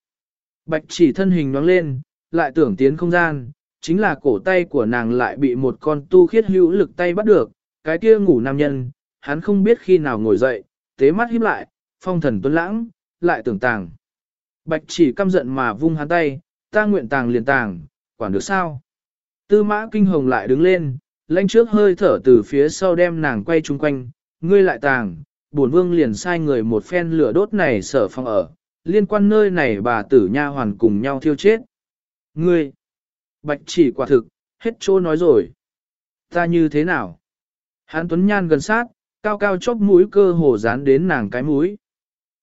Bạch chỉ thân hình nhoáng lên, lại tưởng tiến không gian, chính là cổ tay của nàng lại bị một con tu khiết hữu lực tay bắt được, cái kia ngủ nam nhân, hắn không biết khi nào ngồi dậy, tế mắt híp lại, phong thần tuấn lãng, lại tưởng tàng. Bạch chỉ căm giận mà vung hắn tay, ta nguyện tàng liền tàng, quản được sao? Tư mã kinh hồng lại đứng lên, lãnh trước hơi thở từ phía sau đem nàng quay chung quanh, ngươi lại tàng, bổn vương liền sai người một phen lửa đốt này sở phong ở, liên quan nơi này bà tử nha hoàn cùng nhau thiêu chết. Ngươi, bạch chỉ quả thực, hết chỗ nói rồi. Ta như thế nào? Hán Tuấn Nhan gần sát, cao cao chóp mũi cơ hồ dán đến nàng cái mũi.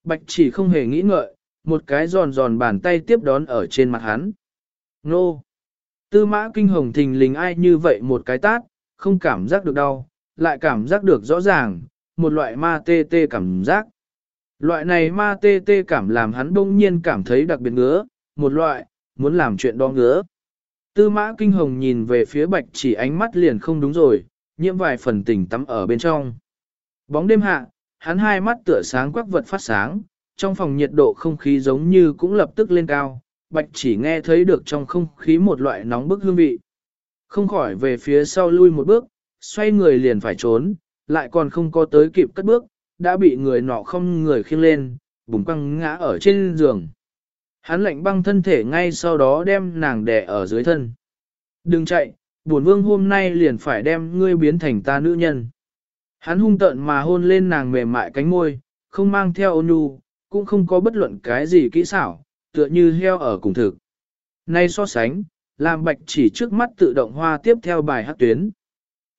Bạch chỉ không hề nghĩ ngợi, một cái giòn giòn bàn tay tiếp đón ở trên mặt hắn. Nô! Tư mã kinh hồng thình lình ai như vậy một cái tát, không cảm giác được đau, lại cảm giác được rõ ràng, một loại ma tê tê cảm giác. Loại này ma tê tê cảm làm hắn đông nhiên cảm thấy đặc biệt ngứa, một loại, muốn làm chuyện đo ngứa. Tư mã kinh hồng nhìn về phía bạch chỉ ánh mắt liền không đúng rồi, nhiễm vài phần tỉnh tắm ở bên trong. Bóng đêm hạ, hắn hai mắt tựa sáng quắc vật phát sáng, trong phòng nhiệt độ không khí giống như cũng lập tức lên cao, bạch chỉ nghe thấy được trong không khí một loại nóng bức hương vị. Không khỏi về phía sau lui một bước, xoay người liền phải trốn, lại còn không có tới kịp cất bước, đã bị người nọ không người khiêng lên, bùng quăng ngã ở trên giường. Hắn lạnh băng thân thể ngay sau đó đem nàng đè ở dưới thân. Đừng chạy, buồn vương hôm nay liền phải đem ngươi biến thành ta nữ nhân. Hắn hung tợn mà hôn lên nàng mềm mại cánh môi, không mang theo ôn nhu, cũng không có bất luận cái gì kỹ xảo, tựa như heo ở cùng thực. Nay so sánh, làm bạch chỉ trước mắt tự động hoa tiếp theo bài hát tuyến.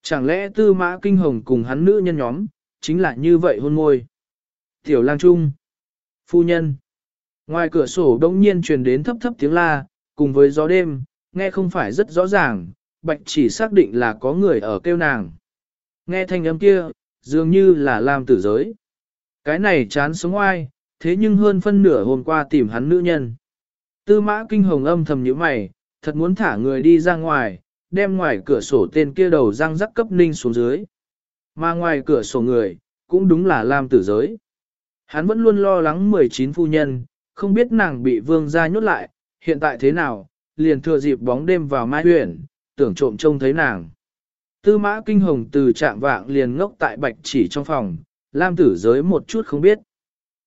Chẳng lẽ tư mã kinh hồng cùng hắn nữ nhân nhóm, chính là như vậy hôn môi. Tiểu lang trung, phu nhân. Ngoài cửa sổ đông nhiên truyền đến thấp thấp tiếng la, cùng với gió đêm, nghe không phải rất rõ ràng, bạch chỉ xác định là có người ở kêu nàng. Nghe thanh âm kia, dường như là làm tử giới. Cái này chán sống oai, thế nhưng hơn phân nửa hôm qua tìm hắn nữ nhân. Tư mã kinh hồng âm thầm nhíu mày, thật muốn thả người đi ra ngoài, đem ngoài cửa sổ tên kia đầu răng rắc cấp ninh xuống dưới. Mà ngoài cửa sổ người, cũng đúng là Lam tử giới. Hắn vẫn luôn lo lắng 19 phu nhân, không biết nàng bị vương gia nhốt lại, hiện tại thế nào, liền thừa dịp bóng đêm vào mai huyện, tưởng trộm trông thấy nàng. Tư mã kinh hồng từ trạng vạng liền ngốc tại bạch chỉ trong phòng, Lam tử giới một chút không biết.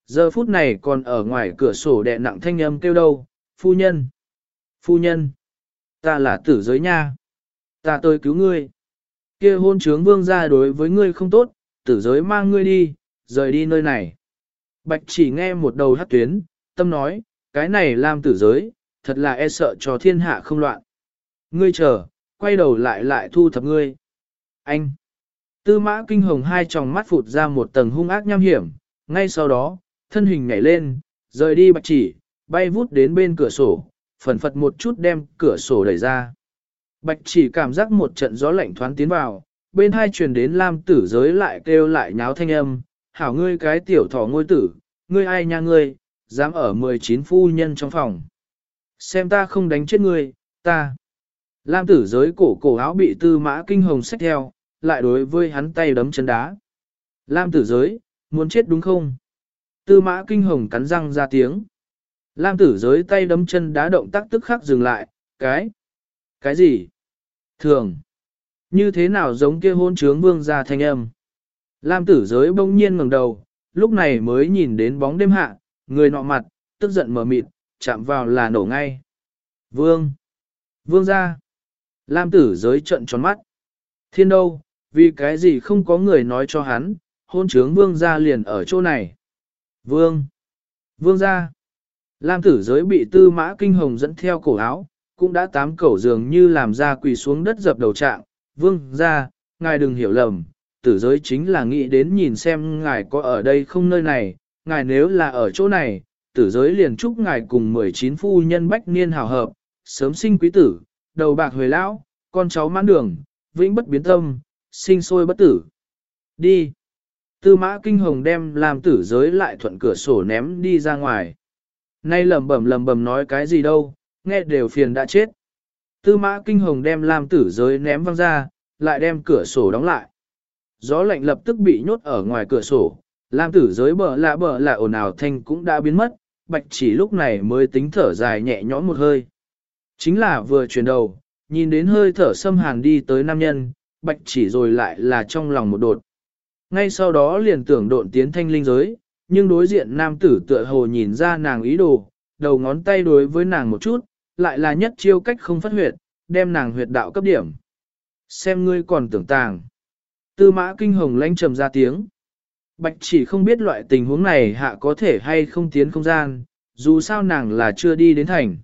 Giờ phút này còn ở ngoài cửa sổ đè nặng thanh âm kêu đâu, phu nhân, phu nhân, ta là tử giới nha, ta tới cứu ngươi kia hôn trướng vương gia đối với ngươi không tốt, tử giới mang ngươi đi, rời đi nơi này. Bạch chỉ nghe một đầu hát tuyến, tâm nói, cái này làm tử giới, thật là e sợ cho thiên hạ không loạn. Ngươi chờ, quay đầu lại lại thu thập ngươi. Anh! Tư mã kinh hồng hai tròng mắt phụt ra một tầng hung ác nham hiểm, ngay sau đó, thân hình nhảy lên, rời đi bạch chỉ, bay vút đến bên cửa sổ, phần phật một chút đem cửa sổ đẩy ra. Bạch chỉ cảm giác một trận gió lạnh thoáng tiến vào, bên hai truyền đến lam tử giới lại kêu lại nháo thanh âm, hảo ngươi cái tiểu thỏ ngôi tử, ngươi ai nha ngươi, dám ở 19 phu nhân trong phòng. Xem ta không đánh chết ngươi, ta. Lam tử giới cổ cổ áo bị tư mã kinh hồng xách theo, lại đối với hắn tay đấm chân đá. Lam tử giới, muốn chết đúng không? Tư mã kinh hồng cắn răng ra tiếng. Lam tử giới tay đấm chân đá động tác tức khắc dừng lại, cái? Cái gì? Thường. Như thế nào giống kia hôn trướng vương gia thanh âm? Lam tử giới bỗng nhiên ngẩng đầu, lúc này mới nhìn đến bóng đêm hạ, người nọ mặt, tức giận mở mịt, chạm vào là nổ ngay. Vương! Vương gia Lam tử giới trận tròn mắt. Thiên đâu, vì cái gì không có người nói cho hắn, hôn trướng vương gia liền ở chỗ này. Vương! Vương gia Lam tử giới bị tư mã kinh hồng dẫn theo cổ áo, cũng đã tám cẩu dường như làm ra quỳ xuống đất dập đầu trạng. Vương ra, ngài đừng hiểu lầm, tử giới chính là nghĩ đến nhìn xem ngài có ở đây không nơi này, ngài nếu là ở chỗ này, tử giới liền chúc ngài cùng 19 phu nhân bách niên hào hợp, sớm sinh quý tử, đầu bạc hồi lão, con cháu mãn đường, vĩnh bất biến tâm, sinh sôi bất tử. Đi! Tư mã kinh hồng đem làm tử giới lại thuận cửa sổ ném đi ra ngoài. Nay lầm bẩm lầm bầm nói cái gì đâu, nghe đều phiền đã chết. Tư mã kinh hồng đem làm tử giới ném văng ra, lại đem cửa sổ đóng lại. Gió lạnh lập tức bị nhốt ở ngoài cửa sổ, Lam tử giới bờ lạ bờ lạ ồn ào thanh cũng đã biến mất, bạch chỉ lúc này mới tính thở dài nhẹ nhõm một hơi. Chính là vừa chuyển đầu, nhìn đến hơi thở xâm hàn đi tới nam nhân, bạch chỉ rồi lại là trong lòng một đột. Ngay sau đó liền tưởng độn tiến thanh linh giới, nhưng đối diện nam tử tựa hồ nhìn ra nàng ý đồ, đầu ngón tay đối với nàng một chút, lại là nhất chiêu cách không phát huyệt, đem nàng huyệt đạo cấp điểm. Xem ngươi còn tưởng tàng. Tư mã kinh hồng lanh trầm ra tiếng. Bạch chỉ không biết loại tình huống này hạ có thể hay không tiến không gian, dù sao nàng là chưa đi đến thành.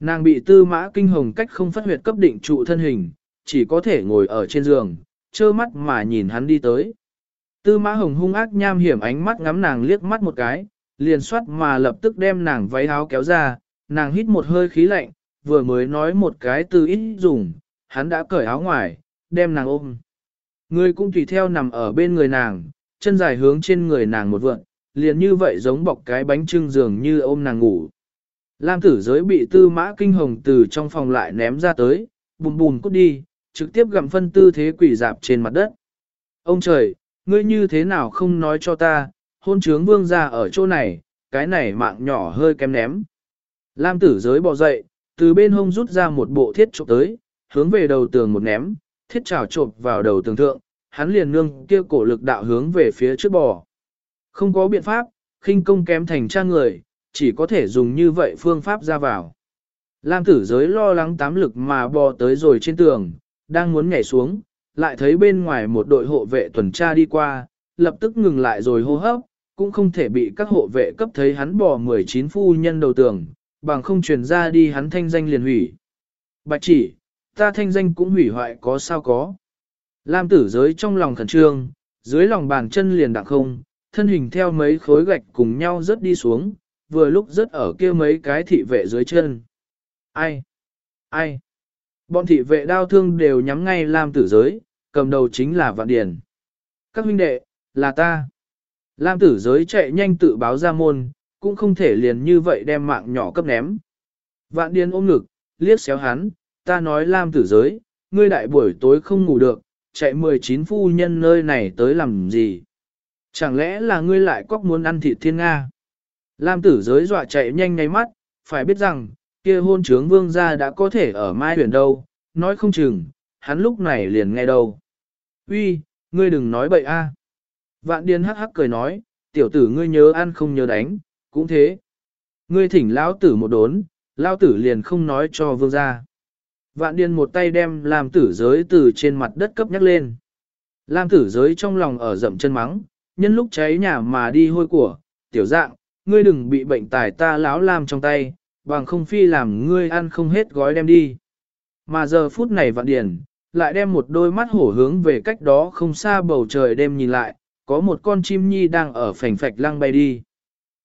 Nàng bị tư mã kinh hồng cách không phát huyệt cấp định trụ thân hình, chỉ có thể ngồi ở trên giường, trơ mắt mà nhìn hắn đi tới. Tư mã hồng hung ác nham hiểm ánh mắt ngắm nàng liếc mắt một cái, liền soát mà lập tức đem nàng váy áo kéo ra, nàng hít một hơi khí lạnh, vừa mới nói một cái từ ít dùng, hắn đã cởi áo ngoài, đem nàng ôm. Người cũng tùy theo nằm ở bên người nàng, chân dài hướng trên người nàng một vượn, liền như vậy giống bọc cái bánh trưng giường như ôm nàng ngủ. Lam tử giới bị tư mã kinh hồng từ trong phòng lại ném ra tới, bùm bùm cút đi, trực tiếp gặm phân tư thế quỷ dạp trên mặt đất. Ông trời, ngươi như thế nào không nói cho ta, hôn trướng vương ra ở chỗ này, cái này mạng nhỏ hơi kém ném. Lam tử giới bò dậy, từ bên hông rút ra một bộ thiết trộm tới, hướng về đầu tường một ném, thiết trào trộm vào đầu tường thượng, hắn liền nương kia cổ lực đạo hướng về phía trước bò. Không có biện pháp, khinh công kém thành cha người, chỉ có thể dùng như vậy phương pháp ra vào. Lam tử giới lo lắng tám lực mà bò tới rồi trên tường, đang muốn nhảy xuống, lại thấy bên ngoài một đội hộ vệ tuần tra đi qua, lập tức ngừng lại rồi hô hấp, cũng không thể bị các hộ vệ cấp thấy hắn bò 19 phu nhân đầu tường, bằng không truyền ra đi hắn thanh danh liền hủy. Bạch chỉ, ta thanh danh cũng hủy hoại có sao có. Lam tử giới trong lòng khẩn trương, dưới lòng bàn chân liền đặng không, thân hình theo mấy khối gạch cùng nhau rớt đi xuống, vừa lúc rớt ở kia mấy cái thị vệ dưới chân. Ai? Ai? Bọn thị vệ đau thương đều nhắm ngay Lam tử giới, cầm đầu chính là Vạn Điền. Các huynh đệ, là ta. Lam tử giới chạy nhanh tự báo ra môn, cũng không thể liền như vậy đem mạng nhỏ cấp ném. Vạn Điên ôm ngực, liếc xéo hắn, ta nói Lam tử giới, ngươi đại buổi tối không ngủ được, chạy 19 phu nhân nơi này tới làm gì? Chẳng lẽ là ngươi lại cóc muốn ăn thịt thiên Nga? Lam tử giới dọa chạy nhanh ngay mắt, phải biết rằng, kia hôn trướng vương gia đã có thể ở mai huyền đâu, nói không chừng, hắn lúc này liền nghe đâu. Uy, ngươi đừng nói bậy a. Vạn điên hắc hắc cười nói, tiểu tử ngươi nhớ ăn không nhớ đánh, cũng thế. Ngươi thỉnh lão tử một đốn, lão tử liền không nói cho vương gia. Vạn điên một tay đem làm tử giới từ trên mặt đất cấp nhắc lên. Lam tử giới trong lòng ở dậm chân mắng, nhân lúc cháy nhà mà đi hôi của, tiểu dạng, ngươi đừng bị bệnh tài ta láo làm trong tay, bằng không phi làm ngươi ăn không hết gói đem đi. Mà giờ phút này vạn điền, lại đem một đôi mắt hổ hướng về cách đó không xa bầu trời đêm nhìn lại, có một con chim nhi đang ở phành phạch lăng bay đi.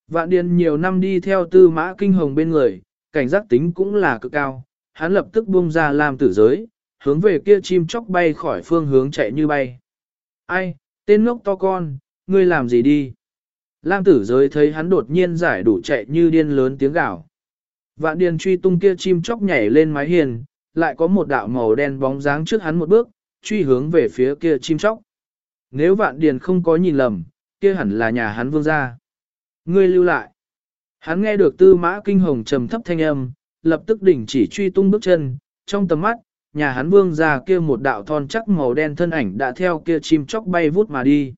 Vạn điền nhiều năm đi theo tư mã kinh hồng bên người, cảnh giác tính cũng là cực cao, hắn lập tức buông ra làm tử giới, hướng về kia chim chóc bay khỏi phương hướng chạy như bay. Ai, tên ngốc to con, ngươi làm gì đi? Lam tử giới thấy hắn đột nhiên giải đủ chạy như điên lớn tiếng gào. Vạn điền truy tung kia chim chóc nhảy lên mái hiền, lại có một đạo màu đen bóng dáng trước hắn một bước, truy hướng về phía kia chim chóc. Nếu vạn điền không có nhìn lầm, kia hẳn là nhà hắn vương gia. Ngươi lưu lại. Hắn nghe được tư mã kinh hồng trầm thấp thanh âm, lập tức đỉnh chỉ truy tung bước chân, trong tầm mắt, nhà hắn vương già kia một đạo thon chắc màu đen thân ảnh đã theo kia chim chóc bay vút mà đi.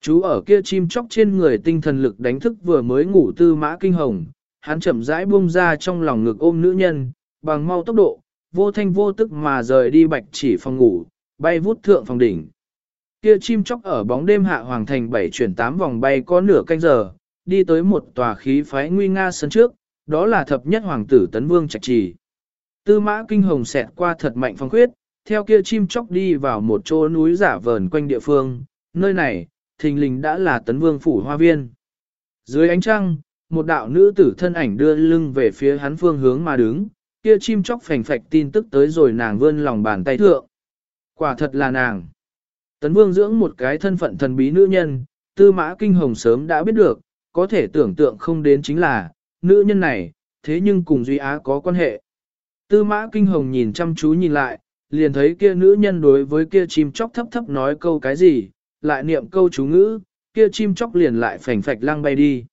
Chú ở kia chim chóc trên người tinh thần lực đánh thức vừa mới ngủ tư mã kinh hồng, hắn chậm rãi buông ra trong lòng ngực ôm nữ nhân, bằng mau tốc độ, vô thanh vô tức mà rời đi bạch chỉ phòng ngủ, bay vút thượng phòng đỉnh. Kia chim chóc ở bóng đêm hạ hoàng thành bảy chuyển tám vòng bay có nửa canh giờ, đi tới một tòa khí phái nguy nga sân trước, đó là thập nhất hoàng tử tấn vương trạch trì. Tư mã kinh hồng xẹt qua thật mạnh phong khuyết, theo kia chim chóc đi vào một chỗ núi giả vờn quanh địa phương, nơi này, thình lình đã là tấn vương phủ hoa viên. Dưới ánh trăng, một đạo nữ tử thân ảnh đưa lưng về phía hắn phương hướng mà đứng, kia chim chóc phành phạch tin tức tới rồi nàng vươn lòng bàn tay thượng. Quả thật là nàng. Tấn vương dưỡng một cái thân phận thần bí nữ nhân, tư mã kinh hồng sớm đã biết được, có thể tưởng tượng không đến chính là, nữ nhân này, thế nhưng cùng Duy Á có quan hệ. Tư mã kinh hồng nhìn chăm chú nhìn lại, liền thấy kia nữ nhân đối với kia chim chóc thấp thấp nói câu cái gì, lại niệm câu chú ngữ, kia chim chóc liền lại phành phạch lăng bay đi.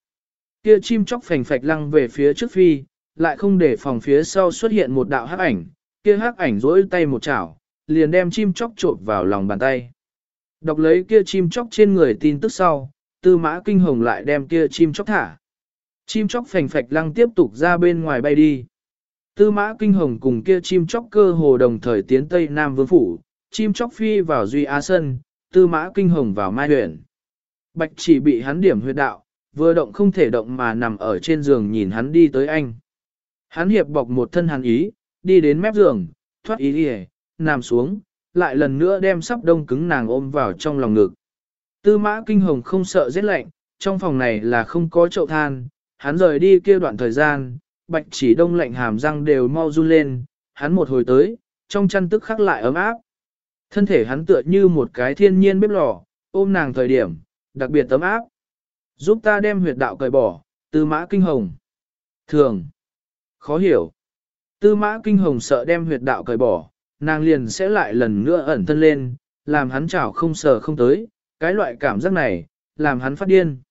Kia chim chóc phành phạch lăng về phía trước phi, lại không để phòng phía sau xuất hiện một đạo hắc ảnh, kia hắc ảnh rỗi tay một chảo, liền đem chim chóc trộn vào lòng bàn tay. Đọc lấy kia chim chóc trên người tin tức sau, tư mã kinh hồng lại đem kia chim chóc thả. Chim chóc phành phạch lăng tiếp tục ra bên ngoài bay đi. Tư mã kinh hồng cùng kia chim chóc cơ hồ đồng thời tiến Tây Nam Vương Phủ, chim chóc phi vào Duy Á Sân, tư mã kinh hồng vào Mai Huyền. Bạch chỉ bị hắn điểm huyệt đạo, vừa động không thể động mà nằm ở trên giường nhìn hắn đi tới anh. Hắn hiệp bọc một thân hắn ý, đi đến mép giường, thoát ý đi nằm xuống, lại lần nữa đem sắp đông cứng nàng ôm vào trong lòng ngực. Tư mã kinh hồng không sợ rét lạnh, trong phòng này là không có chậu than, hắn rời đi kia đoạn thời gian, bạch chỉ đông lạnh hàm răng đều mau run lên, hắn một hồi tới, trong chăn tức khắc lại ấm áp. Thân thể hắn tựa như một cái thiên nhiên bếp lò, ôm nàng thời điểm, đặc biệt ấm áp. Giúp ta đem huyệt đạo cởi bỏ, tư mã kinh hồng. Thường. Khó hiểu. Tư mã kinh hồng sợ đem huyệt đạo cởi bỏ, nàng liền sẽ lại lần nữa ẩn thân lên, làm hắn chảo không sờ không tới, cái loại cảm giác này, làm hắn phát điên.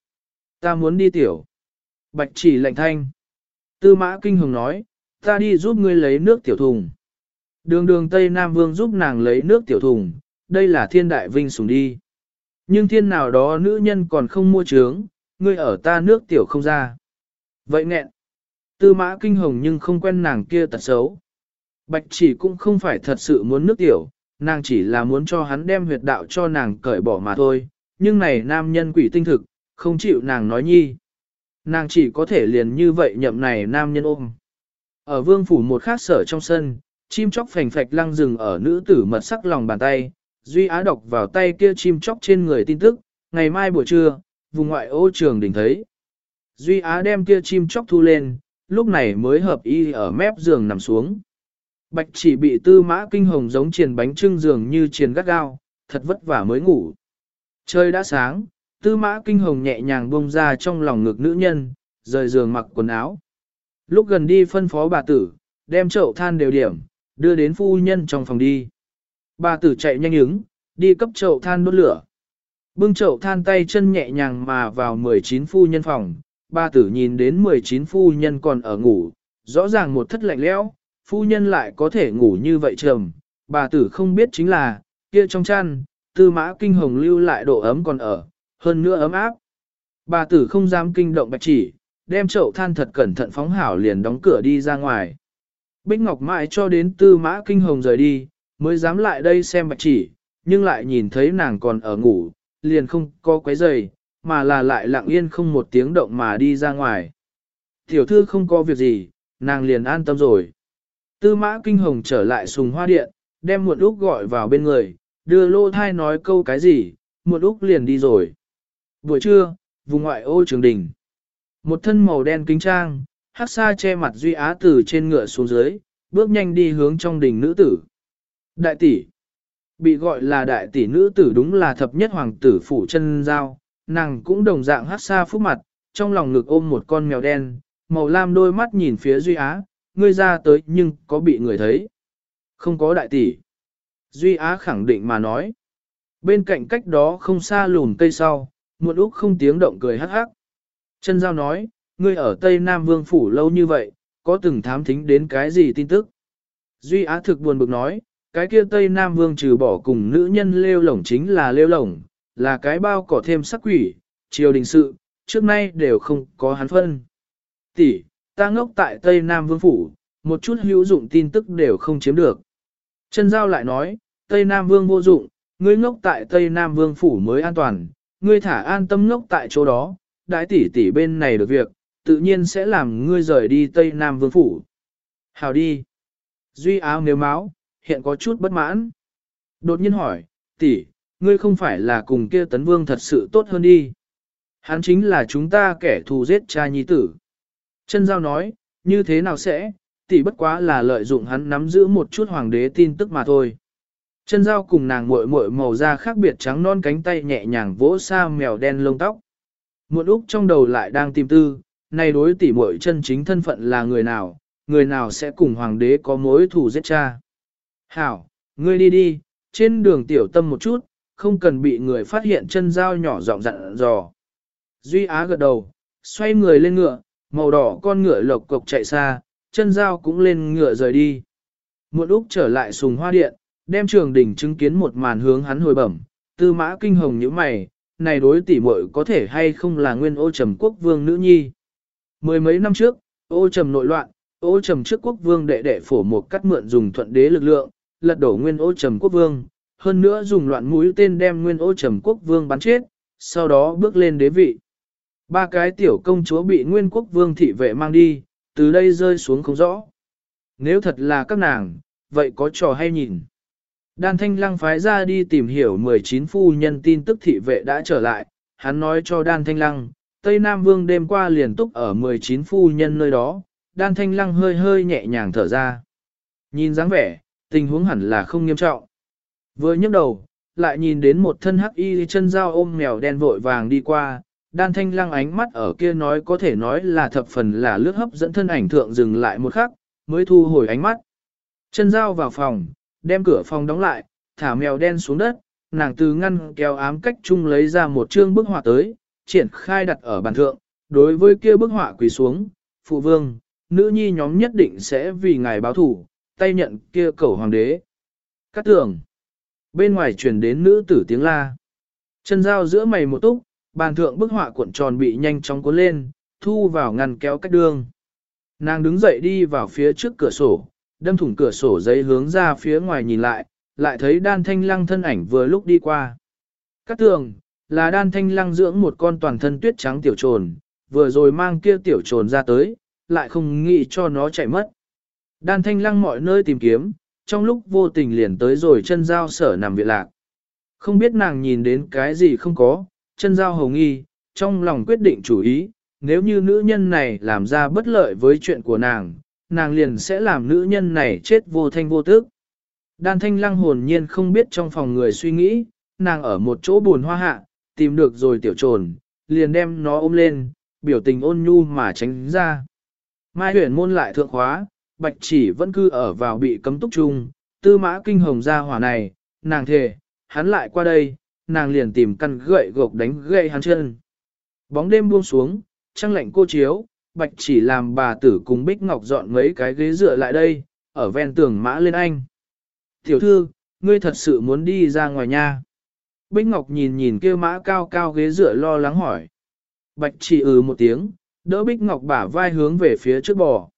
Ta muốn đi tiểu. Bạch chỉ lệnh thanh. Tư mã kinh hồng nói, ta đi giúp ngươi lấy nước tiểu thùng. Đường đường Tây Nam Vương giúp nàng lấy nước tiểu thùng, đây là thiên đại vinh sủng đi. Nhưng thiên nào đó nữ nhân còn không mua trướng, ngươi ở ta nước tiểu không ra. Vậy nghẹn. Tư mã kinh hồng nhưng không quen nàng kia tật xấu. Bạch chỉ cũng không phải thật sự muốn nước tiểu, nàng chỉ là muốn cho hắn đem huyệt đạo cho nàng cởi bỏ mà thôi, nhưng này nam nhân quỷ tinh thực, không chịu nàng nói nhi. Nàng chỉ có thể liền như vậy nhậm này nam nhân ôm. Ở vương phủ một khác sở trong sân, chim chóc phành phạch lăng rừng ở nữ tử mật sắc lòng bàn tay, Duy Á đọc vào tay kia chim chóc trên người tin tức, ngày mai buổi trưa, vùng ngoại ô trường đỉnh thấy. Duy Á đem kia chim chóc thu lên, lúc này mới hợp y ở mép giường nằm xuống. Bạch chỉ bị tư mã kinh hồng giống triền bánh trưng giường như triền gắt gao, thật vất vả mới ngủ. Trời đã sáng, tư mã kinh hồng nhẹ nhàng buông ra trong lòng ngực nữ nhân, rời giường mặc quần áo. Lúc gần đi phân phó bà tử, đem chậu than đều điểm, đưa đến phu nhân trong phòng đi. Bà tử chạy nhanh ứng, đi cấp chậu than đốt lửa. Bưng chậu than tay chân nhẹ nhàng mà vào 19 phu nhân phòng, bà tử nhìn đến 19 phu nhân còn ở ngủ, rõ ràng một thất lạnh lẽo, phu nhân lại có thể ngủ như vậy trầm, bà tử không biết chính là, kia trong chăn, tư mã kinh hồng lưu lại độ ấm còn ở, hơn nữa ấm áp. Bà tử không dám kinh động bạch chỉ, đem chậu than thật cẩn thận phóng hảo liền đóng cửa đi ra ngoài. Bích Ngọc mãi cho đến tư mã kinh hồng rời đi, mới dám lại đây xem bạch chỉ, nhưng lại nhìn thấy nàng còn ở ngủ, liền không có quấy giày, mà là lại lặng yên không một tiếng động mà đi ra ngoài. Tiểu thư không có việc gì, nàng liền an tâm rồi. Tư mã kinh hồng trở lại sùng hoa điện, đem muộn úc gọi vào bên người, đưa lô thai nói câu cái gì, muộn úc liền đi rồi. Buổi trưa, vùng ngoại ô trường đình. Một thân màu đen kính trang, hát xa che mặt Duy Á từ trên ngựa xuống dưới, bước nhanh đi hướng trong đình nữ tử. Đại tỷ. Bị gọi là đại tỷ nữ tử đúng là thập nhất hoàng tử phủ chân giao, nàng cũng đồng dạng hát xa phúc mặt, trong lòng ngực ôm một con mèo đen, màu lam đôi mắt nhìn phía Duy Á, ngươi ra tới nhưng có bị người thấy. Không có đại tỷ. Duy Á khẳng định mà nói. Bên cạnh cách đó không xa lùn cây sau, muộn úc không tiếng động cười hắc hắc. Chân giao nói, ngươi ở Tây Nam Vương Phủ lâu như vậy, có từng thám thính đến cái gì tin tức? Duy Á thực buồn bực nói, cái kia Tây Nam Vương trừ bỏ cùng nữ nhân lêu lổng chính là lêu lổng, là cái bao cỏ thêm sắc quỷ, triều đình sự, trước nay đều không có hắn phân. Tỷ, ta ngốc tại Tây Nam Vương Phủ, một chút hữu dụng tin tức đều không chiếm được. Trần Giao lại nói, Tây Nam Vương vô dụng, ngươi ngốc tại Tây Nam Vương Phủ mới an toàn, ngươi thả an tâm ngốc tại chỗ đó, Đại tỷ tỷ bên này được việc, tự nhiên sẽ làm ngươi rời đi Tây Nam Vương Phủ. Hào đi. Duy áo nếu máu, hiện có chút bất mãn. Đột nhiên hỏi, tỷ, ngươi không phải là cùng kia tấn vương thật sự tốt hơn đi. Hắn chính là chúng ta kẻ thù giết cha nhi tử. Chân giao nói, như thế nào sẽ, tỷ bất quá là lợi dụng hắn nắm giữ một chút hoàng đế tin tức mà thôi. Chân giao cùng nàng muội muội màu da khác biệt trắng non cánh tay nhẹ nhàng vỗ xa mèo đen lông tóc. Muộn úc trong đầu lại đang tìm tư, nay đối tỷ muội chân chính thân phận là người nào, người nào sẽ cùng hoàng đế có mối thù giết cha. Hảo, ngươi đi đi, trên đường tiểu tâm một chút, không cần bị người phát hiện chân dao nhỏ giọng dặn dò. Duy Á gật đầu, xoay người lên ngựa, màu đỏ con ngựa lộc cộc chạy xa, chân dao cũng lên ngựa rời đi. Một lúc trở lại sùng hoa điện, đem trường đỉnh chứng kiến một màn hướng hắn hồi bẩm, tư mã kinh hồng như mày, này đối tỷ muội có thể hay không là nguyên ô trầm quốc vương nữ nhi. Mười mấy năm trước, ô trầm nội loạn, ô trầm trước quốc vương đệ đệ phổ một cắt mượn dùng thuận đế lực lượng, lật đổ nguyên ô trầm quốc vương, hơn nữa dùng loạn mũi tên đem nguyên ô trầm quốc vương bắn chết, sau đó bước lên đế vị. Ba cái tiểu công chúa bị nguyên quốc vương thị vệ mang đi, từ đây rơi xuống không rõ. Nếu thật là các nàng, vậy có trò hay nhìn. Đan Thanh Lăng phái ra đi tìm hiểu 19 phu nhân tin tức thị vệ đã trở lại, hắn nói cho Đan Thanh Lăng, Tây Nam Vương đêm qua liền túc ở 19 phu nhân nơi đó, Đan Thanh Lăng hơi hơi nhẹ nhàng thở ra. Nhìn dáng vẻ, tình huống hẳn là không nghiêm trọng. Vừa nhấc đầu, lại nhìn đến một thân hắc y chân dao ôm mèo đen vội vàng đi qua, Đan Thanh Lăng ánh mắt ở kia nói có thể nói là thập phần là lướt hấp dẫn thân ảnh thượng dừng lại một khắc, mới thu hồi ánh mắt. Chân dao vào phòng, đem cửa phòng đóng lại, thả mèo đen xuống đất, nàng từ ngăn kéo ám cách chung lấy ra một chương bức họa tới, triển khai đặt ở bàn thượng, đối với kia bức họa quỳ xuống, phụ vương, nữ nhi nhóm nhất định sẽ vì ngài báo thủ, tay nhận kia cầu hoàng đế. Cát tường, bên ngoài truyền đến nữ tử tiếng la. Chân dao giữa mày một túc, bàn thượng bức họa cuộn tròn bị nhanh chóng cuốn lên, thu vào ngăn kéo cách đường. Nàng đứng dậy đi vào phía trước cửa sổ, đâm thủng cửa sổ giấy hướng ra phía ngoài nhìn lại, lại thấy đan thanh lăng thân ảnh vừa lúc đi qua. Cát tường, là đan thanh lăng dưỡng một con toàn thân tuyết trắng tiểu trồn, vừa rồi mang kia tiểu trồn ra tới, lại không nghĩ cho nó chạy mất. Đan thanh lăng mọi nơi tìm kiếm, trong lúc vô tình liền tới rồi chân dao sở nằm viện lạc. Không biết nàng nhìn đến cái gì không có, chân giao hồng nghi, trong lòng quyết định chủ ý, nếu như nữ nhân này làm ra bất lợi với chuyện của nàng, nàng liền sẽ làm nữ nhân này chết vô thanh vô tức. Đan thanh lăng hồn nhiên không biết trong phòng người suy nghĩ, nàng ở một chỗ buồn hoa hạ, tìm được rồi tiểu trồn, liền đem nó ôm lên, biểu tình ôn nhu mà tránh ra. Mai huyền môn lại thượng khóa, bạch chỉ vẫn cư ở vào bị cấm túc chung, tư mã kinh hồng ra hỏa này, nàng thề, hắn lại qua đây, nàng liền tìm căn gậy gộc đánh gậy hắn chân. Bóng đêm buông xuống, trăng lạnh cô chiếu, bạch chỉ làm bà tử cùng Bích Ngọc dọn mấy cái ghế dựa lại đây, ở ven tường mã lên anh. Tiểu thư, ngươi thật sự muốn đi ra ngoài nha. Bích Ngọc nhìn nhìn kia mã cao cao ghế dựa lo lắng hỏi. Bạch chỉ ừ một tiếng, đỡ Bích Ngọc bả vai hướng về phía trước bò.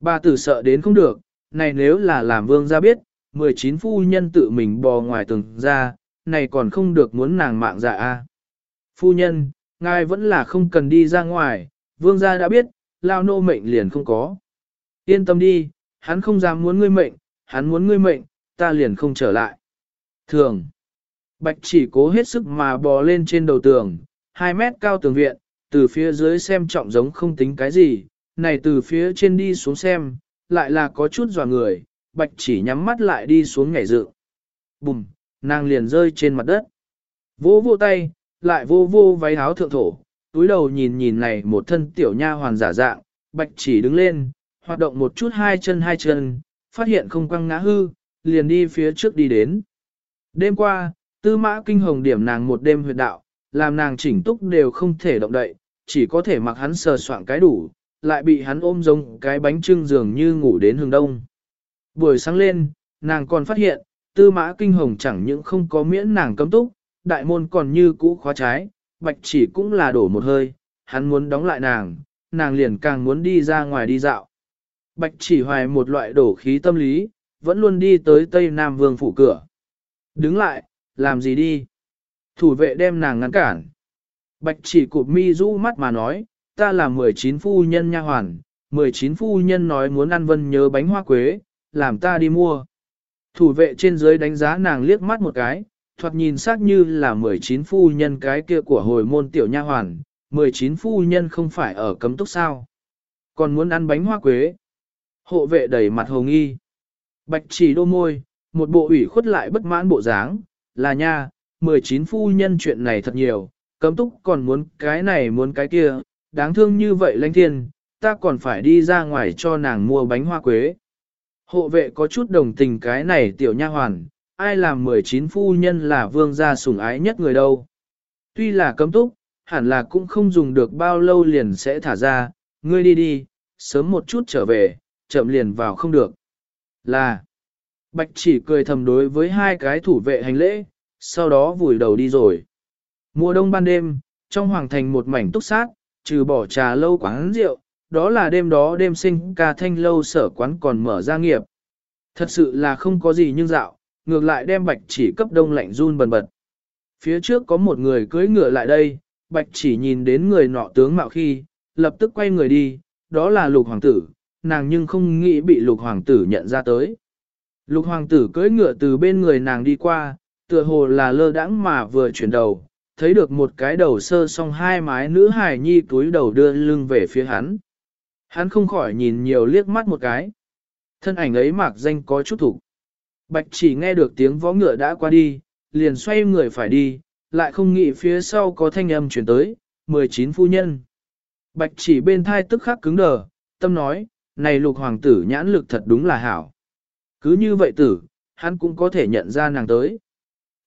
Bà tử sợ đến không được, này nếu là làm vương gia biết, 19 phu nhân tự mình bò ngoài tường ra, này còn không được muốn nàng mạng dạ a. Phu nhân, ngài vẫn là không cần đi ra ngoài, vương gia đã biết, lao nô mệnh liền không có. Yên tâm đi, hắn không dám muốn ngươi mệnh, hắn muốn ngươi mệnh, ta liền không trở lại. Thường, bạch chỉ cố hết sức mà bò lên trên đầu tường, 2 mét cao tường viện, từ phía dưới xem trọng giống không tính cái gì, này từ phía trên đi xuống xem, lại là có chút dò người, bạch chỉ nhắm mắt lại đi xuống nhảy dự. Bùm, nàng liền rơi trên mặt đất. Vỗ vỗ tay, lại vô vô váy áo thượng thổ, túi đầu nhìn nhìn này một thân tiểu nha hoàn giả dạng, bạch chỉ đứng lên, hoạt động một chút hai chân hai chân, phát hiện không quăng ngã hư, liền đi phía trước đi đến. Đêm qua, tư mã kinh hồng điểm nàng một đêm huyệt đạo, làm nàng chỉnh túc đều không thể động đậy, chỉ có thể mặc hắn sờ soạn cái đủ, lại bị hắn ôm giống cái bánh trưng dường như ngủ đến hướng đông. Buổi sáng lên, nàng còn phát hiện, tư mã kinh hồng chẳng những không có miễn nàng cấm túc, đại môn còn như cũ khóa trái, bạch chỉ cũng là đổ một hơi, hắn muốn đóng lại nàng, nàng liền càng muốn đi ra ngoài đi dạo. Bạch chỉ hoài một loại đổ khí tâm lý, vẫn luôn đi tới Tây Nam Vương phủ cửa. Đứng lại, làm gì đi? Thủ vệ đem nàng ngăn cản. Bạch chỉ cụp mi rũ mắt mà nói, ta là 19 phu nhân nha hoàn, 19 phu nhân nói muốn ăn vân nhớ bánh hoa quế, làm ta đi mua. Thủ vệ trên dưới đánh giá nàng liếc mắt một cái, thoạt nhìn xác như là 19 phu nhân cái kia của hồi môn tiểu nha hoàn, 19 phu nhân không phải ở cấm túc sao. Còn muốn ăn bánh hoa quế. Hộ vệ đẩy mặt hồng nghi. Bạch chỉ đô môi, một bộ ủy khuất lại bất mãn bộ dáng, là nha, 19 phu nhân chuyện này thật nhiều, cấm túc còn muốn cái này muốn cái kia, đáng thương như vậy lãnh thiên, ta còn phải đi ra ngoài cho nàng mua bánh hoa quế. Hộ vệ có chút đồng tình cái này tiểu nha hoàn, ai làm 19 phu nhân là vương gia sủng ái nhất người đâu. Tuy là cấm túc, hẳn là cũng không dùng được bao lâu liền sẽ thả ra, ngươi đi đi, sớm một chút trở về, chậm liền vào không được. Là, bạch chỉ cười thầm đối với hai cái thủ vệ hành lễ, sau đó vùi đầu đi rồi. Mùa đông ban đêm, trong hoàng thành một mảnh túc sát, trừ bỏ trà lâu quán rượu, đó là đêm đó đêm sinh ca thanh lâu sở quán còn mở ra nghiệp. Thật sự là không có gì nhưng dạo, ngược lại đem bạch chỉ cấp đông lạnh run bần bật. Phía trước có một người cưỡi ngựa lại đây, bạch chỉ nhìn đến người nọ tướng mạo khi, lập tức quay người đi, đó là lục hoàng tử, nàng nhưng không nghĩ bị lục hoàng tử nhận ra tới. Lục hoàng tử cưỡi ngựa từ bên người nàng đi qua, tựa hồ là lơ đãng mà vừa chuyển đầu, thấy được một cái đầu sơ song hai mái nữ hài nhi túi đầu đưa lưng về phía hắn. Hắn không khỏi nhìn nhiều liếc mắt một cái. Thân ảnh ấy mạc danh có chút thủ. Bạch chỉ nghe được tiếng võ ngựa đã qua đi, liền xoay người phải đi, lại không nghĩ phía sau có thanh âm chuyển tới, 19 phu nhân. Bạch chỉ bên thai tức khắc cứng đờ, tâm nói, này lục hoàng tử nhãn lực thật đúng là hảo. Cứ như vậy tử, hắn cũng có thể nhận ra nàng tới.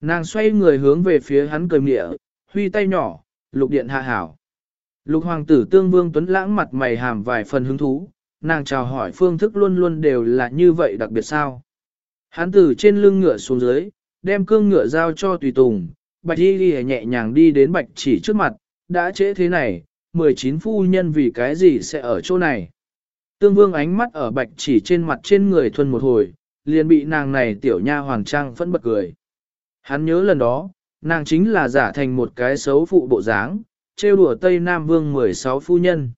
Nàng xoay người hướng về phía hắn cười mịa, huy tay nhỏ, lục điện hạ hảo. Lục hoàng tử tương vương tuấn lãng mặt mày hàm vài phần hứng thú, nàng chào hỏi phương thức luôn luôn đều là như vậy đặc biệt sao. Hán Tử trên lưng ngựa xuống dưới, đem cương ngựa giao cho tùy tùng, bạch y ghi nhẹ nhàng đi đến bạch chỉ trước mặt, đã trễ thế này, 19 phu nhân vì cái gì sẽ ở chỗ này. Tương vương ánh mắt ở bạch chỉ trên mặt trên người thuần một hồi, liền bị nàng này tiểu nha hoàng trang phẫn bật cười. Hắn nhớ lần đó, nàng chính là giả thành một cái xấu phụ bộ dáng, trêu đùa Tây Nam Vương 16 phu nhân.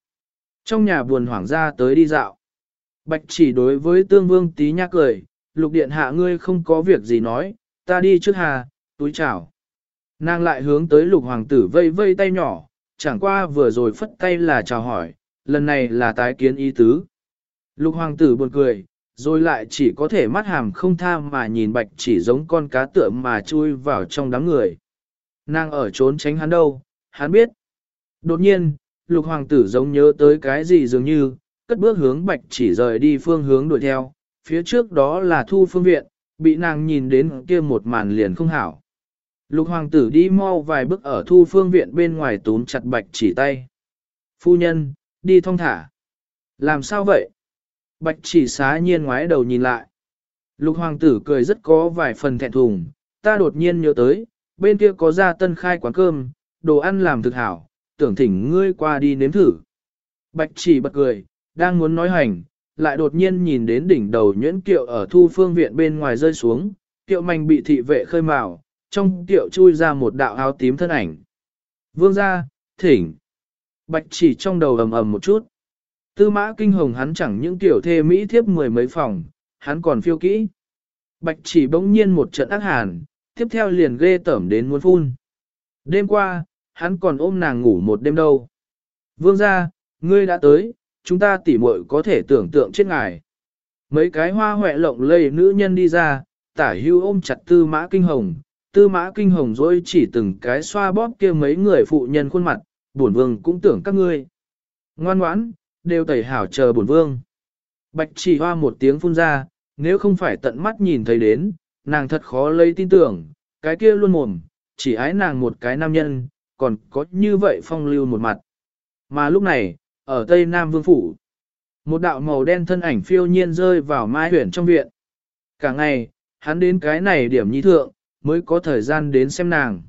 Trong nhà buồn hoảng ra tới đi dạo. Bạch chỉ đối với tương vương tí nhắc cười, lục điện hạ ngươi không có việc gì nói, ta đi trước hà, túi chào. Nàng lại hướng tới lục hoàng tử vây vây tay nhỏ, chẳng qua vừa rồi phất tay là chào hỏi, lần này là tái kiến ý tứ. Lục hoàng tử buồn cười, rồi lại chỉ có thể mắt hàm không tha mà nhìn bạch chỉ giống con cá tượng mà chui vào trong đám người. Nàng ở trốn tránh hắn đâu, hắn biết. Đột nhiên, lục hoàng tử giống nhớ tới cái gì dường như, cất bước hướng bạch chỉ rời đi phương hướng đuổi theo, phía trước đó là thu phương viện, bị nàng nhìn đến kia một màn liền không hảo. Lục hoàng tử đi mau vài bước ở thu phương viện bên ngoài túm chặt bạch chỉ tay. Phu nhân, đi thong thả. Làm sao vậy? Bạch chỉ xá nhiên ngoái đầu nhìn lại. Lục hoàng tử cười rất có vài phần thẹn thùng, ta đột nhiên nhớ tới, bên kia có ra tân khai quán cơm, đồ ăn làm thực hảo, tưởng thỉnh ngươi qua đi nếm thử. Bạch chỉ bật cười, đang muốn nói hành, lại đột nhiên nhìn đến đỉnh đầu nhuyễn kiệu ở thu phương viện bên ngoài rơi xuống, kiệu manh bị thị vệ khơi mào, trong kiệu chui ra một đạo áo tím thân ảnh. Vương ra, thỉnh. Bạch chỉ trong đầu ầm ầm một chút. Tư mã kinh hồng hắn chẳng những tiểu thê Mỹ thiếp mười mấy phòng, hắn còn phiêu kỹ. Bạch chỉ bỗng nhiên một trận ác hàn, tiếp theo liền ghê tởm đến muốn phun. Đêm qua, hắn còn ôm nàng ngủ một đêm đâu. Vương ra, ngươi đã tới, chúng ta tỉ muội có thể tưởng tượng chết ngài. Mấy cái hoa hoẹ lộng lây nữ nhân đi ra, tả hưu ôm chặt tư mã kinh hồng, tư mã kinh hồng dỗi chỉ từng cái xoa bóp kia mấy người phụ nhân khuôn mặt, bổn vương cũng tưởng các ngươi. Ngoan ngoãn, đều tẩy hảo chờ bổn vương. Bạch chỉ hoa một tiếng phun ra, nếu không phải tận mắt nhìn thấy đến, nàng thật khó lấy tin tưởng, cái kia luôn mồm, chỉ ái nàng một cái nam nhân, còn có như vậy phong lưu một mặt. Mà lúc này, ở Tây Nam Vương Phủ, một đạo màu đen thân ảnh phiêu nhiên rơi vào mai huyển trong viện. Cả ngày, hắn đến cái này điểm nhi thượng, mới có thời gian đến xem nàng.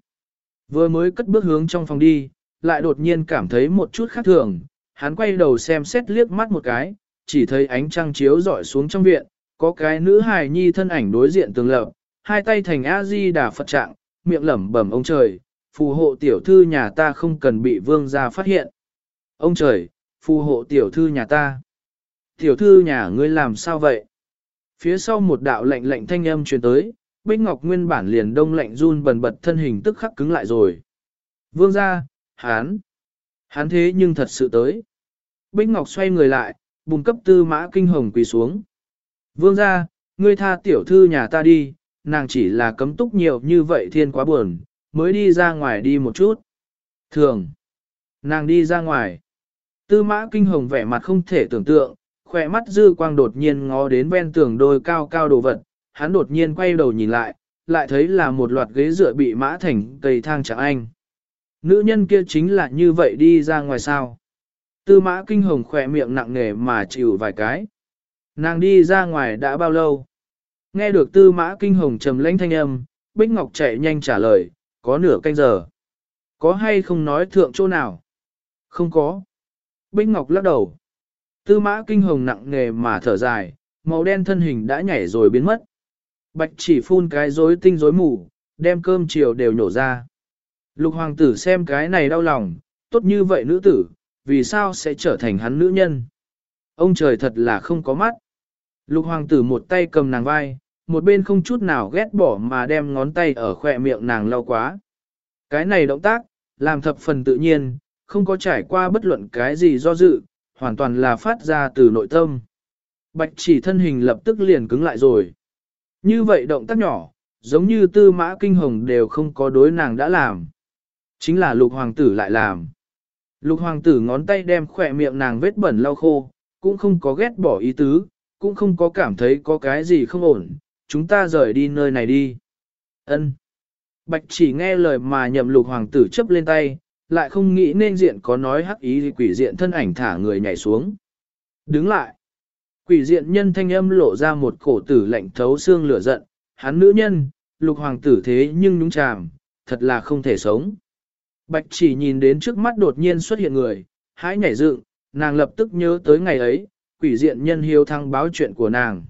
Vừa mới cất bước hướng trong phòng đi, lại đột nhiên cảm thấy một chút khác thường, hắn quay đầu xem xét liếc mắt một cái, chỉ thấy ánh trăng chiếu rọi xuống trong viện, có cái nữ hài nhi thân ảnh đối diện tường lập, hai tay thành A-di đà Phật trạng, miệng lẩm bẩm ông trời, phù hộ tiểu thư nhà ta không cần bị vương gia phát hiện. Ông trời, phù hộ tiểu thư nhà ta. Tiểu thư nhà ngươi làm sao vậy? Phía sau một đạo lạnh lạnh thanh âm truyền tới, Bích Ngọc nguyên bản liền đông lạnh run bần bật thân hình tức khắc cứng lại rồi. Vương gia, hán, hán thế nhưng thật sự tới. Bích Ngọc xoay người lại, bùng cấp tư mã kinh hồng quỳ xuống. Vương gia, ngươi tha tiểu thư nhà ta đi, nàng chỉ là cấm túc nhiều như vậy thiên quá buồn, mới đi ra ngoài đi một chút. Thường, nàng đi ra ngoài. Tư mã kinh hồng vẻ mặt không thể tưởng tượng, khỏe mắt dư quang đột nhiên ngó đến ven tường đôi cao cao đồ vật, hắn đột nhiên quay đầu nhìn lại, lại thấy là một loạt ghế dựa bị mã thành cây thang chẳng anh. Nữ nhân kia chính là như vậy đi ra ngoài sao. Tư mã kinh hồng khỏe miệng nặng nề mà chịu vài cái. Nàng đi ra ngoài đã bao lâu? Nghe được tư mã kinh hồng trầm lãnh thanh âm, Bích Ngọc chạy nhanh trả lời, có nửa canh giờ. Có hay không nói thượng chỗ nào? Không có. Bích Ngọc lắc đầu. Tư mã kinh hồng nặng nề mà thở dài, màu đen thân hình đã nhảy rồi biến mất. Bạch chỉ phun cái rối tinh rối mù, đem cơm chiều đều nhổ ra. Lục hoàng tử xem cái này đau lòng, tốt như vậy nữ tử, vì sao sẽ trở thành hắn nữ nhân? Ông trời thật là không có mắt. Lục hoàng tử một tay cầm nàng vai, một bên không chút nào ghét bỏ mà đem ngón tay ở khỏe miệng nàng lau quá. Cái này động tác, làm thập phần tự nhiên, không có trải qua bất luận cái gì do dự, hoàn toàn là phát ra từ nội tâm. Bạch chỉ thân hình lập tức liền cứng lại rồi. Như vậy động tác nhỏ, giống như tư mã kinh hồng đều không có đối nàng đã làm. Chính là lục hoàng tử lại làm. Lục hoàng tử ngón tay đem khỏe miệng nàng vết bẩn lau khô, cũng không có ghét bỏ ý tứ, cũng không có cảm thấy có cái gì không ổn, chúng ta rời đi nơi này đi. Ân. Bạch chỉ nghe lời mà nhậm lục hoàng tử chấp lên tay, lại không nghĩ nên diện có nói hắc ý thì quỷ diện thân ảnh thả người nhảy xuống. Đứng lại. Quỷ diện nhân thanh âm lộ ra một cổ tử lạnh thấu xương lửa giận, hắn nữ nhân, lục hoàng tử thế nhưng đúng chàm, thật là không thể sống. Bạch chỉ nhìn đến trước mắt đột nhiên xuất hiện người, hãy nhảy dựng, nàng lập tức nhớ tới ngày ấy, quỷ diện nhân hiếu thăng báo chuyện của nàng.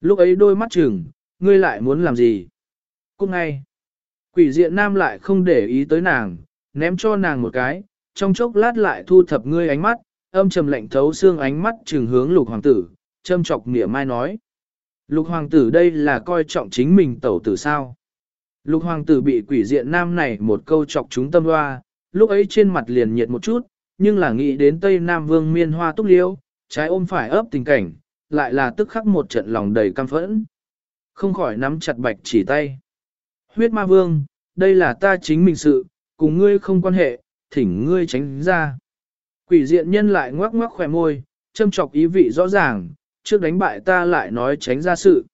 Lúc ấy đôi mắt chừng, ngươi lại muốn làm gì? Cũng ngay, quỷ diện nam lại không để ý tới nàng, ném cho nàng một cái, trong chốc lát lại thu thập ngươi ánh mắt, âm trầm lạnh thấu xương ánh mắt trừng hướng lục hoàng tử, châm chọc mỉa mai nói. Lục hoàng tử đây là coi trọng chính mình tẩu tử sao? Lục hoàng tử bị quỷ diện nam này một câu chọc chúng tâm hoa, lúc ấy trên mặt liền nhiệt một chút, nhưng là nghĩ đến Tây Nam Vương miên hoa túc liêu, trái ôm phải ấp tình cảnh, lại là tức khắc một trận lòng đầy căm phẫn. Không khỏi nắm chặt bạch chỉ tay. Huyết ma vương, đây là ta chính mình sự, cùng ngươi không quan hệ, thỉnh ngươi tránh ra. Quỷ diện nhân lại ngoắc ngoắc khỏe môi, châm chọc ý vị rõ ràng, trước đánh bại ta lại nói tránh ra sự.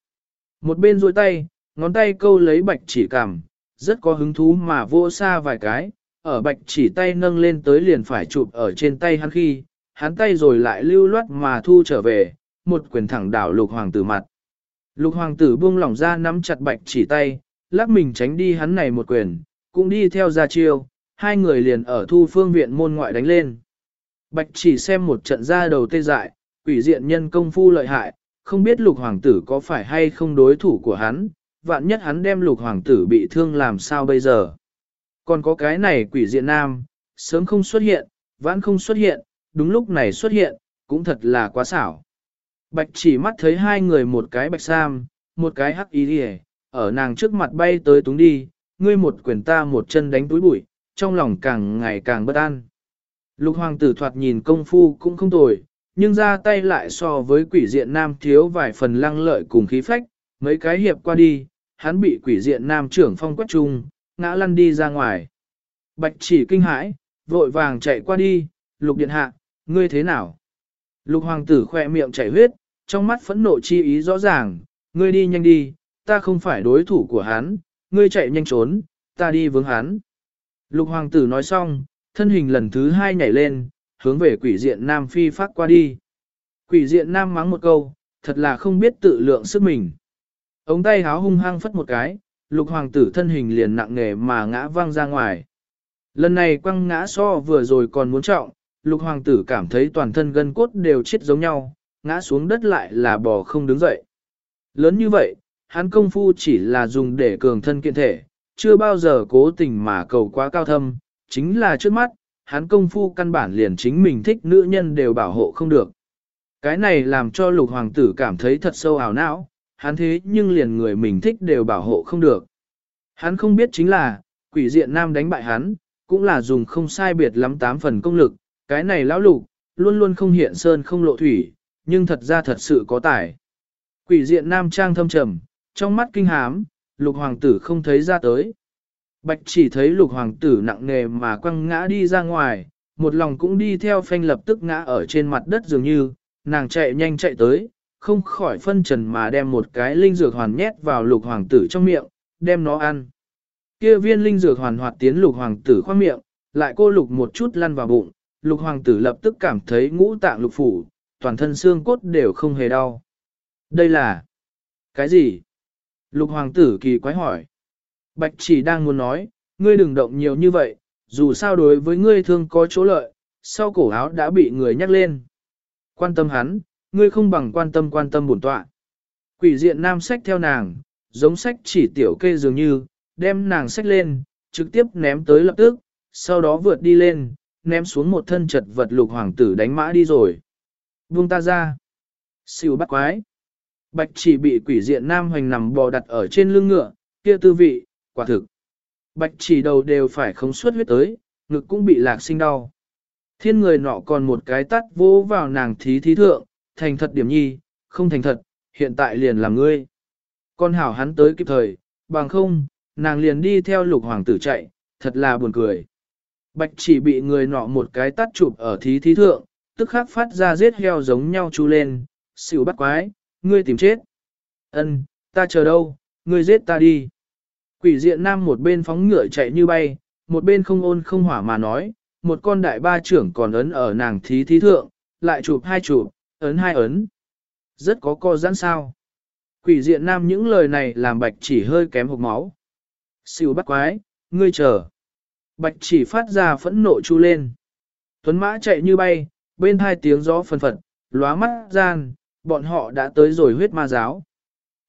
Một bên duỗi tay, ngón tay câu lấy bạch chỉ cằm, rất có hứng thú mà vô xa vài cái, ở bạch chỉ tay nâng lên tới liền phải chụp ở trên tay hắn khi, hắn tay rồi lại lưu loát mà thu trở về, một quyền thẳng đảo lục hoàng tử mặt. Lục hoàng tử buông lỏng ra nắm chặt bạch chỉ tay, lắc mình tránh đi hắn này một quyền, cũng đi theo ra chiêu, hai người liền ở thu phương viện môn ngoại đánh lên. Bạch chỉ xem một trận ra đầu tê dại, quỷ diện nhân công phu lợi hại, không biết lục hoàng tử có phải hay không đối thủ của hắn, vạn nhất hắn đem lục hoàng tử bị thương làm sao bây giờ. Còn có cái này quỷ diện nam, sớm không xuất hiện, vãn không xuất hiện, đúng lúc này xuất hiện, cũng thật là quá xảo. Bạch chỉ mắt thấy hai người một cái bạch sam, một cái hắc y đi ở nàng trước mặt bay tới túng đi, ngươi một quyền ta một chân đánh túi bụi, trong lòng càng ngày càng bất an. Lục hoàng tử thoạt nhìn công phu cũng không tồi, nhưng ra tay lại so với quỷ diện nam thiếu vài phần lăng lợi cùng khí phách, mấy cái hiệp qua đi, hắn bị quỷ diện nam trưởng phong quét trung ngã lăn đi ra ngoài. Bạch chỉ kinh hãi, vội vàng chạy qua đi, lục điện hạ, ngươi thế nào? Lục hoàng tử khoe miệng chảy huyết, trong mắt phẫn nộ chi ý rõ ràng, ngươi đi nhanh đi, ta không phải đối thủ của hắn, ngươi chạy nhanh trốn, ta đi vướng hắn. Lục hoàng tử nói xong, thân hình lần thứ hai nhảy lên, hướng về quỷ diện nam phi phát qua đi. Quỷ diện nam mắng một câu, thật là không biết tự lượng sức mình. Ống tay háo hung hăng phất một cái, lục hoàng tử thân hình liền nặng nề mà ngã văng ra ngoài. Lần này quăng ngã so vừa rồi còn muốn trọng, lục hoàng tử cảm thấy toàn thân gân cốt đều chết giống nhau, ngã xuống đất lại là bò không đứng dậy. Lớn như vậy, hắn công phu chỉ là dùng để cường thân kiện thể, chưa bao giờ cố tình mà cầu quá cao thâm, chính là trước mắt, hắn công phu căn bản liền chính mình thích nữ nhân đều bảo hộ không được. Cái này làm cho lục hoàng tử cảm thấy thật sâu ảo não, hắn thế nhưng liền người mình thích đều bảo hộ không được. Hắn không biết chính là, quỷ diện nam đánh bại hắn, cũng là dùng không sai biệt lắm tám phần công lực, cái này lão lục, luôn luôn không hiện sơn không lộ thủy, nhưng thật ra thật sự có tài. Quỷ diện nam trang thâm trầm, trong mắt kinh hám, lục hoàng tử không thấy ra tới. Bạch chỉ thấy lục hoàng tử nặng nề mà quăng ngã đi ra ngoài, một lòng cũng đi theo phanh lập tức ngã ở trên mặt đất dường như, nàng chạy nhanh chạy tới, không khỏi phân trần mà đem một cái linh dược hoàn nhét vào lục hoàng tử trong miệng, đem nó ăn. Kia viên linh dược hoàn hoạt tiến lục hoàng tử khoang miệng, lại cô lục một chút lăn vào bụng, lục hoàng tử lập tức cảm thấy ngũ tạng lục phủ, toàn thân xương cốt đều không hề đau. Đây là... cái gì? Lục hoàng tử kỳ quái hỏi. Bạch chỉ đang muốn nói, ngươi đừng động nhiều như vậy, dù sao đối với ngươi thương có chỗ lợi, sau cổ áo đã bị người nhắc lên. Quan tâm hắn, ngươi không bằng quan tâm quan tâm bổn tọa. Quỷ diện nam sách theo nàng, giống sách chỉ tiểu kê dường như, đem nàng sách lên, trực tiếp ném tới lập tức, sau đó vượt đi lên, ném xuống một thân chật vật lục hoàng tử đánh mã đi rồi. Buông ta ra. Siêu bắt quái. Bạch chỉ bị quỷ diện nam hoành nằm bò đặt ở trên lưng ngựa, kia tư vị, quả thực. Bạch chỉ đầu đều phải không suốt huyết tới, ngực cũng bị lạc sinh đau. Thiên người nọ còn một cái tắt vô vào nàng thí thí thượng, thành thật điểm nhi, không thành thật, hiện tại liền là ngươi. Con hảo hắn tới kịp thời, bằng không, nàng liền đi theo lục hoàng tử chạy, thật là buồn cười. Bạch chỉ bị người nọ một cái tắt chụp ở thí thí thượng, tức khắc phát ra giết heo giống nhau chú lên, xỉu bắt quái, ngươi tìm chết. Ân, ta chờ đâu, ngươi giết ta đi. Quỷ diện nam một bên phóng ngựa chạy như bay, một bên không ôn không hỏa mà nói, một con đại ba trưởng còn ấn ở nàng thí thí thượng, lại chụp hai chụp, ấn hai ấn. Rất có co giãn sao. Quỷ diện nam những lời này làm bạch chỉ hơi kém hộp máu. Xỉu bắt quái, ngươi chờ. Bạch chỉ phát ra phẫn nộ chu lên. Tuấn mã chạy như bay, bên hai tiếng gió phân phật, lóa mắt gian, bọn họ đã tới rồi huyết ma giáo.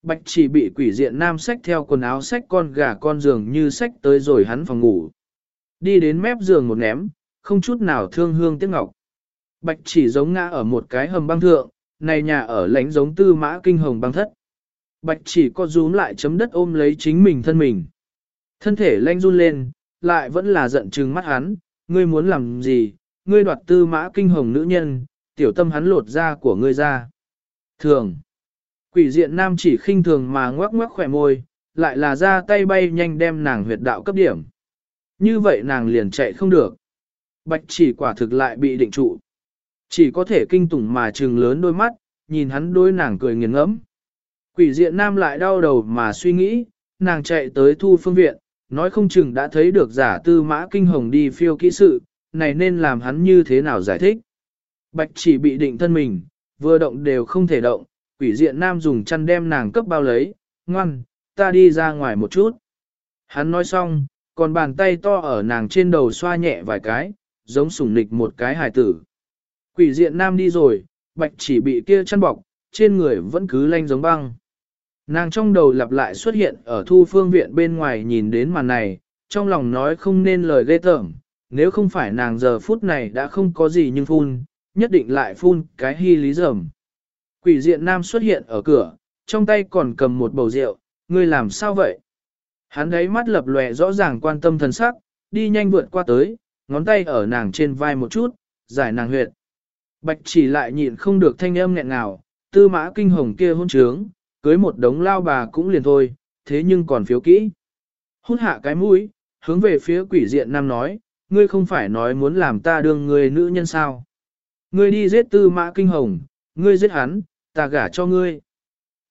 Bạch chỉ bị quỷ diện nam sách theo quần áo sách con gà con giường như sách tới rồi hắn phòng ngủ. Đi đến mép giường một ném, không chút nào thương hương tiếc ngọc. Bạch chỉ giống ngã ở một cái hầm băng thượng, này nhà ở lánh giống tư mã kinh hồng băng thất. Bạch chỉ có rúm lại chấm đất ôm lấy chính mình thân mình. Thân thể lanh run lên, lại vẫn là giận trừng mắt hắn, ngươi muốn làm gì, ngươi đoạt tư mã kinh hồng nữ nhân, tiểu tâm hắn lột da của ngươi ra. Thường, quỷ diện nam chỉ khinh thường mà ngoắc ngoắc khỏe môi, lại là ra tay bay nhanh đem nàng huyệt đạo cấp điểm. Như vậy nàng liền chạy không được. Bạch chỉ quả thực lại bị định trụ. Chỉ có thể kinh tủng mà trừng lớn đôi mắt, nhìn hắn đôi nàng cười nghiền ngẫm. Quỷ diện nam lại đau đầu mà suy nghĩ, nàng chạy tới thu phương viện, nói không chừng đã thấy được giả tư mã kinh hồng đi phiêu kỹ sự, này nên làm hắn như thế nào giải thích. Bạch chỉ bị định thân mình, vừa động đều không thể động, quỷ diện nam dùng chăn đem nàng cấp bao lấy, ngoan, ta đi ra ngoài một chút. Hắn nói xong, còn bàn tay to ở nàng trên đầu xoa nhẹ vài cái, giống sủng nịch một cái hài tử. Quỷ diện nam đi rồi, bạch chỉ bị kia chăn bọc, trên người vẫn cứ lanh giống băng. Nàng trong đầu lặp lại xuất hiện ở thu phương viện bên ngoài nhìn đến màn này, trong lòng nói không nên lời ghê tởm, nếu không phải nàng giờ phút này đã không có gì nhưng phun, nhất định lại phun cái hy lý dởm. Quỷ diện nam xuất hiện ở cửa, trong tay còn cầm một bầu rượu, ngươi làm sao vậy? Hắn đấy mắt lập lòe rõ ràng quan tâm thần sắc, đi nhanh vượt qua tới, ngón tay ở nàng trên vai một chút, giải nàng huyệt. Bạch chỉ lại nhịn không được thanh âm nghẹn nào, tư mã kinh hồng kia hôn trướng, cưới một đống lao bà cũng liền thôi, thế nhưng còn phiếu kỹ. hôn hạ cái mũi, hướng về phía quỷ diện nam nói, ngươi không phải nói muốn làm ta đương người nữ nhân sao. Ngươi đi giết tư mã kinh hồng, ngươi giết hắn, ta gả cho ngươi.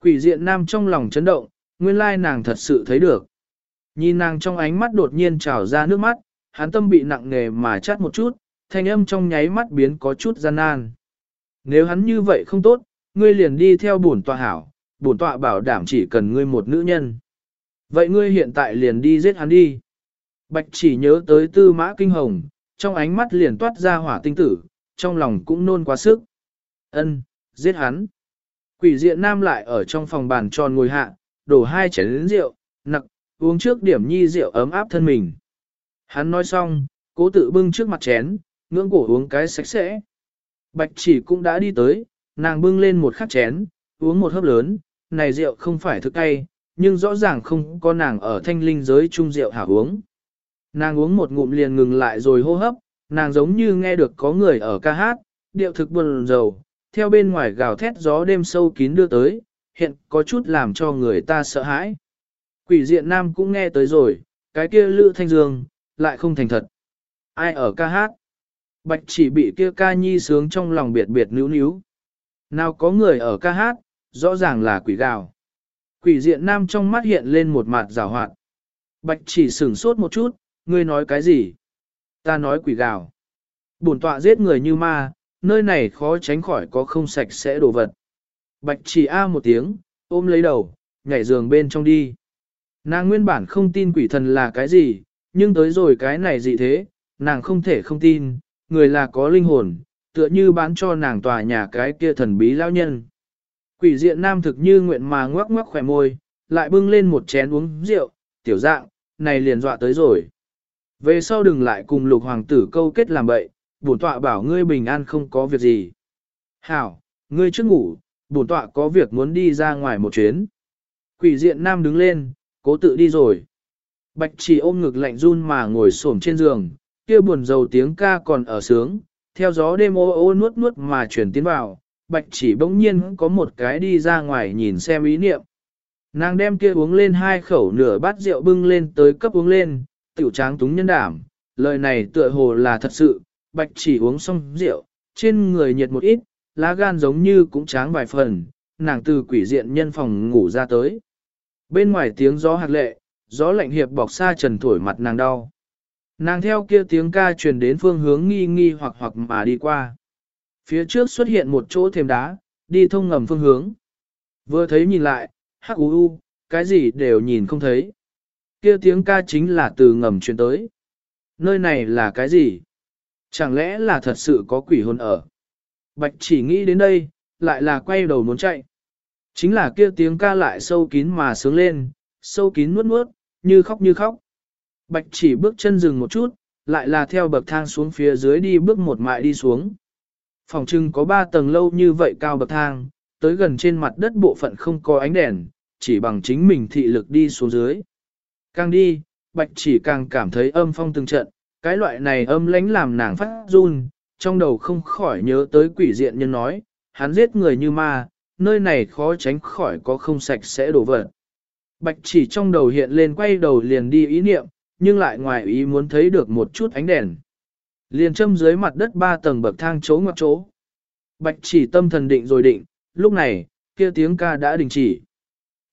Quỷ diện nam trong lòng chấn động, nguyên lai nàng thật sự thấy được. Nhìn nàng trong ánh mắt đột nhiên trào ra nước mắt, hắn tâm bị nặng nề mà chát một chút, thanh âm trong nháy mắt biến có chút gian nan. Nếu hắn như vậy không tốt, ngươi liền đi theo bổn tọa hảo, bổn tọa bảo đảm chỉ cần ngươi một nữ nhân. Vậy ngươi hiện tại liền đi giết hắn đi. Bạch chỉ nhớ tới tư mã kinh hồng, trong ánh mắt liền toát ra hỏa tinh tử, trong lòng cũng nôn quá sức. Ân, giết hắn. Quỷ diện nam lại ở trong phòng bàn tròn ngồi hạ, đổ hai chén rượu, nặc, uống trước điểm nhi rượu ấm áp thân mình. Hắn nói xong, cố tự bưng trước mặt chén, ngưỡng cổ uống cái sạch sẽ. Bạch chỉ cũng đã đi tới, nàng bưng lên một khắc chén, uống một hớp lớn, này rượu không phải thức cay, nhưng rõ ràng không có nàng ở thanh linh giới chung rượu hảo uống. Nàng uống một ngụm liền ngừng lại rồi hô hấp, nàng giống như nghe được có người ở ca hát, điệu thực buồn rầu, theo bên ngoài gào thét gió đêm sâu kín đưa tới, hiện có chút làm cho người ta sợ hãi. Quỷ diện nam cũng nghe tới rồi, cái kia lữ thanh dương, lại không thành thật. Ai ở ca hát? Bạch chỉ bị kia ca nhi sướng trong lòng biệt biệt níu níu. Nào có người ở ca hát, rõ ràng là quỷ gào. Quỷ diện nam trong mắt hiện lên một mặt rào hoạt. Bạch chỉ sửng sốt một chút, ngươi nói cái gì? Ta nói quỷ gào. Bổn tọa giết người như ma, nơi này khó tránh khỏi có không sạch sẽ đồ vật. Bạch chỉ a một tiếng, ôm lấy đầu, nhảy giường bên trong đi. Nàng nguyên bản không tin quỷ thần là cái gì, nhưng tới rồi cái này gì thế, nàng không thể không tin, người là có linh hồn, tựa như bán cho nàng tòa nhà cái kia thần bí lão nhân. Quỷ diện nam thực như nguyện mà ngoắc ngoắc khỏe môi, lại bưng lên một chén uống rượu, tiểu dạng, này liền dọa tới rồi. Về sau đừng lại cùng lục hoàng tử câu kết làm bậy, bổn tọa bảo ngươi bình an không có việc gì. Hảo, ngươi trước ngủ, bổn tọa có việc muốn đi ra ngoài một chuyến. Quỷ diện nam đứng lên, cố tự đi rồi. Bạch chỉ ôm ngực lạnh run mà ngồi xổm trên giường, kia buồn dầu tiếng ca còn ở sướng, theo gió đêm ô ô nuốt nuốt mà chuyển tiến vào, bạch chỉ bỗng nhiên có một cái đi ra ngoài nhìn xem ý niệm. Nàng đem kia uống lên hai khẩu nửa bát rượu bưng lên tới cấp uống lên, tiểu tráng túng nhân đảm, lời này tựa hồ là thật sự, bạch chỉ uống xong rượu, trên người nhiệt một ít, lá gan giống như cũng tráng vài phần, nàng từ quỷ diện nhân phòng ngủ ra tới. Bên ngoài tiếng gió hạt lệ, gió lạnh hiệp bọc xa trần thổi mặt nàng đau. Nàng theo kia tiếng ca truyền đến phương hướng nghi nghi hoặc hoặc mà đi qua. Phía trước xuất hiện một chỗ thềm đá, đi thông ngầm phương hướng. Vừa thấy nhìn lại, hắc u u, cái gì đều nhìn không thấy. Kia tiếng ca chính là từ ngầm truyền tới. Nơi này là cái gì? Chẳng lẽ là thật sự có quỷ hồn ở? Bạch chỉ nghĩ đến đây, lại là quay đầu muốn chạy. Chính là kia tiếng ca lại sâu kín mà sướng lên, sâu kín nuốt nuốt, như khóc như khóc. Bạch chỉ bước chân dừng một chút, lại là theo bậc thang xuống phía dưới đi bước một mại đi xuống. Phòng trưng có ba tầng lâu như vậy cao bậc thang, tới gần trên mặt đất bộ phận không có ánh đèn, chỉ bằng chính mình thị lực đi xuống dưới. Càng đi, bạch chỉ càng cảm thấy âm phong từng trận, cái loại này âm lánh làm nàng phát run, trong đầu không khỏi nhớ tới quỷ diện nhân nói, hắn giết người như ma, nơi này khó tránh khỏi có không sạch sẽ đổ vỡ. Bạch chỉ trong đầu hiện lên quay đầu liền đi ý niệm, nhưng lại ngoài ý muốn thấy được một chút ánh đèn. Liền châm dưới mặt đất ba tầng bậc thang chỗ ngoặc chỗ. Bạch chỉ tâm thần định rồi định, lúc này, kia tiếng ca đã đình chỉ.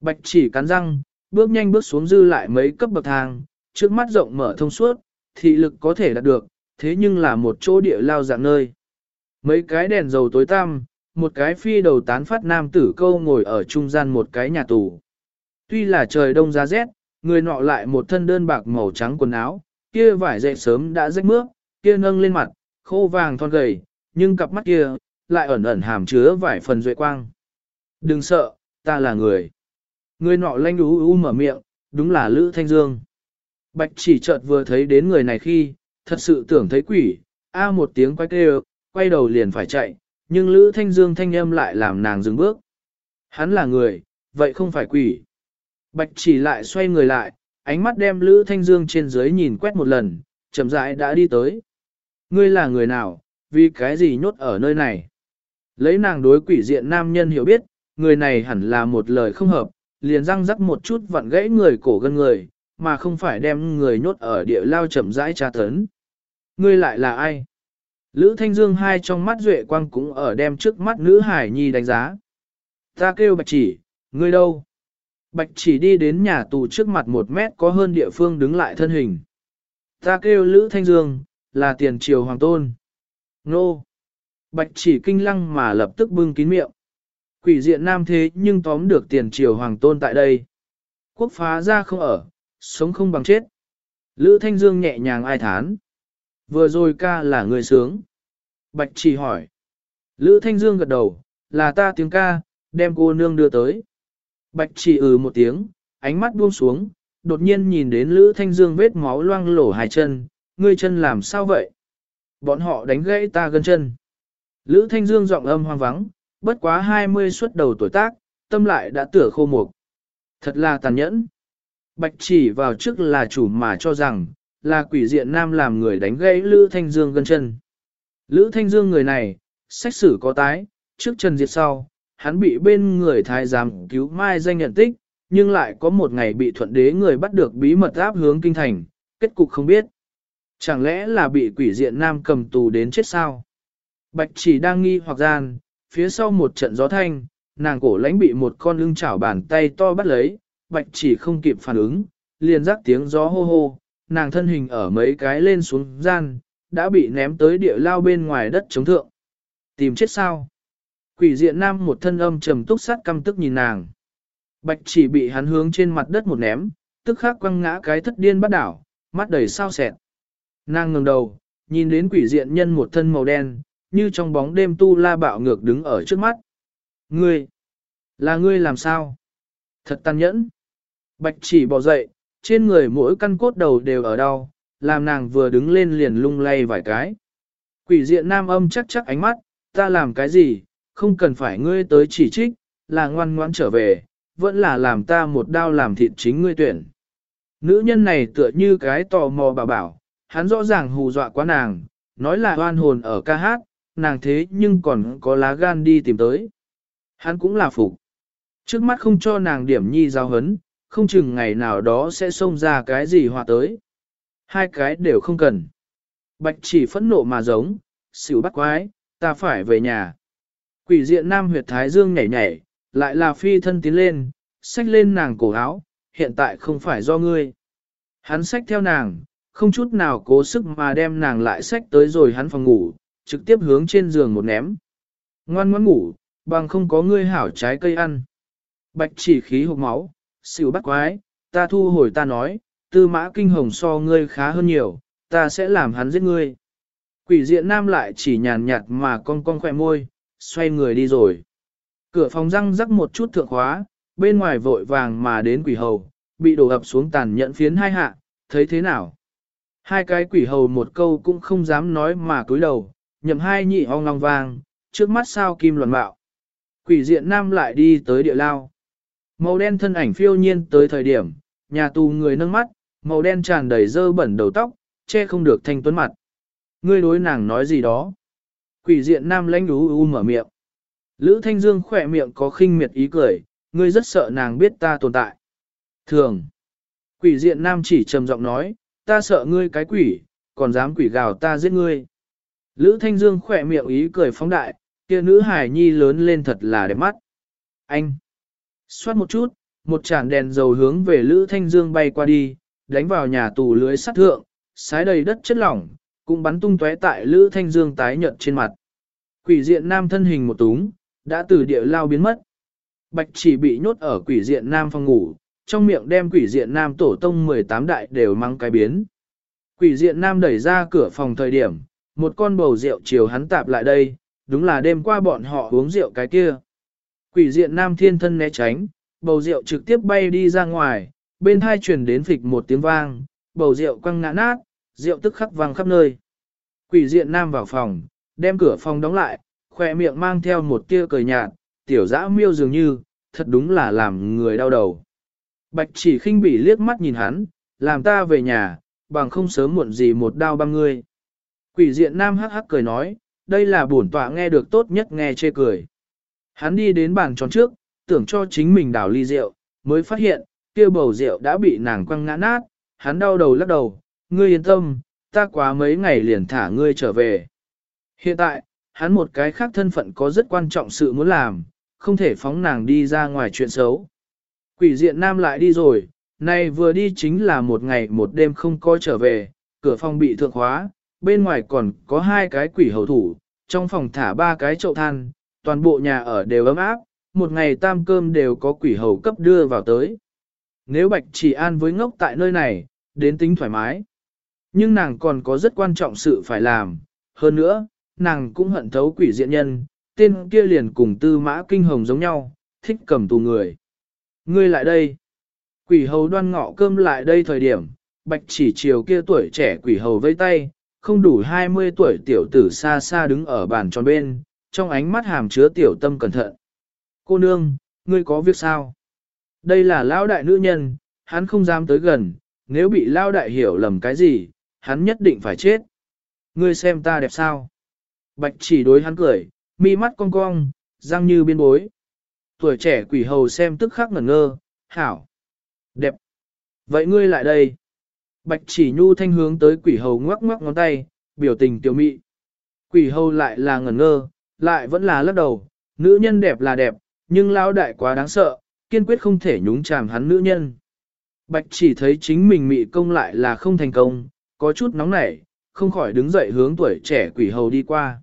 Bạch chỉ cắn răng, bước nhanh bước xuống dư lại mấy cấp bậc thang, trước mắt rộng mở thông suốt, thị lực có thể đạt được, thế nhưng là một chỗ địa lao dạng nơi. Mấy cái đèn dầu tối tăm, một cái phi đầu tán phát nam tử câu ngồi ở trung gian một cái nhà tù. Tuy là trời đông giá rét, người nọ lại một thân đơn bạc màu trắng quần áo, kia vải dậy sớm đã rách mướp, kia nâng lên mặt, khô vàng thon gầy, nhưng cặp mắt kia, lại ẩn ẩn hàm chứa vài phần duệ quang. Đừng sợ, ta là người. Người nọ lanh ú ú mở miệng, đúng là Lữ Thanh Dương. Bạch chỉ chợt vừa thấy đến người này khi, thật sự tưởng thấy quỷ, a một tiếng quay kêu, quay đầu liền phải chạy, nhưng Lữ Thanh Dương thanh âm lại làm nàng dừng bước. Hắn là người, vậy không phải quỷ. Bạch chỉ lại xoay người lại, ánh mắt đem Lữ Thanh Dương trên dưới nhìn quét một lần, chậm rãi đã đi tới. Ngươi là người nào, vì cái gì nhốt ở nơi này? Lấy nàng đối quỷ diện nam nhân hiểu biết, người này hẳn là một lời không hợp, liền răng rắc một chút vặn gãy người cổ gân người, mà không phải đem người nhốt ở địa lao chậm rãi tra tấn. Ngươi lại là ai? Lữ Thanh Dương hai trong mắt duệ quang cũng ở đem trước mắt nữ hải nhi đánh giá. Ta kêu bạch chỉ, ngươi đâu? Bạch chỉ đi đến nhà tù trước mặt một mét có hơn địa phương đứng lại thân hình. Ta kêu Lữ Thanh Dương, là tiền triều hoàng tôn. Nô! Bạch chỉ kinh lăng mà lập tức bưng kín miệng. Quỷ diện nam thế nhưng tóm được tiền triều hoàng tôn tại đây. Quốc phá ra không ở, sống không bằng chết. Lữ Thanh Dương nhẹ nhàng ai thán. Vừa rồi ca là người sướng. Bạch chỉ hỏi. Lữ Thanh Dương gật đầu, là ta tiếng ca, đem cô nương đưa tới. Bạch chỉ ừ một tiếng, ánh mắt buông xuống, đột nhiên nhìn đến Lữ Thanh Dương vết máu loang lổ hai chân, ngươi chân làm sao vậy? Bọn họ đánh gãy ta gân chân. Lữ Thanh Dương giọng âm hoang vắng, bất quá 20 xuất đầu tuổi tác, tâm lại đã tửa khô mục. Thật là tàn nhẫn. Bạch chỉ vào trước là chủ mà cho rằng, là quỷ diện nam làm người đánh gãy Lữ Thanh Dương gân chân. Lữ Thanh Dương người này, sách sử có tái, trước chân diệt sau, hắn bị bên người thái giám cứu mai danh nhận tích, nhưng lại có một ngày bị thuận đế người bắt được bí mật áp hướng kinh thành, kết cục không biết. Chẳng lẽ là bị quỷ diện nam cầm tù đến chết sao? Bạch chỉ đang nghi hoặc gian, phía sau một trận gió thanh, nàng cổ lãnh bị một con lưng chảo bàn tay to bắt lấy, bạch chỉ không kịp phản ứng, liền rắc tiếng gió hô hô, nàng thân hình ở mấy cái lên xuống gian, đã bị ném tới địa lao bên ngoài đất chống thượng. Tìm chết sao? Quỷ diện nam một thân âm trầm túc sát căm tức nhìn nàng. Bạch chỉ bị hắn hướng trên mặt đất một ném, tức khắc quăng ngã cái thất điên bắt đảo, mắt đầy sao sẹt. Nàng ngẩng đầu, nhìn đến quỷ diện nhân một thân màu đen, như trong bóng đêm tu la bạo ngược đứng ở trước mắt. Ngươi, là ngươi làm sao? Thật tàn nhẫn. Bạch chỉ bỏ dậy, trên người mỗi căn cốt đầu đều ở đau, làm nàng vừa đứng lên liền lung lay vài cái. Quỷ diện nam âm chắc chắc ánh mắt, ta làm cái gì, không cần phải ngươi tới chỉ trích, là ngoan ngoãn trở về, vẫn là làm ta một đao làm thịt chính ngươi tuyển. Nữ nhân này tựa như cái tò mò bảo bảo, hắn rõ ràng hù dọa quá nàng, nói là oan hồn ở ca hát, nàng thế nhưng còn có lá gan đi tìm tới. Hắn cũng là phục. Trước mắt không cho nàng điểm nhi giao hấn, không chừng ngày nào đó sẽ xông ra cái gì hòa tới. Hai cái đều không cần. Bạch chỉ phẫn nộ mà giống, xỉu bắt quái, ta phải về nhà. Quỷ diện nam huyệt thái dương nhảy nhảy, lại là phi thân tiến lên, xách lên nàng cổ áo, hiện tại không phải do ngươi. Hắn xách theo nàng, không chút nào cố sức mà đem nàng lại xách tới rồi hắn phòng ngủ, trực tiếp hướng trên giường một ném. Ngoan ngoãn ngủ, bằng không có ngươi hảo trái cây ăn. Bạch chỉ khí hộp máu, xỉu bắt quái, ta thu hồi ta nói, tư mã kinh hồng so ngươi khá hơn nhiều, ta sẽ làm hắn giết ngươi. Quỷ diện nam lại chỉ nhàn nhạt mà con con khỏe môi, xoay người đi rồi. Cửa phòng răng rắc một chút thượng khóa, bên ngoài vội vàng mà đến quỷ hầu, bị đổ ập xuống tàn nhẫn phiến hai hạ, thấy thế nào? Hai cái quỷ hầu một câu cũng không dám nói mà cúi đầu, nhậm hai nhị ong long vang, trước mắt sao kim luận bạo. Quỷ diện nam lại đi tới địa lao. Màu đen thân ảnh phiêu nhiên tới thời điểm, nhà tù người nâng mắt, màu đen tràn đầy dơ bẩn đầu tóc, che không được thanh tuấn mặt. Ngươi đối nàng nói gì đó? Quỷ diện nam lãnh đú u mở miệng. Lữ Thanh Dương khỏe miệng có khinh miệt ý cười, ngươi rất sợ nàng biết ta tồn tại. Thường. Quỷ diện nam chỉ trầm giọng nói, ta sợ ngươi cái quỷ, còn dám quỷ gào ta giết ngươi. Lữ Thanh Dương khỏe miệng ý cười phóng đại, kia nữ hải nhi lớn lên thật là đẹp mắt. Anh. Xoát một chút, một chản đèn dầu hướng về Lữ Thanh Dương bay qua đi, đánh vào nhà tù lưới sắt thượng, sái đầy đất chất lỏng, cũng bắn tung tóe tại Lữ Thanh Dương tái nhợt trên mặt. Quỷ diện nam thân hình một túng, đã từ địa lao biến mất. Bạch chỉ bị nhốt ở quỷ diện nam phòng ngủ, trong miệng đem quỷ diện nam tổ tông 18 đại đều mang cái biến. Quỷ diện nam đẩy ra cửa phòng thời điểm, một con bầu rượu chiều hắn tạp lại đây, đúng là đêm qua bọn họ uống rượu cái kia. Quỷ diện nam thiên thân né tránh, bầu rượu trực tiếp bay đi ra ngoài, bên hai truyền đến phịch một tiếng vang, bầu rượu quăng ngã nát, rượu tức khắc vang khắp nơi. Quỷ diện nam vào phòng, đem cửa phòng đóng lại, khỏe miệng mang theo một tia cười nhạt, tiểu dã miêu dường như, thật đúng là làm người đau đầu. Bạch chỉ khinh bỉ liếc mắt nhìn hắn, làm ta về nhà, bằng không sớm muộn gì một đao băng ngươi. Quỷ diện nam hắc hắc cười nói, đây là bổn tọa nghe được tốt nhất nghe chê cười. Hắn đi đến bàn tròn trước, tưởng cho chính mình đảo ly rượu, mới phát hiện, kia bầu rượu đã bị nàng quăng ngã nát, hắn đau đầu lắc đầu, ngươi yên tâm, ta quá mấy ngày liền thả ngươi trở về. Hiện tại, hắn một cái khác thân phận có rất quan trọng sự muốn làm, không thể phóng nàng đi ra ngoài chuyện xấu. Quỷ diện nam lại đi rồi, nay vừa đi chính là một ngày một đêm không có trở về, cửa phòng bị thượng khóa, bên ngoài còn có hai cái quỷ hầu thủ, trong phòng thả ba cái chậu than, toàn bộ nhà ở đều ấm áp, một ngày tam cơm đều có quỷ hầu cấp đưa vào tới. Nếu Bạch chỉ an với ngốc tại nơi này, đến tính thoải mái. Nhưng nàng còn có rất quan trọng sự phải làm, hơn nữa, nàng cũng hận thấu quỷ diện nhân, tên kia liền cùng tư mã kinh hồng giống nhau, thích cầm tù người. Ngươi lại đây. Quỷ hầu đoan ngọ cơm lại đây thời điểm, bạch chỉ chiều kia tuổi trẻ quỷ hầu vây tay, không đủ 20 tuổi tiểu tử xa xa đứng ở bàn tròn bên, trong ánh mắt hàm chứa tiểu tâm cẩn thận. Cô nương, ngươi có việc sao? Đây là lão đại nữ nhân, hắn không dám tới gần, nếu bị lão đại hiểu lầm cái gì, hắn nhất định phải chết. Ngươi xem ta đẹp sao? Bạch chỉ đối hắn cười, mi mắt cong cong, răng như biên bối. Tuổi trẻ quỷ hầu xem tức khắc ngẩn ngơ, hảo, đẹp. Vậy ngươi lại đây. Bạch chỉ nhu thanh hướng tới quỷ hầu ngoắc ngoắc ngón tay, biểu tình tiểu mị. Quỷ hầu lại là ngẩn ngơ, lại vẫn là lắc đầu, nữ nhân đẹp là đẹp, nhưng lão đại quá đáng sợ, kiên quyết không thể nhúng chàm hắn nữ nhân. Bạch chỉ thấy chính mình mị công lại là không thành công, có chút nóng nảy, không khỏi đứng dậy hướng tuổi trẻ quỷ hầu đi qua.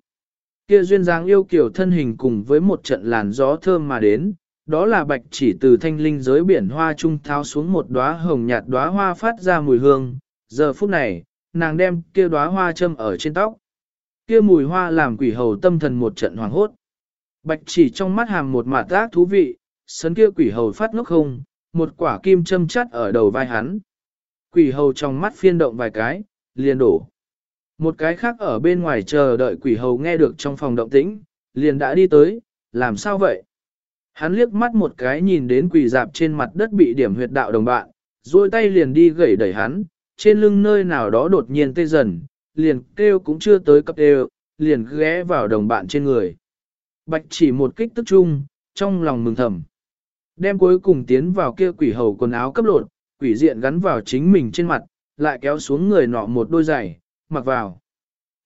Kia duyên dáng yêu kiểu thân hình cùng với một trận làn gió thơm mà đến, đó là bạch chỉ từ thanh linh giới biển hoa trung tháo xuống một đóa hồng nhạt đóa hoa phát ra mùi hương. Giờ phút này, nàng đem kia đóa hoa châm ở trên tóc. Kia mùi hoa làm quỷ hầu tâm thần một trận hoàng hốt. Bạch chỉ trong mắt hàm một mạt ác thú vị, sấn kia quỷ hầu phát ngốc không, một quả kim châm chắt ở đầu vai hắn. Quỷ hầu trong mắt phiên động vài cái, liền đổ. Một cái khác ở bên ngoài chờ đợi quỷ hầu nghe được trong phòng động tĩnh, liền đã đi tới, làm sao vậy? Hắn liếc mắt một cái nhìn đến quỷ dạp trên mặt đất bị điểm huyệt đạo đồng bạn, duỗi tay liền đi gẩy đẩy hắn, trên lưng nơi nào đó đột nhiên tê dần, liền kêu cũng chưa tới cấp đều, liền ghé vào đồng bạn trên người. Bạch chỉ một kích tức chung, trong lòng mừng thầm. Đem cuối cùng tiến vào kia quỷ hầu quần áo cấp lột, quỷ diện gắn vào chính mình trên mặt, lại kéo xuống người nọ một đôi giày, mặc vào.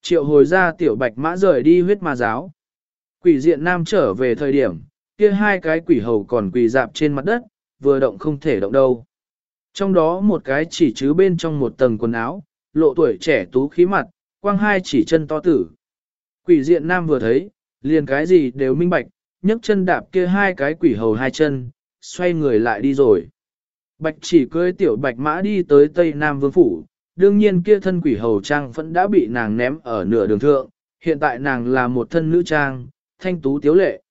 Triệu hồi ra tiểu bạch mã rời đi huyết ma giáo. Quỷ diện nam trở về thời điểm, kia hai cái quỷ hầu còn quỳ dạp trên mặt đất, vừa động không thể động đâu. Trong đó một cái chỉ chứ bên trong một tầng quần áo, lộ tuổi trẻ tú khí mặt, quang hai chỉ chân to tử. Quỷ diện nam vừa thấy, liền cái gì đều minh bạch, nhấc chân đạp kia hai cái quỷ hầu hai chân, xoay người lại đi rồi. Bạch chỉ cưới tiểu bạch mã đi tới Tây Nam Vương Phủ, đương nhiên kia thân quỷ hầu trang vẫn đã bị nàng ném ở nửa đường thượng, hiện tại nàng là một thân nữ trang, thanh tú tiếu lệ.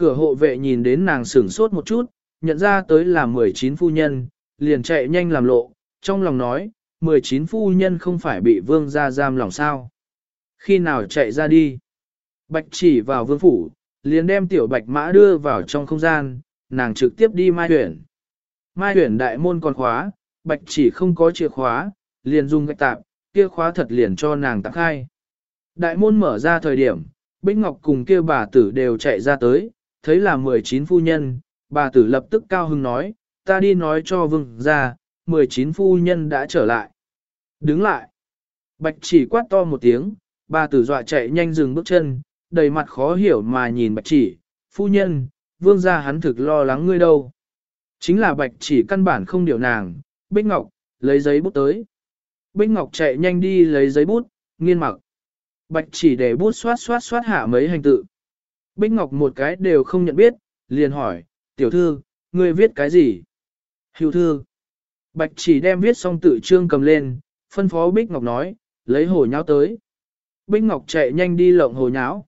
Cửa hộ vệ nhìn đến nàng sửng sốt một chút, nhận ra tới là 19 phu nhân, liền chạy nhanh làm lộ, trong lòng nói, 19 phu nhân không phải bị vương gia giam lòng sao. Khi nào chạy ra đi? Bạch chỉ vào vương phủ, liền đem tiểu bạch mã đưa vào trong không gian, nàng trực tiếp đi mai huyển. Mai huyển đại môn còn khóa, bạch chỉ không có chìa khóa, liền dùng gạch tạp, kia khóa thật liền cho nàng tặng khai. Đại môn mở ra thời điểm, Bích Ngọc cùng kia bà tử đều chạy ra tới, thấy là 19 phu nhân, bà tử lập tức cao hưng nói, ta đi nói cho vương ra, 19 phu nhân đã trở lại. Đứng lại. Bạch chỉ quát to một tiếng, bà tử dọa chạy nhanh dừng bước chân, đầy mặt khó hiểu mà nhìn bạch chỉ, phu nhân, vương gia hắn thực lo lắng ngươi đâu. Chính là bạch chỉ căn bản không điều nàng, Bích Ngọc, lấy giấy bút tới. Bích Ngọc chạy nhanh đi lấy giấy bút, nghiên mặc. Bạch chỉ để bút xoát xoát xoát hạ mấy hành tự. Bích Ngọc một cái đều không nhận biết, liền hỏi, tiểu thư, ngươi viết cái gì? Hữu thư. Bạch chỉ đem viết xong tự trương cầm lên, phân phó Bích Ngọc nói, lấy hồ nháo tới. Bích Ngọc chạy nhanh đi lộng hồ nháo.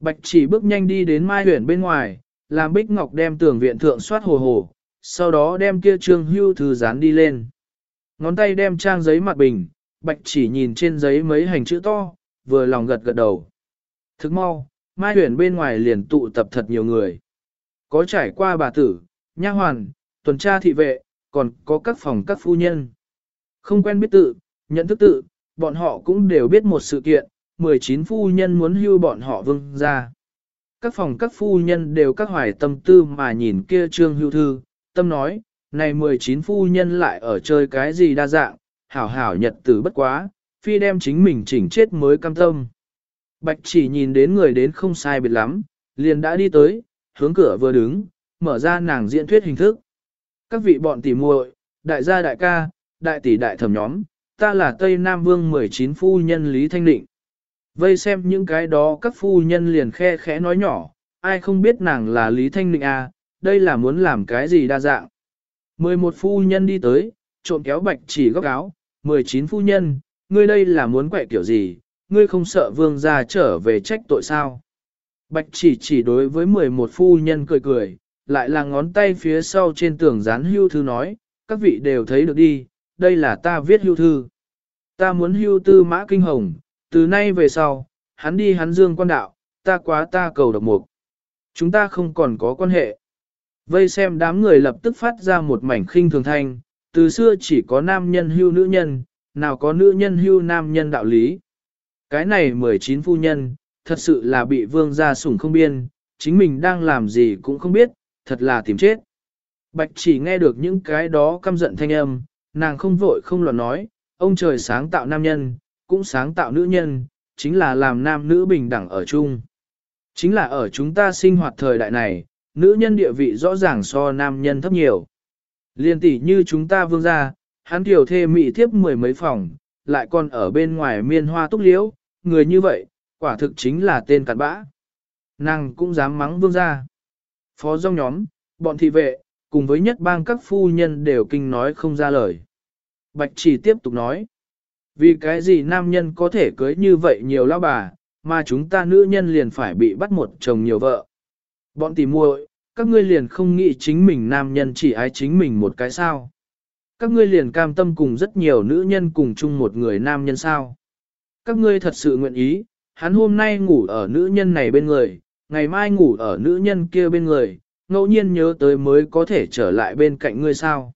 Bạch chỉ bước nhanh đi đến mai huyển bên ngoài, làm Bích Ngọc đem tường viện thượng soát hồ hồ, sau đó đem kia trương hưu thư dán đi lên. Ngón tay đem trang giấy mặt bình, Bạch chỉ nhìn trên giấy mấy hành chữ to, vừa lòng gật gật đầu. Thức mau, mai Huyền bên ngoài liền tụ tập thật nhiều người. Có trải qua bà tử, nha hoàn, tuần tra thị vệ, còn có các phòng các phu nhân. Không quen biết tự, nhận thức tự, bọn họ cũng đều biết một sự kiện, 19 phu nhân muốn hưu bọn họ vương ra. Các phòng các phu nhân đều các hoài tâm tư mà nhìn kia trương hưu thư, tâm nói, này 19 phu nhân lại ở chơi cái gì đa dạng, hảo hảo nhật tử bất quá, phi đem chính mình chỉnh chết mới cam tâm. Bạch chỉ nhìn đến người đến không sai biệt lắm, liền đã đi tới, hướng cửa vừa đứng, mở ra nàng diễn thuyết hình thức. Các vị bọn tỷ muội, đại gia đại ca, đại tỷ đại thẩm nhóm, ta là Tây Nam Vương 19 phu nhân Lý Thanh Định. Vây xem những cái đó các phu nhân liền khe khẽ nói nhỏ, ai không biết nàng là Lý Thanh Định à, đây là muốn làm cái gì đa dạng. 11 phu nhân đi tới, trộm kéo bạch chỉ góc áo, 19 phu nhân, ngươi đây là muốn quẹ kiểu gì, ngươi không sợ vương gia trở về trách tội sao. Bạch chỉ chỉ đối với 11 phu nhân cười cười, lại là ngón tay phía sau trên tường dán hưu thư nói, các vị đều thấy được đi, đây là ta viết hưu thư. Ta muốn hưu tư mã kinh hồng, từ nay về sau, hắn đi hắn dương quan đạo, ta quá ta cầu độc mục. Chúng ta không còn có quan hệ. Vây xem đám người lập tức phát ra một mảnh khinh thường thanh, từ xưa chỉ có nam nhân hưu nữ nhân, nào có nữ nhân hưu nam nhân đạo lý. Cái này 19 phu nhân, thật sự là bị vương gia sủng không biên, chính mình đang làm gì cũng không biết, thật là tìm chết. Bạch chỉ nghe được những cái đó căm giận thanh âm, nàng không vội không loạn nói, ông trời sáng tạo nam nhân, cũng sáng tạo nữ nhân, chính là làm nam nữ bình đẳng ở chung. Chính là ở chúng ta sinh hoạt thời đại này, nữ nhân địa vị rõ ràng so nam nhân thấp nhiều. Liên tỷ như chúng ta vương gia, hắn tiểu thê mị thiếp mười mấy phòng, lại còn ở bên ngoài miên hoa túc liễu, người như vậy, quả thực chính là tên cặn bã. Nàng cũng dám mắng vương gia. Phó dòng nhóm, bọn thị vệ, cùng với nhất bang các phu nhân đều kinh nói không ra lời. Bạch chỉ tiếp tục nói. Vì cái gì nam nhân có thể cưới như vậy nhiều lão bà, mà chúng ta nữ nhân liền phải bị bắt một chồng nhiều vợ. Bọn tỉ muội, các ngươi liền không nghĩ chính mình nam nhân chỉ ái chính mình một cái sao. Các ngươi liền cam tâm cùng rất nhiều nữ nhân cùng chung một người nam nhân sao. Các ngươi thật sự nguyện ý, hắn hôm nay ngủ ở nữ nhân này bên người, ngày mai ngủ ở nữ nhân kia bên người, ngẫu nhiên nhớ tới mới có thể trở lại bên cạnh ngươi sao.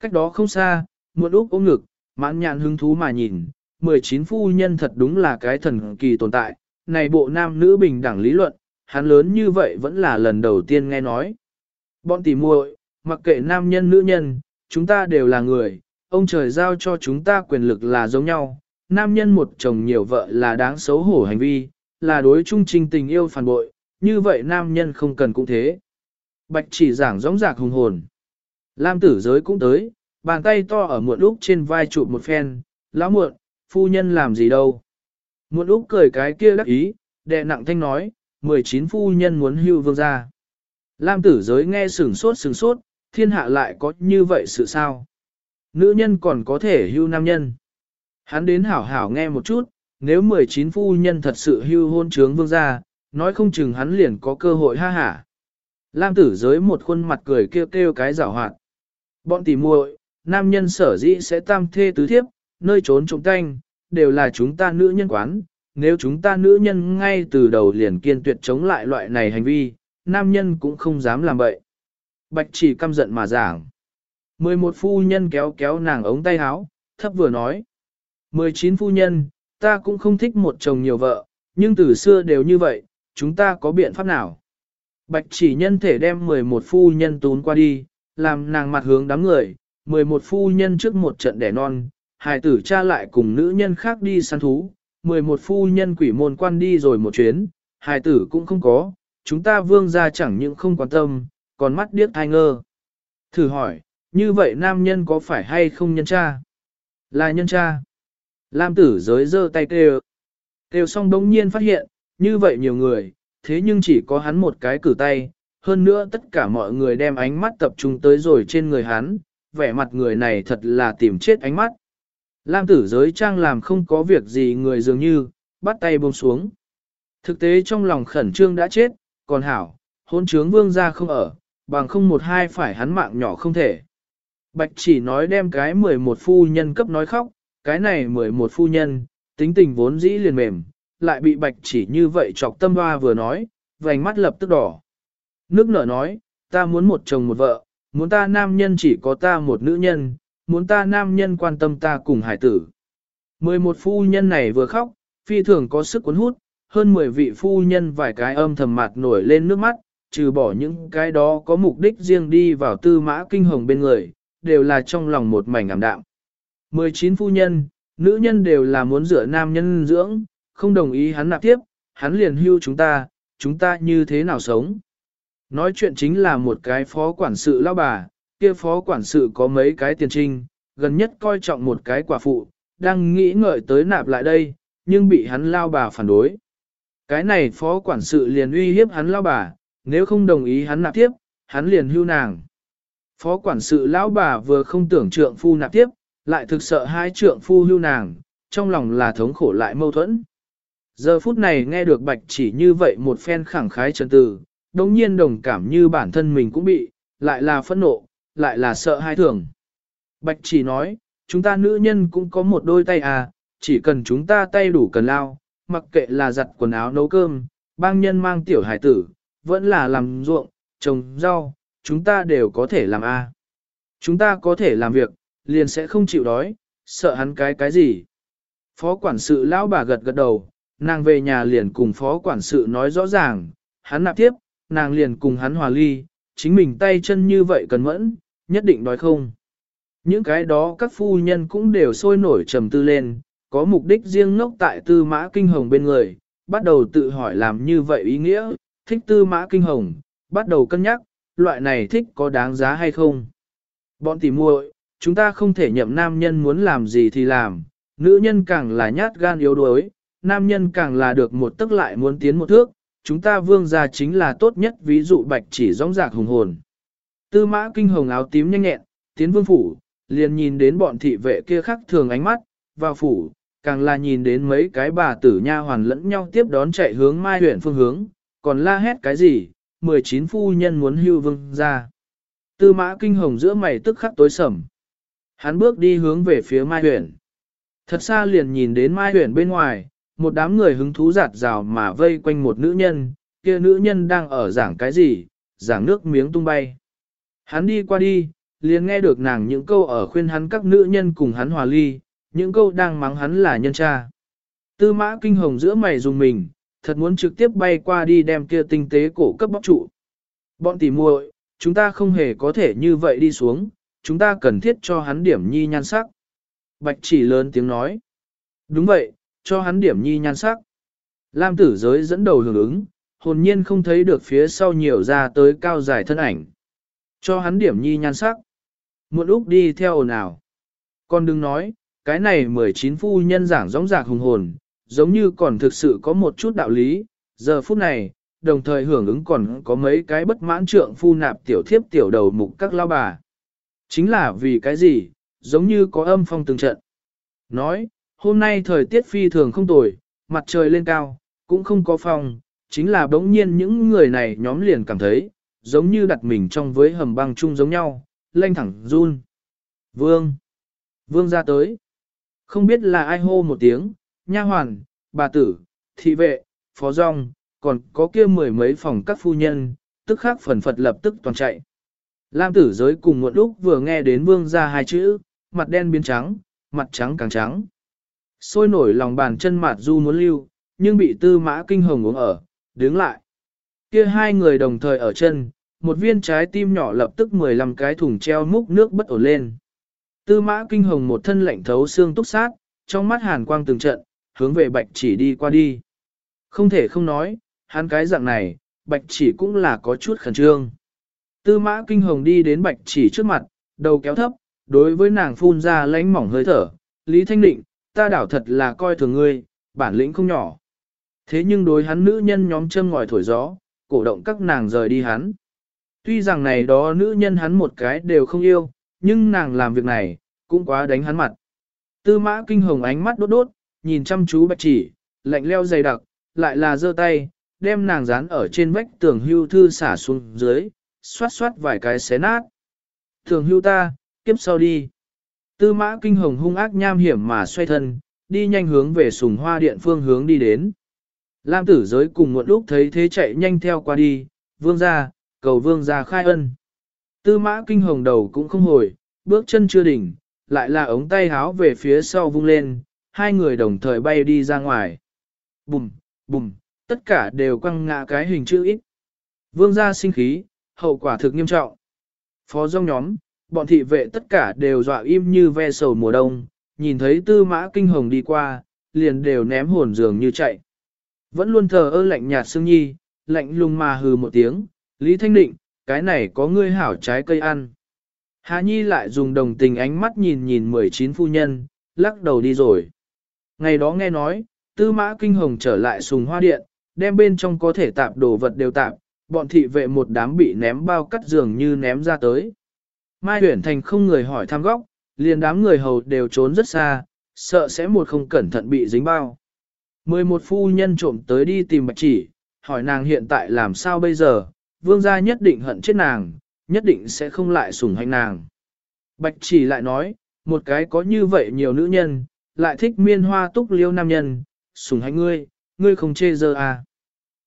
Cách đó không xa, muộn úp ôm ngực, mãn nhãn hứng thú mà nhìn, 19 phu nhân thật đúng là cái thần kỳ tồn tại, này bộ nam nữ bình đẳng lý luận, hắn lớn như vậy vẫn là lần đầu tiên nghe nói. Bọn tỉ muội, mặc kệ nam nhân nữ nhân, chúng ta đều là người, ông trời giao cho chúng ta quyền lực là giống nhau, nam nhân một chồng nhiều vợ là đáng xấu hổ hành vi, là đối trung trình tình yêu phản bội, như vậy nam nhân không cần cũng thế. Bạch chỉ giảng rõng rạc hùng hồn. Lam tử giới cũng tới, bàn tay to ở muộn úc trên vai chụp một phen, lão muộn, phu nhân làm gì đâu. Muộn úc cười cái kia đắc ý, đệ nặng thanh nói, 19 phu nhân muốn hưu vương gia. Lam tử giới nghe sửng sốt sửng sốt, thiên hạ lại có như vậy sự sao? Nữ nhân còn có thể hưu nam nhân. Hắn đến hảo hảo nghe một chút, nếu 19 phu nhân thật sự hưu hôn trướng vương gia, nói không chừng hắn liền có cơ hội ha hả. Lam tử giới một khuôn mặt cười kêu kêu cái rảo hoạt. Bọn tỉ muội, nam nhân sở dĩ sẽ tam thê tứ thiếp, nơi trốn trộm canh, đều là chúng ta nữ nhân quán. Nếu chúng ta nữ nhân ngay từ đầu liền kiên tuyệt chống lại loại này hành vi, nam nhân cũng không dám làm vậy. Bạch chỉ căm giận mà giảng. Mười một phu nhân kéo kéo nàng ống tay áo, thấp vừa nói. Mười chín phu nhân, ta cũng không thích một chồng nhiều vợ, nhưng từ xưa đều như vậy, chúng ta có biện pháp nào? Bạch chỉ nhân thể đem 11 phu nhân tún qua đi, làm nàng mặt hướng đám người, 11 phu nhân trước một trận đẻ non, hài tử cha lại cùng nữ nhân khác đi săn thú, 11 phu nhân quỷ môn quan đi rồi một chuyến, hài tử cũng không có, chúng ta vương ra chẳng những không quan tâm, còn mắt điếc ai ngơ. Thử hỏi, như vậy nam nhân có phải hay không nhân cha? Là nhân cha. Lam tử giới giơ tay kêu. Kêu xong đống nhiên phát hiện, như vậy nhiều người, thế nhưng chỉ có hắn một cái cử tay, hơn nữa tất cả mọi người đem ánh mắt tập trung tới rồi trên người hắn, vẻ mặt người này thật là tìm chết ánh mắt. Lam tử giới trang làm không có việc gì người dường như, bắt tay buông xuống. Thực tế trong lòng khẩn trương đã chết, còn hảo, hôn trướng vương ra không ở, bằng không một hai phải hắn mạng nhỏ không thể. Bạch chỉ nói đem cái 11 phu nhân cấp nói khóc, cái này 11 phu nhân, tính tình vốn dĩ liền mềm, lại bị bạch chỉ như vậy chọc tâm hoa vừa nói, vành mắt lập tức đỏ. Nước nở nói, ta muốn một chồng một vợ, muốn ta nam nhân chỉ có ta một nữ nhân, muốn ta nam nhân quan tâm ta cùng hải tử. Mười một phu nhân này vừa khóc, phi thường có sức cuốn hút, hơn mười vị phu nhân vài cái âm thầm mặt nổi lên nước mắt, trừ bỏ những cái đó có mục đích riêng đi vào tư mã kinh hồng bên người, đều là trong lòng một mảnh ảm đạm. 19 phu nhân, nữ nhân đều là muốn rửa nam nhân dưỡng, không đồng ý hắn nạp tiếp, hắn liền hưu chúng ta, chúng ta như thế nào sống. Nói chuyện chính là một cái phó quản sự lão bà, kia phó quản sự có mấy cái tiền trinh, gần nhất coi trọng một cái quả phụ, đang nghĩ ngợi tới nạp lại đây, nhưng bị hắn lao bà phản đối. Cái này phó quản sự liền uy hiếp hắn lao bà, nếu không đồng ý hắn nạp tiếp, hắn liền hưu nàng. Phó quản sự lão bà vừa không tưởng trượng phu nạp tiếp, lại thực sợ hai trượng phu hưu nàng, trong lòng là thống khổ lại mâu thuẫn. Giờ phút này nghe được bạch chỉ như vậy một phen khẳng khái chân từ, đồng nhiên đồng cảm như bản thân mình cũng bị, lại là phẫn nộ, lại là sợ hai thường. Bạch chỉ nói, chúng ta nữ nhân cũng có một đôi tay à, chỉ cần chúng ta tay đủ cần lao, mặc kệ là giặt quần áo nấu cơm, bang nhân mang tiểu hải tử, vẫn là làm ruộng, trồng rau, chúng ta đều có thể làm a. À. Chúng ta có thể làm việc, liền sẽ không chịu đói, sợ hắn cái cái gì. Phó quản sự lão bà gật gật đầu, nàng về nhà liền cùng phó quản sự nói rõ ràng, hắn nạp tiếp, nàng liền cùng hắn hòa ly, chính mình tay chân như vậy cần mẫn, nhất định đói không. Những cái đó các phu nhân cũng đều sôi nổi trầm tư lên, có mục đích riêng ngốc tại tư mã kinh hồng bên người, bắt đầu tự hỏi làm như vậy ý nghĩa, thích tư mã kinh hồng, bắt đầu cân nhắc, loại này thích có đáng giá hay không. Bọn tỉ muội, chúng ta không thể nhậm nam nhân muốn làm gì thì làm, nữ nhân càng là nhát gan yếu đuối, nam nhân càng là được một tức lại muốn tiến một thước, chúng ta vương gia chính là tốt nhất ví dụ bạch chỉ rõng rạc hùng hồn. Tư mã kinh hồng áo tím nhanh nhẹn, tiến vương phủ, liền nhìn đến bọn thị vệ kia khắc thường ánh mắt, vào phủ, càng là nhìn đến mấy cái bà tử nha hoàn lẫn nhau tiếp đón chạy hướng mai huyện phương hướng, còn la hét cái gì, 19 phu nhân muốn hưu vương ra. Tư mã kinh hồng giữa mày tức khắc tối sầm. Hắn bước đi hướng về phía mai Huyền. Thật xa liền nhìn đến mai Huyền bên ngoài, một đám người hứng thú giạt rào mà vây quanh một nữ nhân, kia nữ nhân đang ở giảng cái gì, giảng nước miếng tung bay. Hắn đi qua đi, liền nghe được nàng những câu ở khuyên hắn các nữ nhân cùng hắn hòa ly, những câu đang mắng hắn là nhân cha. Tư mã kinh hồng giữa mày dùng mình, thật muốn trực tiếp bay qua đi đem kia tinh tế cổ cấp bóc trụ. Bọn tỉ muội, chúng ta không hề có thể như vậy đi xuống, chúng ta cần thiết cho hắn điểm nhi nhan sắc. Bạch chỉ lớn tiếng nói. Đúng vậy, cho hắn điểm nhi nhan sắc. Lam tử giới dẫn đầu hưởng ứng, hồn nhiên không thấy được phía sau nhiều ra tới cao dài thân ảnh. Cho hắn điểm nhi nhan sắc. Muộn Úc đi theo ồn ào. Con đừng nói, cái này 19 phu nhân giảng rõng rạc hùng hồn, giống như còn thực sự có một chút đạo lý. Giờ phút này, đồng thời hưởng ứng còn có mấy cái bất mãn trượng phu nạp tiểu thiếp tiểu đầu mục các lao bà. Chính là vì cái gì, giống như có âm phong từng trận. Nói, hôm nay thời tiết phi thường không tồi, mặt trời lên cao, cũng không có phong, chính là bỗng nhiên những người này nhóm liền cảm thấy, giống như đặt mình trong với hầm băng chung giống nhau, lanh thẳng run. Vương! Vương ra tới. Không biết là ai hô một tiếng, nha hoàn, bà tử, thị vệ, phó rong, còn có kia mười mấy phòng các phu nhân, tức khắc phần phật lập tức toàn chạy. Lam tử giới cùng muộn lúc vừa nghe đến vương ra hai chữ, mặt đen biến trắng, mặt trắng càng trắng. Sôi nổi lòng bàn chân mặt du muốn lưu, nhưng bị tư mã kinh hồng uống ở, đứng lại. Kia hai người đồng thời ở chân, một viên trái tim nhỏ lập tức 15 cái thùng treo múc nước bất ổn lên. Tư mã kinh hồng một thân lạnh thấu xương túc sát, trong mắt hàn quang từng trận, hướng về bạch chỉ đi qua đi. Không thể không nói, hắn cái dạng này, bạch chỉ cũng là có chút khẩn trương. Tư mã kinh hồng đi đến bạch chỉ trước mặt, đầu kéo thấp, đối với nàng phun ra lánh mỏng hơi thở. Lý Thanh Định, ta đảo thật là coi thường ngươi, bản lĩnh không nhỏ. Thế nhưng đối hắn nữ nhân nhóm châm ngòi thổi gió, cổ động các nàng rời đi hắn. Tuy rằng này đó nữ nhân hắn một cái đều không yêu, nhưng nàng làm việc này, cũng quá đánh hắn mặt. Tư mã kinh hồng ánh mắt đốt đốt, nhìn chăm chú bạch chỉ, lạnh leo dày đặc, lại là giơ tay, đem nàng dán ở trên vách tường hưu thư xả xuống dưới, xoát xoát vài cái xé nát. Thường hưu ta, kiếp sau đi. Tư mã kinh hồng hung ác nham hiểm mà xoay thân, đi nhanh hướng về sùng hoa điện phương hướng đi đến. Lam tử giới cùng một lúc thấy thế chạy nhanh theo qua đi, vương ra, cầu vương ra khai ân. Tư mã kinh hồng đầu cũng không hồi, bước chân chưa đỉnh, lại là ống tay háo về phía sau vung lên, hai người đồng thời bay đi ra ngoài. Bùm, bùm, tất cả đều quăng ngã cái hình chữ ít. Vương gia sinh khí, hậu quả thực nghiêm trọng. Phó dông nhóm, bọn thị vệ tất cả đều dọa im như ve sầu mùa đông, nhìn thấy tư mã kinh hồng đi qua, liền đều ném hồn dường như chạy. Vẫn luôn thờ ơ lạnh nhạt sương nhi, lạnh lùng mà hừ một tiếng, Lý Thanh Định, cái này có ngươi hảo trái cây ăn. Hà Nhi lại dùng đồng tình ánh mắt nhìn nhìn 19 phu nhân, lắc đầu đi rồi. Ngày đó nghe nói, tư mã kinh hồng trở lại sùng hoa điện, đem bên trong có thể tạp đồ vật đều tạp, bọn thị vệ một đám bị ném bao cắt giường như ném ra tới. Mai huyển thành không người hỏi thăm góc, liền đám người hầu đều trốn rất xa, sợ sẽ một không cẩn thận bị dính bao. Mười một phu nhân trộm tới đi tìm bạch chỉ, hỏi nàng hiện tại làm sao bây giờ, vương gia nhất định hận chết nàng, nhất định sẽ không lại sủng hành nàng. Bạch chỉ lại nói, một cái có như vậy nhiều nữ nhân, lại thích miên hoa túc liêu nam nhân, sủng hành ngươi, ngươi không chê giờ à.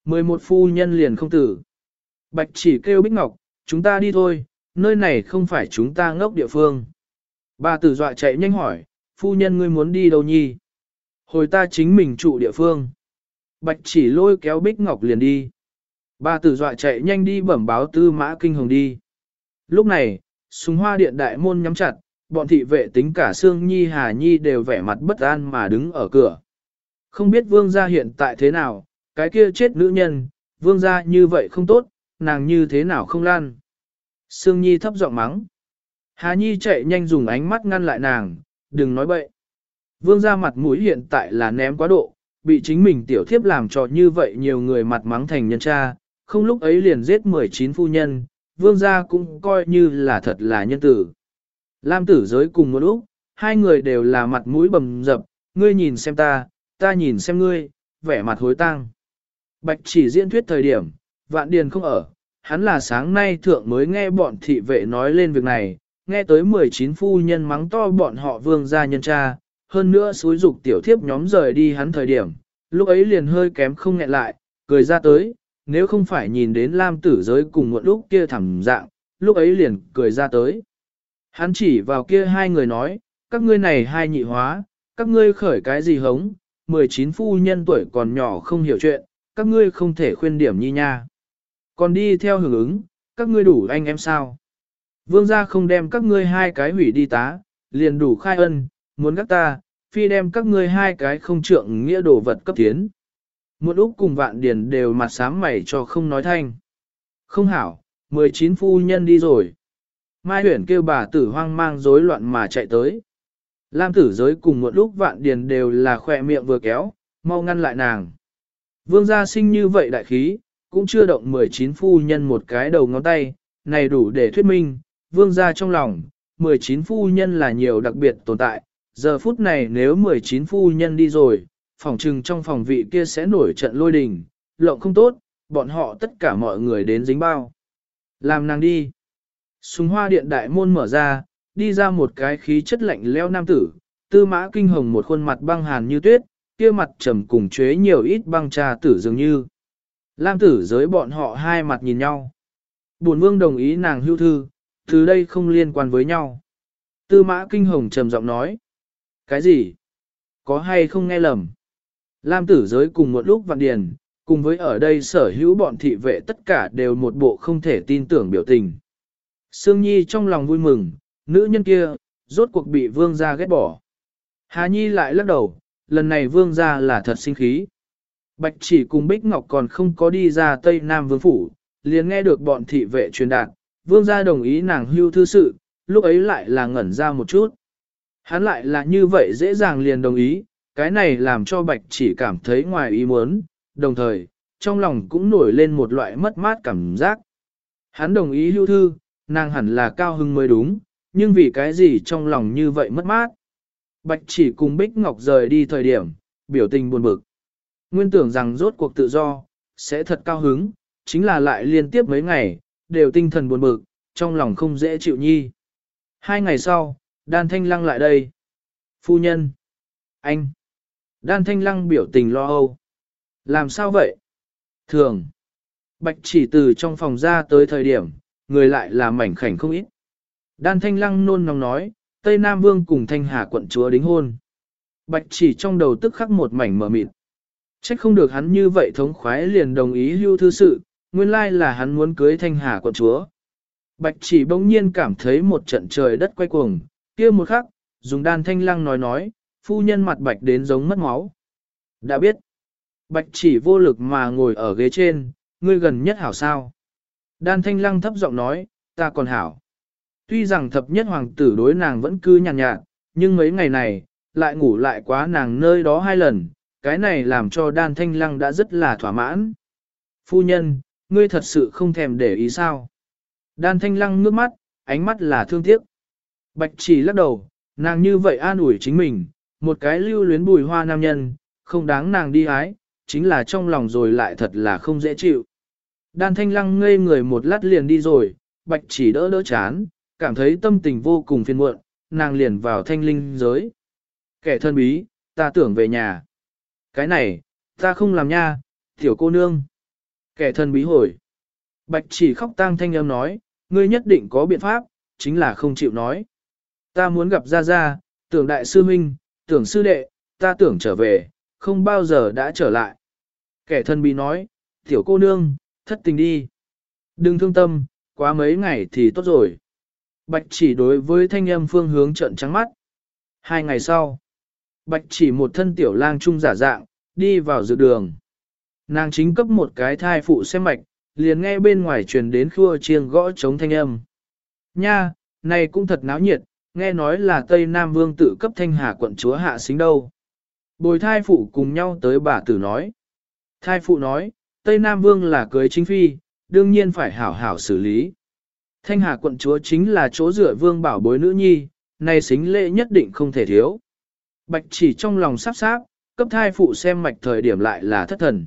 Mười một phu nhân liền không tử. Bạch chỉ kêu Bích Ngọc, chúng ta đi thôi, nơi này không phải chúng ta ngốc địa phương. Bà tử dọa chạy nhanh hỏi, phu nhân ngươi muốn đi đâu nhi? Hồi ta chính mình trụ địa phương. Bạch chỉ lôi kéo Bích Ngọc liền đi. Bà tử dọa chạy nhanh đi bẩm báo tư mã kinh hồng đi. Lúc này, súng hoa điện đại môn nhắm chặt, bọn thị vệ tính cả Sương Nhi Hà Nhi đều vẻ mặt bất an mà đứng ở cửa. Không biết vương gia hiện tại thế nào, cái kia chết nữ nhân, vương gia như vậy không tốt, nàng như thế nào không lan. Sương Nhi thấp giọng mắng. Hà Nhi chạy nhanh dùng ánh mắt ngăn lại nàng, đừng nói bậy. Vương gia mặt mũi hiện tại là ném quá độ, bị chính mình tiểu thiếp làm cho như vậy nhiều người mặt mắng thành nhân cha, không lúc ấy liền giết 19 phu nhân, vương gia cũng coi như là thật là nhân tử. Lam tử giới cùng một lúc, hai người đều là mặt mũi bầm dập, ngươi nhìn xem ta, ta nhìn xem ngươi, vẻ mặt hối tang. Bạch chỉ diễn thuyết thời điểm, vạn điền không ở, hắn là sáng nay thượng mới nghe bọn thị vệ nói lên việc này, nghe tới 19 phu nhân mắng to bọn họ vương gia nhân cha, hơn nữa xúi dục tiểu thiếp nhóm rời đi hắn thời điểm, lúc ấy liền hơi kém không nghẹn lại, cười ra tới, nếu không phải nhìn đến lam tử giới cùng một lúc kia thẳng dạng, lúc ấy liền cười ra tới. Hắn chỉ vào kia hai người nói, các ngươi này hai nhị hóa, các ngươi khởi cái gì hống, 19 phu nhân tuổi còn nhỏ không hiểu chuyện, các ngươi không thể khuyên điểm nhi nha. Còn đi theo hưởng ứng, các ngươi đủ anh em sao? Vương gia không đem các ngươi hai cái hủy đi tá, liền đủ khai ân, muốn các ta, phi đem các ngươi hai cái không trượng nghĩa đồ vật cấp tiến. Một úc cùng vạn điền đều mặt sám mày cho không nói thanh. Không hảo, 19 phu nhân đi rồi. Mai huyển kêu bà tử hoang mang rối loạn mà chạy tới. Lam tử giới cùng một lúc vạn điền đều là khỏe miệng vừa kéo, mau ngăn lại nàng. Vương gia sinh như vậy đại khí, cũng chưa động 19 phu nhân một cái đầu ngón tay, này đủ để thuyết minh, vương gia trong lòng, 19 phu nhân là nhiều đặc biệt tồn tại, giờ phút này nếu 19 phu nhân đi rồi, phòng trừng trong phòng vị kia sẽ nổi trận lôi đình, lộng không tốt, bọn họ tất cả mọi người đến dính bao. Làm nàng đi. Súng hoa điện đại môn mở ra, đi ra một cái khí chất lạnh leo nam tử, tư mã kinh hồng một khuôn mặt băng hàn như tuyết, kia mặt trầm cùng chế nhiều ít băng trà tử dường như. Lam tử giới bọn họ hai mặt nhìn nhau. Bổn vương đồng ý nàng hưu thư, từ đây không liên quan với nhau. Tư mã kinh hồng trầm giọng nói. Cái gì? Có hay không nghe lầm? Lam tử giới cùng một lúc vạn điền, cùng với ở đây sở hữu bọn thị vệ tất cả đều một bộ không thể tin tưởng biểu tình. Sương Nhi trong lòng vui mừng, nữ nhân kia, rốt cuộc bị vương gia ghét bỏ. Hà Nhi lại lắc đầu, lần này vương gia là thật sinh khí. Bạch chỉ cùng Bích Ngọc còn không có đi ra Tây Nam Vương Phủ, liền nghe được bọn thị vệ truyền đạt, vương gia đồng ý nàng hưu thư sự, lúc ấy lại là ngẩn ra một chút. Hắn lại là như vậy dễ dàng liền đồng ý, cái này làm cho Bạch chỉ cảm thấy ngoài ý muốn, đồng thời, trong lòng cũng nổi lên một loại mất mát cảm giác. Hắn đồng ý hưu thư, nàng hẳn là cao hưng mới đúng, nhưng vì cái gì trong lòng như vậy mất mát. Bạch chỉ cùng Bích Ngọc rời đi thời điểm, biểu tình buồn bực. Nguyên tưởng rằng rốt cuộc tự do, sẽ thật cao hứng, chính là lại liên tiếp mấy ngày, đều tinh thần buồn bực, trong lòng không dễ chịu nhi. Hai ngày sau, đan thanh lăng lại đây. Phu nhân. Anh. Đan thanh lăng biểu tình lo âu. Làm sao vậy? Thường. Bạch chỉ từ trong phòng ra tới thời điểm, người lại là mảnh khảnh không ít. Đan thanh lăng nôn nóng nói, Tây Nam Vương cùng thanh hà quận chúa đính hôn. Bạch chỉ trong đầu tức khắc một mảnh mở mịt. Trách không được hắn như vậy thống khoái liền đồng ý hưu thư sự, nguyên lai là hắn muốn cưới thanh hà quận chúa. Bạch chỉ bỗng nhiên cảm thấy một trận trời đất quay cuồng, kia một khắc, dùng đan thanh lăng nói nói, phu nhân mặt bạch đến giống mất máu. Đã biết, bạch chỉ vô lực mà ngồi ở ghế trên, ngươi gần nhất hảo sao. Đan thanh lăng thấp giọng nói, ta còn hảo. Tuy rằng thập nhất hoàng tử đối nàng vẫn cứ nhàn nhạt, nhạt, nhưng mấy ngày này, lại ngủ lại quá nàng nơi đó hai lần, cái này làm cho đan thanh lăng đã rất là thỏa mãn. Phu nhân, ngươi thật sự không thèm để ý sao. Đan thanh lăng ngước mắt, ánh mắt là thương tiếc. Bạch chỉ lắc đầu, nàng như vậy an ủi chính mình, một cái lưu luyến bùi hoa nam nhân, không đáng nàng đi hái, chính là trong lòng rồi lại thật là không dễ chịu. Đan thanh lăng ngây người một lát liền đi rồi, bạch chỉ đỡ đỡ chán, cảm thấy tâm tình vô cùng phiền muộn, nàng liền vào thanh linh giới. Kẻ thân bí, ta tưởng về nhà. Cái này, ta không làm nha, tiểu cô nương. Kẻ thân bí hồi. Bạch chỉ khóc tang thanh âm nói, ngươi nhất định có biện pháp, chính là không chịu nói. Ta muốn gặp Gia Gia, tưởng đại sư huynh, tưởng sư đệ, ta tưởng trở về, không bao giờ đã trở lại. Kẻ thân bí nói, tiểu cô nương, thất tình đi. Đừng thương tâm, quá mấy ngày thì tốt rồi. Bạch chỉ đối với thanh âm phương hướng trận trắng mắt. Hai ngày sau, bạch chỉ một thân tiểu lang trung giả dạng, đi vào dự đường. Nàng chính cấp một cái thai phụ xem mạch, liền nghe bên ngoài truyền đến khua chiêng gõ chống thanh âm. Nha, này cũng thật náo nhiệt, nghe nói là Tây Nam Vương tự cấp thanh hà quận chúa hạ xính đâu. Bồi thai phụ cùng nhau tới bà tử nói. Thai phụ nói, Tây Nam Vương là cưới chính phi, đương nhiên phải hảo hảo xử lý. Thanh hà quận chúa chính là chỗ rửa vương bảo bối nữ nhi, này xính lễ nhất định không thể thiếu. Bạch chỉ trong lòng sắp sáp, cấp thai phụ xem mạch thời điểm lại là thất thần.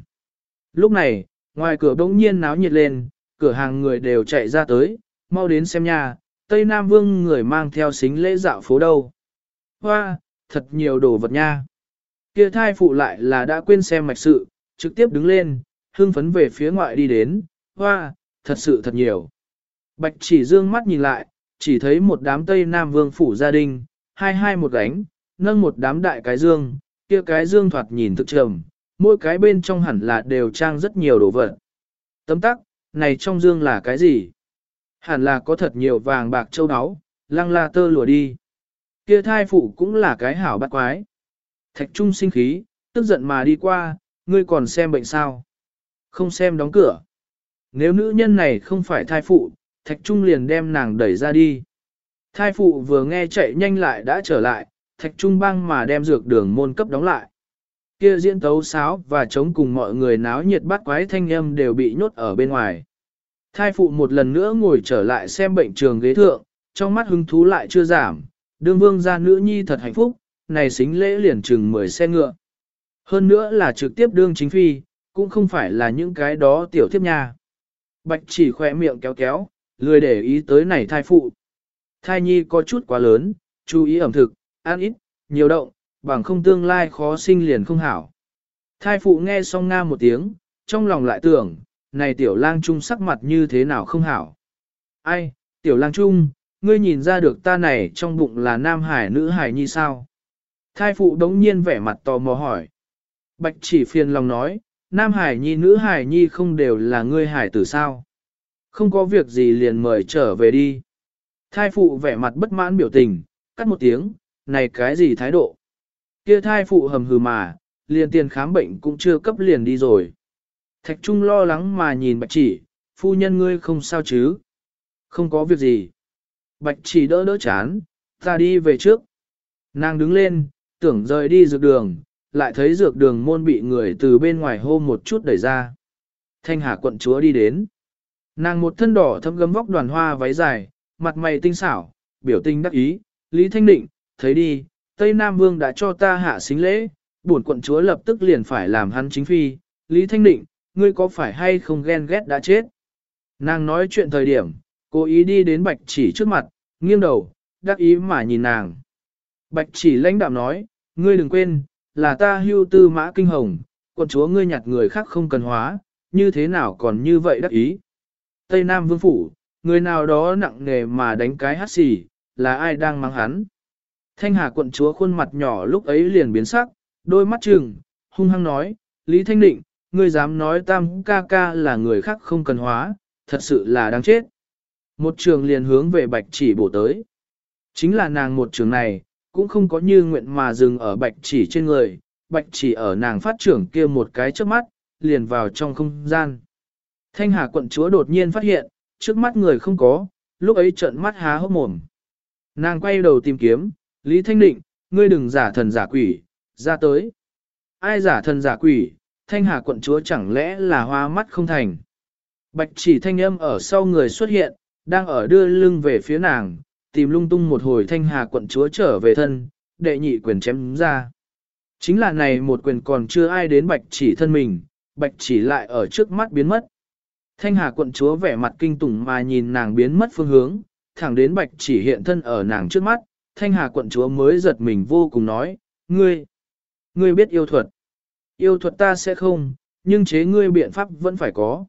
Lúc này, ngoài cửa bỗng nhiên náo nhiệt lên, cửa hàng người đều chạy ra tới, mau đến xem nhà, Tây Nam Vương người mang theo xính lễ dạo phố đâu. Hoa, thật nhiều đồ vật nha. Kia thai phụ lại là đã quên xem mạch sự, trực tiếp đứng lên, hương phấn về phía ngoại đi đến, hoa, thật sự thật nhiều. Bạch chỉ dương mắt nhìn lại, chỉ thấy một đám Tây Nam Vương phủ gia đình, hai hai một gánh, nâng một đám đại cái dương, kia cái dương thoạt nhìn thực trầm, mỗi cái bên trong hẳn là đều trang rất nhiều đồ vật. Tấm tắc, này trong dương là cái gì? Hẳn là có thật nhiều vàng bạc châu áo, lăng la tơ lùa đi. Kia thai phụ cũng là cái hảo bắt quái. Thạch trung sinh khí, tức giận mà đi qua, ngươi còn xem bệnh sao? Không xem đóng cửa. Nếu nữ nhân này không phải thai phụ, thạch trung liền đem nàng đẩy ra đi. Thai phụ vừa nghe chạy nhanh lại đã trở lại, thạch trung băng mà đem dược đường môn cấp đóng lại. Kia diễn tấu sáo và chống cùng mọi người náo nhiệt bắt quái thanh âm đều bị nhốt ở bên ngoài. Thai phụ một lần nữa ngồi trở lại xem bệnh trường ghế thượng, trong mắt hứng thú lại chưa giảm, đương vương gia nữ nhi thật hạnh phúc, này xính lễ liền chừng 10 xe ngựa. Hơn nữa là trực tiếp đương chính phi, cũng không phải là những cái đó tiểu thiếp nha. Bạch chỉ khỏe miệng kéo kéo, lười để ý tới này thai phụ. Thai nhi có chút quá lớn, chú ý ẩm thực, ăn ít, nhiều động, bằng không tương lai khó sinh liền không hảo. Thai phụ nghe xong nga một tiếng, trong lòng lại tưởng, này tiểu lang trung sắc mặt như thế nào không hảo. Ai, tiểu lang trung, ngươi nhìn ra được ta này trong bụng là nam hải nữ hải nhi sao? Thai phụ đống nhiên vẻ mặt tò mò hỏi. Bạch chỉ phiền lòng nói, nam hải nhi nữ hải nhi không đều là ngươi hải tử sao? Không có việc gì liền mời trở về đi. Thai phụ vẻ mặt bất mãn biểu tình, cắt một tiếng, này cái gì thái độ? Kia thai phụ hầm hừ mà, liền tiền khám bệnh cũng chưa cấp liền đi rồi. Thạch Trung lo lắng mà nhìn bạch chỉ, phu nhân ngươi không sao chứ? Không có việc gì. Bạch chỉ đỡ đỡ chán, ta đi về trước. Nàng đứng lên, tưởng rời đi dược đường, lại thấy dược đường môn bị người từ bên ngoài hô một chút đẩy ra. Thanh Hà quận chúa đi đến. Nàng một thân đỏ thâm gấm vóc đoàn hoa váy dài, mặt mày tinh xảo, biểu tình đắc ý, Lý Thanh Định, thấy đi, Tây Nam Vương đã cho ta hạ xính lễ, bổn quận chúa lập tức liền phải làm hắn chính phi, Lý Thanh Định, ngươi có phải hay không ghen ghét đã chết? Nàng nói chuyện thời điểm, cố ý đi đến bạch chỉ trước mặt, nghiêng đầu, đắc ý mà nhìn nàng. Bạch chỉ lãnh đạm nói, ngươi đừng quên, là ta hưu tư mã kinh hồng, quận chúa ngươi nhặt người khác không cần hóa, như thế nào còn như vậy đắc ý. Tây Nam Vương Phủ, người nào đó nặng nề mà đánh cái hát xì, là ai đang mang hắn. Thanh Hà quận chúa khuôn mặt nhỏ lúc ấy liền biến sắc, đôi mắt trừng, hung hăng nói, Lý Thanh Định, ngươi dám nói tam ca ca là người khác không cần hóa, thật sự là đáng chết. Một trường liền hướng về bạch chỉ bổ tới. Chính là nàng một trường này, cũng không có như nguyện mà dừng ở bạch chỉ trên người, bạch chỉ ở nàng phát trưởng kia một cái trước mắt, liền vào trong không gian. Thanh Hà quận chúa đột nhiên phát hiện, trước mắt người không có, lúc ấy trợn mắt há hốc mồm. Nàng quay đầu tìm kiếm, Lý Thanh Định, ngươi đừng giả thần giả quỷ, ra tới. Ai giả thần giả quỷ, Thanh Hà quận chúa chẳng lẽ là hoa mắt không thành. Bạch chỉ thanh âm ở sau người xuất hiện, đang ở đưa lưng về phía nàng, tìm lung tung một hồi Thanh Hà quận chúa trở về thân, đệ nhị quyền chém ra. Chính là này một quyền còn chưa ai đến bạch chỉ thân mình, bạch chỉ lại ở trước mắt biến mất. Thanh Hà quận chúa vẻ mặt kinh tủng mà nhìn nàng biến mất phương hướng, thẳng đến bạch chỉ hiện thân ở nàng trước mắt, Thanh Hà quận chúa mới giật mình vô cùng nói, ngươi, ngươi biết yêu thuật. Yêu thuật ta sẽ không, nhưng chế ngươi biện pháp vẫn phải có.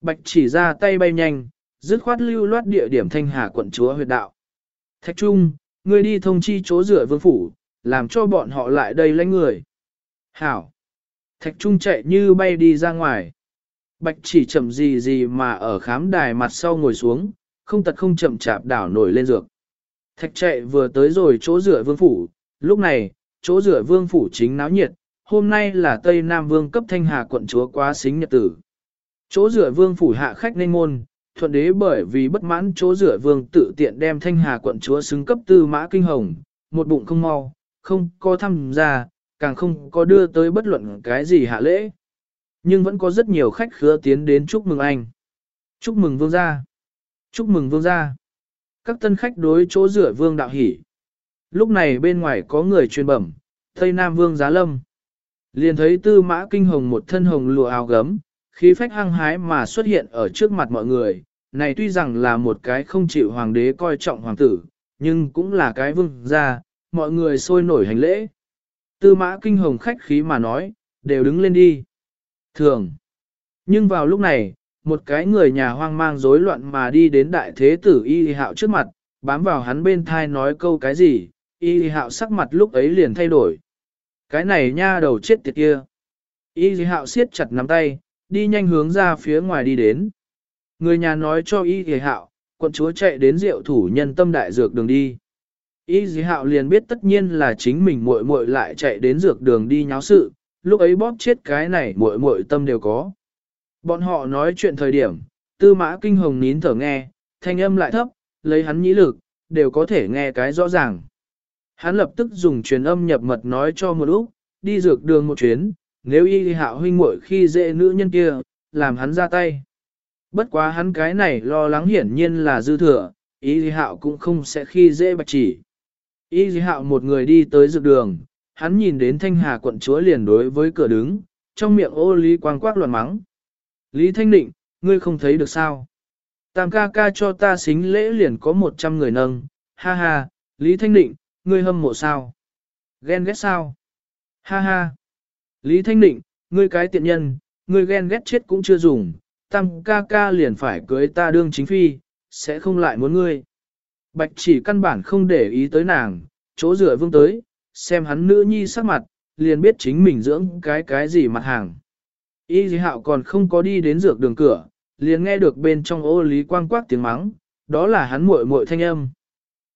Bạch chỉ ra tay bay nhanh, dứt khoát lưu loát địa điểm Thanh Hà quận chúa huyệt đạo. Thạch Trung, ngươi đi thông chi chỗ rửa vương phủ, làm cho bọn họ lại đây lãnh người. Hảo! Thạch Trung chạy như bay đi ra ngoài. Bạch chỉ chậm gì gì mà ở khám đài mặt sau ngồi xuống, không tật không chậm chạp đảo nổi lên dược. Thạch chạy vừa tới rồi chỗ rửa vương phủ, lúc này, chỗ rửa vương phủ chính náo nhiệt, hôm nay là Tây Nam Vương cấp thanh hà quận chúa quá xính nhật tử. Chỗ rửa vương phủ hạ khách nên môn, thuận đế bởi vì bất mãn chỗ rửa vương tự tiện đem thanh hà quận chúa xứng cấp tư mã kinh hồng, một bụng không mau, không có thăm gia, càng không có đưa tới bất luận cái gì hạ lễ. Nhưng vẫn có rất nhiều khách khứa tiến đến chúc mừng anh. Chúc mừng vương gia. Chúc mừng vương gia. Các tân khách đối chỗ rửa vương đạo hỉ Lúc này bên ngoài có người truyền bẩm, Tây Nam vương giá lâm. Liền thấy tư mã kinh hồng một thân hồng lụa áo gấm, khí phách hăng hái mà xuất hiện ở trước mặt mọi người. Này tuy rằng là một cái không chịu hoàng đế coi trọng hoàng tử, nhưng cũng là cái vương gia, mọi người sôi nổi hành lễ. Tư mã kinh hồng khách khí mà nói, đều đứng lên đi. Thường. Nhưng vào lúc này, một cái người nhà hoang mang rối loạn mà đi đến đại thế tử y hạo trước mặt, bám vào hắn bên thai nói câu cái gì, y hạo sắc mặt lúc ấy liền thay đổi. Cái này nha đầu chết tiệt kia. Y hạo siết chặt nắm tay, đi nhanh hướng ra phía ngoài đi đến. Người nhà nói cho y hạo, quận chúa chạy đến rượu thủ nhân tâm đại dược đường đi. Y dì hạo liền biết tất nhiên là chính mình muội muội lại chạy đến dược đường đi nháo sự, lúc ấy bóp chết cái này muội muội tâm đều có. Bọn họ nói chuyện thời điểm, tư mã kinh hồng nín thở nghe, thanh âm lại thấp, lấy hắn nhĩ lực, đều có thể nghe cái rõ ràng. Hắn lập tức dùng truyền âm nhập mật nói cho một lúc, đi dược đường một chuyến, nếu y hạo huynh muội khi dễ nữ nhân kia, làm hắn ra tay. Bất quá hắn cái này lo lắng hiển nhiên là dư thừa, y hạo cũng không sẽ khi dễ bạch chỉ. Y hạo một người đi tới dược đường, hắn nhìn đến thanh hà quận chúa liền đối với cửa đứng, trong miệng ô lý quang quác loạn mắng. Lý Thanh Định, ngươi không thấy được sao? Tam ca ca cho ta xính lễ liền có một trăm người nâng, ha ha, Lý Thanh Định, ngươi hâm mộ sao? Ghen ghét sao? Ha ha. Lý Thanh Định, ngươi cái tiện nhân, ngươi ghen ghét chết cũng chưa dùng, tam ca ca liền phải cưới ta đương chính phi, sẽ không lại muốn ngươi. Bạch chỉ căn bản không để ý tới nàng, chỗ rửa vương tới, xem hắn nữ nhi sắc mặt, liền biết chính mình dưỡng cái cái gì mặt hàng. Y dì hạo còn không có đi đến dược đường cửa, liền nghe được bên trong ô lý quang quát tiếng mắng, đó là hắn muội muội thanh âm.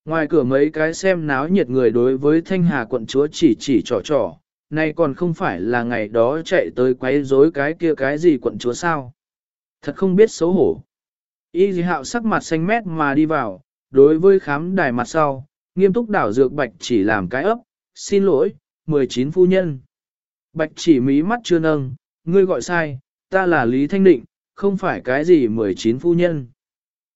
Ngoài cửa mấy cái xem náo nhiệt người đối với thanh hà quận chúa chỉ chỉ trò trò, nay còn không phải là ngày đó chạy tới quấy rối cái kia cái gì quận chúa sao. Thật không biết xấu hổ. Y dì hạo sắc mặt xanh mét mà đi vào, đối với khám đài mặt sau, nghiêm túc đảo dược bạch chỉ làm cái ấp, xin lỗi, 19 phu nhân. Bạch chỉ mí mắt chưa nâng, ngươi gọi sai, ta là Lý Thanh Định, không phải cái gì 19 phu nhân.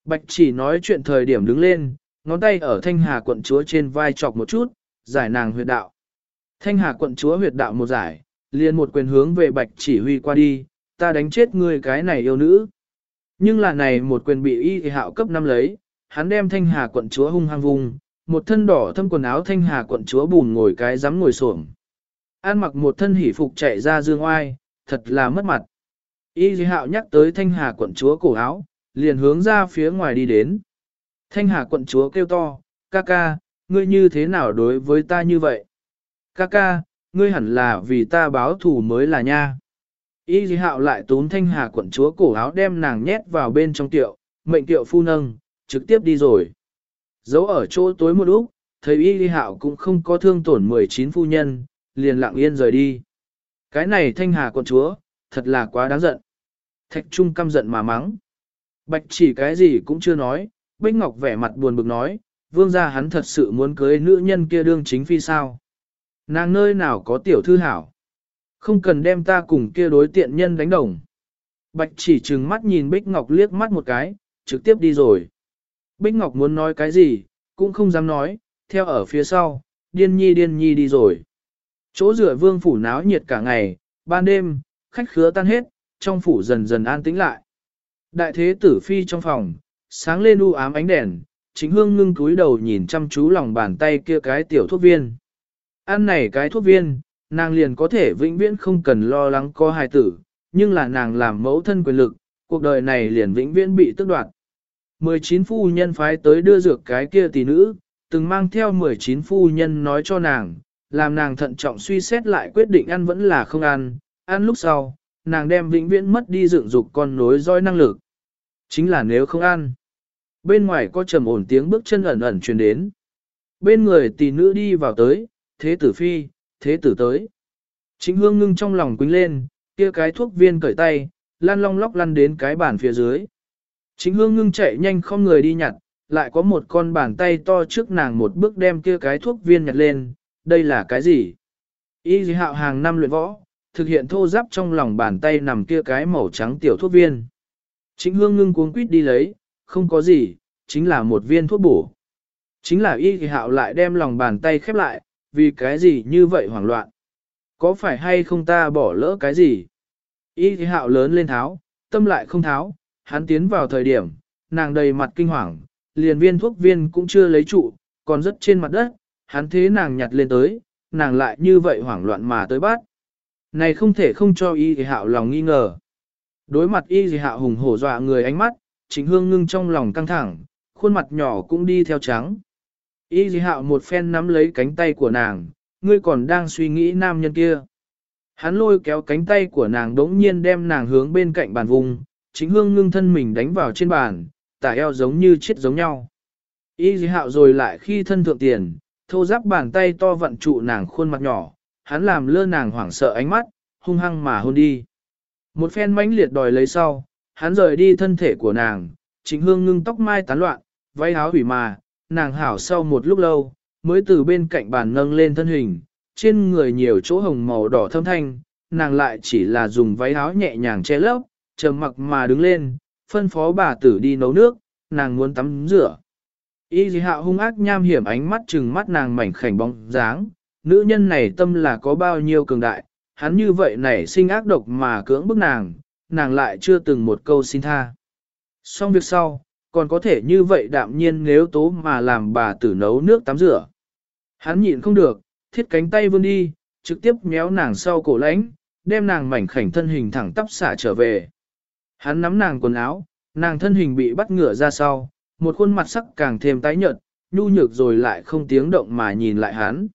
Bạch chỉ nói chuyện thời điểm đứng lên, ngón tay ở thanh hà quận chúa trên vai chọc một chút, giải nàng huyệt đạo. Thanh hà quận chúa huyệt đạo một giải, liền một quyền hướng về bạch chỉ huy qua đi, ta đánh chết ngươi cái này yêu nữ. Nhưng là này một quyền bị y hạo cấp năm lấy, hắn đem thanh hà quận chúa hung hăng vùng, một thân đỏ thâm quần áo thanh hà quận chúa bùn ngồi cái dám ngồi xổm An mặc một thân hỉ phục chạy ra dương oai, thật là mất mặt. Y dì hạo nhắc tới thanh hà quận chúa cổ áo, liền hướng ra phía ngoài đi đến. Thanh hà quận chúa kêu to, ca ca, ngươi như thế nào đối với ta như vậy? Ca ca, ngươi hẳn là vì ta báo thù mới là nha. Y dì hạo lại tốn thanh hà quận chúa cổ áo đem nàng nhét vào bên trong tiệu, mệnh tiệu phu nâng, trực tiếp đi rồi. Giấu ở chỗ tối một lúc, thấy y dì hạo cũng không có thương tổn 19 phu nhân, liền lặng yên rời đi. Cái này thanh hà quận chúa, thật là quá đáng giận. Thạch Trung căm giận mà mắng. Bạch chỉ cái gì cũng chưa nói, Bích Ngọc vẻ mặt buồn bực nói, vương gia hắn thật sự muốn cưới nữ nhân kia đương chính phi sao. Nàng nơi nào có tiểu thư hảo. Không cần đem ta cùng kia đối tiện nhân đánh đồng. Bạch chỉ trừng mắt nhìn Bích Ngọc liếc mắt một cái, trực tiếp đi rồi. Bích Ngọc muốn nói cái gì, cũng không dám nói, theo ở phía sau, điên nhi điên nhi đi rồi. Chỗ rửa vương phủ náo nhiệt cả ngày, ban đêm, khách khứa tan hết, trong phủ dần dần an tĩnh lại. Đại thế tử phi trong phòng, sáng lên u ám ánh đèn, chính hương ngưng cúi đầu nhìn chăm chú lòng bàn tay kia cái tiểu thuốc viên. Ăn này cái thuốc viên, nàng liền có thể vĩnh viễn không cần lo lắng có hài tử, nhưng là nàng làm mẫu thân quyền lực, cuộc đời này liền vĩnh viễn bị tước đoạt. 19 phu nhân phái tới đưa dược cái kia tỷ nữ, từng mang theo 19 phu nhân nói cho nàng, làm nàng thận trọng suy xét lại quyết định ăn vẫn là không ăn, ăn lúc sau, nàng đem vĩnh viễn mất đi dựng dục con nối dõi năng lực. Chính là nếu không ăn. Bên ngoài có trầm ổn tiếng bước chân ẩn ẩn truyền đến. Bên người tỷ nữ đi vào tới, thế tử phi, thế tử tới. Chính hương ngưng trong lòng quính lên, kia cái thuốc viên cởi tay, lăn long lóc lăn đến cái bàn phía dưới. Chính hương ngưng chạy nhanh không người đi nhặt, lại có một con bàn tay to trước nàng một bước đem kia cái thuốc viên nhặt lên, đây là cái gì? Y dì hạo hàng năm luyện võ, thực hiện thô giáp trong lòng bàn tay nằm kia cái màu trắng tiểu thuốc viên. Chính hương ngưng cuống quýt đi lấy, không có gì, chính là một viên thuốc bổ. Chính là y dì hạo lại đem lòng bàn tay khép lại, vì cái gì như vậy hoảng loạn. Có phải hay không ta bỏ lỡ cái gì? Y dì hạo lớn lên tháo, tâm lại không tháo, hắn tiến vào thời điểm, nàng đầy mặt kinh hoàng, liền viên thuốc viên cũng chưa lấy trụ, còn rất trên mặt đất, hắn thế nàng nhặt lên tới, nàng lại như vậy hoảng loạn mà tới bắt. Này không thể không cho y thì hạo lòng nghi ngờ. Đối mặt y thì hạo hùng hổ dọa người ánh mắt, chính hương ngưng trong lòng căng thẳng, khuôn mặt nhỏ cũng đi theo trắng. Y dì hạo một phen nắm lấy cánh tay của nàng, ngươi còn đang suy nghĩ nam nhân kia. Hắn lôi kéo cánh tay của nàng đống nhiên đem nàng hướng bên cạnh bàn vùng, chính hương ngưng thân mình đánh vào trên bàn, tả eo giống như chết giống nhau. Y dì hạo rồi lại khi thân thượng tiền, thô giáp bàn tay to vận trụ nàng khuôn mặt nhỏ, hắn làm lơ nàng hoảng sợ ánh mắt, hung hăng mà hôn đi. Một phen mãnh liệt đòi lấy sau, hắn rời đi thân thể của nàng, chính hương ngưng tóc mai tán loạn, váy áo hủy mà, nàng hảo sau một lúc lâu, mới từ bên cạnh bàn nâng lên thân hình, trên người nhiều chỗ hồng màu đỏ thâm thanh, nàng lại chỉ là dùng váy áo nhẹ nhàng che lấp, trầm mặc mà đứng lên, phân phó bà tử đi nấu nước, nàng muốn tắm rửa. Y dì hạo hung ác nham hiểm ánh mắt trừng mắt nàng mảnh khảnh bóng dáng, nữ nhân này tâm là có bao nhiêu cường đại, hắn như vậy nảy sinh ác độc mà cưỡng bức nàng, nàng lại chưa từng một câu xin tha. Xong việc sau, còn có thể như vậy đạm nhiên nếu tố mà làm bà tử nấu nước tắm rửa. Hắn nhịn không được, thiết cánh tay vươn đi, trực tiếp méo nàng sau cổ lãnh, đem nàng mảnh khảnh thân hình thẳng tắp xả trở về. Hắn nắm nàng quần áo, nàng thân hình bị bắt ngửa ra sau, một khuôn mặt sắc càng thêm tái nhợt, nhu nhược rồi lại không tiếng động mà nhìn lại hắn.